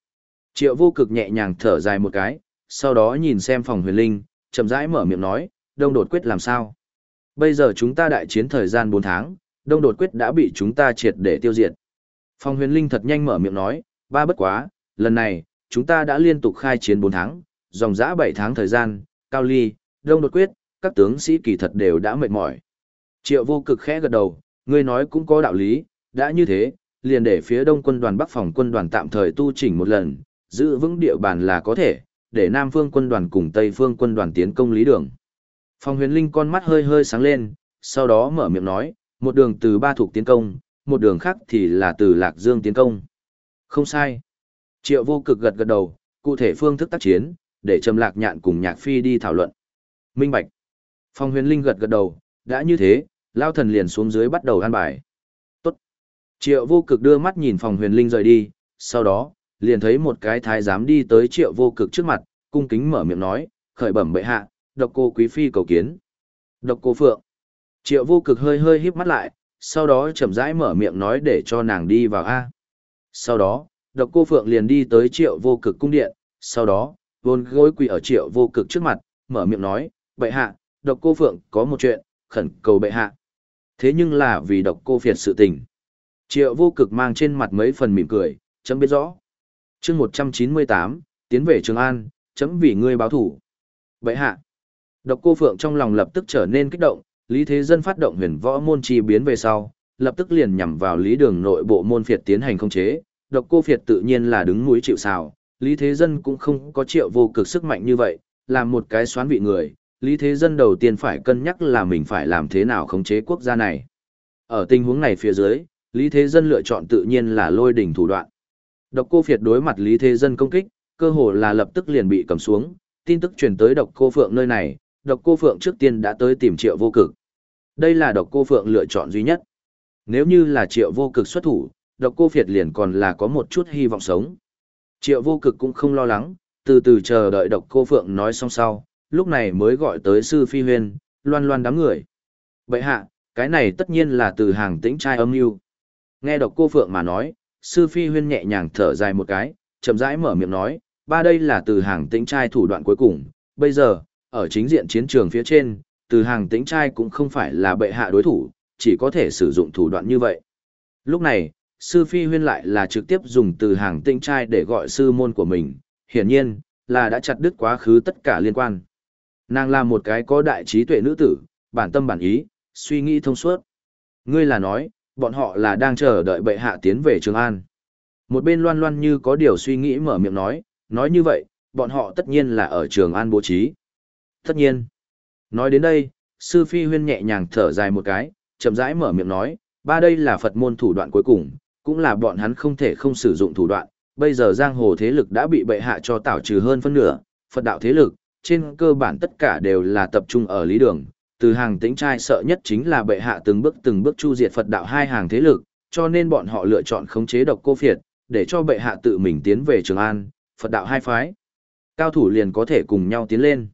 Triệu vô cực nhẹ nhàng thở dài một cái, sau đó nhìn xem phòng huyền linh, chậm rãi mở miệng nói, đông đột quyết làm sao? Bây giờ chúng ta đại chiến thời gian 4 tháng, đông đột quyết đã bị chúng ta triệt để tiêu diệt. Phòng huyền linh thật nhanh mở miệng nói, ba bất quá, lần này, chúng ta đã liên tục khai chiến 4 tháng, dòng dã 7 tháng thời gian, cao ly, đông đột quyết, các tướng sĩ kỳ thật đều đã mệt mỏi. Triệu vô cực khẽ gật đầu, ngươi nói cũng có đạo lý, đã như thế, liền để phía đông quân đoàn bắc phòng quân đoàn tạm thời tu chỉnh một lần, giữ vững địa bàn là có thể, để Nam phương quân đoàn cùng Tây phương quân đoàn tiến công lý đường. Phong huyền linh con mắt hơi hơi sáng lên, sau đó mở miệng nói, một đường từ ba thuộc tiến công, một đường khác thì là từ lạc dương tiến công. Không sai. Triệu vô cực gật gật đầu, cụ thể phương thức tác chiến, để trầm lạc nhạn cùng nhạc phi đi thảo luận. Minh Bạch. Phong huyền linh gật gật đầu, đã như thế, lao thần liền xuống dưới bắt đầu an bài. Tốt. Triệu vô cực đưa mắt nhìn phòng huyền linh rời đi, sau đó, liền thấy một cái thái giám đi tới triệu vô cực trước mặt, cung kính mở miệng nói, khởi bẩm bệ hạ, độc cô quý phi cầu kiến. Độc cô phượng. Triệu vô cực hơi hơi híp mắt lại, sau đó chậm rãi mở miệng nói để cho nàng đi vào A. Sau đó, độc cô phượng liền đi tới triệu vô cực cung điện, sau đó, vôn gối quỳ ở triệu vô cực trước mặt, mở miệng nói, bệ hạ, độc cô phượng có một chuyện, khẩn cầu bệ hạ. Thế nhưng là vì độc cô phiệt sự tình. Triệu vô cực mang trên mặt mấy phần mỉm cười, chấm biết rõ chương một trăm chín mươi tám, tiến về trường an, chấm vì ngươi báo thủ. Vậy hạ. Độc cô phượng trong lòng lập tức trở nên kích động, lý thế dân phát động huyền võ môn chi biến về sau, lập tức liền nhằm vào lý đường nội bộ môn phiệt tiến hành không chế. Độc cô phiệt tự nhiên là đứng núi chịu xào lý thế dân cũng không có triệu vô cực sức mạnh như vậy làm một cái xoán vị người. Lý thế dân đầu tiên phải cân nhắc là mình phải làm thế nào khống chế quốc gia này. Ở tình huống này phía dưới, lý thế dân lựa chọn tự nhiên là lôi đỉnh thủ đoạn. Độc cô phiệt đối mặt Lý Thế Dân công kích, cơ hồ là lập tức liền bị cầm xuống, tin tức truyền tới độc cô Phượng nơi này, độc cô Phượng trước tiên đã tới tìm triệu vô cực. Đây là độc cô Phượng lựa chọn duy nhất. Nếu như là triệu vô cực xuất thủ, độc cô phiệt liền còn là có một chút hy vọng sống. Triệu vô cực cũng không lo lắng, từ từ chờ đợi độc cô Phượng nói xong sau, lúc này mới gọi tới sư phi huyên, loan loan đám người. Vậy hạ, cái này tất nhiên là từ hàng tĩnh trai âm mưu Nghe độc cô Phượng mà nói, sư phi huyên nhẹ nhàng thở dài một cái, chậm rãi mở miệng nói, ba đây là từ hàng tĩnh trai thủ đoạn cuối cùng, bây giờ, ở chính diện chiến trường phía trên, từ hàng tĩnh trai cũng không phải là bệ hạ đối thủ, chỉ có thể sử dụng thủ đoạn như vậy. Lúc này, sư phi huyên lại là trực tiếp dùng từ hàng tĩnh trai để gọi sư môn của mình, hiển nhiên, là đã chặt đứt quá khứ tất cả liên quan. Nàng là một cái có đại trí tuệ nữ tử, bản tâm bản ý, suy nghĩ thông suốt. Ngươi là nói, bọn họ là đang chờ đợi bệ hạ tiến về Trường An. Một bên loan loan như có điều suy nghĩ mở miệng nói, nói như vậy, bọn họ tất nhiên là ở Trường An bố trí. Tất nhiên. Nói đến đây, sư phi huyên nhẹ nhàng thở dài một cái, chậm rãi mở miệng nói, ba đây là Phật môn thủ đoạn cuối cùng, cũng là bọn hắn không thể không sử dụng thủ đoạn. Bây giờ giang hồ thế lực đã bị bệ hạ cho tảo trừ hơn phân nửa, Phật đạo thế lực, trên cơ bản tất cả đều là tập trung ở lý đường. Từ hàng tĩnh trai sợ nhất chính là bệ hạ từng bước từng bước chu diệt Phật đạo hai hàng thế lực, cho nên bọn họ lựa chọn khống chế độc cô phiệt, để cho bệ hạ tự mình tiến về Trường An, Phật đạo hai phái. Cao thủ liền có thể cùng nhau tiến lên.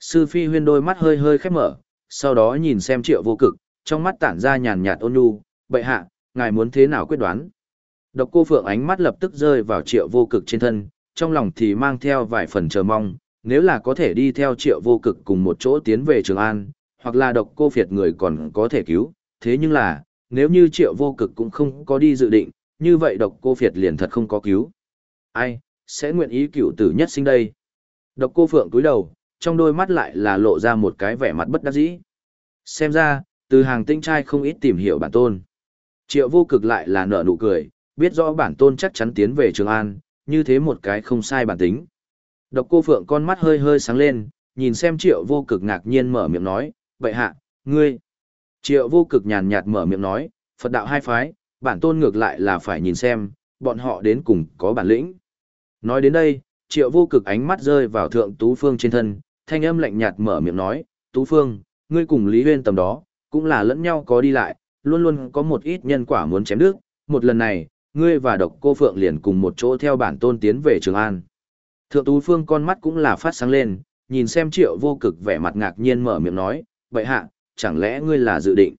Sư Phi huyên đôi mắt hơi hơi khép mở, sau đó nhìn xem triệu vô cực, trong mắt tản ra nhàn nhạt ôn nhu, bệ hạ, ngài muốn thế nào quyết đoán. Độc cô Phượng ánh mắt lập tức rơi vào triệu vô cực trên thân, trong lòng thì mang theo vài phần chờ mong, nếu là có thể đi theo triệu vô cực cùng một chỗ tiến về Trường An, hoặc là độc cô phiệt người còn có thể cứu, thế nhưng là, nếu như triệu vô cực cũng không có đi dự định, như vậy độc cô phiệt liền thật không có cứu. Ai, sẽ nguyện ý cựu tử nhất sinh đây. Độc cô Phượng túi đầu, trong đôi mắt lại là lộ ra một cái vẻ mặt bất đắc dĩ. Xem ra, từ hàng tinh trai không ít tìm hiểu bản tôn. Triệu vô cực lại là nở nụ cười, biết rõ bản tôn chắc chắn tiến về Trường An, như thế một cái không sai bản tính. Độc cô Phượng con mắt hơi hơi sáng lên, nhìn xem triệu vô cực ngạc nhiên mở miệng nói, vậy hạ, ngươi. Triệu vô cực nhàn nhạt mở miệng nói, Phật đạo hai phái, bản tôn ngược lại là phải nhìn xem, bọn họ đến cùng có bản lĩnh. Nói đến đây, triệu vô cực ánh mắt rơi vào thượng tú phương trên thân, thanh âm lạnh nhạt mở miệng nói, tú phương, ngươi cùng Lý Huyên tầm đó, cũng là lẫn nhau có đi lại, luôn luôn có một ít nhân quả muốn chém đứt, một lần này, ngươi và độc cô Phượng liền cùng một chỗ theo bản tôn tiến về Trường An. Thượng tú phương con mắt cũng là phát sáng lên, nhìn xem triệu vô cực vẻ mặt ngạc nhiên mở miệng nói, vậy hạ, chẳng lẽ ngươi là dự định?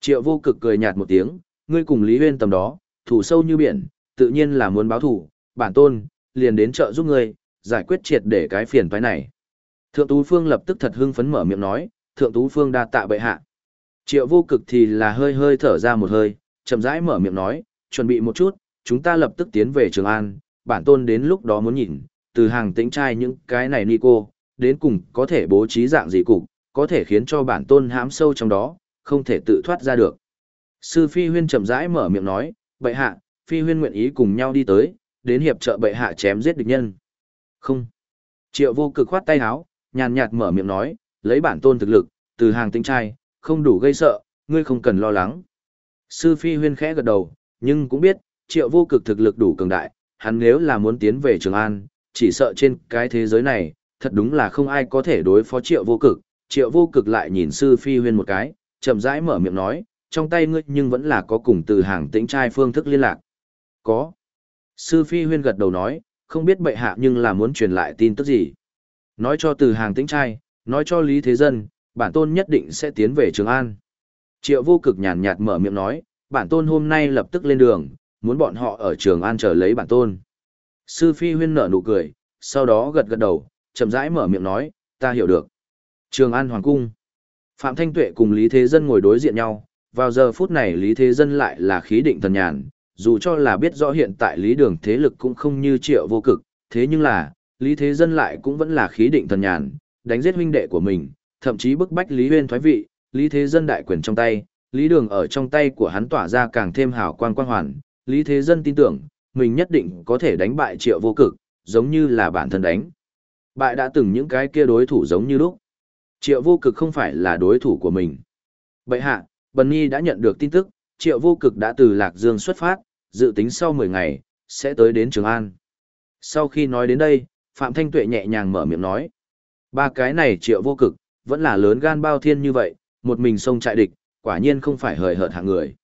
Triệu vô cực cười nhạt một tiếng, ngươi cùng Lý Huyên tầm đó, thủ sâu như biển, tự nhiên là muốn báo thủ, bản tôn, liền đến trợ giúp ngươi, giải quyết triệt để cái phiền toái này. Thượng Tú Phương lập tức thật hưng phấn mở miệng nói, Thượng Tú Phương đa tạ bệ hạ. Triệu vô cực thì là hơi hơi thở ra một hơi, chậm rãi mở miệng nói, chuẩn bị một chút, chúng ta lập tức tiến về Trường An, bản tôn đến lúc đó muốn nhìn, từ hàng tĩnh trai những cái này ni cô, đến cùng có thể bố trí dạng gì cục, có thể khiến cho bản tôn hãm sâu trong đó, không thể tự thoát ra được. Sư Phi Huyên chậm rãi mở miệng nói, bệ hạ, Phi Huyên nguyện ý cùng nhau đi tới, đến hiệp trợ bệ hạ chém giết địch nhân. Không. Triệu vô cực khoát tay áo, nhàn nhạt mở miệng nói, lấy bản tôn thực lực, từ hàng tinh trai, không đủ gây sợ, ngươi không cần lo lắng. Sư Phi Huyên khẽ gật đầu, nhưng cũng biết, triệu vô cực thực lực đủ cường đại, hắn nếu là muốn tiến về Trường An, chỉ sợ trên cái thế giới này, thật đúng là không ai có thể đối phó triệu vô cực. Triệu vô cực lại nhìn Sư Phi Huyên một cái, chậm rãi mở miệng nói, trong tay ngươi nhưng vẫn là có cùng từ hàng tĩnh trai phương thức liên lạc. Có. Sư Phi Huyên gật đầu nói, không biết bệ hạ nhưng là muốn truyền lại tin tức gì. Nói cho từ hàng tĩnh trai, nói cho Lý Thế Dân, bản tôn nhất định sẽ tiến về Trường An. Triệu vô cực nhàn nhạt mở miệng nói, bản tôn hôm nay lập tức lên đường, muốn bọn họ ở Trường An chờ lấy bản tôn. Sư Phi Huyên nở nụ cười, sau đó gật gật đầu, chậm rãi mở miệng nói, ta hiểu được. Trường An Hoàng Cung. Phạm Thanh Tuệ cùng Lý Thế Dân ngồi đối diện nhau, vào giờ phút này Lý Thế Dân lại là khí định thần nhàn, dù cho là biết rõ hiện tại Lý Đường thế lực cũng không như triệu vô cực, thế nhưng là, Lý Thế Dân lại cũng vẫn là khí định thần nhàn, đánh giết huynh đệ của mình, thậm chí bức bách Lý Huyên thoái vị, Lý Thế Dân đại quyền trong tay, Lý Đường ở trong tay của hắn tỏa ra càng thêm hào quang quang hoàn, Lý Thế Dân tin tưởng, mình nhất định có thể đánh bại triệu vô cực, giống như là bản thân đánh. Bại đã từng những cái kia đối thủ giống như lúc. Triệu vô cực không phải là đối thủ của mình. Bậy hạ, Bần Nhi đã nhận được tin tức, triệu vô cực đã từ Lạc Dương xuất phát, dự tính sau 10 ngày, sẽ tới đến Trường An. Sau khi nói đến đây, Phạm Thanh Tuệ nhẹ nhàng mở miệng nói. Ba cái này triệu vô cực, vẫn là lớn gan bao thiên như vậy, một mình xông trại địch, quả nhiên không phải hời hợt hạng người.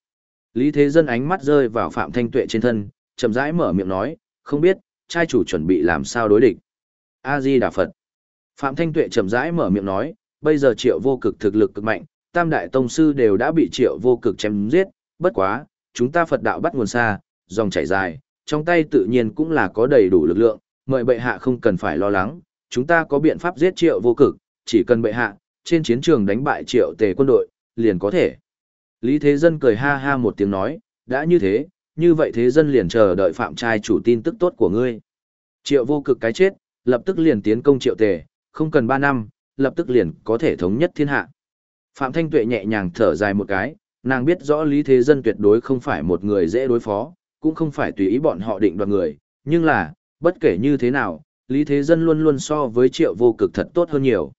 Lý Thế Dân ánh mắt rơi vào Phạm Thanh Tuệ trên thân, chậm rãi mở miệng nói, không biết, trai chủ chuẩn bị làm sao đối địch. A-di Đà Phật. Phạm Thanh Tuệ chậm rãi mở miệng nói, bây giờ triệu vô cực thực lực cực mạnh, tam đại tông sư đều đã bị triệu vô cực chém giết, bất quá, chúng ta Phật đạo bắt nguồn xa, dòng chảy dài, trong tay tự nhiên cũng là có đầy đủ lực lượng, mời bệ hạ không cần phải lo lắng, chúng ta có biện pháp giết triệu vô cực, chỉ cần bệ hạ, trên chiến trường đánh bại triệu tề quân đội, liền có thể. Lý Thế Dân cười ha ha một tiếng nói, đã như thế, như vậy Thế Dân liền chờ đợi phạm trai chủ tin tức tốt của ngươi. Triệu vô cực cái chết, lập tức liền tiến công triệu tề, không cần 3 năm, lập tức liền có thể thống nhất thiên hạ. Phạm Thanh Tuệ nhẹ nhàng thở dài một cái, nàng biết rõ Lý Thế Dân tuyệt đối không phải một người dễ đối phó, cũng không phải tùy ý bọn họ định đoạt người, nhưng là, bất kể như thế nào, Lý Thế Dân luôn luôn so với triệu vô cực thật tốt hơn nhiều.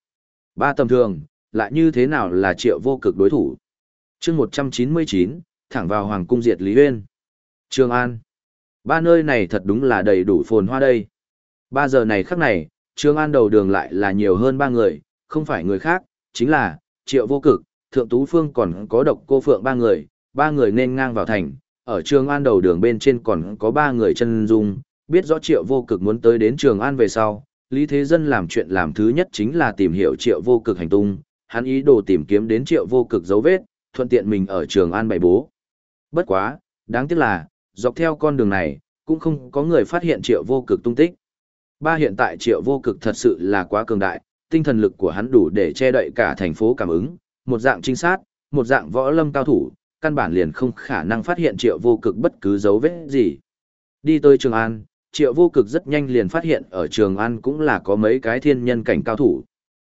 Ba tầm thường, lại như thế nào là triệu vô cực đối thủ. chương 199, thẳng vào Hoàng cung diệt Lý Huyên. Trường An. Ba nơi này thật đúng là đầy đủ phồn hoa đây. Ba giờ này khắc này, Trường An đầu đường lại là nhiều hơn ba người, không phải người khác, chính là, triệu vô cực, thượng tú phương còn có độc cô phượng ba người, ba người nên ngang vào thành, ở Trường An đầu đường bên trên còn có ba người chân dung, biết rõ triệu vô cực muốn tới đến Trường An về sau, Lý Thế Dân làm chuyện làm thứ nhất chính là tìm hiểu triệu vô cực hành tung, hắn ý đồ tìm kiếm đến triệu vô cực dấu vết, thuận tiện mình ở Trường An bày bố. Bất quá, đáng tiếc là, dọc theo con đường này, cũng không có người phát hiện triệu vô cực tung tích. Ba hiện tại triệu vô cực thật sự là quá cường đại, tinh thần lực của hắn đủ để che đậy cả thành phố cảm ứng, một dạng trinh sát, một dạng võ lâm cao thủ, căn bản liền không khả năng phát hiện triệu vô cực bất cứ dấu vết gì. Đi tới Trường An, triệu vô cực rất nhanh liền phát hiện ở Trường An cũng là có mấy cái thiên nhân cảnh cao thủ.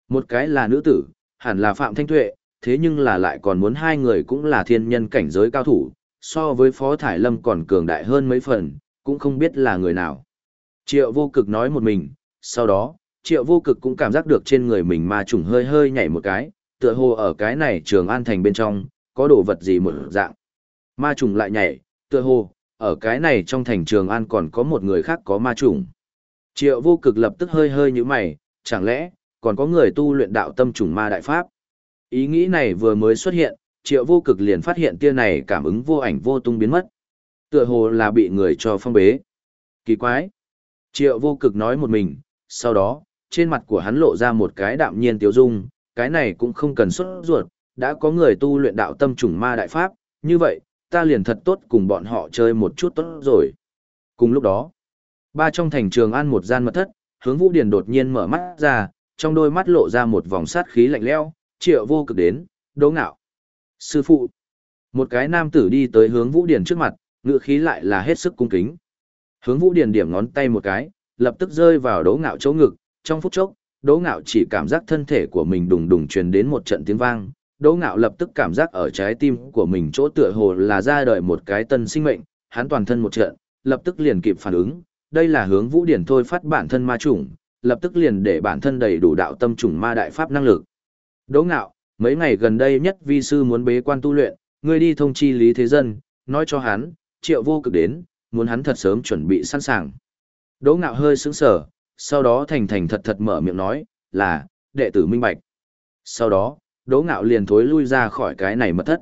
Một cái là nữ tử, hẳn là Phạm Thanh Tuệ, thế nhưng là lại còn muốn hai người cũng là thiên nhân cảnh giới cao thủ, so với Phó Thải Lâm còn cường đại hơn mấy phần, cũng không biết là người nào. Triệu vô cực nói một mình, sau đó, triệu vô cực cũng cảm giác được trên người mình ma trùng hơi hơi nhảy một cái, tựa hồ ở cái này trường an thành bên trong, có đồ vật gì một dạng. Ma trùng lại nhảy, tựa hồ, ở cái này trong thành trường an còn có một người khác có ma trùng. Triệu vô cực lập tức hơi hơi như mày, chẳng lẽ, còn có người tu luyện đạo tâm trùng ma đại pháp. Ý nghĩ này vừa mới xuất hiện, triệu vô cực liền phát hiện tia này cảm ứng vô ảnh vô tung biến mất. Tựa hồ là bị người cho phong bế. Kỳ quái. Triệu vô cực nói một mình, sau đó, trên mặt của hắn lộ ra một cái đạm nhiên tiêu dung, cái này cũng không cần xuất ruột, đã có người tu luyện đạo tâm trùng ma đại pháp, như vậy, ta liền thật tốt cùng bọn họ chơi một chút tốt rồi. Cùng lúc đó, ba trong thành trường ăn một gian mật thất, hướng vũ điển đột nhiên mở mắt ra, trong đôi mắt lộ ra một vòng sát khí lạnh lẽo, triệu vô cực đến, đố ngạo. Sư phụ, một cái nam tử đi tới hướng vũ điển trước mặt, ngựa khí lại là hết sức cung kính. Hướng vũ điển điểm ngón tay một cái, lập tức rơi vào đố ngạo chỗ ngực, trong phút chốc, Đỗ ngạo chỉ cảm giác thân thể của mình đùng đùng truyền đến một trận tiếng vang. Đỗ ngạo lập tức cảm giác ở trái tim của mình chỗ tựa hồ là ra đời một cái tân sinh mệnh, hắn toàn thân một trận, lập tức liền kịp phản ứng, đây là hướng vũ điển thôi phát bản thân ma chủng, lập tức liền để bản thân đầy đủ đạo tâm chủng ma đại pháp năng lực. Đỗ ngạo, mấy ngày gần đây nhất vi sư muốn bế quan tu luyện, ngươi đi thông chi lý thế dân, nói cho hắn, triệu vô cực đến, muốn hắn thật sớm chuẩn bị sẵn sàng. Đỗ ngạo hơi sững sờ, sau đó thành thành thật thật mở miệng nói, là, đệ tử minh bạch. Sau đó, đỗ ngạo liền thối lui ra khỏi cái này mất thất.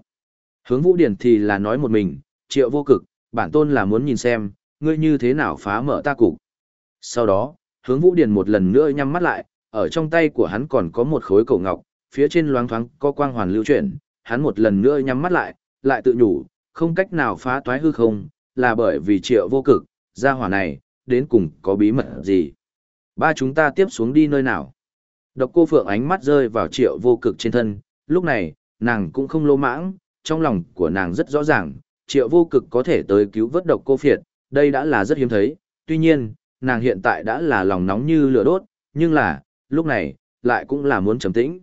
Hướng vũ điển thì là nói một mình, triệu vô cực, bản tôn là muốn nhìn xem, ngươi như thế nào phá mở ta cục. Sau đó, hướng vũ điển một lần nữa nhắm mắt lại, ở trong tay của hắn còn có một khối cổ ngọc, phía trên loáng thoáng có quang hoàn lưu chuyển, hắn một lần nữa nhắm mắt lại, lại tự nhủ, không cách nào phá toái hư không, là bởi vì triệu vô cực, gia hỏa này, đến cùng có bí mật gì. Ba chúng ta tiếp xuống đi nơi nào? Độc cô Phượng ánh mắt rơi vào triệu vô cực trên thân, lúc này, nàng cũng không lô mãng, trong lòng của nàng rất rõ ràng, triệu vô cực có thể tới cứu vớt độc cô phiệt, đây đã là rất hiếm thấy, tuy nhiên, nàng hiện tại đã là lòng nóng như lửa đốt, nhưng là, lúc này, lại cũng là muốn trầm tĩnh.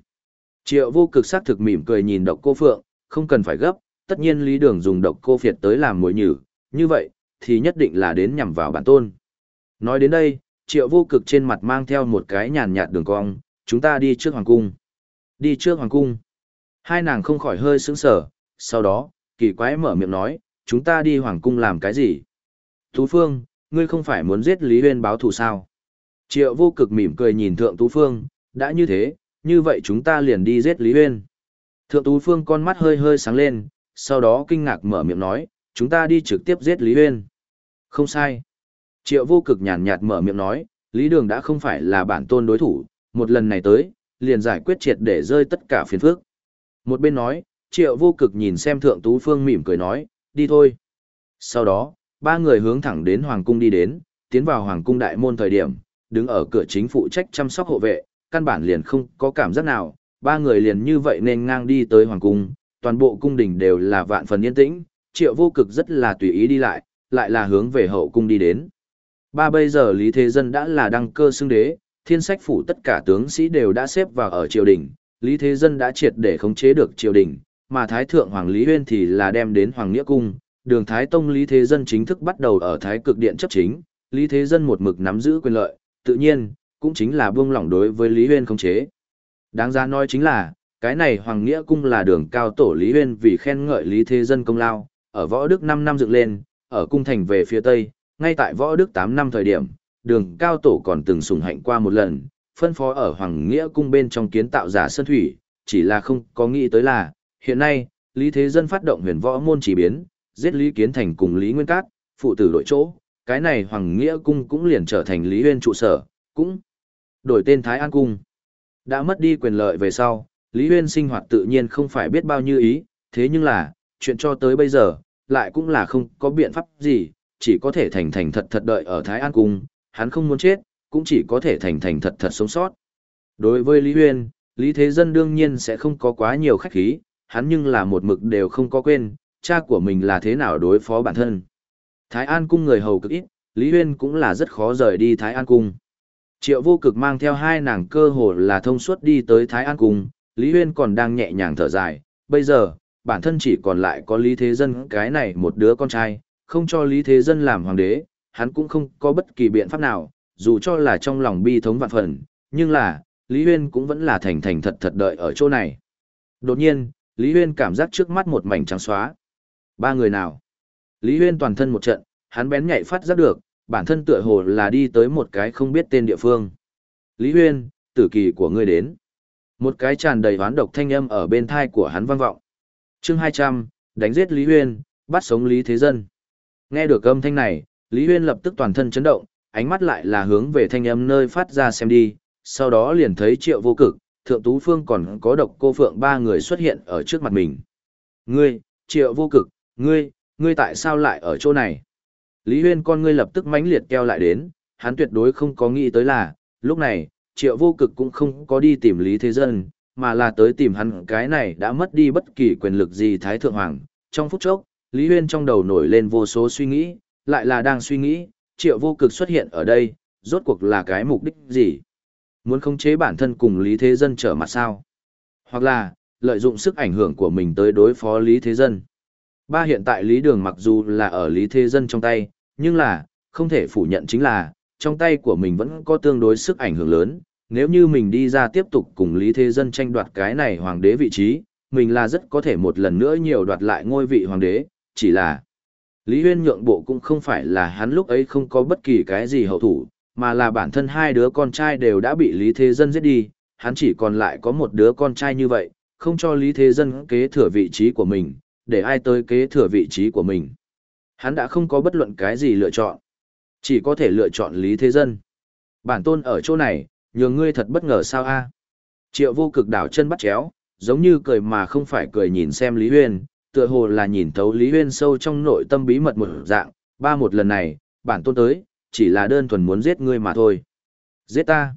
Triệu vô cực sắc thực mỉm cười nhìn độc cô Phượng, không cần phải gấp, tất nhiên lý đường dùng độc cô phiệt tới làm mồi nhử, như vậy, thì nhất định là đến nhằm vào bản tôn. Nói đến đây, triệu vô cực trên mặt mang theo một cái nhàn nhạt đường cong, chúng ta đi trước hoàng cung. Đi trước hoàng cung. Hai nàng không khỏi hơi sững sờ, sau đó, kỳ quái mở miệng nói, chúng ta đi hoàng cung làm cái gì? Tú Phương, ngươi không phải muốn giết Lý Huyên báo thù sao? Triệu vô cực mỉm cười nhìn Thượng Tú Phương, đã như thế, như vậy chúng ta liền đi giết Lý Huyên. Thượng Tú Phương con mắt hơi hơi sáng lên, sau đó kinh ngạc mở miệng nói, chúng ta đi trực tiếp giết Lý Huyên. Không sai. Triệu vô cực nhàn nhạt mở miệng nói, Lý Đường đã không phải là bản tôn đối thủ, một lần này tới, liền giải quyết triệt để rơi tất cả phiền phức. Một bên nói, Triệu vô cực nhìn xem Thượng Tú Phương mỉm cười nói, đi thôi. Sau đó, ba người hướng thẳng đến Hoàng Cung đi đến, tiến vào Hoàng Cung đại môn thời điểm, đứng ở cửa chính phụ trách chăm sóc hộ vệ, căn bản liền không có cảm giác nào, ba người liền như vậy nên ngang đi tới hoàng cung, toàn bộ cung đình đều là vạn phần yên tĩnh, triệu vô cực rất là tùy ý đi lại, lại là hướng về hậu cung đi đến. Ba bây giờ Lý Thế Dân đã là đăng cơ xưng đế, thiên sách phủ tất cả tướng sĩ đều đã xếp vào ở triều đình, Lý Thế Dân đã triệt để khống chế được triều đình, mà Thái Thượng Hoàng Lý Huyên thì là đem đến Hoàng Nghĩa Cung, đường Thái Tông Lý Thế Dân chính thức bắt đầu ở Thái Cực Điện chấp chính, Lý Thế Dân một mực nắm giữ quyền lợi, tự nhiên, cũng chính là buông lỏng đối với Lý Huyên khống chế. Đáng ra nói chính là, cái này Hoàng Nghĩa Cung là đường cao tổ Lý Huyên vì khen ngợi Lý Thế Dân công lao, ở Võ Đức 5 năm dựng lên, ở cung thành về phía Tây, ngay tại Võ Đức 8 năm thời điểm, đường cao tổ còn từng sùng hạnh qua một lần, phân phó ở Hoàng Nghĩa Cung bên trong kiến tạo giả sơn thủy, chỉ là không có nghĩ tới là, hiện nay, Lý Thế Dân phát động huyền võ môn chỉ biến, giết Lý Kiến Thành cùng Lý Nguyên Cát, phụ tử đội chỗ, cái này Hoàng Nghĩa Cung cũng liền trở thành Lý Huyên trụ sở, cũng đổi tên Thái An Cung. Đã mất đi quyền lợi về sau, Lý Huyên sinh hoạt tự nhiên không phải biết bao nhiêu ý, thế nhưng là, chuyện cho tới bây giờ, lại cũng là không có biện pháp gì, chỉ có thể thành thành thật thật đợi ở Thái An Cung, hắn không muốn chết, cũng chỉ có thể thành thành thật thật sống sót. Đối với Lý Huyên, Lý Thế Dân đương nhiên sẽ không có quá nhiều khách khí, hắn nhưng là một mực đều không có quên, cha của mình là thế nào đối phó bản thân. Thái An Cung người hầu cực ít, Lý Huyên cũng là rất khó rời đi Thái An Cung. Triệu vô cực mang theo hai nàng cơ hồ là thông suốt đi tới Thái An Cung, Lý Huyên còn đang nhẹ nhàng thở dài, bây giờ, bản thân chỉ còn lại có Lý Thế Dân cái này một đứa con trai, không cho Lý Thế Dân làm hoàng đế, hắn cũng không có bất kỳ biện pháp nào, dù cho là trong lòng bi thống vạn phần, nhưng là, Lý Huyên cũng vẫn là thành thành thật thật đợi ở chỗ này. Đột nhiên, Lý Huyên cảm giác trước mắt một mảnh trắng xóa. Ba người nào? Lý Huyên toàn thân một trận, hắn bén nhạy phát giác được, bản thân tựa hồ là đi tới một cái không biết tên địa phương. Lý Huyên, tử kỳ của ngươi đến. Một cái tràn đầy hoán độc thanh âm ở bên thai của hắn vang vọng. chương 200, đánh giết Lý Huyên, bắt sống Lý Thế Dân. Nghe được âm thanh này, Lý Huyên lập tức toàn thân chấn động, ánh mắt lại là hướng về thanh âm nơi phát ra xem đi, sau đó liền thấy triệu vô cực, thượng tú phương còn có độc cô phượng ba người xuất hiện ở trước mặt mình. Ngươi, triệu vô cực, ngươi, ngươi tại sao lại ở chỗ này? Lý Huyên con ngươi lập tức mãnh liệt keo lại đến, hắn tuyệt đối không có nghĩ tới là, lúc này, triệu vô cực cũng không có đi tìm Lý Thế Dân, mà là tới tìm hắn cái này đã mất đi bất kỳ quyền lực gì Thái Thượng Hoàng. Trong phút chốc, Lý Huyên trong đầu nổi lên vô số suy nghĩ, lại là đang suy nghĩ, triệu vô cực xuất hiện ở đây, rốt cuộc là cái mục đích gì? Muốn khống chế bản thân cùng Lý Thế Dân trở mặt sao? Hoặc là, lợi dụng sức ảnh hưởng của mình tới đối phó Lý Thế Dân. Ba hiện tại Lý Đường mặc dù là ở Lý Thế Dân trong tay, nhưng là, không thể phủ nhận chính là, trong tay của mình vẫn có tương đối sức ảnh hưởng lớn. Nếu như mình đi ra tiếp tục cùng Lý Thế Dân tranh đoạt cái này hoàng đế vị trí, mình là rất có thể một lần nữa nhiều đoạt lại ngôi vị hoàng đế, chỉ là Lý Huyên nhượng bộ cũng không phải là hắn lúc ấy không có bất kỳ cái gì hậu thủ, mà là bản thân hai đứa con trai đều đã bị Lý Thế Dân giết đi, hắn chỉ còn lại có một đứa con trai như vậy, không cho Lý Thế Dân kế thừa vị trí của mình, để ai tới kế thừa vị trí của mình. Hắn đã không có bất luận cái gì lựa chọn, chỉ có thể lựa chọn Lý Thế Dân. Bản tôn ở chỗ này, nhường ngươi thật bất ngờ sao a? Triệu vô cực đảo chân bắt chéo, giống như cười mà không phải cười nhìn xem Lý Huyên, tựa hồ là nhìn thấu Lý Huyên sâu trong nội tâm bí mật một dạng, ba một lần này, bản tôn tới, chỉ là đơn thuần muốn giết ngươi mà thôi. Giết ta.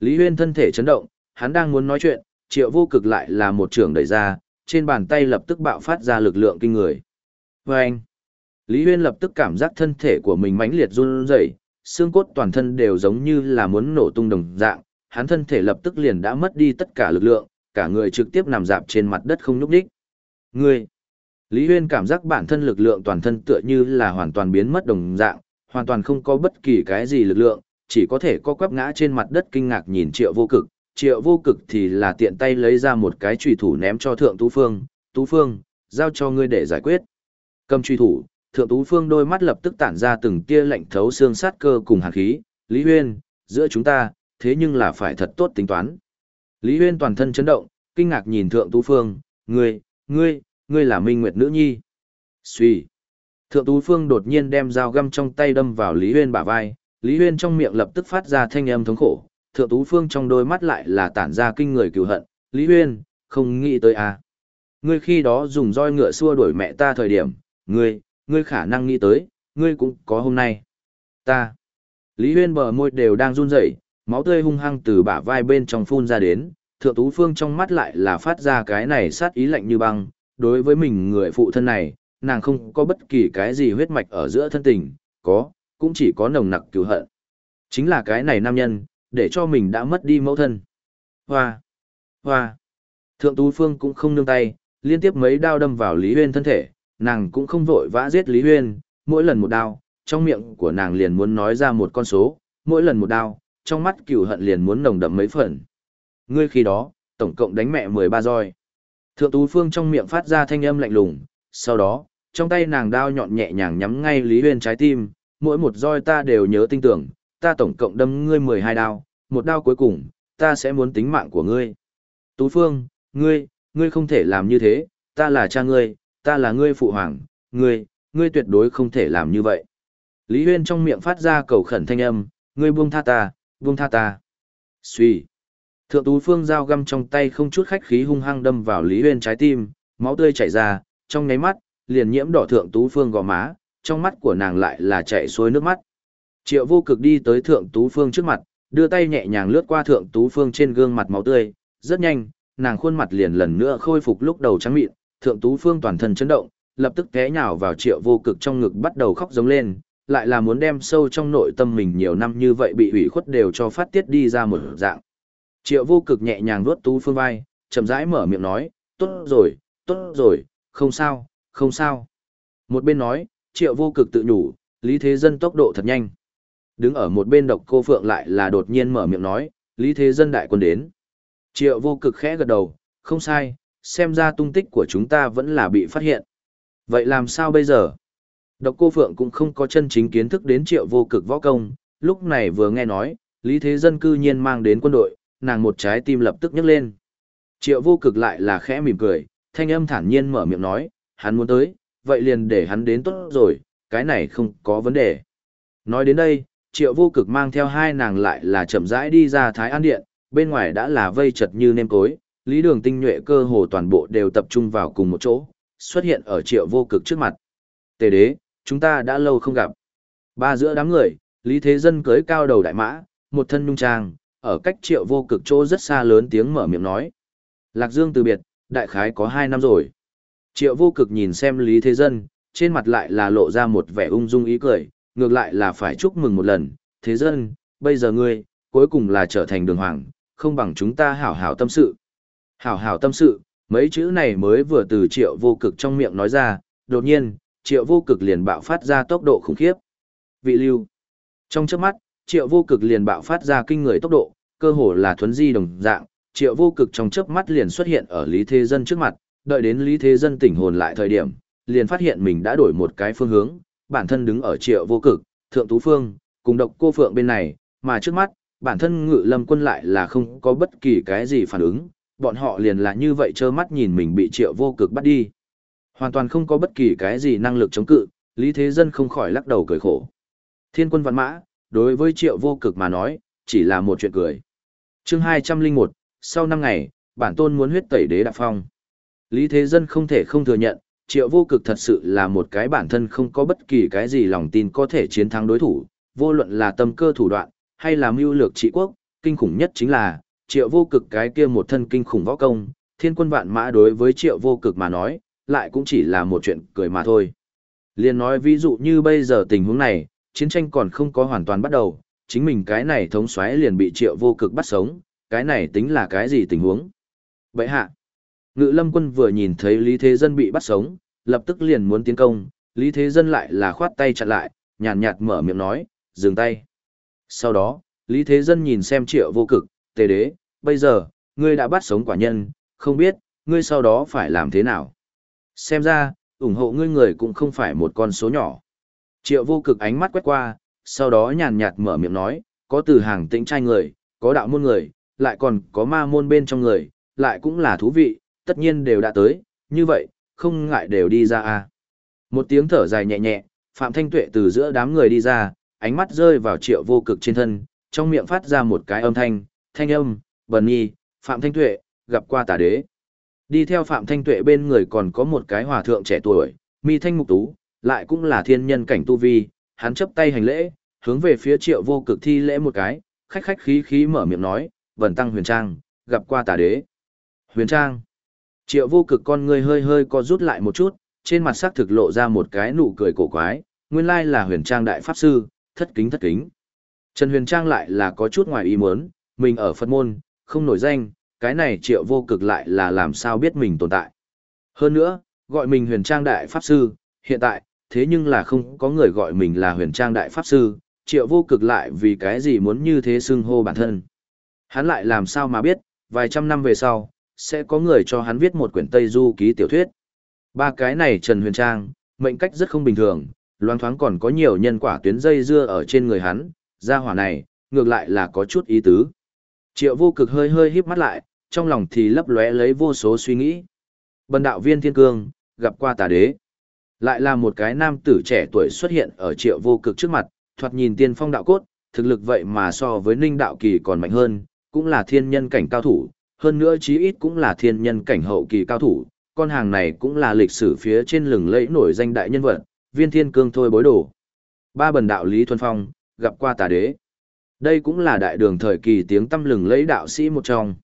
Lý Huyên thân thể chấn động, hắn đang muốn nói chuyện, triệu vô cực lại là một trường đẩy ra, trên bàn tay lập tức bạo phát ra lực lượng kinh người. Và anh, Lý Huyên lập tức cảm giác thân thể của mình mãnh liệt run rẩy, xương cốt toàn thân đều giống như là muốn nổ tung đồng dạng, hắn thân thể lập tức liền đã mất đi tất cả lực lượng, cả người trực tiếp nằm dạp trên mặt đất không nhúc nhích. Ngươi! Lý Huyên cảm giác bản thân lực lượng toàn thân tựa như là hoàn toàn biến mất đồng dạng, hoàn toàn không có bất kỳ cái gì lực lượng, chỉ có thể co quắp ngã trên mặt đất kinh ngạc nhìn triệu vô cực. Triệu vô cực thì là tiện tay lấy ra một cái trùy thủ ném cho thượng tú phương, tú phương, giao cho ngươi để giải quyết. Cầm truy thủ, thượng tú phương đôi mắt lập tức tản ra từng tia lạnh thấu xương sát cơ cùng hàn khí, Lý Huyên, giữa chúng ta, thế nhưng là phải thật tốt tính toán. Lý Huyên toàn thân chấn động, kinh ngạc nhìn thượng tú phương, ngươi, ngươi, ngươi là Minh Nguyệt nữ nhi. Suy. Thượng Tú Phương đột nhiên đem dao găm trong tay đâm vào Lý Huyên bả vai, Lý Huyên trong miệng lập tức phát ra thanh âm thống khổ, Thượng Tú Phương trong đôi mắt lại là tản ra kinh người cừu hận, Lý Huyên, không nghĩ tới à. Ngươi khi đó dùng roi ngựa xua đuổi mẹ ta thời điểm, ngươi, ngươi khả năng nghĩ tới, ngươi cũng có hôm nay. Ta. Lý Huyên bờ môi đều đang run rẩy, máu tươi hung hăng từ bả vai bên trong phun ra đến, thượng tú phương trong mắt lại là phát ra cái này sát ý lạnh như băng, đối với mình người phụ thân này, nàng không có bất kỳ cái gì huyết mạch ở giữa thân tình, có, cũng chỉ có nồng nặc cứu hận. Chính là cái này nam nhân, để cho mình đã mất đi mẫu thân. Hoa! Hoa! Thượng tú phương cũng không nương tay, liên tiếp mấy đao đâm vào Lý Huyên thân thể, nàng cũng không vội vã giết Lý Huyên, mỗi lần một đao, trong miệng của nàng liền muốn nói ra một con số, mỗi lần một đao, trong mắt cửu hận liền muốn nồng đậm mấy phần. Ngươi khi đó, tổng cộng đánh mẹ 13 roi. Thượng Tú Phương trong miệng phát ra thanh âm lạnh lùng, sau đó, trong tay nàng đao nhọn nhẹ nhàng nhắm ngay Lý Huyên trái tim, mỗi một roi ta đều nhớ tinh tưởng, ta tổng cộng đâm ngươi 12 đao, một đao cuối cùng, ta sẽ muốn tính mạng của ngươi. Tú Phương, ngươi, ngươi không thể làm như thế, ta là cha ngươi, ta là ngươi phụ hoàng, ngươi, ngươi tuyệt đối không thể làm như vậy. Lý Huyên trong miệng phát ra cầu khẩn thanh âm, ngươi buông tha ta, buông tha ta. Xuy. Thượng Tú Phương dao găm trong tay không chút khách khí hung hăng đâm vào Lý Huyên trái tim, máu tươi chảy ra, trong nháy mắt, liền nhiễm đỏ Thượng Tú Phương gò má, trong mắt của nàng lại là chảy xuôi nước mắt. Triệu vô cực đi tới Thượng Tú Phương trước mặt, đưa tay nhẹ nhàng lướt qua Thượng Tú Phương trên gương mặt máu tươi, rất nhanh, nàng khuôn mặt liền lần nữa khôi phục lúc đầu trắng mịn, Thượng Tú Phương toàn thân chấn động, lập tức té nhào vào Triệu vô cực trong ngực bắt đầu khóc giống lên, lại là muốn đem sâu trong nội tâm mình nhiều năm như vậy bị hủy khuất đều cho phát tiết đi ra một dạng. Triệu vô cực nhẹ nhàng vuốt Tú Phương vai, chậm rãi mở miệng nói, tốt rồi, tốt rồi, không sao, không sao. Một bên nói, triệu vô cực tự nhủ, Lý Thế Dân tốc độ thật nhanh. Đứng ở một bên độc cô Phượng lại là đột nhiên mở miệng nói, Lý Thế Dân đại quân đến. Triệu vô cực khẽ gật đầu, không sai, xem ra tung tích của chúng ta vẫn là bị phát hiện. Vậy làm sao bây giờ? Độc cô Phượng cũng không có chân chính kiến thức đến triệu vô cực võ công, lúc này vừa nghe nói, Lý Thế Dân cư nhiên mang đến quân đội, nàng một trái tim lập tức nhấc lên. Triệu vô cực lại là khẽ mỉm cười, thanh âm thản nhiên mở miệng nói, hắn muốn tới, vậy liền để hắn đến tốt rồi, cái này không có vấn đề. Nói đến đây, triệu vô cực mang theo hai nàng lại là chậm rãi đi ra Thái An Điện, bên ngoài đã là vây chật như nêm cối, lý đường tinh nhuệ cơ hồ toàn bộ đều tập trung vào cùng một chỗ, xuất hiện ở triệu vô cực trước mặt. Tề đế, chúng ta đã lâu không gặp. Ba giữa đám người, Lý Thế Dân cưới cao đầu đại mã, một thân nhung trang, ở cách triệu vô cực chỗ rất xa lớn tiếng mở miệng nói. Lạc Dương từ biệt, đại khái có hai năm rồi. Triệu vô cực nhìn xem Lý Thế Dân, trên mặt lại là lộ ra một vẻ ung dung ý cười, ngược lại là phải chúc mừng một lần. Thế Dân, bây giờ ngươi, cuối cùng là trở thành đường hoàng, không bằng chúng ta hảo hảo tâm sự. Hảo hảo tâm sự, mấy chữ này mới vừa từ triệu vô cực trong miệng nói ra, đột nhiên, triệu vô cực liền bạo phát ra tốc độ khủng khiếp. Vị lưu. Trong chớp mắt, triệu vô cực liền bạo phát ra kinh người tốc độ, cơ hồ là thuấn di đồng dạng, triệu vô cực trong chớp mắt liền xuất hiện ở Lý Thế Dân trước mặt, đợi đến Lý Thế Dân tỉnh hồn lại thời điểm, liền phát hiện mình đã đổi một cái phương hướng, bản thân đứng ở triệu vô cực, thượng tú phương, cùng độc cô phượng bên này, mà trước mắt, bản thân ngự lâm quân lại là không có bất kỳ cái gì phản ứng, bọn họ liền là như vậy trơ mắt nhìn mình bị triệu vô cực bắt đi. Hoàn toàn không có bất kỳ cái gì năng lực chống cự, Lý Thế Dân không khỏi lắc đầu cười khổ. Thiên quân văn mã, đối với triệu vô cực mà nói, chỉ là một chuyện cười. chương 201, sau 5 ngày, bản tôn muốn huyết tẩy đế đạp phong. Lý Thế Dân không thể không thừa nhận, triệu vô cực thật sự là một cái bản thân không có bất kỳ cái gì lòng tin có thể chiến thắng đối thủ, vô luận là tâm cơ thủ đoạn, hay là mưu lược trị quốc, kinh khủng nhất chính là, triệu vô cực cái kia một thân kinh khủng võ công, thiên quân vạn mã đối với triệu vô cực mà nói, lại cũng chỉ là một chuyện cười mà thôi. Liên nói ví dụ như bây giờ tình huống này, chiến tranh còn không có hoàn toàn bắt đầu, chính mình cái này thống xoáy liền bị triệu vô cực bắt sống, cái này tính là cái gì tình huống? Vậy hạ, ngự lâm quân vừa nhìn thấy Lý Thế Dân bị bắt sống, lập tức liền muốn tiến công, Lý Thế Dân lại là khoát tay chặn lại, nhàn nhạt mở miệng nói, dừng tay. Sau đó, Lý Thế Dân nhìn xem triệu vô cực, tề đế, bây giờ, ngươi đã bắt sống quả nhân, không biết, ngươi sau đó phải làm thế nào. Xem ra, ủng hộ ngươi người cũng không phải một con số nhỏ. Triệu vô cực ánh mắt quét qua, sau đó nhàn nhạt mở miệng nói, có từ hàng tĩnh trai người, có đạo môn người, lại còn có ma môn bên trong người, lại cũng là thú vị, tất nhiên đều đã tới, như vậy, không ngại đều đi ra a. Một tiếng thở dài nhẹ nhẹ, Phạm Thanh Tuệ từ giữa đám người đi ra, ánh mắt rơi vào triệu vô cực trên thân, trong miệng phát ra một cái âm thanh, thanh âm, bần nhi, Phạm Thanh Tuệ, gặp qua tà đế. Đi theo Phạm Thanh Tuệ bên người còn có một cái hòa thượng trẻ tuổi, mi thanh mục tú, lại cũng là thiên nhân cảnh tu vi, hắn chấp tay hành lễ, hướng về phía triệu vô cực thi lễ một cái, khách khách khí khí mở miệng nói, vần tăng huyền trang, gặp qua tà đế. Huyền trang. Triệu vô cực con người hơi hơi co rút lại một chút, trên mặt sắc thực lộ ra một cái nụ cười cổ quái, nguyên lai là huyền trang đại pháp sư, thất kính thất kính. Trần huyền trang lại là có chút ngoài ý muốn, mình ở Phật môn, không nổi danh, cái này triệu vô cực lại là làm sao biết mình tồn tại. Hơn nữa, gọi mình huyền trang đại pháp sư, hiện tại, thế nhưng là không có người gọi mình là huyền trang đại pháp sư, triệu vô cực lại vì cái gì muốn như thế xưng hô bản thân. Hắn lại làm sao mà biết, vài trăm năm về sau, sẽ có người cho hắn viết một quyển Tây Du ký tiểu thuyết. Ba cái này Trần Huyền Trang, mệnh cách rất không bình thường, loang thoáng còn có nhiều nhân quả tuyến dây dưa ở trên người hắn, gia hỏa này, ngược lại là có chút ý tứ. Triệu vô cực hơi hơi híp mắt lại, trong lòng thì lấp lóe lấy vô số suy nghĩ. Bần đạo viên thiên cương, gặp qua tà đế. Lại là một cái nam tử trẻ tuổi xuất hiện ở triệu vô cực trước mặt, thoạt nhìn tiên phong đạo cốt, thực lực vậy mà so với ninh đạo kỳ còn mạnh hơn, cũng là thiên nhân cảnh cao thủ, hơn nữa chí ít cũng là thiên nhân cảnh hậu kỳ cao thủ, con hàng này cũng là lịch sử phía trên lừng lẫy nổi danh đại nhân vật, viên thiên cương thôi bối đồ. Ba bần đạo Lý Thuần Phong, gặp qua tà đế. Đây cũng là đại đường thời kỳ tiếng tâm lừng lẫy đạo sĩ một trong.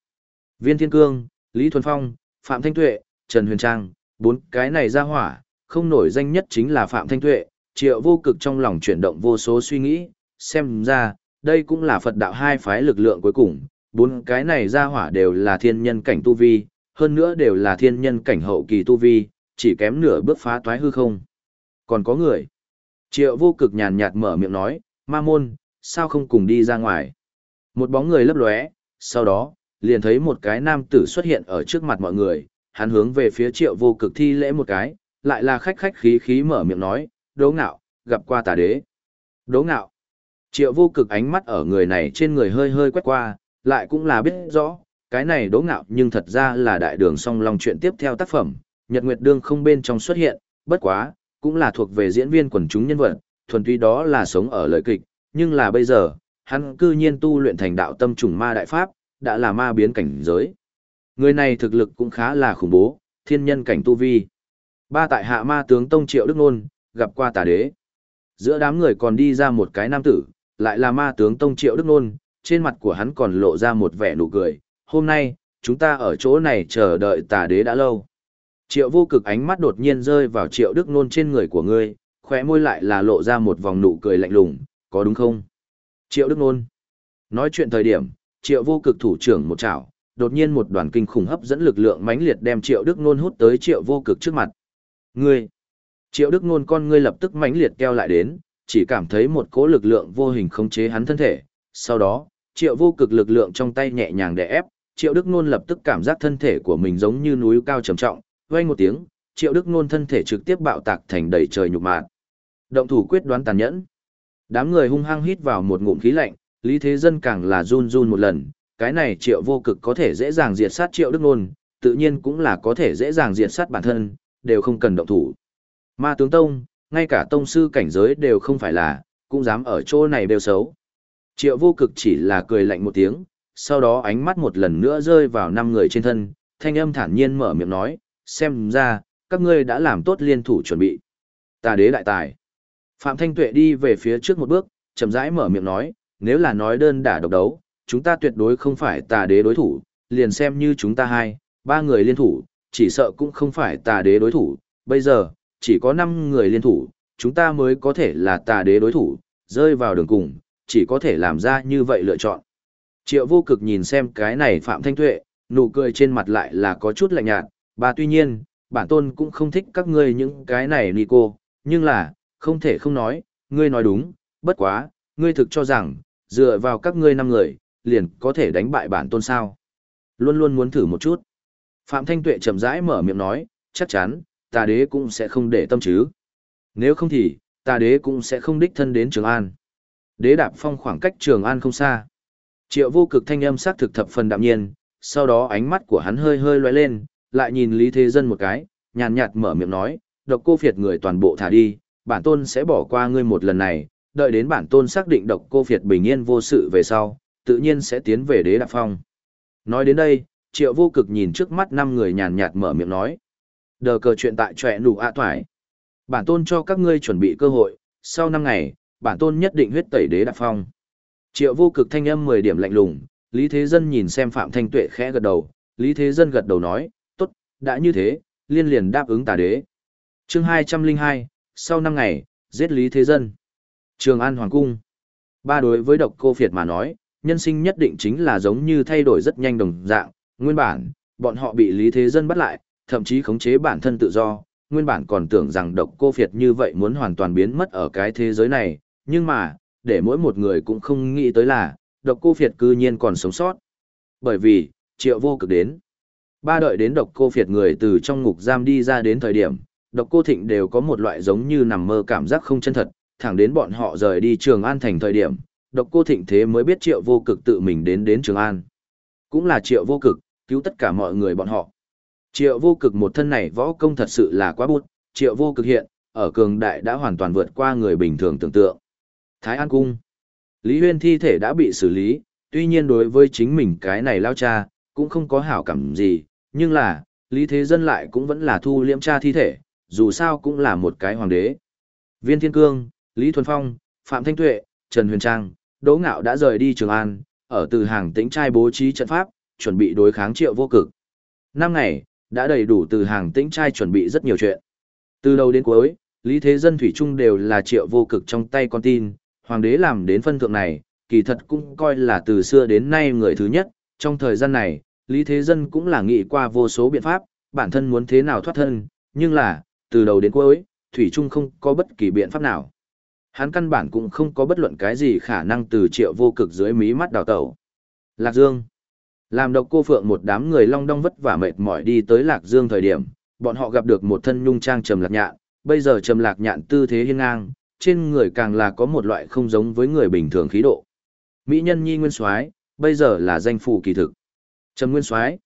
Viên Thiên Cương, Lý Thuần Phong, Phạm Thanh Tuệ, Trần Huyền Trang, bốn cái này ra hỏa, không nổi danh nhất chính là Phạm Thanh Tuệ, triệu vô cực trong lòng chuyển động vô số suy nghĩ, xem ra, đây cũng là Phật đạo hai phái lực lượng cuối cùng, bốn cái này ra hỏa đều là thiên nhân cảnh tu vi, hơn nữa đều là thiên nhân cảnh hậu kỳ tu vi, chỉ kém nửa bước phá toái hư không. Còn có người. Triệu vô cực nhàn nhạt mở miệng nói, ma môn, sao không cùng đi ra ngoài. Một bóng người lấp lóe, sau đó, liền thấy một cái nam tử xuất hiện ở trước mặt mọi người, hắn hướng về phía triệu vô cực thi lễ một cái, lại là khách khách khí khí mở miệng nói, đố ngạo, gặp qua tà đế. Đố ngạo. Triệu vô cực ánh mắt ở người này trên người hơi hơi quét qua, lại cũng là biết rõ, cái này đố ngạo nhưng thật ra là đại đường song long chuyện tiếp theo tác phẩm, Nhật Nguyệt Đương không bên trong xuất hiện, bất quá, cũng là thuộc về diễn viên quần chúng nhân vật, thuần túy đó là sống ở lời kịch, nhưng là bây giờ, hắn cư nhiên tu luyện thành đạo tâm trùng ma đại pháp, đã là ma biến cảnh giới. Người này thực lực cũng khá là khủng bố, thiên nhân cảnh tu vi. Ba tại hạ ma tướng Tông Triệu Đức Nôn, gặp qua tà đế. Giữa đám người còn đi ra một cái nam tử, lại là ma tướng Tông Triệu Đức Nôn, trên mặt của hắn còn lộ ra một vẻ nụ cười. Hôm nay, chúng ta ở chỗ này chờ đợi tà đế đã lâu. Triệu vô cực ánh mắt đột nhiên rơi vào Triệu Đức Nôn trên người của ngươi, khóe môi lại là lộ ra một vòng nụ cười lạnh lùng, có đúng không? Triệu Đức Nôn. Nói chuyện thời điểm, Triệu vô cực thủ trưởng một chảo, đột nhiên một đoàn kinh khủng hấp dẫn lực lượng mãnh liệt đem Triệu Đức Nôn hút tới Triệu vô cực trước mặt. Ngươi. Triệu Đức Nôn con ngươi lập tức mãnh liệt keo lại đến, chỉ cảm thấy một cỗ lực lượng vô hình khống chế hắn thân thể. Sau đó, Triệu vô cực lực lượng trong tay nhẹ nhàng đè ép, Triệu Đức Nôn lập tức cảm giác thân thể của mình giống như núi cao trầm trọng, vang một tiếng, Triệu Đức Nôn thân thể trực tiếp bạo tạc thành đầy trời nhục mạt. Động thủ quyết đoán tàn nhẫn. Đám người hung hăng hít vào một ngụm khí lạnh, Lý Thế Dân càng là run run một lần, cái này triệu vô cực có thể dễ dàng diệt sát triệu đức nôn, tự nhiên cũng là có thể dễ dàng diệt sát bản thân, đều không cần động thủ. Ma tướng Tông, ngay cả tông sư cảnh giới đều không phải là, cũng dám ở chỗ này đều xấu. Triệu vô cực chỉ là cười lạnh một tiếng, sau đó ánh mắt một lần nữa rơi vào năm người trên thân, thanh âm thản nhiên mở miệng nói, xem ra, các ngươi đã làm tốt liên thủ chuẩn bị. Tà đế đại tài. Phạm Thanh Tuệ đi về phía trước một bước, chậm rãi mở miệng nói, nếu là nói đơn đả độc đấu, chúng ta tuyệt đối không phải tà đế đối thủ, liền xem như chúng ta hai, ba người liên thủ, chỉ sợ cũng không phải tà đế đối thủ, bây giờ, chỉ có năm người liên thủ, chúng ta mới có thể là tà đế đối thủ, rơi vào đường cùng, chỉ có thể làm ra như vậy lựa chọn. Triệu vô cực nhìn xem cái này Phạm Thanh Tuệ, nụ cười trên mặt lại là có chút lạnh nhạt, bà tuy nhiên, bản tôn cũng không thích các ngươi những cái này Nico, nhưng là, không thể không nói, ngươi nói đúng, bất quá, ngươi thực cho rằng, dựa vào các ngươi năm người, liền có thể đánh bại bản tôn sao. Luôn luôn muốn thử một chút. Phạm Thanh Tuệ chậm rãi mở miệng nói, chắc chắn, tà đế cũng sẽ không để tâm chứ. Nếu không thì, tà đế cũng sẽ không đích thân đến Trường An. Đế đạp phong khoảng cách Trường An không xa. Triệu vô cực thanh âm sắc thực thập phần đạm nhiên, sau đó ánh mắt của hắn hơi hơi loay lên, lại nhìn Lý Thế Dân một cái, nhàn nhạt mở miệng nói, độc cô phiệt người toàn bộ thả đi, bản tôn sẽ bỏ qua ngươi một lần này, đợi đến bản tôn xác định độc cô phiệt bình yên vô sự về sau, tự nhiên sẽ tiến về đế đạp phong. Nói đến đây, triệu vô cực nhìn trước mắt năm người nhàn nhạt mở miệng nói. Đờ cờ chuyện tại trọe nụ ạ à toải. Bản tôn cho các ngươi chuẩn bị cơ hội, sau năm ngày, bản tôn nhất định huyết tẩy đế đạp phong. Triệu vô cực thanh âm 10 điểm lạnh lùng, Lý Thế Dân nhìn xem Phạm Thanh Tuệ khẽ gật đầu, Lý Thế Dân gật đầu nói, tốt, đã như thế, liên liền đáp ứng tà đế. chương 202, sau năm ngày, giết Lý Thế Dân. Trường An Hoàng Cung. Ba đối với độc cô Việt mà nói, nhân sinh nhất định chính là giống như thay đổi rất nhanh đồng dạng, nguyên bản, bọn họ bị Lý Thế Dân bắt lại, thậm chí khống chế bản thân tự do, nguyên bản còn tưởng rằng độc cô Việt như vậy muốn hoàn toàn biến mất ở cái thế giới này, nhưng mà, để mỗi một người cũng không nghĩ tới là, độc cô Việt cư nhiên còn sống sót. Bởi vì, triệu vô cực đến. Ba đợi đến độc cô Việt người từ trong ngục giam đi ra đến thời điểm, độc cô Thịnh đều có một loại giống như nằm mơ cảm giác không chân thật, thẳng đến bọn họ rời đi Trường An thành thời điểm, độc cô Thịnh thế mới biết triệu vô cực tự mình đến đến Trường An. Cũng là triệu vô cực, cứu tất cả mọi người bọn họ. Triệu vô cực một thân này võ công thật sự là quá bút, triệu vô cực hiện, ở cường đại đã hoàn toàn vượt qua người bình thường tưởng tượng. Thái An Cung Lý Huyên thi thể đã bị xử lý, tuy nhiên đối với chính mình cái này lao cha, cũng không có hảo cảm gì, nhưng là, Lý Thế Dân lại cũng vẫn là thu liễm cha thi thể, dù sao cũng là một cái hoàng đế. Viên Thiên Cương, Lý Thuần Phong, Phạm Thanh Tuệ, Trần Huyền Trang, Đỗ Ngạo đã rời đi Trường An, ở từ hàng tĩnh trai bố trí trận pháp, chuẩn bị đối kháng triệu vô cực. Năm ngày, đã đầy đủ từ hàng tĩnh trai chuẩn bị rất nhiều chuyện. Từ đầu đến cuối, Lý Thế Dân Thủy Trung đều là triệu vô cực trong tay con tin, hoàng đế làm đến phân thượng này, kỳ thật cũng coi là từ xưa đến nay người thứ nhất, trong thời gian này, Lý Thế Dân cũng là nghĩ qua vô số biện pháp, bản thân muốn thế nào thoát thân, nhưng là, từ đầu đến cuối, Thủy Trung không có bất kỳ biện pháp nào. Hắn căn bản cũng không có bất luận cái gì khả năng từ triệu vô cực dưới mí mắt đào tẩu. Lạc Dương Làm độc cô phượng một đám người long đong vất vả mệt mỏi đi tới Lạc Dương thời điểm, bọn họ gặp được một thân nhung trang trầm lạc nhạn, bây giờ trầm lạc nhạn tư thế hiên ngang, trên người càng là có một loại không giống với người bình thường khí độ. Mỹ nhân nhi nguyên soái bây giờ là danh phủ kỳ thực. Trầm nguyên soái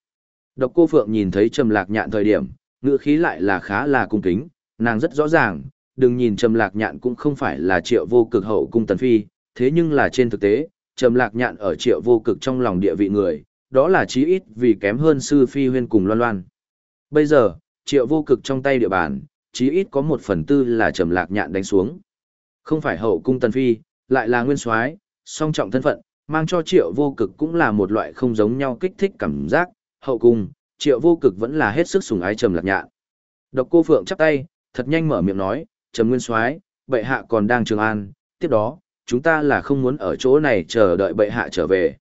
Độc cô Phượng nhìn thấy trầm lạc nhạn thời điểm, ngữ khí lại là khá là cung kính, nàng rất rõ ràng, đừng nhìn trầm lạc nhạn cũng không phải là triệu vô cực hậu cung tần phi, thế nhưng là trên thực tế, trầm lạc nhạn ở triệu vô cực trong lòng địa vị người, đó là chí ít vì kém hơn sư phi huyên cùng loan loan. Bây giờ, triệu vô cực trong tay địa bàn, chí ít có một phần tư là trầm lạc nhạn đánh xuống. Không phải hậu cung tần phi, lại là nguyên soái, song trọng thân phận, mang cho triệu vô cực cũng là một loại không giống nhau kích thích cảm giác, hậu cung, triệu vô cực vẫn là hết sức sùng ái trầm lạc nhạn. Độc cô Phượng chắp tay, thật nhanh mở miệng nói, trầm nguyên soái bệ hạ còn đang trường an, tiếp đó, chúng ta là không muốn ở chỗ này chờ đợi bệ hạ trở về.